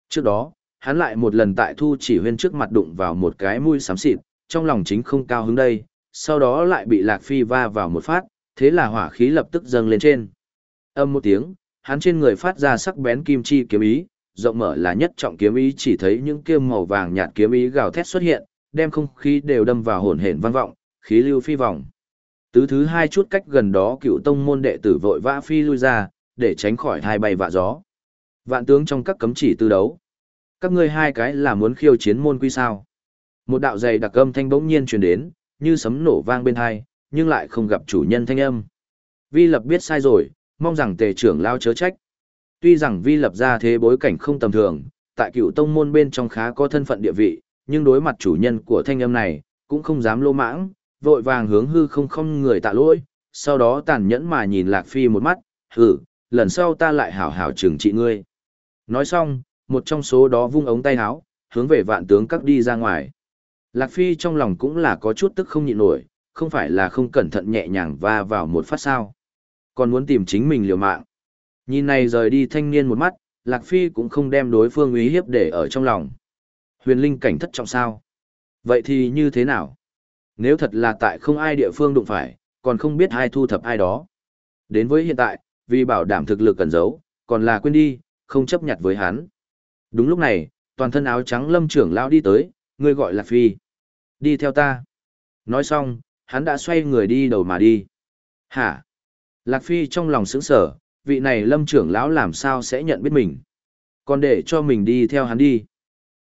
S1: Trước đó, hắn lại một lần tại thu chỉ huyên trước mặt đụng vào một cái mũi xám xịt, trong lòng chính không cao hứng đây, sau đó lại bị Lạc Phi va vào một phát, thế là hỏa khí lập tức dâng lên trên. Âm một tiếng, hắn trên người phát ra sắc bén kim chi kiếm ý, rộng mở là nhất trọng kiếm ý chỉ thấy những kiếm màu vàng nhạt kiếm ý gào thét xuất hiện, đem không khí đều đâm vào hồn hển vang vọng, khí lưu phi vòng. Tứ thứ hai chút cách gần đó cựu tông môn đệ tử vội vã phi lui ra, để tránh khỏi hai bay vạ gió. Vạn tướng trong các cấm chỉ tư đấu. Các ngươi hai cái là muốn khiêu chiến môn quy sao? Một đạo dày đặc âm thanh bỗng nhiên truyền đến, như sấm nổ vang bên hai, nhưng lại không gặp chủ nhân thanh âm. Vi lập biết sai rồi, mong rằng tề trưởng lao chớ trách. Tuy rằng vi lập ra thế bối cảnh không tầm thường, tại cựu tông môn bên trong khá có thân phận địa vị, nhưng đối mặt chủ nhân của thanh âm này, cũng không dám lô mãng, vội vàng hướng hư không không người tạ lỗi, sau đó tàn nhẫn mà nhìn Lạc Phi một mắt, hử, lần sau ta lại hảo hảo trừng trị ngươi. Nói xong, một trong số đó vung ống tay áo, hướng về vạn tướng các đi ra ngoài. Lạc Phi trong lòng cũng là có chút tức không nhịn nổi, không phải là không cẩn thận nhẹ nhàng va vào một phát sao. Còn muốn tìm chính mình liều mạng. Nhìn này rời đi thanh niên một mắt, Lạc Phi cũng không đem đối phương uy hiếp để ở trong lòng. Huyền linh cảnh thất trọng sao? Vậy thì như thế nào? Nếu thật là tại không ai địa phương đụng phải, còn không biết ai thu thập ai đó. Đến với hiện tại, vì bảo đảm thực lực cần giấu, còn là quên đi, không chấp nhận với hắn. Đúng lúc này, toàn thân áo trắng lâm trưởng lão đi tới, ngươi gọi là Phi. Đi theo ta. Nói xong, hắn đã xoay người đi đầu mà đi. Hả? Lạc Phi trong lòng sững sở, vị này lâm trưởng lão làm sao sẽ nhận biết mình. Còn để cho mình đi theo hắn đi.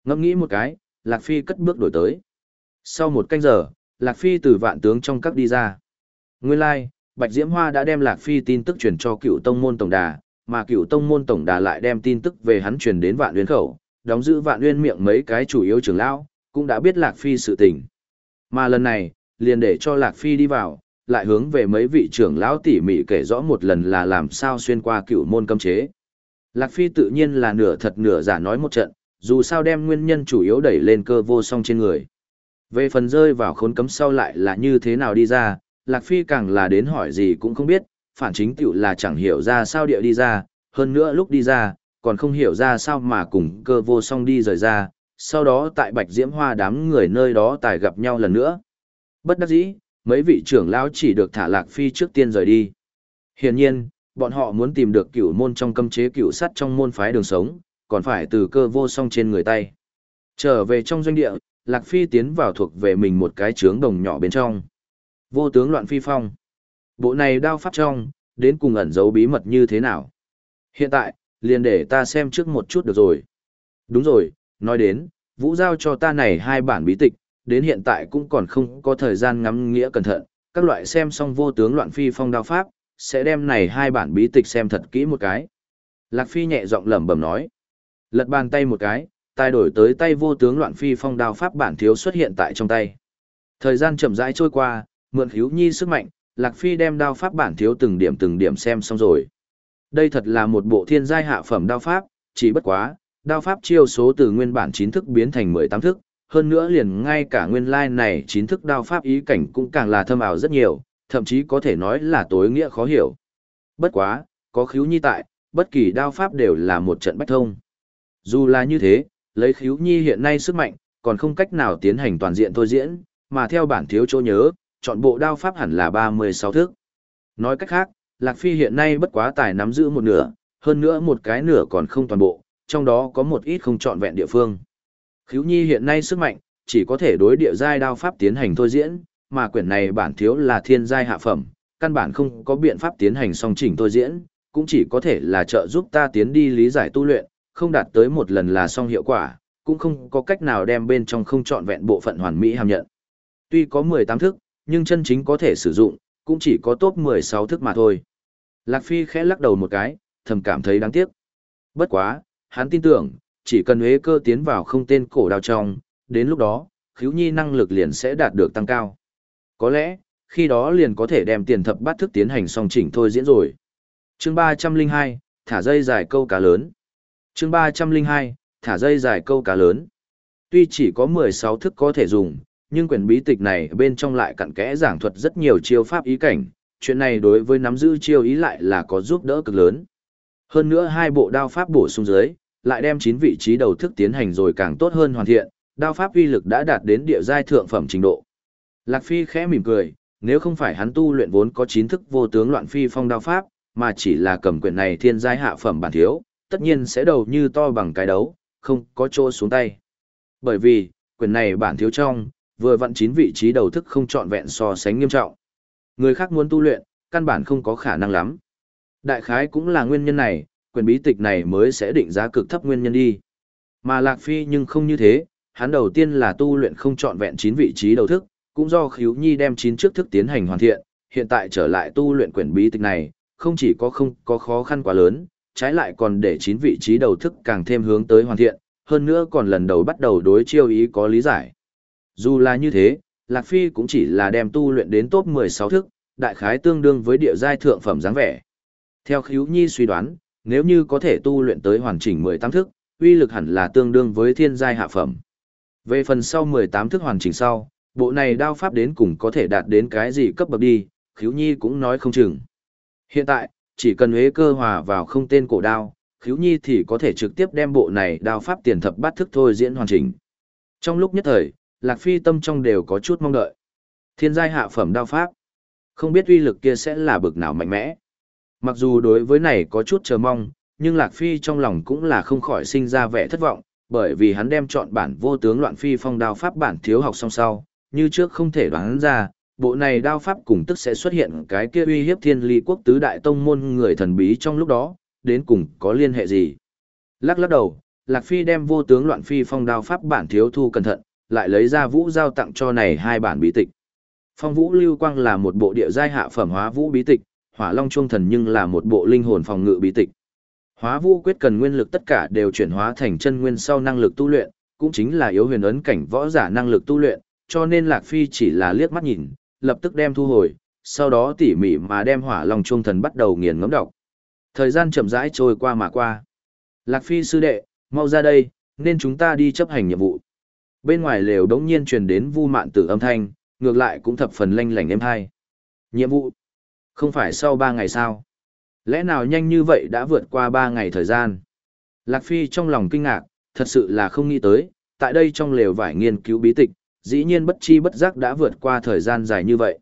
S1: Ngẫm nghĩ một cái, Lạc Phi cất bước đổi tới. Sau một canh giờ, Lạc Phi từ vạn tướng trong các đi ra. Nguyên lai, like, Bạch Diễm Hoa đã đem Lạc Phi tin tức truyền cho cựu tông môn tổng đà, mà cựu tông môn tổng đà lại đem tin tức về hắn truyền đến vạn uyên khẩu, đóng giữ vạn uyên miệng mấy cái chủ yếu trưởng lão, cũng đã biết Lạc Phi sự tình. Mà lần này, liền để cho Lạc Phi đi vào, lại hướng về mấy vị trưởng lão tỉ mỉ kể rõ một lần là làm sao xuyên qua cựu môn cấm chế. Lạc Phi tự nhiên là nửa thật nửa giả nói một trận, dù sao đem nguyên nhân chủ yếu đẩy lên cơ vô song trên người. Về phần rơi vào khốn cấm sau lại là như thế nào đi ra, Lạc Phi càng là đến hỏi gì cũng không biết, phản chính tiểu là chẳng hiểu ra sao địa đi ra, hơn nữa lúc đi ra, còn không hiểu ra sao mà cùng cơ vô song đi rời ra, sau đó tại Bạch Diễm Hoa đám người nơi đó tài gặp nhau lần nữa. Bất đắc dĩ, mấy vị trưởng lão chỉ được thả Lạc Phi trước tiên rời đi. Hiển nhiên, bọn họ muốn tìm được cửu môn trong cấm chế cửu sắt trong môn phái đường sống, còn phải từ cơ vô song trên người tay. Trở về trong doanh địa, Lạc Phi tiến vào thuộc về mình một cái trướng đồng nhỏ bên trong. Vô tướng loạn phi phong. Bộ này đao pháp trong, đến cùng ẩn giấu bí mật như thế nào? Hiện tại, liền để ta xem trước một chút được rồi. Đúng rồi, nói đến, Vũ giao cho ta này hai bản bí tịch, đến hiện tại cũng còn không có thời gian ngắm nghĩa cẩn thận, các loại xem xong vô tướng loạn phi phong đao pháp, sẽ đem này hai bản bí tịch xem thật kỹ một cái. Lạc Phi nhẹ giọng lẩm bẩm nói. Lật bàn tay một cái, tay đổi tới tay vô tướng loạn phi phong đao pháp bản thiếu xuất hiện tại trong tay. Thời gian chậm rãi trôi qua, mượn khiếu nhi sức mạnh, Lạc Phi đem đao pháp bản thiếu từng điểm từng điểm xem xong rồi. Đây thật là một bộ thiên giai hạ phẩm đao pháp, chỉ bất quá, đao pháp chiêu số từ nguyên bản 9 thức biến thành 18 thức, hơn nữa liền ngay cả nguyên lai này 9 thức đao pháp ý cảnh cũng càng là thâm ảo rất nhiều, thậm chí có thể nói là tối nghĩa khó hiểu. Bất quá, có khiếu nhi tại, bất kỳ đao pháp đều là một trận bách thông. Dù là như thế, lấy khiếu nhi hiện nay sức mạnh, còn không cách nào tiến hành toàn diện thôi diễn, mà theo bản thiếu chỗ nhớ, chọn bộ đao pháp hẳn là 36 thước. Nói cách khác, Lạc Phi hiện nay bất quá tài nắm giữ một nửa, hơn nữa một cái nửa còn không toàn bộ, trong đó có một ít không trọn vẹn địa phương. Khiếu nhi hiện nay sức mạnh, chỉ có thể đối địa giai đao pháp tiến hành thôi diễn, mà quyển này bản thiếu là thiên giai hạ phẩm, căn bản không có biện pháp tiến hành song chỉnh thôi diễn, cũng chỉ có thể là trợ giúp ta tiến đi lý giải tu luyện, không đạt tới một lần là xong hiệu quả, cũng không có cách nào đem bên trong không trọn vẹn bộ phận hoàn mỹ hàm nhận. Tuy có 18 thức, nhưng chân chính có thể sử dụng, cũng chỉ có top 16 thức mà thôi. Lạc Phi khẽ lắc đầu một cái, thầm cảm thấy đáng tiếc. Bất quá, hắn tin tưởng, chỉ cần huế cơ tiến vào không tên cổ đào trong, đến lúc đó, khiếu nhi năng lực liền sẽ đạt được tăng cao. Có lẽ, khi đó liền có thể đem tiền thập bát thức tiến hành song chỉnh thôi diễn rồi. chương 302, thả dây dài câu cá lớn chương 302, thả dây dài câu cá lớn. Tuy chỉ có 16 thức có thể dùng, nhưng quyển bí tịch này bên trong lại cặn kẽ giảng thuật rất nhiều chiêu pháp ý cảnh, chuyện này đối với nắm giữ chiêu ý lại là có giúp đỡ cực lớn. Hơn nữa hai bộ đao pháp bổ sung dưới, lại đem chín vị trí đầu thức tiến hành rồi càng tốt hơn hoàn thiện, đao pháp uy lực đã đạt đến địa giai thượng phẩm trình độ. Lạc Phi khẽ mỉm cười, nếu không phải hắn tu luyện vốn có chín thức vô tướng loạn phi phong đao pháp, mà chỉ là cầm quyển này thiên giai hạ phẩm bản thiếu, tất nhiên sẽ đầu như to bằng cái đấu, không có chỗ xuống tay. Bởi vì, quyển này bản thiếu trong, vừa vặn chín vị trí đầu thức không trọn vẹn so sánh nghiêm trọng. Người khác muốn tu luyện, căn bản không có khả năng lắm. Đại khái cũng là nguyên nhân này, quyền bí tịch này mới sẽ định giá cực thấp nguyên nhân đi. Mà Lạc Phi nhưng không như thế, hắn đầu tiên là tu luyện không trọn vẹn chín vị trí đầu thức, cũng do khiếu nhi đem chín trước thức tiến hành hoàn thiện, hiện tại trở lại tu luyện quyền bí tịch này, không chỉ có không có khó khăn quá lớn, trái lại còn để chín vị trí đầu thức càng thêm hướng tới hoàn thiện, hơn nữa còn lần đầu bắt đầu đối chiêu ý có lý giải. Dù là như thế, Lạc Phi cũng chỉ là đem tu luyện đến top 16 thức, đại khái tương đương với địa giai thượng phẩm dáng vẻ. Theo Khíu Nhi suy đoán, nếu như có thể tu luyện tới hoàn chỉnh 18 thức, uy lực hẳn là tương đương với thiên giai hạ phẩm. Về phần sau 18 thức hoàn chỉnh sau, bộ này đao pháp đến cùng có thể đạt đến cái gì cấp bậc đi, Khíu Nhi cũng nói không chừng. Hiện tại, chỉ cần huế cơ hòa vào không tên cổ đao, khiếu Nhi thì có thể trực tiếp đem bộ này đao pháp tiền thập bát thức thôi diễn hoàn chỉnh. Trong lúc nhất thời, Lạc Phi tâm trong đều có chút mong đợi. Thiên giai hạ phẩm đao pháp. Không biết uy lực kia sẽ là bực nào mạnh mẽ. Mặc dù đối với này có chút chờ mong, nhưng Lạc Phi trong lòng cũng là không khỏi sinh ra vẻ thất vọng, bởi vì hắn đem chọn bản vô tướng loạn phi phong đao pháp bản thiếu học song sau, như trước không thể đoán ra, bộ này đao pháp cùng tức sẽ xuất hiện cái kia uy hiếp thiên ly quốc tứ đại tông môn người thần bí trong lúc đó, đến cùng có liên hệ gì. Lắc lắc đầu, Lạc Phi đem vô tướng loạn phi phong đao pháp bản thiếu thu cẩn thận, lại lấy ra vũ giao tặng cho này hai bản bí tịch. Phong vũ lưu quang là một bộ địa giai hạ phẩm hóa vũ bí tịch, hỏa long trung thần nhưng là một bộ linh hồn phòng ngự bí tịch. Hóa vũ quyết cần nguyên lực tất cả đều chuyển hóa thành chân nguyên sau năng lực tu luyện, cũng chính là yếu huyền ấn cảnh võ giả năng lực tu luyện, cho nên Lạc Phi chỉ là liếc mắt nhìn, lập tức đem thu hồi, sau đó tỉ mỉ mà đem hỏa long trung thần bắt đầu nghiền ngẫm đọc. Thời gian chậm rãi trôi qua mà qua. Lạc Phi sư đệ, mau ra đây, nên chúng ta đi chấp hành nhiệm vụ. Bên ngoài lều đống nhiên truyền đến vu mạn tử âm thanh, ngược lại cũng thập phần lanh lảnh êm hai. Nhiệm vụ? Không phải sau ba ngày sao? Lẽ nào nhanh như vậy đã vượt qua ba ngày thời gian? Lạc Phi trong lòng kinh ngạc, thật sự là không nghĩ tới, tại đây trong lều vải nghiên cứu bí tịch, dĩ nhiên bất chi bất giác đã vượt qua thời gian dài như vậy.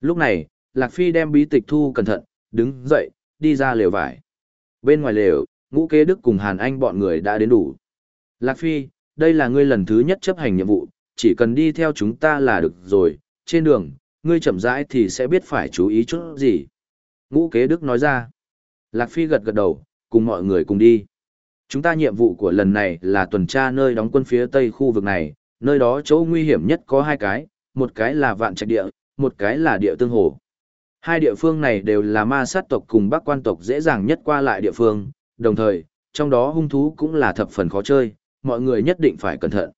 S1: Lúc này, Lạc Phi đem bí tịch thu cẩn thận, đứng dậy, đi ra lều vải. Bên ngoài lều, ngũ kế đức cùng Hàn Anh bọn người đã đến đủ. Lạc Phi, đây là ngươi lần thứ nhất chấp hành nhiệm vụ, chỉ cần đi theo chúng ta là được rồi, trên đường, ngươi chậm rãi thì sẽ biết phải chú ý chút gì. Ngũ kế đức nói ra. Lạc Phi gật gật đầu, cùng mọi người cùng đi. Chúng ta nhiệm vụ của lần này là tuần tra nơi đóng quân phía tây khu vực này, nơi đó chỗ nguy hiểm nhất có hai cái, một cái là vạn trạch địa, một cái là địa tương hồ. Hai địa phương này đều là ma sát tộc cùng bắc quan tộc dễ dàng nhất qua lại địa phương, đồng thời, trong đó hung thú cũng là thập phần khó chơi, mọi người nhất định phải cẩn thận.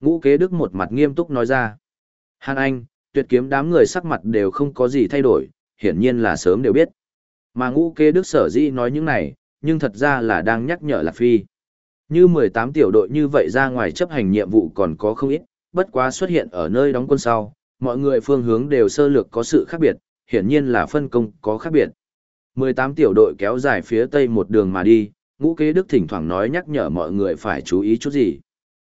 S1: Ngũ kế đức một mặt nghiêm túc nói ra. Hàn Anh, tuyệt kiếm đám người sắc mặt đều không có gì thay đổi, hiển nhiên là sớm đều biết. Mà ngũ kế đức sở dĩ nói những này, nhưng thật ra là đang nhắc nhở Lạc Phi. Như 18 tiểu đội như vậy ra ngoài chấp hành nhiệm vụ còn có không ít, bất quá xuất hiện ở nơi đóng quân sau, mọi người phương hướng đều sơ lược có sự khác biệt, hiển nhiên là phân công có khác biệt. 18 tiểu đội kéo dài phía tây một đường mà đi, ngũ kế đức thỉnh thoảng nói nhắc nhở mọi người phải chú ý chút gì.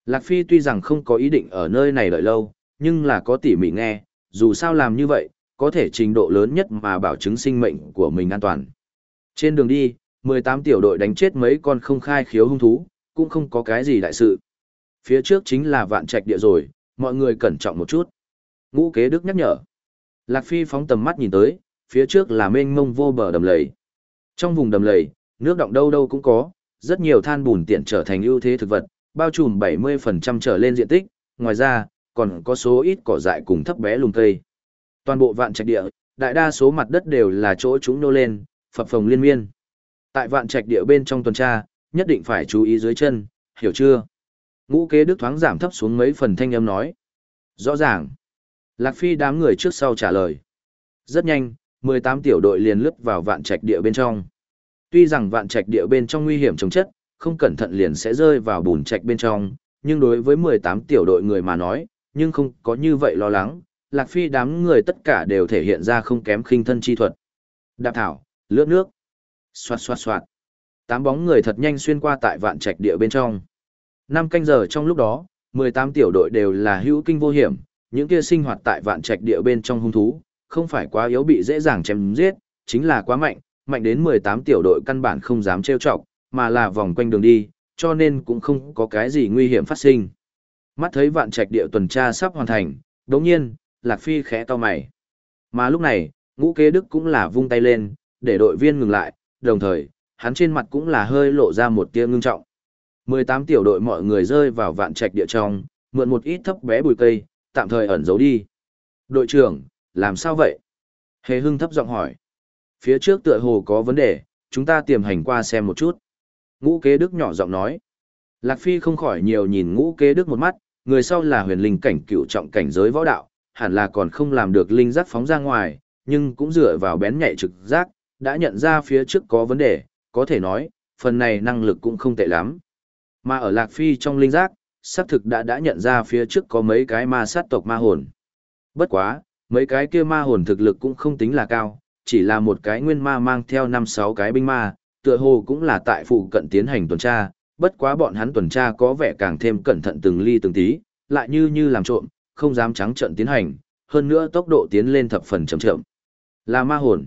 S1: Lạc Phi tuy rằng không có ý định ở nơi này đợi lâu, nhưng là có tỉ mỉ nghe, dù sao làm như vậy, có thể trình độ lớn nhất mà bảo chứng sinh mệnh của mình an toàn. Trên đường đi, 18 tiểu đội đánh chết mấy con không khai khiếu hung thú, cũng không có cái gì đại sự. Phía trước chính là vạn trạch địa rồi, mọi người cẩn trọng một chút. Ngũ kế đức nhắc nhở. Lạc Phi phóng tầm mắt nhìn tới, phía trước là mênh mông vô bờ đầm lầy. Trong vùng đầm lầy, nước động đâu đâu cũng có, rất nhiều than bùn tiện trở thành ưu thế thực vật, bao trùm 70% trở lên diện tích, ngoài ra, còn có số ít cỏ dại cùng thấp bé lùm cây. Toàn bộ vạn trạch địa, đại đa số mặt đất đều là chỗ chúng nô lên, phập phồng liên miên. Tại vạn trạch địa bên trong tuần tra, nhất định phải chú ý dưới chân, hiểu chưa? Ngũ kế đức thoáng giảm thấp xuống mấy phần thanh âm nói. Rõ ràng. Lạc Phi đám người trước sau trả lời. Rất nhanh, 18 tiểu đội liền lướt vào vạn trạch địa bên trong. Tuy rằng vạn trạch địa bên trong nguy hiểm chống chất, không cẩn thận liền sẽ rơi vào bùn trạch bên trong, nhưng đối với 18 tiểu đội người mà nói, nhưng không có như vậy lo lắng, Lạc Phi đám người tất cả đều thể hiện ra không kém khinh thân chi thuật. Đạp thảo, lướt nước, xoạt xoạt xoạt. Tám bóng người thật nhanh xuyên qua tại vạn trạch địa bên trong. Năm canh giờ trong lúc đó, 18 tiểu đội đều là hữu kinh vô hiểm, những kia sinh hoạt tại vạn trạch địa bên trong hung thú, không phải quá yếu bị dễ dàng chém giết, chính là quá mạnh, mạnh đến 18 tiểu đội căn bản không dám trêu chọc, mà là vòng quanh đường đi, cho nên cũng không có cái gì nguy hiểm phát sinh. Mắt thấy vạn trạch địa tuần tra sắp hoàn thành, đột nhiên, Lạc Phi khẽ to mày. Mà lúc này, ngũ kế đức cũng là vung tay lên, để đội viên ngừng lại, đồng thời, hắn trên mặt cũng là hơi lộ ra một tia ngưng trọng. 18 tiểu đội mọi người rơi vào vạn trạch địa trong, mượn một ít thấp bé bùi cây, tạm thời ẩn giấu đi. Đội trưởng, làm sao vậy? Hề hưng thấp giọng hỏi. Phía trước tựa hồ có vấn đề, chúng ta tiềm hành qua xem một chút. Ngũ kế đức nhỏ giọng nói. Lạc Phi không khỏi nhiều nhìn ngũ kế đức một mắt, người sau là huyền linh cảnh cựu trọng cảnh giới võ đạo, hẳn là còn không làm được linh giác phóng ra ngoài, nhưng cũng dựa vào bén nhạy trực giác, đã nhận ra phía trước có vấn đề, có thể nói, phần này năng lực cũng không tệ lắm. Mà ở Lạc Phi trong linh giác, xác thực đã đã nhận ra phía trước có mấy cái ma sát tộc ma hồn. Bất quá, mấy cái kia ma hồn thực lực cũng không tính là cao, chỉ là một cái nguyên ma mang theo 5-6 cái binh ma, tựa hồ cũng là tại phụ cận tiến hành tuần tra, bất quá bọn hắn tuần tra có vẻ càng thêm cẩn thận từng ly từng tí, lại như như làm trộm, không dám trắng trận tiến hành, hơn nữa tốc độ tiến lên thập phần chậm chậm. Là ma hồn.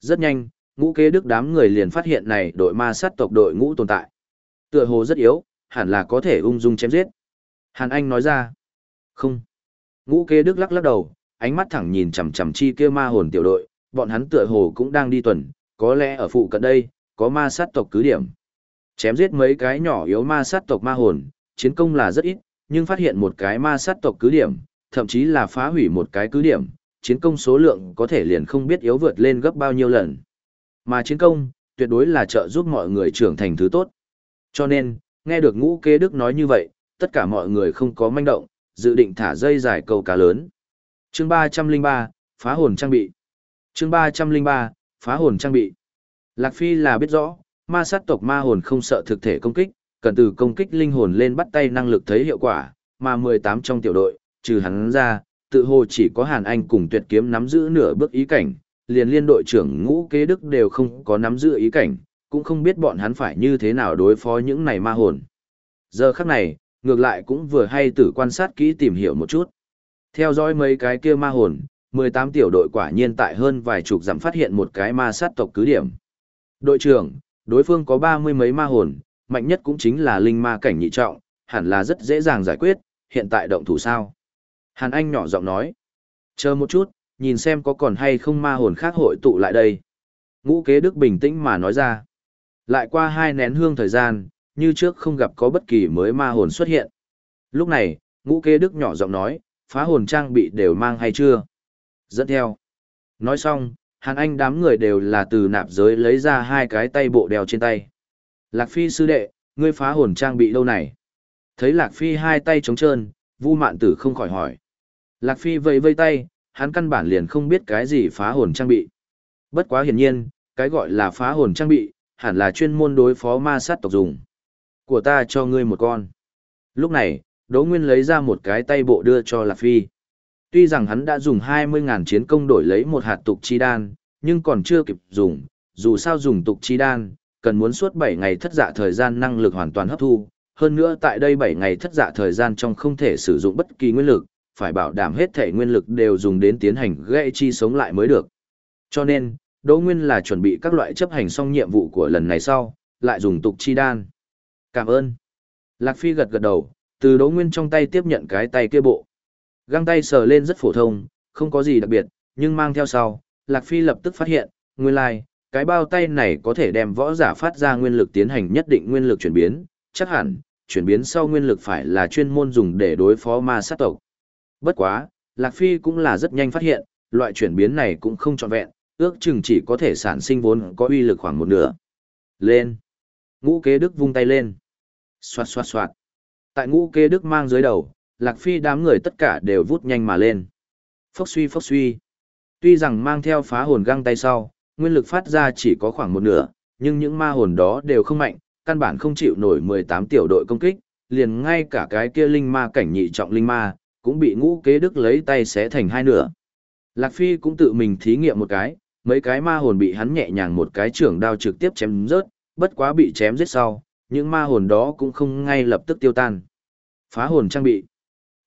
S1: Rất nhanh, ngũ kế đức đám người liền phát hiện này đội ma sát tộc đội ngũ tồn tại. Tựa hồ rất yếu, hẳn là có thể ung dung chém giết. Hàn Anh nói ra. Không. Ngũ kế đức lắc lắc đầu, ánh mắt thẳng nhìn chằm chằm chi kia ma hồn tiểu đội, bọn hắn tựa hồ cũng đang đi tuần, có lẽ ở phụ cận đây, có ma sát tộc cứ điểm. Chém giết mấy cái nhỏ yếu ma sát tộc ma hồn, chiến công là rất ít, nhưng phát hiện một cái ma sát tộc cứ điểm, thậm chí là phá hủy một cái cứ điểm, chiến công số lượng có thể liền không biết yếu vượt lên gấp bao nhiêu lần. Mà chiến công, tuyệt đối là trợ giúp mọi người trưởng thành thứ tốt. Cho nên, nghe được ngũ kế đức nói như vậy, tất cả mọi người không có manh động, dự định thả dây dài câu cá lớn. Chương 303, phá hồn trang bị. Chương 303, phá hồn trang bị. Lạc Phi là biết rõ, ma sát tộc ma hồn không sợ thực thể công kích, cần từ công kích linh hồn lên bắt tay năng lực thấy hiệu quả, mà 18 trong tiểu đội, trừ hắn ra, tự hồ chỉ có Hàn Anh cùng tuyệt kiếm nắm giữ nửa bước ý cảnh, liền liên đội trưởng ngũ kế đức đều không có nắm giữ ý cảnh, cũng không biết bọn hắn phải như thế nào đối phó những này ma hồn. Giờ khắc này, ngược lại cũng vừa hay tử quan sát kỹ tìm hiểu một chút. Theo dõi mấy cái kia ma hồn, 18 tiểu đội quả nhiên tại hơn vài chục dặm phát hiện một cái ma sát tộc cứ điểm. Đội trưởng, đối phương có ba mươi mấy ma hồn, mạnh nhất cũng chính là linh ma cảnh nhị trọng, hẳn là rất dễ dàng giải quyết, hiện tại động thủ sao. Hàn Anh nhỏ giọng nói. Chờ một chút, nhìn xem có còn hay không ma hồn khác hội tụ lại đây. Ngũ kế đức bình tĩnh mà nói ra. Lại qua hai nén hương thời gian, như trước không gặp có bất kỳ mới ma hồn xuất hiện. Lúc này, ngũ kế đức nhỏ giọng nói, phá hồn trang bị đều mang hay chưa? Dẫn theo. Nói xong, Hàn Anh đám người đều là từ nạp giới lấy ra hai cái tay bộ đeo trên tay. Lạc Phi sư đệ, ngươi phá hồn trang bị đâu này? Thấy Lạc Phi hai tay trống trơn, Vu Mạn Tử không khỏi hỏi. Lạc Phi vẫy vây tay, hắn căn bản liền không biết cái gì phá hồn trang bị. Bất quá hiển nhiên, cái gọi là phá hồn trang bị, hẳn là chuyên môn đối phó ma sát tộc dùng. Của ta cho ngươi một con. Lúc này, Đỗ Nguyên lấy ra một cái tay bộ đưa cho Lạc Phi. Tuy rằng hắn đã dùng 20.000 chiến công đổi lấy một hạt tục chi đan, nhưng còn chưa kịp dùng, dù sao dùng tục chi đan, cần muốn suốt 7 ngày thất dạ thời gian năng lực hoàn toàn hấp thu. Hơn nữa tại đây 7 ngày thất dạ thời gian trong không thể sử dụng bất kỳ nguyên lực, phải bảo đảm hết thể nguyên lực đều dùng đến tiến hành gây chi sống lại mới được. Cho nên, Đỗ Nguyên là chuẩn bị các loại chấp hành xong nhiệm vụ của lần này sau, lại dùng tục chi đan. Cảm ơn. Lạc Phi gật gật đầu, từ Đỗ Nguyên trong tay tiếp nhận cái tay kia bộ. Găng tay sờ lên rất phổ thông, không có gì đặc biệt, nhưng mang theo sau, Lạc Phi lập tức phát hiện, nguyên lai, like, cái bao tay này có thể đem võ giả phát ra nguyên lực tiến hành nhất định nguyên lực chuyển biến, chắc hẳn, chuyển biến sau nguyên lực phải là chuyên môn dùng để đối phó ma sát tộc. Bất quá, Lạc Phi cũng là rất nhanh phát hiện, loại chuyển biến này cũng không trọn vẹn, ước chừng chỉ có thể sản sinh vốn có uy lực khoảng một nửa. Lên. Ngũ kế đức vung tay lên. Xoạt xoạt xoạt. Tại ngũ kế đức mang dưới đầu, Lạc Phi đám người tất cả đều vút nhanh mà lên. Phốc suy phốc suy. Tuy rằng mang theo phá hồn găng tay sau, nguyên lực phát ra chỉ có khoảng một nửa, nhưng những ma hồn đó đều không mạnh, căn bản không chịu nổi 18 tiểu đội công kích, liền ngay cả cái kia linh ma cảnh nhị trọng linh ma, cũng bị ngũ kế đức lấy tay xé thành hai nửa. Lạc Phi cũng tự mình thí nghiệm một cái, mấy cái ma hồn bị hắn nhẹ nhàng một cái trưởng đao trực tiếp chém rớt, bất quá bị chém giết sau, những ma hồn đó cũng không ngay lập tức tiêu tan. Phá hồn trang bị.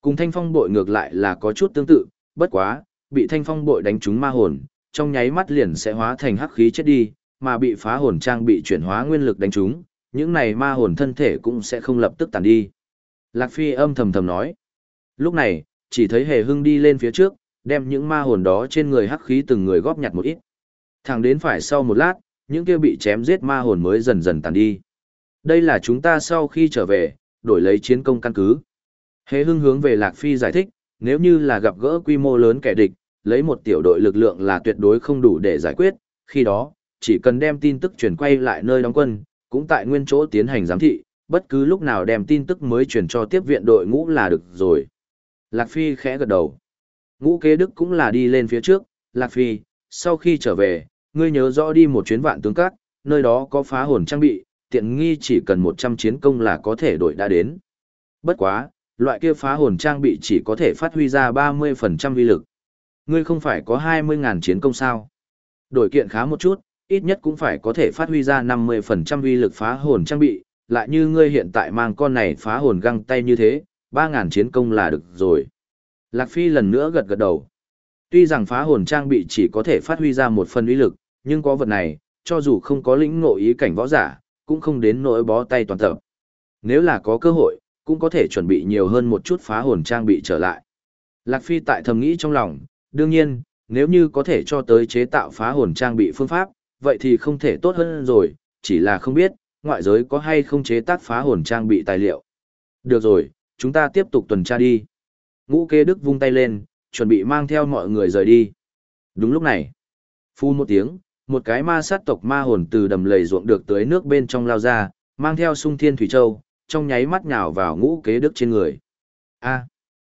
S1: Cùng thanh phong bội ngược lại là có chút tương tự, bất quá, bị thanh phong bội đánh trúng ma hồn, trong nháy mắt liền sẽ hóa thành hắc khí chết đi, mà bị phá hồn trang bị chuyển hóa nguyên lực đánh trúng, những này ma hồn thân thể cũng sẽ không lập tức tàn đi. Lạc Phi âm thầm thầm nói. Lúc này, chỉ thấy hề hưng đi lên phía trước, đem những ma hồn đó trên người hắc khí từng người góp nhặt một ít. Thẳng đến phải sau một lát, những kia bị chém giết ma hồn mới dần dần tàn đi. Đây là chúng ta sau khi trở về, đổi lấy chiến công căn cứ. Hề hưng hướng về Lạc Phi giải thích, nếu như là gặp gỡ quy mô lớn kẻ địch, lấy một tiểu đội lực lượng là tuyệt đối không đủ để giải quyết, khi đó, chỉ cần đem tin tức chuyển quay lại nơi đóng quân, cũng tại nguyên chỗ tiến hành giám thị, bất cứ lúc nào đem tin tức mới chuyển cho tiếp viện đội ngũ là được rồi. Lạc Phi khẽ gật đầu. Ngũ kế đức cũng là đi lên phía trước, Lạc Phi, sau khi trở về, ngươi nhớ rõ đi một chuyến vạn tướng các, nơi đó có phá hồn trang bị, tiện nghi chỉ cần 100 chiến công là có thể đổi đã đến. Bất quá, loại kia phá hồn trang bị chỉ có thể phát huy ra 30% vi lực. Ngươi không phải có 20.000 chiến công sao? Đổi kiện khá một chút, ít nhất cũng phải có thể phát huy ra 50% vi lực phá hồn trang bị, lại như ngươi hiện tại mang con này phá hồn găng tay như thế, 3.000 chiến công là được rồi. Lạc Phi lần nữa gật gật đầu. Tuy rằng phá hồn trang bị chỉ có thể phát huy ra một phần uy lực, nhưng có vật này, cho dù không có lĩnh ngộ ý cảnh võ giả, cũng không đến nỗi bó tay toàn tập. Nếu là có cơ hội, cũng có thể chuẩn bị nhiều hơn một chút phá hồn trang bị trở lại. Lạc Phi tại thầm nghĩ trong lòng, đương nhiên, nếu như có thể cho tới chế tạo phá hồn trang bị phương pháp, vậy thì không thể tốt hơn rồi, chỉ là không biết, ngoại giới có hay không chế tác phá hồn trang bị tài liệu. Được rồi, chúng ta tiếp tục tuần tra đi. Ngũ kê đức vung tay lên, chuẩn bị mang theo mọi người rời đi. Đúng lúc này, phu một tiếng, một cái ma sát tộc ma hồn từ đầm lầy ruộng được tới nước bên trong lao ra, mang theo sung thiên thủy châu, trong nháy mắt nhào vào ngũ kế đức trên người. A,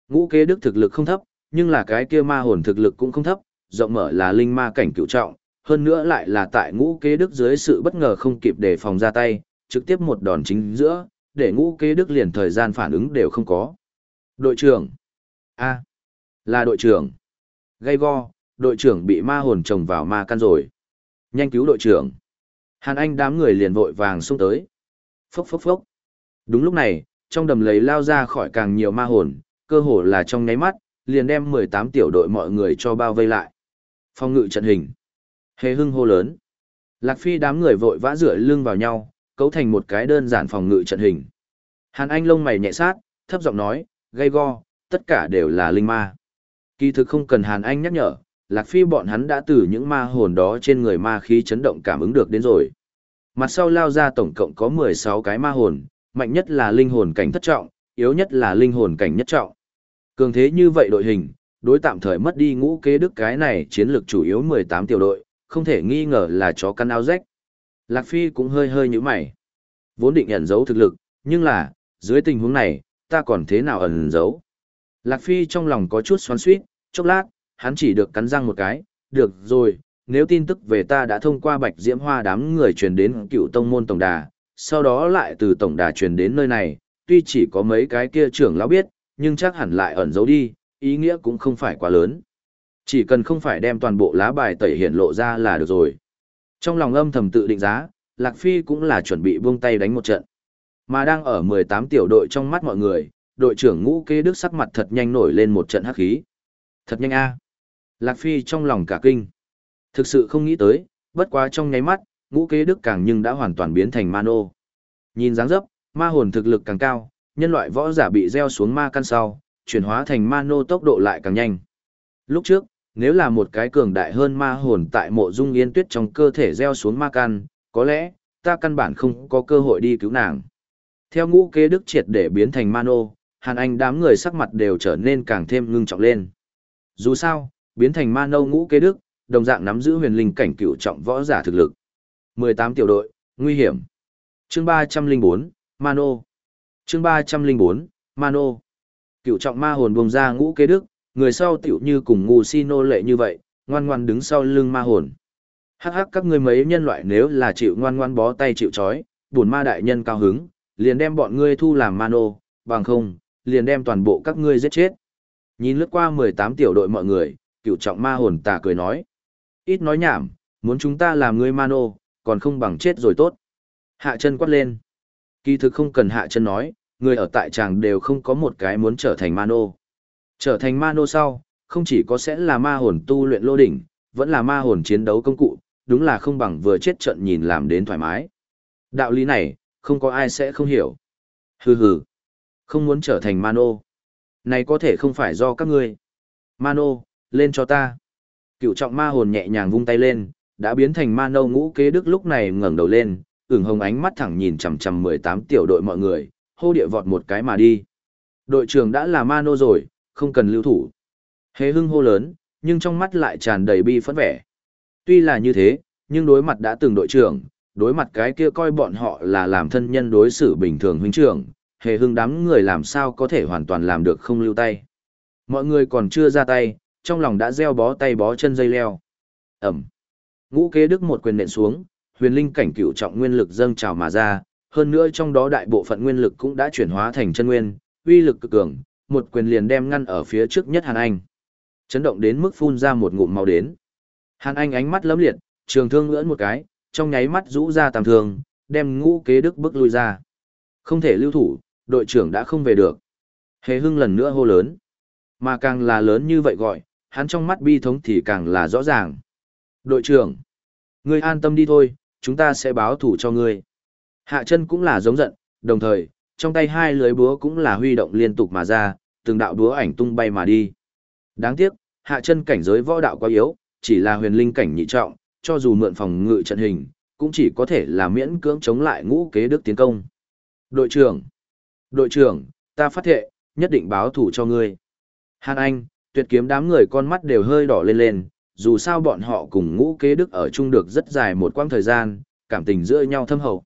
S1: ngũ kế đức thực lực không thấp, nhưng là cái kia ma hồn thực lực cũng không thấp, rộng mở là linh ma cảnh cựu trọng, hơn nữa lại là tại ngũ kế đức dưới sự bất ngờ không kịp để phòng ra tay, trực tiếp một đòn chính giữa, để ngũ kế đức liền thời gian phản ứng đều không có. Đội trưởng. A. là đội trưởng. Gây go, đội trưởng bị ma hồn trồng vào ma căn rồi. Nhanh cứu đội trưởng. Hàn Anh đám người liền vội vàng xông tới. Phốc phốc phốc. Đúng lúc này, trong đầm lấy lao ra khỏi càng nhiều ma hồn, cơ hồ là trong nháy mắt, liền đem 18 tiểu đội mọi người cho bao vây lại. Phong ngự trận hình. Hề hưng hô lớn. Lạc Phi đám người vội vã rửa lưng vào nhau, cấu thành một cái đơn giản phòng ngự trận hình. Hàn Anh lông mày nhẹ sát, thấp giọng nói, gây go, tất cả đều là linh ma. Kỳ thực không cần Hàn Anh nhắc nhở, Lạc Phi bọn hắn đã từ những ma hồn đó trên người ma khí chấn động cảm ứng được đến rồi. Mặt sau lao ra tổng cộng có 16 cái ma hồn, mạnh nhất là linh hồn cảnh thất trọng, yếu nhất là linh hồn cảnh nhất trọng. Cường thế như vậy đội hình, đối tạm thời mất đi ngũ kế đức cái này chiến lược chủ yếu 18 tiểu đội, không thể nghi ngờ là chó căn áo rách. Lạc Phi cũng hơi hơi như mày. Vốn định ẩn giấu thực lực, nhưng là, dưới tình huống này, ta còn thế nào ẩn giấu. Lạc Phi trong lòng có chút xoắn suýt, chốc lát, hắn chỉ được cắn răng một cái, được rồi, nếu tin tức về ta đã thông qua bạch diễm hoa đám người truyền đến cựu tông môn tổng đà, sau đó lại từ tổng đà truyền đến nơi này, tuy chỉ có mấy cái kia trưởng lão biết, nhưng chắc hẳn lại ẩn giấu đi, ý nghĩa cũng không phải quá lớn. Chỉ cần không phải đem toàn bộ lá bài tẩy hiện lộ ra là được rồi. Trong lòng âm thầm tự định giá, Lạc Phi cũng là chuẩn bị buông tay đánh một trận. Mà đang ở 18 tiểu đội trong mắt mọi người, đội trưởng ngũ kế đức sắc mặt thật nhanh nổi lên một trận hắc khí. Thật nhanh a Lạc Phi trong lòng cả kinh. Thực sự không nghĩ tới, bất quá trong nháy mắt, ngũ kế đức càng nhưng đã hoàn toàn biến thành mano. Nhìn dáng dấp, ma hồn thực lực càng cao, nhân loại võ giả bị gieo xuống ma căn sau, chuyển hóa thành mano tốc độ lại càng nhanh. Lúc trước, nếu là một cái cường đại hơn ma hồn tại mộ dung yên tuyết trong cơ thể gieo xuống ma căn, có lẽ, ta căn bản không có cơ hội đi cứu nàng. Theo ngũ kế đức triệt để biến thành mano, hàn anh đám người sắc mặt đều trở nên càng thêm ngưng trọng lên. Dù sao, biến thành ma nô ngũ kế đức, đồng dạng nắm giữ huyền linh cảnh cựu trọng võ giả thực lực. 18 tiểu đội, nguy hiểm. Chương 304, Mano. Chương 304, Mano. Cựu trọng ma hồn bùng ra ngũ kế đức, người sau tiểu như cùng ngu si nô lệ như vậy, ngoan ngoan đứng sau lưng ma hồn. Hắc hắc các ngươi mấy nhân loại nếu là chịu ngoan ngoan bó tay chịu chói, buồn ma đại nhân cao hứng, liền đem bọn ngươi thu làm mano, bằng không, liền đem toàn bộ các ngươi giết chết. Nhìn lướt qua 18 tiểu đội mọi người, cựu trọng ma hồn tà cười nói. Ít nói nhảm, muốn chúng ta làm ngươi mano, còn không bằng chết rồi tốt. Hạ chân quát lên. Kỳ thực không cần hạ chân nói, người ở tại tràng đều không có một cái muốn trở thành mano. Trở thành ma nô sau, không chỉ có sẽ là ma hồn tu luyện lô đỉnh, vẫn là ma hồn chiến đấu công cụ, đúng là không bằng vừa chết trận nhìn làm đến thoải mái. Đạo lý này, không có ai sẽ không hiểu. Hừ hừ, không muốn trở thành ma nô. Này có thể không phải do các ngươi. Ma nô, lên cho ta. Cựu trọng ma hồn nhẹ nhàng vung tay lên, đã biến thành ma nâu ngũ kế đức lúc này ngẩng đầu lên, ửng hồng ánh mắt thẳng nhìn chằm chằm 18 tiểu đội mọi người, hô địa vọt một cái mà đi. Đội trưởng đã là ma nô rồi, không cần lưu thủ. Hế hưng hô lớn, nhưng trong mắt lại tràn đầy bi phẫn vẻ. Tuy là như thế, nhưng đối mặt đã từng đội trưởng, đối mặt cái kia coi bọn họ là làm thân nhân đối xử bình thường huynh trưởng, hề hưng đám người làm sao có thể hoàn toàn làm được không lưu tay. Mọi người còn chưa ra tay, trong lòng đã gieo bó tay bó chân dây leo. Ẩm. Ngũ kế đức một quyền nện xuống, huyền linh cảnh cửu trọng nguyên lực dâng trào mà ra, hơn nữa trong đó đại bộ phận nguyên lực cũng đã chuyển hóa thành chân nguyên, uy lực cực cường, một quyền liền đem ngăn ở phía trước nhất Hàn Anh. Chấn động đến mức phun ra một ngụm máu đến. Hàn Anh ánh mắt lấm liệt, trường thương ngưỡn một cái, trong nháy mắt rũ ra tàm thường, đem ngũ kế đức bước lui ra. Không thể lưu thủ, đội trưởng đã không về được. Hề hưng lần nữa hô lớn. Mà càng là lớn như vậy gọi, hắn trong mắt bi thống thì càng là rõ ràng. Đội trưởng, ngươi an tâm đi thôi, chúng ta sẽ báo thủ cho ngươi. Hạ chân cũng là giống giận, đồng thời, trong tay hai lưới búa cũng là huy động liên tục mà ra, từng đạo búa ảnh tung bay mà đi. Đáng tiếc, hạ chân cảnh giới võ đạo quá yếu, chỉ là huyền linh cảnh nhị trọng, cho dù mượn phòng ngự trận hình, cũng chỉ có thể là miễn cưỡng chống lại ngũ kế đức tiến công. Đội trưởng! Đội trưởng, ta phát thệ, nhất định báo thủ cho ngươi. Hàn Anh, tuyệt kiếm đám người con mắt đều hơi đỏ lên lên, dù sao bọn họ cùng ngũ kế đức ở chung được rất dài một quãng thời gian, cảm tình giữa nhau thâm hậu.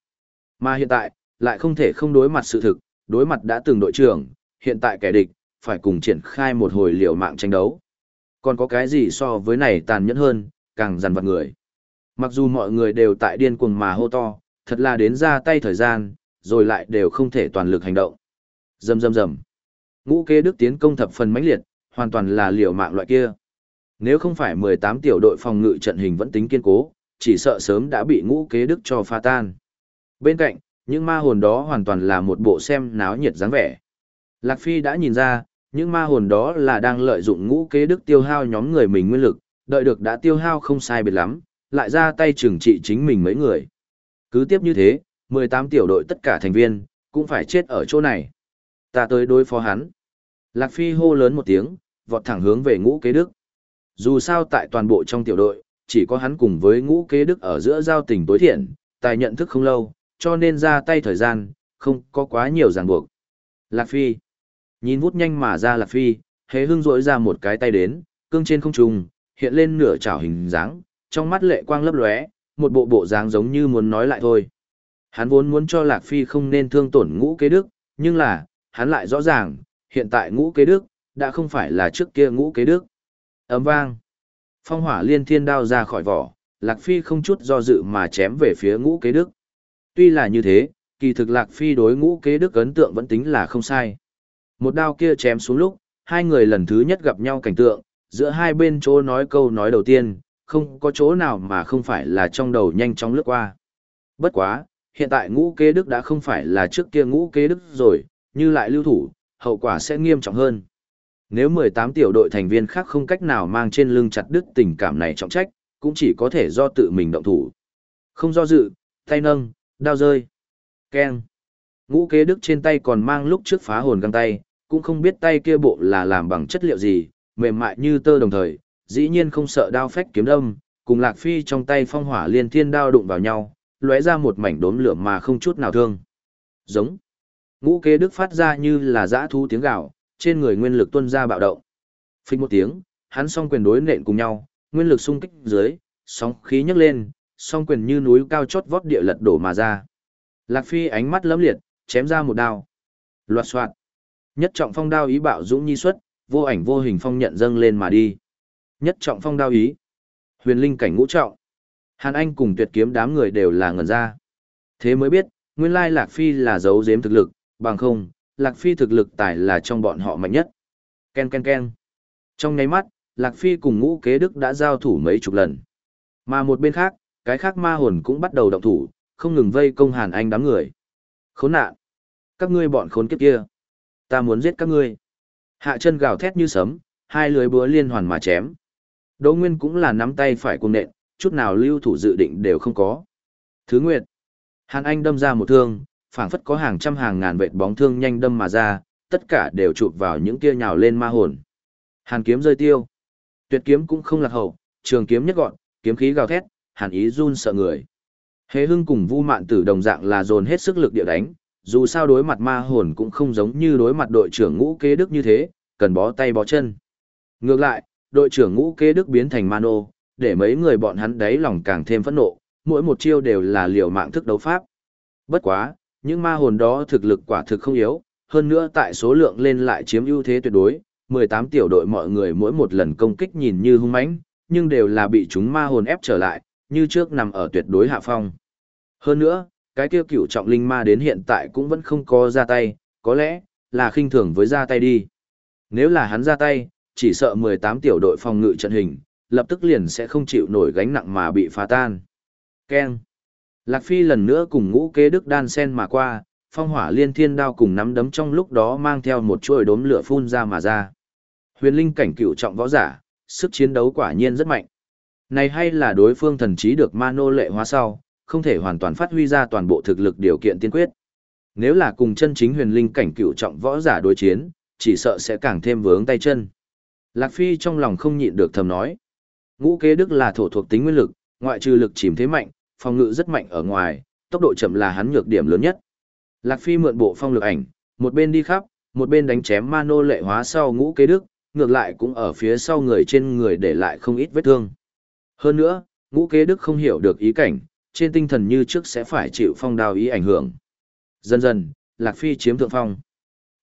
S1: Mà hiện tại, lại không thể không đối mặt sự thực, đối mặt đã từng đội trưởng, hiện tại kẻ địch, phải cùng triển khai một hồi liều mạng tranh đấu. Còn có cái gì so với này tàn nhẫn hơn, càng dằn vặt người. Mặc dù mọi người đều tại điên cuồng mà hô to, thật là đến ra tay thời gian, rồi lại đều không thể toàn lực hành động. Dầm dầm dầm. Ngũ kế đức tiến công thập phần mãnh liệt, hoàn toàn là liều mạng loại kia. Nếu không phải 18 tiểu đội phòng ngự trận hình vẫn tính kiên cố, chỉ sợ sớm đã bị ngũ kế đức cho pha tan. Bên cạnh, những ma hồn đó hoàn toàn là một bộ xem náo nhiệt dáng vẻ. Lạc Phi đã nhìn ra, những ma hồn đó là đang lợi dụng ngũ kế đức tiêu hao nhóm người mình nguyên lực, đợi được đã tiêu hao không sai biệt lắm, lại ra tay trừng trị chính mình mấy người. Cứ tiếp như thế, 18 tiểu đội tất cả thành viên, cũng phải chết ở chỗ này. Ta tới đối phó hắn. Lạc Phi hô lớn một tiếng, vọt thẳng hướng về ngũ kế đức. Dù sao tại toàn bộ trong tiểu đội, chỉ có hắn cùng với ngũ kế đức ở giữa giao tình tối thiện, tài nhận thức không lâu, cho nên ra tay thời gian, không có quá nhiều ràng buộc. Lạc Phi. Nhìn vút nhanh mà ra Lạc Phi, hế hưng rỗi ra một cái tay đến, cương trên không trùng, hiện lên nửa chảo hình dáng, trong mắt lệ quang lấp lóe, một bộ bộ dáng giống như muốn nói lại thôi. Hắn vốn muốn cho Lạc Phi không nên thương tổn ngũ kế đức, nhưng là, hắn lại rõ ràng, hiện tại ngũ kế đức, đã không phải là trước kia ngũ kế đức. Ấm vang. Phong hỏa liên thiên đao ra khỏi vỏ, Lạc Phi không chút do dự mà chém về phía ngũ kế đức. Tuy là như thế, kỳ thực Lạc Phi đối ngũ kế đức ấn tượng vẫn tính là không sai. Một đao kia chém xuống lúc, hai người lần thứ nhất gặp nhau cảnh tượng, giữa hai bên chỗ nói câu nói đầu tiên, không có chỗ nào mà không phải là trong đầu nhanh chóng lướt qua. Bất quá, hiện tại ngũ kế đức đã không phải là trước kia ngũ kế đức rồi, như lại lưu thủ, hậu quả sẽ nghiêm trọng hơn. Nếu 18 tiểu đội thành viên khác không cách nào mang trên lưng chặt đứt tình cảm này trọng trách, cũng chỉ có thể do tự mình động thủ. Không do dự, tay nâng, đao rơi. Keng. Ngũ kế đức trên tay còn mang lúc trước phá hồn găng tay, cũng không biết tay kia bộ là làm bằng chất liệu gì, mềm mại như tơ đồng thời, dĩ nhiên không sợ đao phách kiếm đâm, cùng Lạc Phi trong tay phong hỏa liên thiên đao đụng vào nhau, lóe ra một mảnh đốm lửa mà không chút nào thương. Giống. Ngũ kế đức phát ra như là dã thu tiếng gạo, trên người nguyên lực tuân ra bạo động. Phích một tiếng, hắn song quyền đối nện cùng nhau, nguyên lực xung kích dưới, sóng khí nhấc lên, song quyền như núi cao chót vót địa lật đổ mà ra. Lạc Phi ánh mắt lấm liệt, chém ra một đao. Loạt soạt. Nhất trọng phong đao ý bạo dũng nhi xuất, vô ảnh vô hình phong nhận dâng lên mà đi. Nhất trọng phong đao ý. Huyền linh cảnh ngũ trọng. Hàn Anh cùng tuyệt kiếm đám người đều là ngần ra. Thế mới biết, nguyên lai Lạc Phi là giấu giếm thực lực, bằng không, Lạc Phi thực lực tài là trong bọn họ mạnh nhất. Ken ken ken. Trong nháy mắt, Lạc Phi cùng ngũ kế đức đã giao thủ mấy chục lần. Mà một bên khác, cái khác ma hồn cũng bắt đầu động thủ, không ngừng vây công Hàn Anh đám người. Khốn nạn! Các ngươi bọn khốn kiếp kia! Ta muốn giết các ngươi! Hạ chân gào thét như sấm, hai lưới búa liên hoàn mà chém. Đỗ Nguyên cũng là nắm tay phải cùng nện, chút nào lưu thủ dự định đều không có. Thứ Nguyệt! Hàn Anh đâm ra một thương, phảng phất có hàng trăm hàng ngàn vệt bóng thương nhanh đâm mà ra, tất cả đều chụp vào những kia nhào lên ma hồn. Hàn kiếm rơi tiêu. Tuyệt kiếm cũng không lạc hậu, trường kiếm nhất gọn, kiếm khí gào thét, hàn ý run sợ người. Hế hưng cùng vu mạn tử đồng dạng là dồn hết sức lực địa đánh, dù sao đối mặt ma hồn cũng không giống như đối mặt đội trưởng ngũ kế đức như thế, cần bó tay bó chân. Ngược lại, đội trưởng ngũ kế đức biến thành mano, để mấy người bọn hắn đáy lòng càng thêm phẫn nộ, mỗi một chiêu đều là liều mạng thức đấu pháp. Bất quá, những ma hồn đó thực lực quả thực không yếu, hơn nữa tại số lượng lên lại chiếm ưu thế tuyệt đối, 18 tiểu đội mọi người mỗi một lần công kích nhìn như hung mãnh, nhưng đều là bị chúng ma hồn ép trở lại, như trước nằm ở tuyệt đối hạ phong. Hơn nữa, cái kia cựu trọng linh ma đến hiện tại cũng vẫn không có ra tay, có lẽ là khinh thường với ra tay đi. Nếu là hắn ra tay, chỉ sợ 18 tiểu đội phòng ngự trận hình, lập tức liền sẽ không chịu nổi gánh nặng mà bị phá tan. Keng. Lạc Phi lần nữa cùng ngũ kế đức đan sen mà qua, phong hỏa liên thiên đao cùng nắm đấm trong lúc đó mang theo một chuỗi đốm lửa phun ra mà ra. Huyền linh cảnh cựu trọng võ giả, sức chiến đấu quả nhiên rất mạnh. Này hay là đối phương thần trí được ma nô lệ hóa sau, không thể hoàn toàn phát huy ra toàn bộ thực lực điều kiện tiên quyết. Nếu là cùng chân chính huyền linh cảnh cựu trọng võ giả đối chiến, chỉ sợ sẽ càng thêm vướng tay chân. Lạc Phi trong lòng không nhịn được thầm nói. Ngũ kế đức là thổ thuộc tính nguyên lực, ngoại trừ lực chìm thế mạnh, phòng ngự rất mạnh ở ngoài, tốc độ chậm là hắn nhược điểm lớn nhất. Lạc Phi mượn bộ phong lực ảnh, một bên đi khắp, một bên đánh chém ma nô lệ hóa sau ngũ kế đức, ngược lại cũng ở phía sau người trên người để lại không ít vết thương. Hơn nữa, ngũ kế đức không hiểu được ý cảnh, trên tinh thần như trước sẽ phải chịu phong đào ý ảnh hưởng. Dần dần, Lạc Phi chiếm thượng phong.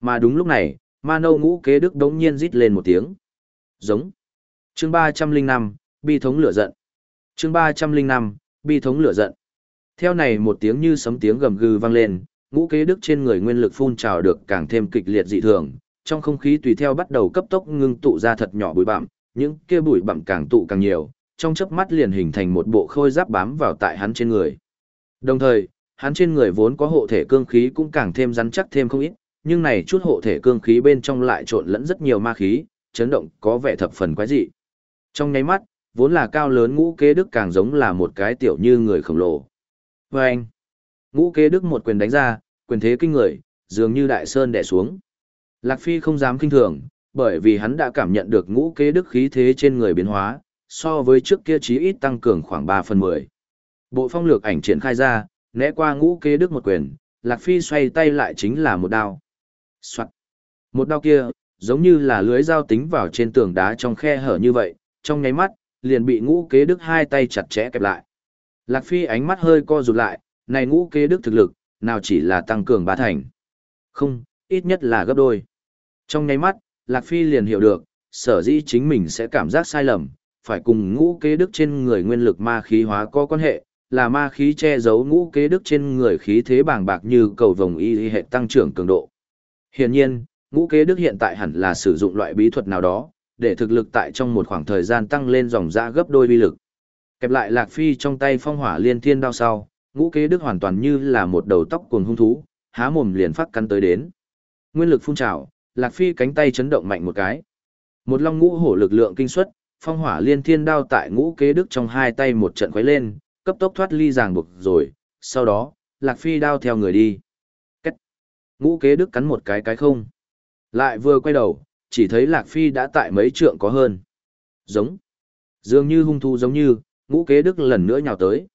S1: Mà đúng lúc này, ma nâu ngũ kế đức đống nhiên rít lên một tiếng. Giống. chương 305, bi thống lửa giận. chương 305, bi thống lửa giận. Theo này một tiếng như sấm tiếng gầm gừ vang lên, ngũ kế đức trên người nguyên lực phun trào được càng thêm kịch liệt dị thường, trong không khí tùy theo bắt đầu cấp tốc ngưng tụ ra thật nhỏ bụi bặm, những kia bụi bặm càng tụ càng nhiều, trong chớp mắt liền hình thành một bộ khôi giáp bám vào tại hắn trên người. Đồng thời, hắn trên người vốn có hộ thể cương khí cũng càng thêm rắn chắc thêm không ít, nhưng này chút hộ thể cương khí bên trong lại trộn lẫn rất nhiều ma khí, chấn động có vẻ thập phần quái dị. Trong nháy mắt, vốn là cao lớn ngũ kế đức càng giống là một cái tiểu như người khổng lồ. Và anh, ngũ kế đức một quyền đánh ra, quyền thế kinh người, dường như đại sơn đè xuống. Lạc Phi không dám kinh thường, bởi vì hắn đã cảm nhận được ngũ kế đức khí thế trên người biến hóa, so với trước kia chí ít tăng cường khoảng 3 phần 10. Bộ phong lược ảnh triển khai ra, né qua ngũ kế đức một quyền, Lạc Phi xoay tay lại chính là một đao. Soạn. Một đao kia, giống như là lưới dao tính vào trên tường đá trong khe hở như vậy, trong nháy mắt, liền bị ngũ kế đức hai tay chặt chẽ kẹp lại. Lạc Phi ánh mắt hơi co rụt lại, này ngũ kế đức thực lực, nào chỉ là tăng cường ba thành. Không, ít nhất là gấp đôi. Trong nháy mắt, Lạc Phi liền hiểu được, sở dĩ chính mình sẽ cảm giác sai lầm, phải cùng ngũ kế đức trên người nguyên lực ma khí hóa có quan hệ, là ma khí che giấu ngũ kế đức trên người khí thế bàng bạc như cầu vồng y hệ tăng trưởng cường độ. Hiển nhiên, ngũ kế đức hiện tại hẳn là sử dụng loại bí thuật nào đó, để thực lực tại trong một khoảng thời gian tăng lên dòng ra gấp đôi bi lực. Kẹp lại Lạc Phi trong tay phong hỏa liên thiên đao sau, ngũ kế đức hoàn toàn như là một đầu tóc cuồng hung thú, há mồm liền phát cắn tới đến. Nguyên lực phun trào, Lạc Phi cánh tay chấn động mạnh một cái. Một long ngũ hổ lực lượng kinh suất, phong hỏa liên thiên đao tại ngũ kế đức trong hai tay một trận khuấy lên, cấp tốc thoát ly ràng buộc rồi, sau đó, Lạc Phi đao theo người đi. Cách. Ngũ kế đức cắn một cái cái không. Lại vừa quay đầu, chỉ thấy Lạc Phi đã tại mấy trượng có hơn. Giống. Dường như hung thu giống như, ngũ kế đức lần nữa nhào tới.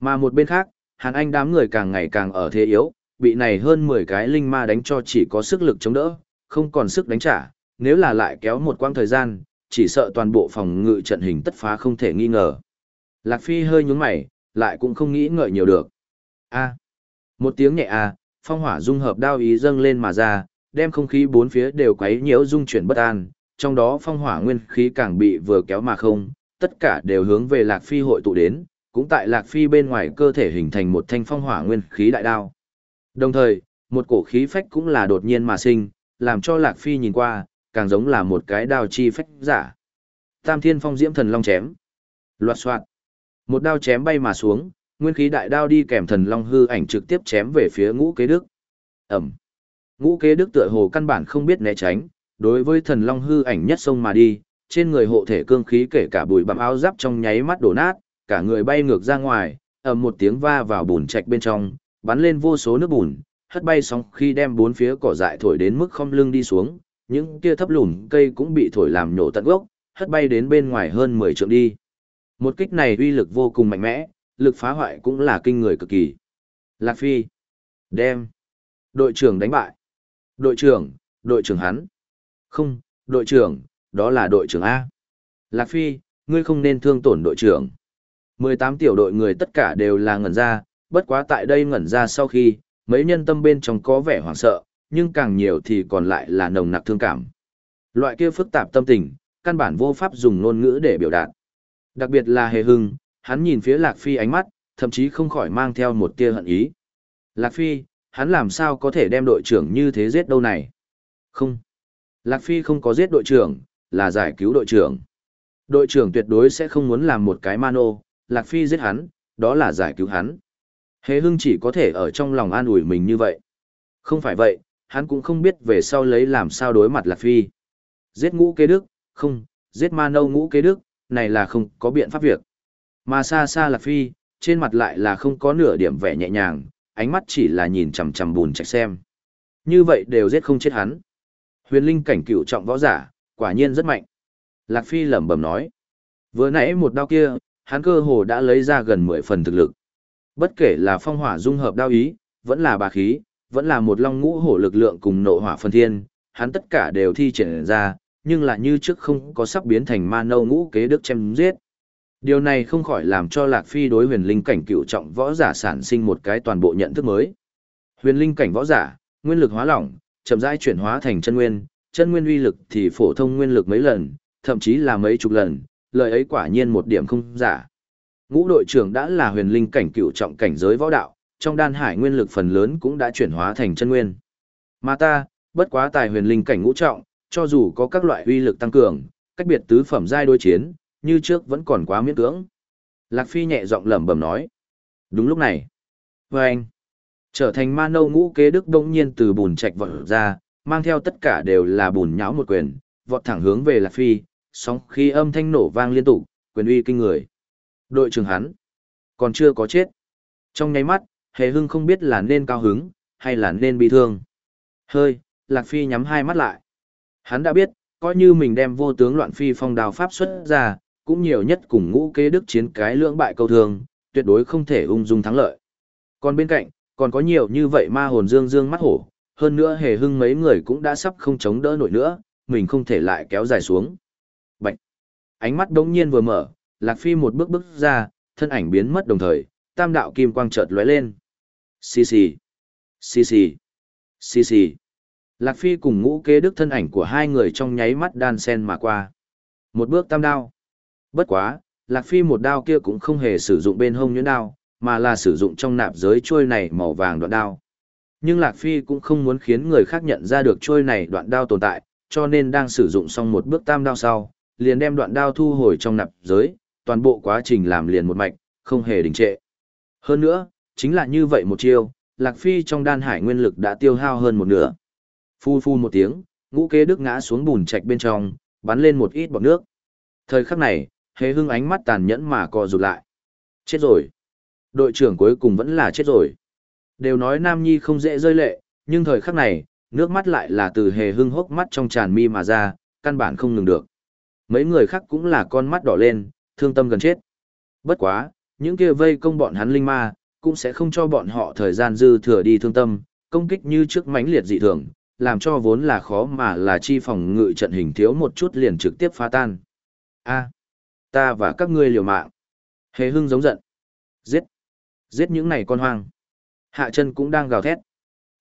S1: Mà một bên khác, Hàn Anh đám người càng ngày càng ở thế yếu, bị này hơn 10 cái linh ma đánh cho chỉ có sức lực chống đỡ, không còn sức đánh trả, nếu là lại kéo một quãng thời gian, chỉ sợ toàn bộ phòng ngự trận hình tất phá không thể nghi ngờ. Lạc Phi hơi nhúng mày, lại cũng không nghĩ ngợi nhiều được. A. Một tiếng nhẹ a, phong hỏa dung hợp đao ý dâng lên mà ra, đem không khí bốn phía đều quấy nhiễu dung chuyển bất an, trong đó phong hỏa nguyên khí càng bị vừa kéo mà không, tất cả đều hướng về Lạc Phi hội tụ đến, cũng tại Lạc Phi bên ngoài cơ thể hình thành một thanh phong hỏa nguyên khí đại đao. Đồng thời, một cổ khí phách cũng là đột nhiên mà sinh, làm cho Lạc Phi nhìn qua, càng giống là một cái đao chi phách giả. Tam Thiên Phong Diễm Thần Long chém. Loạt soạt. Một đao chém bay mà xuống, nguyên khí đại đao đi kèm thần long hư ảnh trực tiếp chém về phía Ngũ Kế Đức. ầm Ngũ Kế Đức tựa hồ căn bản không biết né tránh, đối với thần long hư ảnh nhất sông mà đi, trên người hộ thể cương khí kể cả bụi bặm áo giáp trong nháy mắt đổ nát, cả người bay ngược ra ngoài, ầm một tiếng va vào bùn trạch bên trong, bắn lên vô số nước bùn, hất bay sóng khi đem bốn phía cỏ dại thổi đến mức không lưng đi xuống, những kia thấp lùn cây cũng bị thổi làm nhổ tận gốc, hất bay đến bên ngoài hơn 10 trượng đi. Một kích này uy lực vô cùng mạnh mẽ, lực phá hoại cũng là kinh người cực kỳ. Lạc Phi. Đem. Đội trưởng đánh bại. Đội trưởng, đội trưởng hắn. Không, đội trưởng, đó là đội trưởng A. Lạc Phi, ngươi không nên thương tổn đội trưởng. 18 tiểu đội người tất cả đều là ngẩn ra, bất quá tại đây ngẩn ra sau khi, mấy nhân tâm bên trong có vẻ hoảng sợ, nhưng càng nhiều thì còn lại là nồng nặc thương cảm. Loại kia phức tạp tâm tình, căn bản vô pháp dùng ngôn ngữ để biểu đạt. Đặc biệt là hề hưng, hắn nhìn phía Lạc Phi ánh mắt, thậm chí không khỏi mang theo một tia hận ý. Lạc Phi, hắn làm sao có thể đem đội trưởng như thế giết đâu này? Không. Lạc Phi không có giết đội trưởng, là giải cứu đội trưởng. Đội trưởng tuyệt đối sẽ không muốn làm một cái mano, Lạc Phi giết hắn, đó là giải cứu hắn. Hề hưng chỉ có thể ở trong lòng an ủi mình như vậy. Không phải vậy, hắn cũng không biết về sau lấy làm sao đối mặt Lạc Phi. Giết ngũ kế đức, không, giết ma nâu ngũ kế đức, này là không có biện pháp việc. Mà xa xa Lạc Phi, trên mặt lại là không có nửa điểm vẻ nhẹ nhàng, ánh mắt chỉ là nhìn chằm chằm bùn trạch xem. Như vậy đều giết không chết hắn. Huyền linh cảnh cựu trọng võ giả, quả nhiên rất mạnh. Lạc Phi lẩm bẩm nói. Vừa nãy một đao kia, hắn cơ hồ đã lấy ra gần 10 phần thực lực. Bất kể là phong hỏa dung hợp đao ý, vẫn là bà khí, vẫn là một long ngũ hổ lực lượng cùng nộ hỏa phân thiên, hắn tất cả đều thi triển ra, nhưng là như trước không có sắp biến thành ma nâu ngũ kế đức chém giết. Điều này không khỏi làm cho Lạc Phi đối huyền linh cảnh cựu trọng võ giả sản sinh một cái toàn bộ nhận thức mới. Huyền linh cảnh võ giả, nguyên lực hóa lỏng, chậm rãi chuyển hóa thành chân nguyên, chân nguyên uy lực thì phổ thông nguyên lực mấy lần, thậm chí là mấy chục lần, lời ấy quả nhiên một điểm không giả. Ngũ đội trưởng đã là huyền linh cảnh cựu trọng cảnh giới võ đạo, trong đan hải nguyên lực phần lớn cũng đã chuyển hóa thành chân nguyên. Mà ta, bất quá tài huyền linh cảnh ngũ trọng, cho dù có các loại uy lực tăng cường, cách biệt tứ phẩm giai đối chiến, như trước vẫn còn quá miễn cưỡng. Lạc Phi nhẹ giọng lẩm bẩm nói. Đúng lúc này, với anh, trở thành ma nâu ngũ kế đức đông nhiên từ bùn trạch vọt ra, mang theo tất cả đều là bùn nháo một quyền, vọt thẳng hướng về Lạc Phi, sóng khi âm thanh nổ vang liên tục, quyền uy kinh người. Đội trưởng hắn, còn chưa có chết. Trong nháy mắt, Hề Hưng không biết là nên cao hứng, hay là nên bị thương. Hơi, Lạc Phi nhắm hai mắt lại. Hắn đã biết, coi như mình đem vô tướng loạn phi phong đào pháp xuất ra, cũng nhiều nhất cùng ngũ kế đức chiến cái lưỡng bại câu thương, tuyệt đối không thể ung dung thắng lợi. Còn bên cạnh, còn có nhiều như vậy ma hồn dương dương mắt hổ, hơn nữa hề hưng mấy người cũng đã sắp không chống đỡ nổi nữa, mình không thể lại kéo dài xuống. Bạch! Ánh mắt đống nhiên vừa mở, Lạc Phi một bước bước ra, thân ảnh biến mất đồng thời, tam đạo kim quang chợt lóe lên. Xì xì! Xì xì! Xì xì! Lạc Phi cùng ngũ kế đức thân ảnh của hai người trong nháy mắt đan sen mà qua. Một bước tam đao. Bất quá, Lạc Phi một đao kia cũng không hề sử dụng bên hông nhuyễn đao, mà là sử dụng trong nạp giới trôi này màu vàng đoạn đao. Nhưng Lạc Phi cũng không muốn khiến người khác nhận ra được trôi này đoạn đao tồn tại, cho nên đang sử dụng xong một bước tam đao sau, liền đem đoạn đao thu hồi trong nạp giới, toàn bộ quá trình làm liền một mạch, không hề đình trệ. Hơn nữa, chính là như vậy một chiêu, Lạc Phi trong đan hải nguyên lực đã tiêu hao hơn một nửa. Phu phu một tiếng, ngũ kế đức ngã xuống bùn trạch bên trong, bắn lên một ít bọt nước. Thời khắc này, hề hưng ánh mắt tàn nhẫn mà co rụt lại. Chết rồi. Đội trưởng cuối cùng vẫn là chết rồi. Đều nói Nam Nhi không dễ rơi lệ, nhưng thời khắc này, nước mắt lại là từ hề hưng hốc mắt trong tràn mi mà ra, căn bản không ngừng được. Mấy người khác cũng là con mắt đỏ lên, thương tâm gần chết. Bất quá, những kia vây công bọn hắn linh ma, cũng sẽ không cho bọn họ thời gian dư thừa đi thương tâm, công kích như trước mãnh liệt dị thường, làm cho vốn là khó mà là chi phòng ngự trận hình thiếu một chút liền trực tiếp phá tan. A, ta và các ngươi liều mạng. Hề hưng giống giận. Giết. Giết những này con hoang. Hạ chân cũng đang gào thét.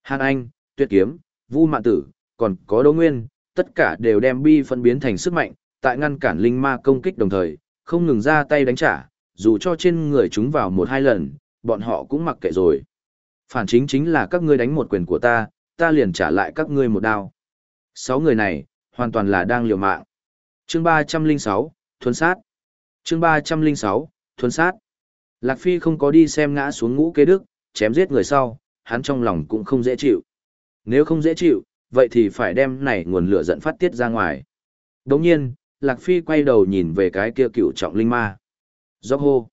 S1: Hàn Anh, Tuyệt Kiếm, Vu Mạn Tử, còn có Đỗ Nguyên, tất cả đều đem bi phân biến thành sức mạnh, tại ngăn cản linh ma công kích đồng thời, không ngừng ra tay đánh trả, dù cho trên người chúng vào một hai lần, bọn họ cũng mặc kệ rồi. Phản chính chính là các ngươi đánh một quyền của ta, ta liền trả lại các ngươi một đao. Sáu người này, hoàn toàn là đang liều mạng. Chương 306, thuần sát. Chương 306, thuần sát. Lạc Phi không có đi xem ngã xuống ngũ kế đức, chém giết người sau, hắn trong lòng cũng không dễ chịu. Nếu không dễ chịu, vậy thì phải đem này nguồn lửa giận phát tiết ra ngoài. Đồng nhiên, Lạc Phi quay đầu nhìn về cái kia cựu trọng linh ma. Gióc hô.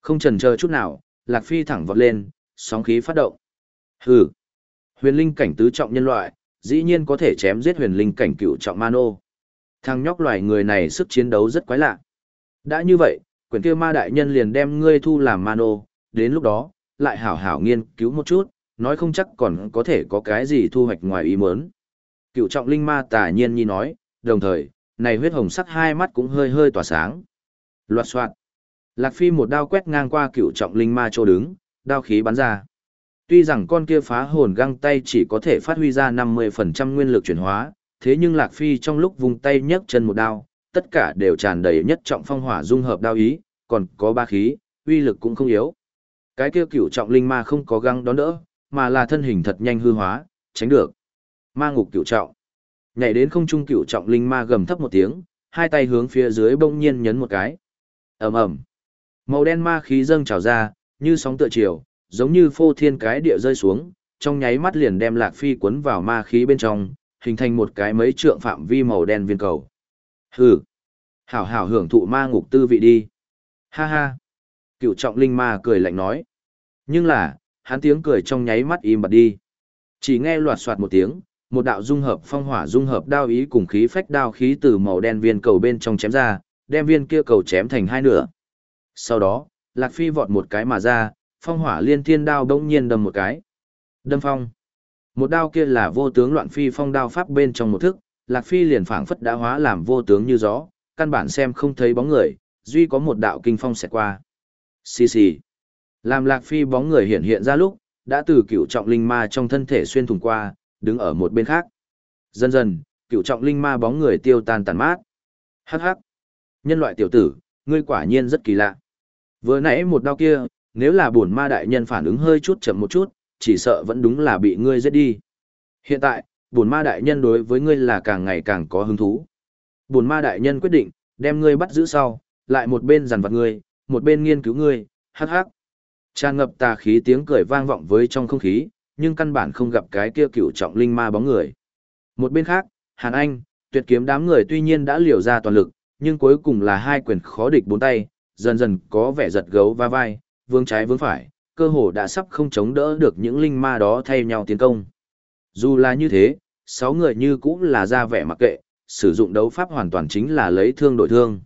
S1: Không chần chờ chút nào, Lạc Phi thẳng vọt lên, sóng khí phát động. Hừ. Huyền linh cảnh tứ trọng nhân loại, dĩ nhiên có thể chém giết huyền linh cảnh cựu trọng mano. Thằng nhóc loài người này sức chiến đấu rất quái lạ. Đã như vậy, quyển kia ma đại nhân liền đem ngươi thu làm mano, đến lúc đó, lại hảo hảo nghiên cứu một chút, nói không chắc còn có thể có cái gì thu hoạch ngoài ý muốn. Cựu trọng linh ma tà nhiên nhi nói, đồng thời, này huyết hồng sắc hai mắt cũng hơi hơi tỏa sáng. Loạt soạn. Lạc Phi một đao quét ngang qua cựu trọng linh ma chỗ đứng, đao khí bắn ra. Tuy rằng con kia phá hồn găng tay chỉ có thể phát huy ra 50% nguyên lực chuyển hóa, thế nhưng Lạc Phi trong lúc vùng tay nhấc chân một đao, tất cả đều tràn đầy nhất trọng phong hỏa dung hợp đao ý, còn có ba khí, uy lực cũng không yếu. Cái kia cửu trọng linh ma không có găng đón đỡ, mà là thân hình thật nhanh hư hóa, tránh được. Ma ngục cửu trọng. Nhảy đến không trung cửu trọng linh ma gầm thấp một tiếng, hai tay hướng phía dưới bỗng nhiên nhấn một cái. Ầm ầm. Màu đen ma khí dâng trào ra, như sóng tựa chiều, giống như phô thiên cái địa rơi xuống, trong nháy mắt liền đem Lạc Phi cuốn vào ma khí bên trong, hình thành một cái mấy trượng phạm vi màu đen viên cầu. Hừ, hảo hảo hưởng thụ ma ngục tư vị đi. Ha ha. Cựu trọng linh ma cười lạnh nói. Nhưng là, hắn tiếng cười trong nháy mắt im bặt đi. Chỉ nghe loạt soạt một tiếng, một đạo dung hợp phong hỏa dung hợp đao ý cùng khí phách đao khí từ màu đen viên cầu bên trong chém ra, đem viên kia cầu chém thành hai nửa. Sau đó, Lạc Phi vọt một cái mà ra, phong hỏa liên thiên đao đông nhiên đâm một cái. Đâm phong. Một đao kia là vô tướng loạn phi phong đao pháp bên trong một thức, Lạc Phi liền phảng phất đã hóa làm vô tướng như gió, căn bản xem không thấy bóng người, duy có một đạo kinh phong sẽ qua. Xì xì. Làm Lạc Phi bóng người hiện hiện ra lúc, đã từ cựu trọng linh ma trong thân thể xuyên thủng qua, đứng ở một bên khác. Dần dần, cựu trọng linh ma bóng người tiêu tan tàn mát. Hắc hắc. Nhân loại tiểu tử, ngươi quả nhiên rất kỳ lạ. Vừa nãy một đao kia, nếu là bổn ma đại nhân phản ứng hơi chút chậm một chút, chỉ sợ vẫn đúng là bị ngươi giết đi. Hiện tại, bổn ma đại nhân đối với ngươi là càng ngày càng có hứng thú. Bổn ma đại nhân quyết định, đem ngươi bắt giữ sau, lại một bên giàn vặt ngươi, một bên nghiên cứu ngươi, hắc hắc. Tràn ngập tà khí tiếng cười vang vọng với trong không khí, nhưng căn bản không gặp cái kia cựu trọng linh ma bóng người. Một bên khác, Hàn Anh, tuyệt kiếm đám người tuy nhiên đã liều ra toàn lực, nhưng cuối cùng là hai quyền khó địch bốn tay, dần dần có vẻ giật gấu va vai, vương trái vương phải, cơ hồ đã sắp không chống đỡ được những linh ma đó thay nhau tiến công. Dù là như thế, sáu người như cũng là ra vẻ mặc kệ, sử dụng đấu pháp hoàn toàn chính là lấy thương đổi thương.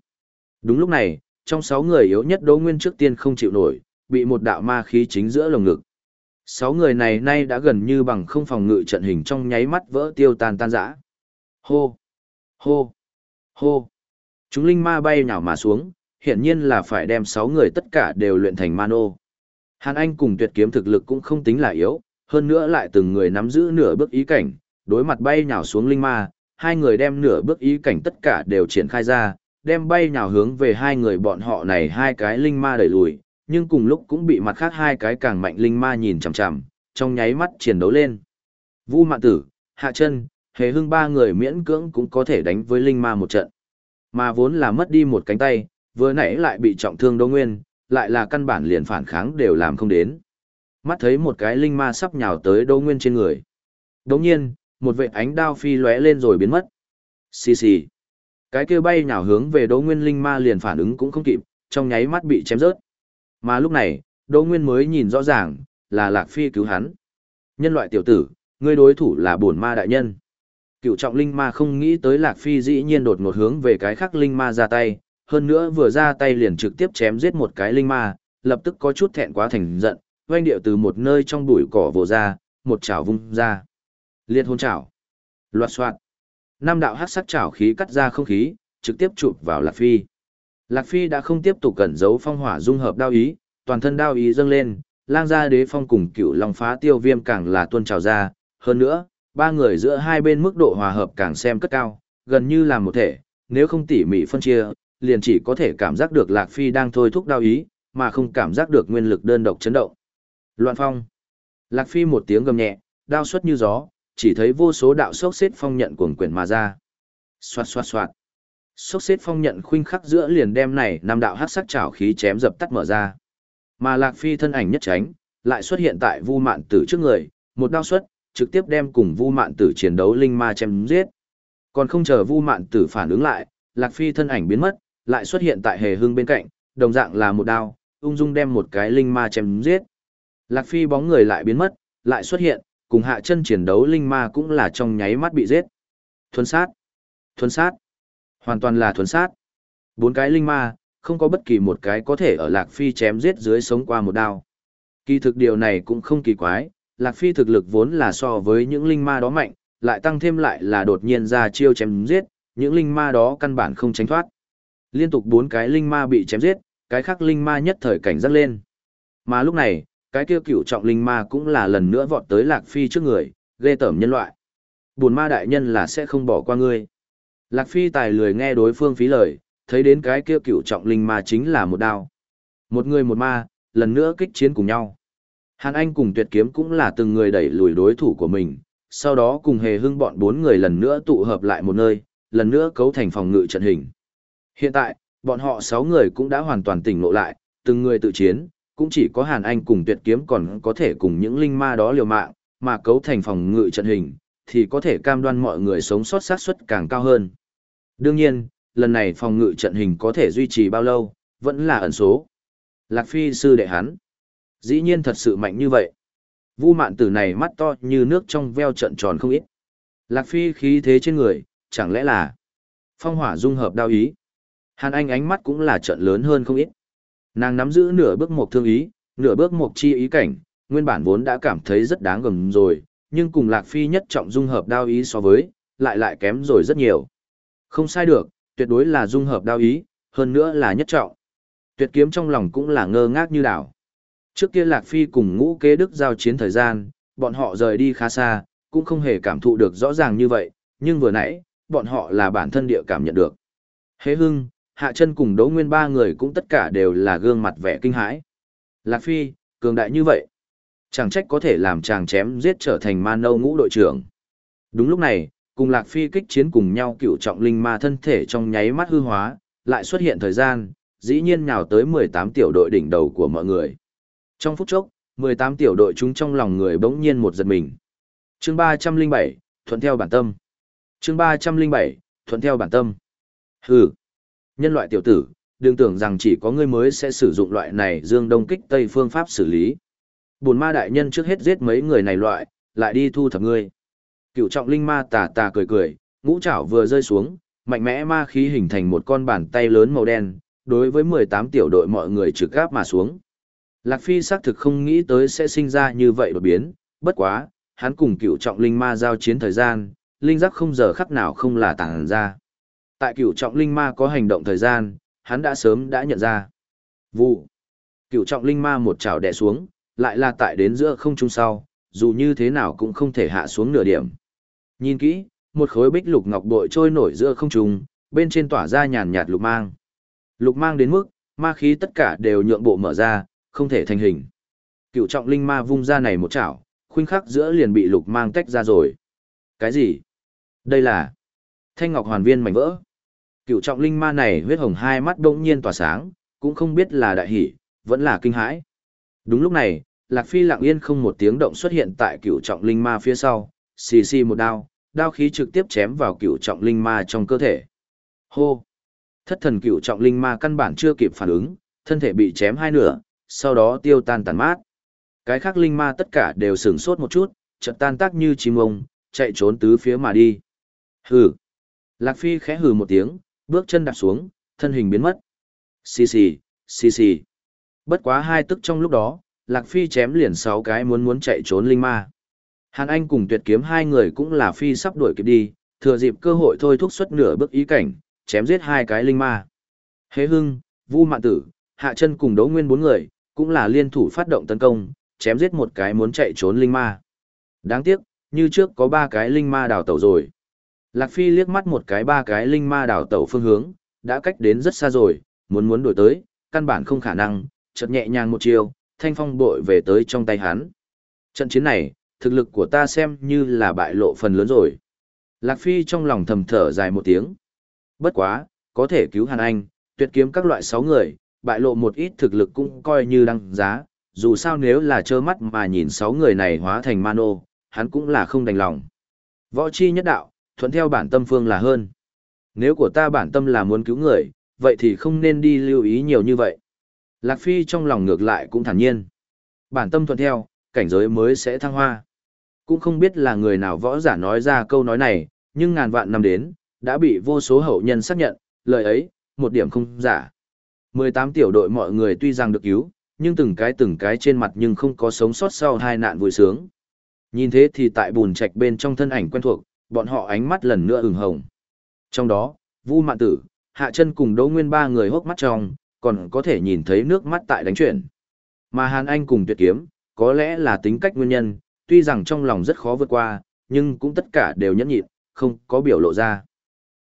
S1: Đúng lúc này, trong sáu người yếu nhất Đỗ Nguyên trước tiên không chịu nổi, bị một đạo ma khí chính giữa lồng ngực. Sáu người này nay đã gần như bằng không phòng ngự trận hình trong nháy mắt vỡ tiêu tan tan rã. Hô! Hô! Hô! Chúng linh ma bay nhào mà xuống, hiện nhiên là phải đem sáu người tất cả đều luyện thành mano. Hàn Anh cùng tuyệt kiếm thực lực cũng không tính là yếu, hơn nữa lại từng người nắm giữ nửa bước ý cảnh, đối mặt bay nhào xuống linh ma, hai người đem nửa bước ý cảnh tất cả đều triển khai ra, đem bay nhào hướng về hai người bọn họ này hai cái linh ma đẩy lùi, nhưng cùng lúc cũng bị mặt khác hai cái càng mạnh linh ma nhìn chằm chằm, trong nháy mắt chiến đấu lên. Vu Mạn Tử, Hạ Chân, Hề Hưng ba người miễn cưỡng cũng có thể đánh với linh ma một trận. Mà vốn là mất đi một cánh tay, vừa nãy lại bị trọng thương Đỗ Nguyên, lại là căn bản liền phản kháng đều làm không đến. Mắt thấy một cái linh ma sắp nhào tới Đỗ Nguyên trên người. Đồng nhiên, một vệ ánh đao phi lóe lên rồi biến mất. Xì xì. Cái kia bay nhào hướng về Đỗ Nguyên linh ma liền phản ứng cũng không kịp, trong nháy mắt bị chém rớt. Mà lúc này, Đỗ Nguyên mới nhìn rõ ràng, là Lạc Phi cứu hắn. Nhân loại tiểu tử, ngươi đối thủ là bổn ma đại nhân. Cựu trọng linh ma không nghĩ tới Lạc Phi dĩ nhiên đột ngột hướng về cái khác linh ma ra tay, hơn nữa vừa ra tay liền trực tiếp chém giết một cái linh ma, lập tức có chút thẹn quá thành giận, oanh điệu từ một nơi trong bụi cỏ vồ ra, một chảo vung ra. Liệt hôn chảo. Loạt soạn. nam đạo hát sắc chảo khí cắt ra không khí, trực tiếp chụp vào Lạc Phi. Lạc Phi đã không tiếp tục cẩn giấu phong hỏa dung hợp đao ý, toàn thân đao ý dâng lên, lang gia đế phong cùng cựu long phá tiêu viêm càng là tuôn trào ra. Hơn nữa, ba người giữa hai bên mức độ hòa hợp càng xem cất cao, gần như là một thể, nếu không tỉ mỉ phân chia, liền chỉ có thể cảm giác được Lạc Phi đang thôi thúc đao ý, mà không cảm giác được nguyên lực đơn độc chấn động. Loạn phong. Lạc Phi một tiếng gầm nhẹ, đao xuất như gió, chỉ thấy vô số đạo sốc xếp phong nhận cuồng quyển mà ra. Xoạt xoạt xoạt. Sốc xếp phong nhận khuynh khắc giữa liền đem này năm đạo hắc sắc chảo khí chém dập tắt mở ra. Mà Lạc Phi thân ảnh nhất tránh, lại xuất hiện tại Vu Mạn Tử trước người, một đao xuất, trực tiếp đem cùng Vu Mạn Tử chiến đấu linh ma chém giết. Còn không chờ Vu Mạn Tử phản ứng lại, Lạc Phi thân ảnh biến mất, lại xuất hiện tại Hề hương bên cạnh, đồng dạng là một đao, ung dung đem một cái linh ma chém giết. Lạc Phi bóng người lại biến mất, lại xuất hiện, cùng hạ chân chiến đấu linh ma cũng là trong nháy mắt bị giết. Thuần sát, thuần sát, hoàn toàn là thuần sát. Bốn cái linh ma, không có bất kỳ một cái có thể ở Lạc Phi chém giết dưới sống qua một đao. Kỳ thực điều này cũng không kỳ quái, Lạc Phi thực lực vốn là so với những linh ma đó mạnh, lại tăng thêm lại là đột nhiên ra chiêu chém giết, những linh ma đó căn bản không tránh thoát. Liên tục bốn cái linh ma bị chém giết, cái khác linh ma nhất thời cảnh giác lên. Mà lúc này, cái kia cửu trọng linh ma cũng là lần nữa vọt tới Lạc Phi trước người, ghê tởm nhân loại. Buồn ma đại nhân là sẽ không bỏ qua ngươi. Lạc Phi tài lười nghe đối phương phí lời, thấy đến cái kia cửu trọng linh ma chính là một đao. Một người một ma, lần nữa kích chiến cùng nhau. Hàn Anh cùng tuyệt kiếm cũng là từng người đẩy lùi đối thủ của mình, sau đó cùng hề hưng bọn bốn người lần nữa tụ hợp lại một nơi, lần nữa cấu thành phòng ngự trận hình. Hiện tại, bọn họ sáu người cũng đã hoàn toàn tỉnh ngộ lại, từng người tự chiến, cũng chỉ có Hàn Anh cùng tuyệt kiếm còn có thể cùng những linh ma đó liều mạng, mà cấu thành phòng ngự trận hình, thì có thể cam đoan mọi người sống sót sát suất càng cao hơn. Đương nhiên, lần này phòng ngự trận hình có thể duy trì bao lâu, vẫn là ẩn số. Lạc Phi sư đệ hắn. Dĩ nhiên thật sự mạnh như vậy. Vu mạn tử này mắt to như nước trong veo trận tròn không ít. Lạc Phi khí thế trên người, chẳng lẽ là phong hỏa dung hợp đao ý. Hàn Anh ánh mắt cũng là trận lớn hơn không ít. Nàng nắm giữ nửa bước một thương ý, nửa bước một chi ý cảnh, nguyên bản vốn đã cảm thấy rất đáng gầm rồi, nhưng cùng Lạc Phi nhất trọng dung hợp đao ý so với, lại lại kém rồi rất nhiều. Không sai được, tuyệt đối là dung hợp đao ý, hơn nữa là nhất trọng. Tuyệt kiếm trong lòng cũng là ngơ ngác như đảo. Trước kia Lạc Phi cùng ngũ kế đức giao chiến thời gian, bọn họ rời đi khá xa, cũng không hề cảm thụ được rõ ràng như vậy, nhưng vừa nãy, bọn họ là bản thân địa cảm nhận được. Hế hưng, hạ chân cùng Đỗ nguyên ba người cũng tất cả đều là gương mặt vẻ kinh hãi. Lạc Phi, cường đại như vậy. Chẳng trách có thể làm chàng chém giết trở thành ma nâu ngũ đội trưởng. Đúng lúc này, cùng Lạc Phi kích chiến cùng nhau cựu trọng linh ma thân thể trong nháy mắt hư hóa, lại xuất hiện thời gian, dĩ nhiên nhào tới 18 tiểu đội đỉnh đầu của mọi người. Trong phút chốc, 18 tiểu đội chúng trong lòng người bỗng nhiên một giật mình. Chương 307, thuận theo bản tâm. Chương 307, thuận theo bản tâm. Hừ. Nhân loại tiểu tử, đừng tưởng rằng chỉ có ngươi mới sẽ sử dụng loại này dương đông kích tây phương pháp xử lý. Bùn ma đại nhân trước hết giết mấy người này loại, lại đi thu thập ngươi. Cựu trọng linh ma tà tà cười cười, ngũ trảo vừa rơi xuống, mạnh mẽ ma khí hình thành một con bàn tay lớn màu đen, đối với 18 tiểu đội mọi người trực gáp mà xuống. Lạc Phi xác thực không nghĩ tới sẽ sinh ra như vậy đột biến, bất quá, hắn cùng cựu trọng linh ma giao chiến thời gian, linh giác không giờ khắc nào không là tàng ra. Tại cửu trọng linh ma có hành động thời gian, hắn đã sớm đã nhận ra. Vụ. cửu trọng linh ma một chảo đè xuống, lại là tại đến giữa không trung sau, dù như thế nào cũng không thể hạ xuống nửa điểm. Nhìn kỹ, một khối bích lục ngọc bội trôi nổi giữa không trung, bên trên tỏa ra nhàn nhạt lục mang. Lục mang đến mức, ma khí tất cả đều nhượng bộ mở ra, không thể thành hình. Cựu trọng linh ma vung ra này một chảo, khuynh khắc giữa liền bị lục mang tách ra rồi. Cái gì? Đây là thanh ngọc hoàn viên mảnh vỡ. Cựu trọng linh ma này huyết hồng hai mắt đông nhiên tỏa sáng, cũng không biết là đại hỷ, vẫn là kinh hãi. Đúng lúc này, Lạc Phi lặng yên không một tiếng động xuất hiện tại cựu trọng linh ma phía sau, xì xì một đao, đao khí trực tiếp chém vào cựu trọng linh ma trong cơ thể. Hô! Thất thần cựu trọng linh ma căn bản chưa kịp phản ứng, thân thể bị chém hai nửa, sau đó tiêu tan tàn mát. Cái khác linh ma tất cả đều sửng sốt một chút, chợt tan tác như chim ông, chạy trốn tứ phía mà đi. Hừ! Lạc Phi khẽ hừ một tiếng, bước chân đạp xuống, thân hình biến mất. Xì xì, xì xì. Bất quá hai tức trong lúc đó, Lạc Phi chém liền sáu cái muốn muốn chạy trốn linh ma. Hàn Anh cùng tuyệt kiếm hai người cũng là Phi sắp đuổi kịp đi, thừa dịp cơ hội thôi thúc xuất nửa bước ý cảnh, chém giết hai cái linh ma. Hế Hưng, Vu Mạn Tử, Hạ chân cùng đấu nguyên bốn người, cũng là liên thủ phát động tấn công, chém giết một cái muốn chạy trốn linh ma. Đáng tiếc, như trước có ba cái linh ma đào tẩu rồi. Lạc Phi liếc mắt một cái ba cái linh ma đảo tẩu phương hướng, đã cách đến rất xa rồi, muốn muốn đổi tới, căn bản không khả năng, chợt nhẹ nhàng một chiều, thanh phong bội về tới trong tay hắn. Trận chiến này, thực lực của ta xem như là bại lộ phần lớn rồi. Lạc Phi trong lòng thầm thở dài một tiếng. Bất quá, có thể cứu Hàn Anh, tuyệt kiếm các loại sáu người, bại lộ một ít thực lực cũng coi như đăng giá, dù sao nếu là trơ mắt mà nhìn sáu người này hóa thành mano, hắn cũng là không đành lòng. Võ chi nhất đạo, thuận theo bản tâm phương là hơn. Nếu của ta bản tâm là muốn cứu người, vậy thì không nên đi lưu ý nhiều như vậy. Lạc Phi trong lòng ngược lại cũng thản nhiên. Bản tâm thuận theo, cảnh giới mới sẽ thăng hoa. Cũng không biết là người nào võ giả nói ra câu nói này, nhưng ngàn vạn năm đến, đã bị vô số hậu nhân xác nhận, lời ấy, một điểm không giả. 18 tiểu đội mọi người tuy rằng được cứu, nhưng từng cái từng cái trên mặt nhưng không có sống sót sau hai nạn vui sướng. Nhìn thế thì tại bùn trạch bên trong thân ảnh quen thuộc, bọn họ ánh mắt lần nữa ửng hồng. Trong đó, Vu Mạn Tử, Hạ Chân cùng Đỗ Nguyên ba người hốc mắt trong, còn có thể nhìn thấy nước mắt tại đánh chuyển. Mà Hàn Anh cùng Tuyệt Kiếm, có lẽ là tính cách nguyên nhân, tuy rằng trong lòng rất khó vượt qua, nhưng cũng tất cả đều nhẫn nhịn, không có biểu lộ ra.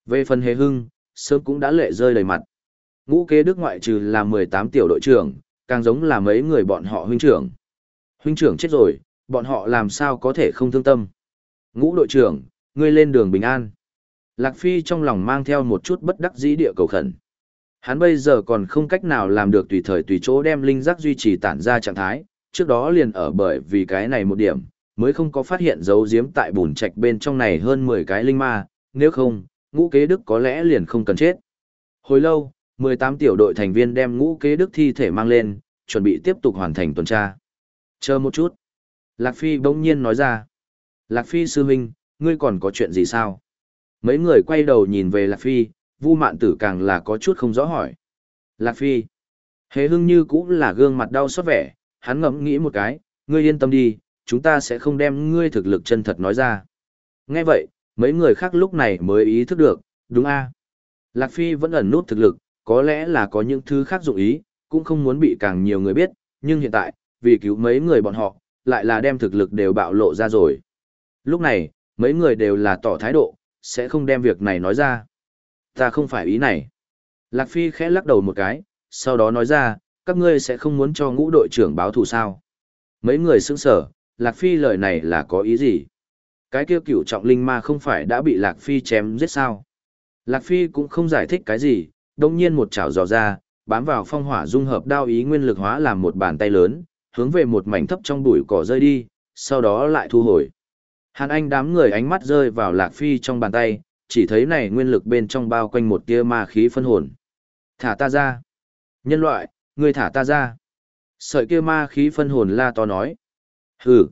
S1: Về phần Hề Hưng, sớm cũng đã lệ rơi đầy mặt. Ngũ kế đức ngoại trừ là 18 tiểu đội trưởng, càng giống là mấy người bọn họ huynh trưởng. Huynh trưởng chết rồi, bọn họ làm sao có thể không thương tâm. Ngũ đội trưởng, ngươi lên đường bình an. Lạc Phi trong lòng mang theo một chút bất đắc dĩ địa cầu khẩn. Hắn bây giờ còn không cách nào làm được tùy thời tùy chỗ đem linh giác duy trì tản ra trạng thái, trước đó liền ở bởi vì cái này một điểm, mới không có phát hiện dấu giếm tại bùn trạch bên trong này hơn 10 cái linh ma, nếu không, ngũ kế đức có lẽ liền không cần chết. Hồi lâu, 18 tiểu đội thành viên đem ngũ kế đức thi thể mang lên, chuẩn bị tiếp tục hoàn thành tuần tra. Chờ một chút. Lạc Phi bỗng nhiên nói ra. Lạc Phi sư huynh, ngươi còn có chuyện gì sao? Mấy người quay đầu nhìn về Lạc Phi, Vu Mạn Tử càng là có chút không rõ hỏi. Lạc Phi. Hề hưng như cũng là gương mặt đau xót vẻ, hắn ngẫm nghĩ một cái, ngươi yên tâm đi, chúng ta sẽ không đem ngươi thực lực chân thật nói ra. Nghe vậy, mấy người khác lúc này mới ý thức được, đúng a Lạc Phi vẫn ẩn nút thực lực, có lẽ là có những thứ khác dụng ý, cũng không muốn bị càng nhiều người biết, nhưng hiện tại, vì cứu mấy người bọn họ, lại là đem thực lực đều bạo lộ ra rồi. Lúc này, mấy người đều là tỏ thái độ, sẽ không đem việc này nói ra. Ta không phải ý này. Lạc Phi khẽ lắc đầu một cái, sau đó nói ra, các ngươi sẽ không muốn cho ngũ đội trưởng báo thù sao. Mấy người sững sở, Lạc Phi lời này là có ý gì? Cái kia cửu trọng linh ma không phải đã bị Lạc Phi chém giết sao? Lạc Phi cũng không giải thích cái gì, đồng nhiên một chảo dò ra, bám vào phong hỏa dung hợp đao ý nguyên lực hóa làm một bàn tay lớn, hướng về một mảnh thấp trong bụi cỏ rơi đi, sau đó lại thu hồi. Hàn Anh đám người ánh mắt rơi vào Lạc Phi trong bàn tay, chỉ thấy này nguyên lực bên trong bao quanh một tia ma khí phân hồn. Thả ta ra. Nhân loại, người thả ta ra. Sợi kia ma khí phân hồn la to nói. Hừ.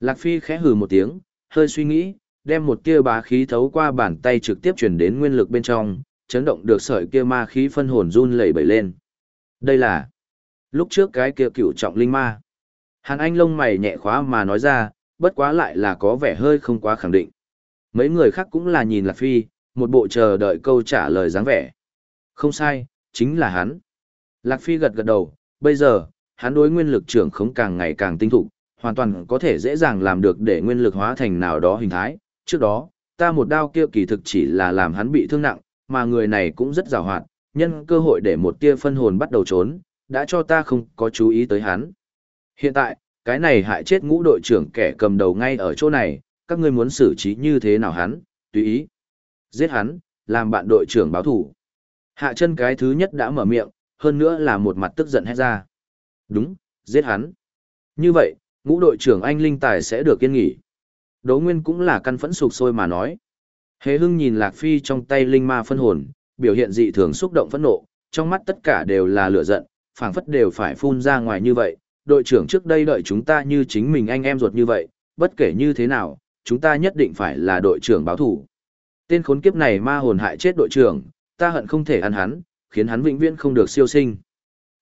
S1: Lạc Phi khẽ hừ một tiếng, hơi suy nghĩ, đem một tia bá khí thấu qua bàn tay trực tiếp chuyển đến nguyên lực bên trong, chấn động được sợi kia ma khí phân hồn run lẩy bẩy lên. Đây là lúc trước cái kia cựu trọng linh ma. Hàn Anh lông mày nhẹ khóa mà nói ra, bất quá lại là có vẻ hơi không quá khẳng định. Mấy người khác cũng là nhìn Lạc Phi, một bộ chờ đợi câu trả lời dáng vẻ. Không sai, chính là hắn. Lạc Phi gật gật đầu, bây giờ, hắn đối nguyên lực trưởng khống càng ngày càng tinh thục, hoàn toàn có thể dễ dàng làm được để nguyên lực hóa thành nào đó hình thái. Trước đó, ta một đao kia kỳ thực chỉ là làm hắn bị thương nặng, mà người này cũng rất giàu hoạt, nhân cơ hội để một tia phân hồn bắt đầu trốn, đã cho ta không có chú ý tới hắn. Hiện tại, cái này hại chết ngũ đội trưởng kẻ cầm đầu ngay ở chỗ này, các ngươi muốn xử trí như thế nào hắn, tùy ý. Giết hắn, làm bạn đội trưởng báo thủ. Hạ chân cái thứ nhất đã mở miệng, hơn nữa là một mặt tức giận hét ra. Đúng, giết hắn. Như vậy, ngũ đội trưởng anh Linh Tài sẽ được kiên nghỉ. Đỗ Nguyên cũng là căn phẫn sụp sôi mà nói. Hế hưng nhìn Lạc Phi trong tay Linh Ma phân hồn, biểu hiện dị thường xúc động phẫn nộ, trong mắt tất cả đều là lửa giận, phảng phất đều phải phun ra ngoài như vậy. Đội trưởng trước đây đợi chúng ta như chính mình anh em ruột như vậy, bất kể như thế nào, chúng ta nhất định phải là đội trưởng báo thủ. Tên khốn kiếp này ma hồn hại chết đội trưởng, ta hận không thể ăn hắn, khiến hắn vĩnh viễn không được siêu sinh.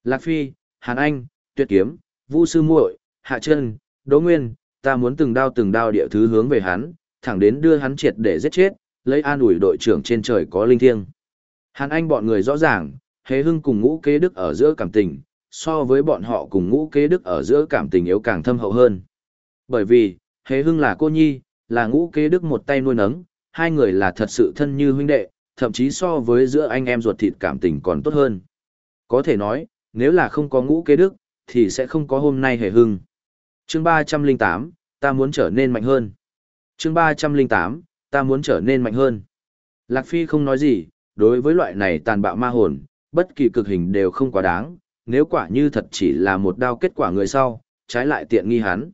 S1: Lạc Phi, Hàn Anh, Tuyệt Kiếm, Vu Sư muội, Hạ Trân, Đỗ Nguyên, ta muốn từng đao từng đao địa thứ hướng về hắn, thẳng đến đưa hắn triệt để giết chết, lấy an ủi đội trưởng trên trời có linh thiêng. Hàn Anh bọn người rõ ràng, Hế Hưng cùng Ngũ Kế Đức ở giữa cảm tình, so với bọn họ cùng Ngũ Kế Đức ở giữa cảm tình yếu càng thâm hậu hơn. Bởi vì, Hế Hưng là cô nhi, là Ngũ Kế Đức một tay nuôi nấng, hai người là thật sự thân như huynh đệ, thậm chí so với giữa anh em ruột thịt cảm tình còn tốt hơn. Có thể nói, nếu là không có Ngũ Kế Đức, thì sẽ không có hôm nay Hề Hưng. Chương 308, ta muốn trở nên mạnh hơn. Chương 308, ta muốn trở nên mạnh hơn. Lạc Phi không nói gì, đối với loại này tàn bạo ma hồn, bất kỳ cực hình đều không quá đáng, nếu quả như thật chỉ là một đao kết quả người sau, trái lại tiện nghi hắn.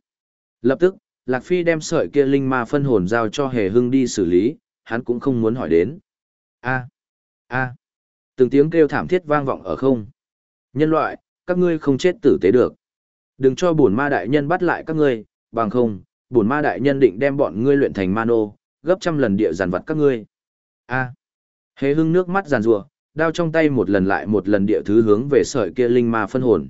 S1: Lập tức, Lạc Phi đem sợi kia linh ma phân hồn giao cho Hề Hưng đi xử lý, hắn cũng không muốn hỏi đến. A, a, từng tiếng kêu thảm thiết vang vọng ở không. Nhân loại, các ngươi không chết tử tế được. Đừng cho bổn ma đại nhân bắt lại các ngươi, bằng không, bổn ma đại nhân định đem bọn ngươi luyện thành ma nô, gấp trăm lần địa giàn vật các ngươi. A. Hề hưng nước mắt giàn rủa, đao trong tay một lần lại một lần địa thứ hướng về sợi kia linh ma phân hồn.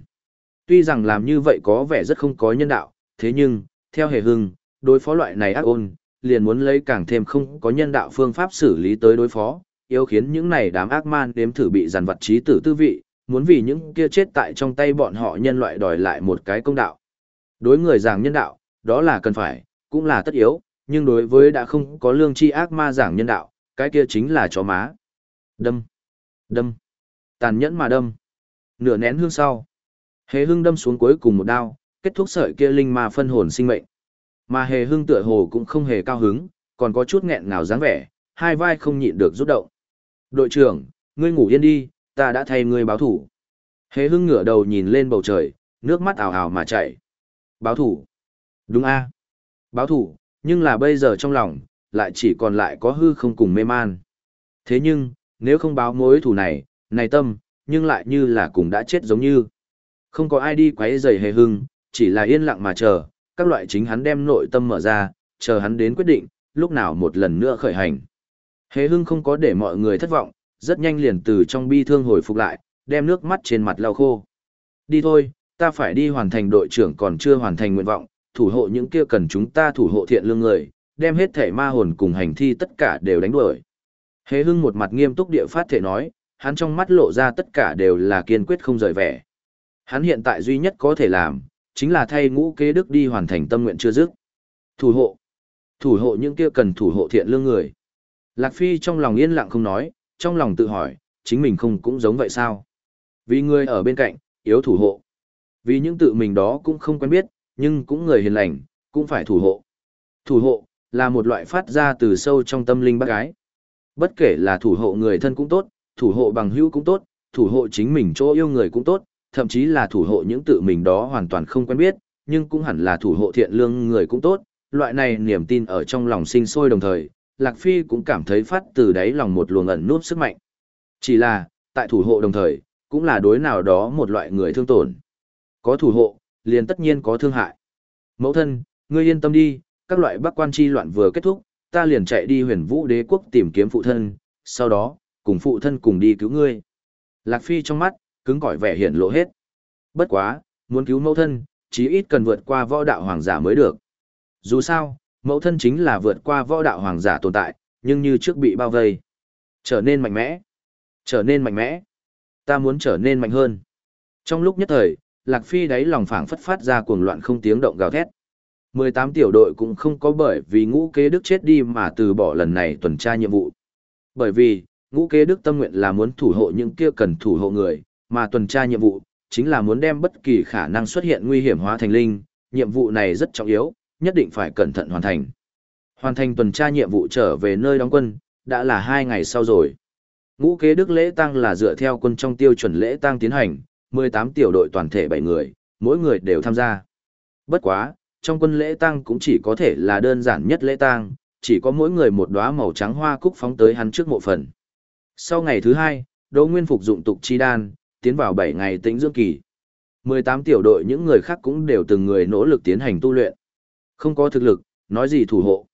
S1: Tuy rằng làm như vậy có vẻ rất không có nhân đạo, thế nhưng, theo hề hưng, đối phó loại này ác ôn, liền muốn lấy càng thêm không có nhân đạo phương pháp xử lý tới đối phó, yêu khiến những này đám ác man đếm thử bị giàn vật trí tử tư vị, muốn vì những kia chết tại trong tay bọn họ nhân loại đòi lại một cái công đạo. Đối người giảng nhân đạo, đó là cần phải, cũng là tất yếu, nhưng đối với đã không có lương tri ác ma giảng nhân đạo, cái kia chính là chó má. Đâm, đâm, tàn nhẫn mà đâm. Nửa nén hương sau, hề hương đâm xuống cuối cùng một đao, kết thúc sợi kia linh ma phân hồn sinh mệnh. Mà hề hương tựa hồ cũng không hề cao hứng, còn có chút nghẹn ngào dáng vẻ, hai vai không nhịn được rút động. Đội trưởng, ngươi ngủ yên đi, ta đã thay ngươi báo thủ. Hề hưng ngửa đầu nhìn lên bầu trời, nước mắt ảo ảo mà chảy. Báo thủ. Đúng a Báo thủ, nhưng là bây giờ trong lòng, lại chỉ còn lại có hư không cùng mê man. Thế nhưng, nếu không báo mối thù này, này tâm, nhưng lại như là cùng đã chết giống như. Không có ai đi quấy rầy hề hưng, chỉ là yên lặng mà chờ, các loại chính hắn đem nội tâm mở ra, chờ hắn đến quyết định, lúc nào một lần nữa khởi hành. hề hưng không có để mọi người thất vọng, rất nhanh liền từ trong bi thương hồi phục lại, đem nước mắt trên mặt lau khô. Đi thôi, ta phải đi hoàn thành đội trưởng còn chưa hoàn thành nguyện vọng, thủ hộ những kia cần chúng ta thủ hộ thiện lương người, đem hết thể ma hồn cùng hành thi tất cả đều đánh đuổi. Hế hưng một mặt nghiêm túc địa phát thể nói, hắn trong mắt lộ ra tất cả đều là kiên quyết không rời vẻ. Hắn hiện tại duy nhất có thể làm, chính là thay ngũ kế đức đi hoàn thành tâm nguyện chưa dứt. Thủ hộ. Thủ hộ những kia cần thủ hộ thiện lương người. Lạc Phi trong lòng yên lặng không nói, trong lòng tự hỏi, chính mình không cũng giống vậy sao? Vì người ở bên cạnh, yếu thủ hộ. Vì những tự mình đó cũng không quen biết, nhưng cũng người hiền lành, cũng phải thủ hộ. Thủ hộ, là một loại phát ra từ sâu trong tâm linh bác gái. Bất kể là thủ hộ người thân cũng tốt, thủ hộ bằng hữu cũng tốt, thủ hộ chính mình chỗ yêu người cũng tốt, thậm chí là thủ hộ những tự mình đó hoàn toàn không quen biết, nhưng cũng hẳn là thủ hộ thiện lương người cũng tốt, loại này niềm tin ở trong lòng sinh sôi đồng thời, Lạc Phi cũng cảm thấy phát từ đáy lòng một luồng ẩn nút sức mạnh. Chỉ là, tại thủ hộ đồng thời, cũng là đối nào đó một loại người thương tổn. Có thủ hộ, liền tất nhiên có thương hại. Mẫu thân, ngươi yên tâm đi, các loại bắc quan chi loạn vừa kết thúc, ta liền chạy đi huyền vũ đế quốc tìm kiếm phụ thân, sau đó, cùng phụ thân cùng đi cứu ngươi. Lạc Phi trong mắt, cứng cỏi vẻ hiện lộ hết. Bất quá, muốn cứu mẫu thân, chí ít cần vượt qua võ đạo hoàng giả mới được. Dù sao, mẫu thân chính là vượt qua võ đạo hoàng giả tồn tại, nhưng như trước bị bao vây. Trở nên mạnh mẽ. Trở nên mạnh mẽ. Ta muốn trở nên mạnh hơn. Trong lúc nhất thời, Lạc Phi đáy lòng phảng phất phát ra cuồng loạn không tiếng động gào thét. 18 tiểu đội cũng không có bởi vì ngũ kế đức chết đi mà từ bỏ lần này tuần tra nhiệm vụ. Bởi vì, ngũ kế đức tâm nguyện là muốn thủ hộ những kia cần thủ hộ người, mà tuần tra nhiệm vụ, chính là muốn đem bất kỳ khả năng xuất hiện nguy hiểm hóa thành linh, nhiệm vụ này rất trọng yếu, nhất định phải cẩn thận hoàn thành. Hoàn thành tuần tra nhiệm vụ trở về nơi đóng quân, đã là hai ngày sau rồi. Ngũ kế đức lễ tăng là dựa theo quân trong tiêu chuẩn lễ tăng tiến hành, 18 tiểu đội toàn thể 7 người, mỗi người đều tham gia. Bất quá, trong quân lễ tang cũng chỉ có thể là đơn giản nhất lễ tang, chỉ có mỗi người một đóa màu trắng hoa cúc phóng tới hắn trước mộ phần. Sau ngày thứ hai, Đỗ Nguyên phục dụng tục chi đan, tiến vào 7 ngày tĩnh dưỡng kỳ. 18 tiểu đội những người khác cũng đều từng người nỗ lực tiến hành tu luyện. Không có thực lực, nói gì thủ hộ.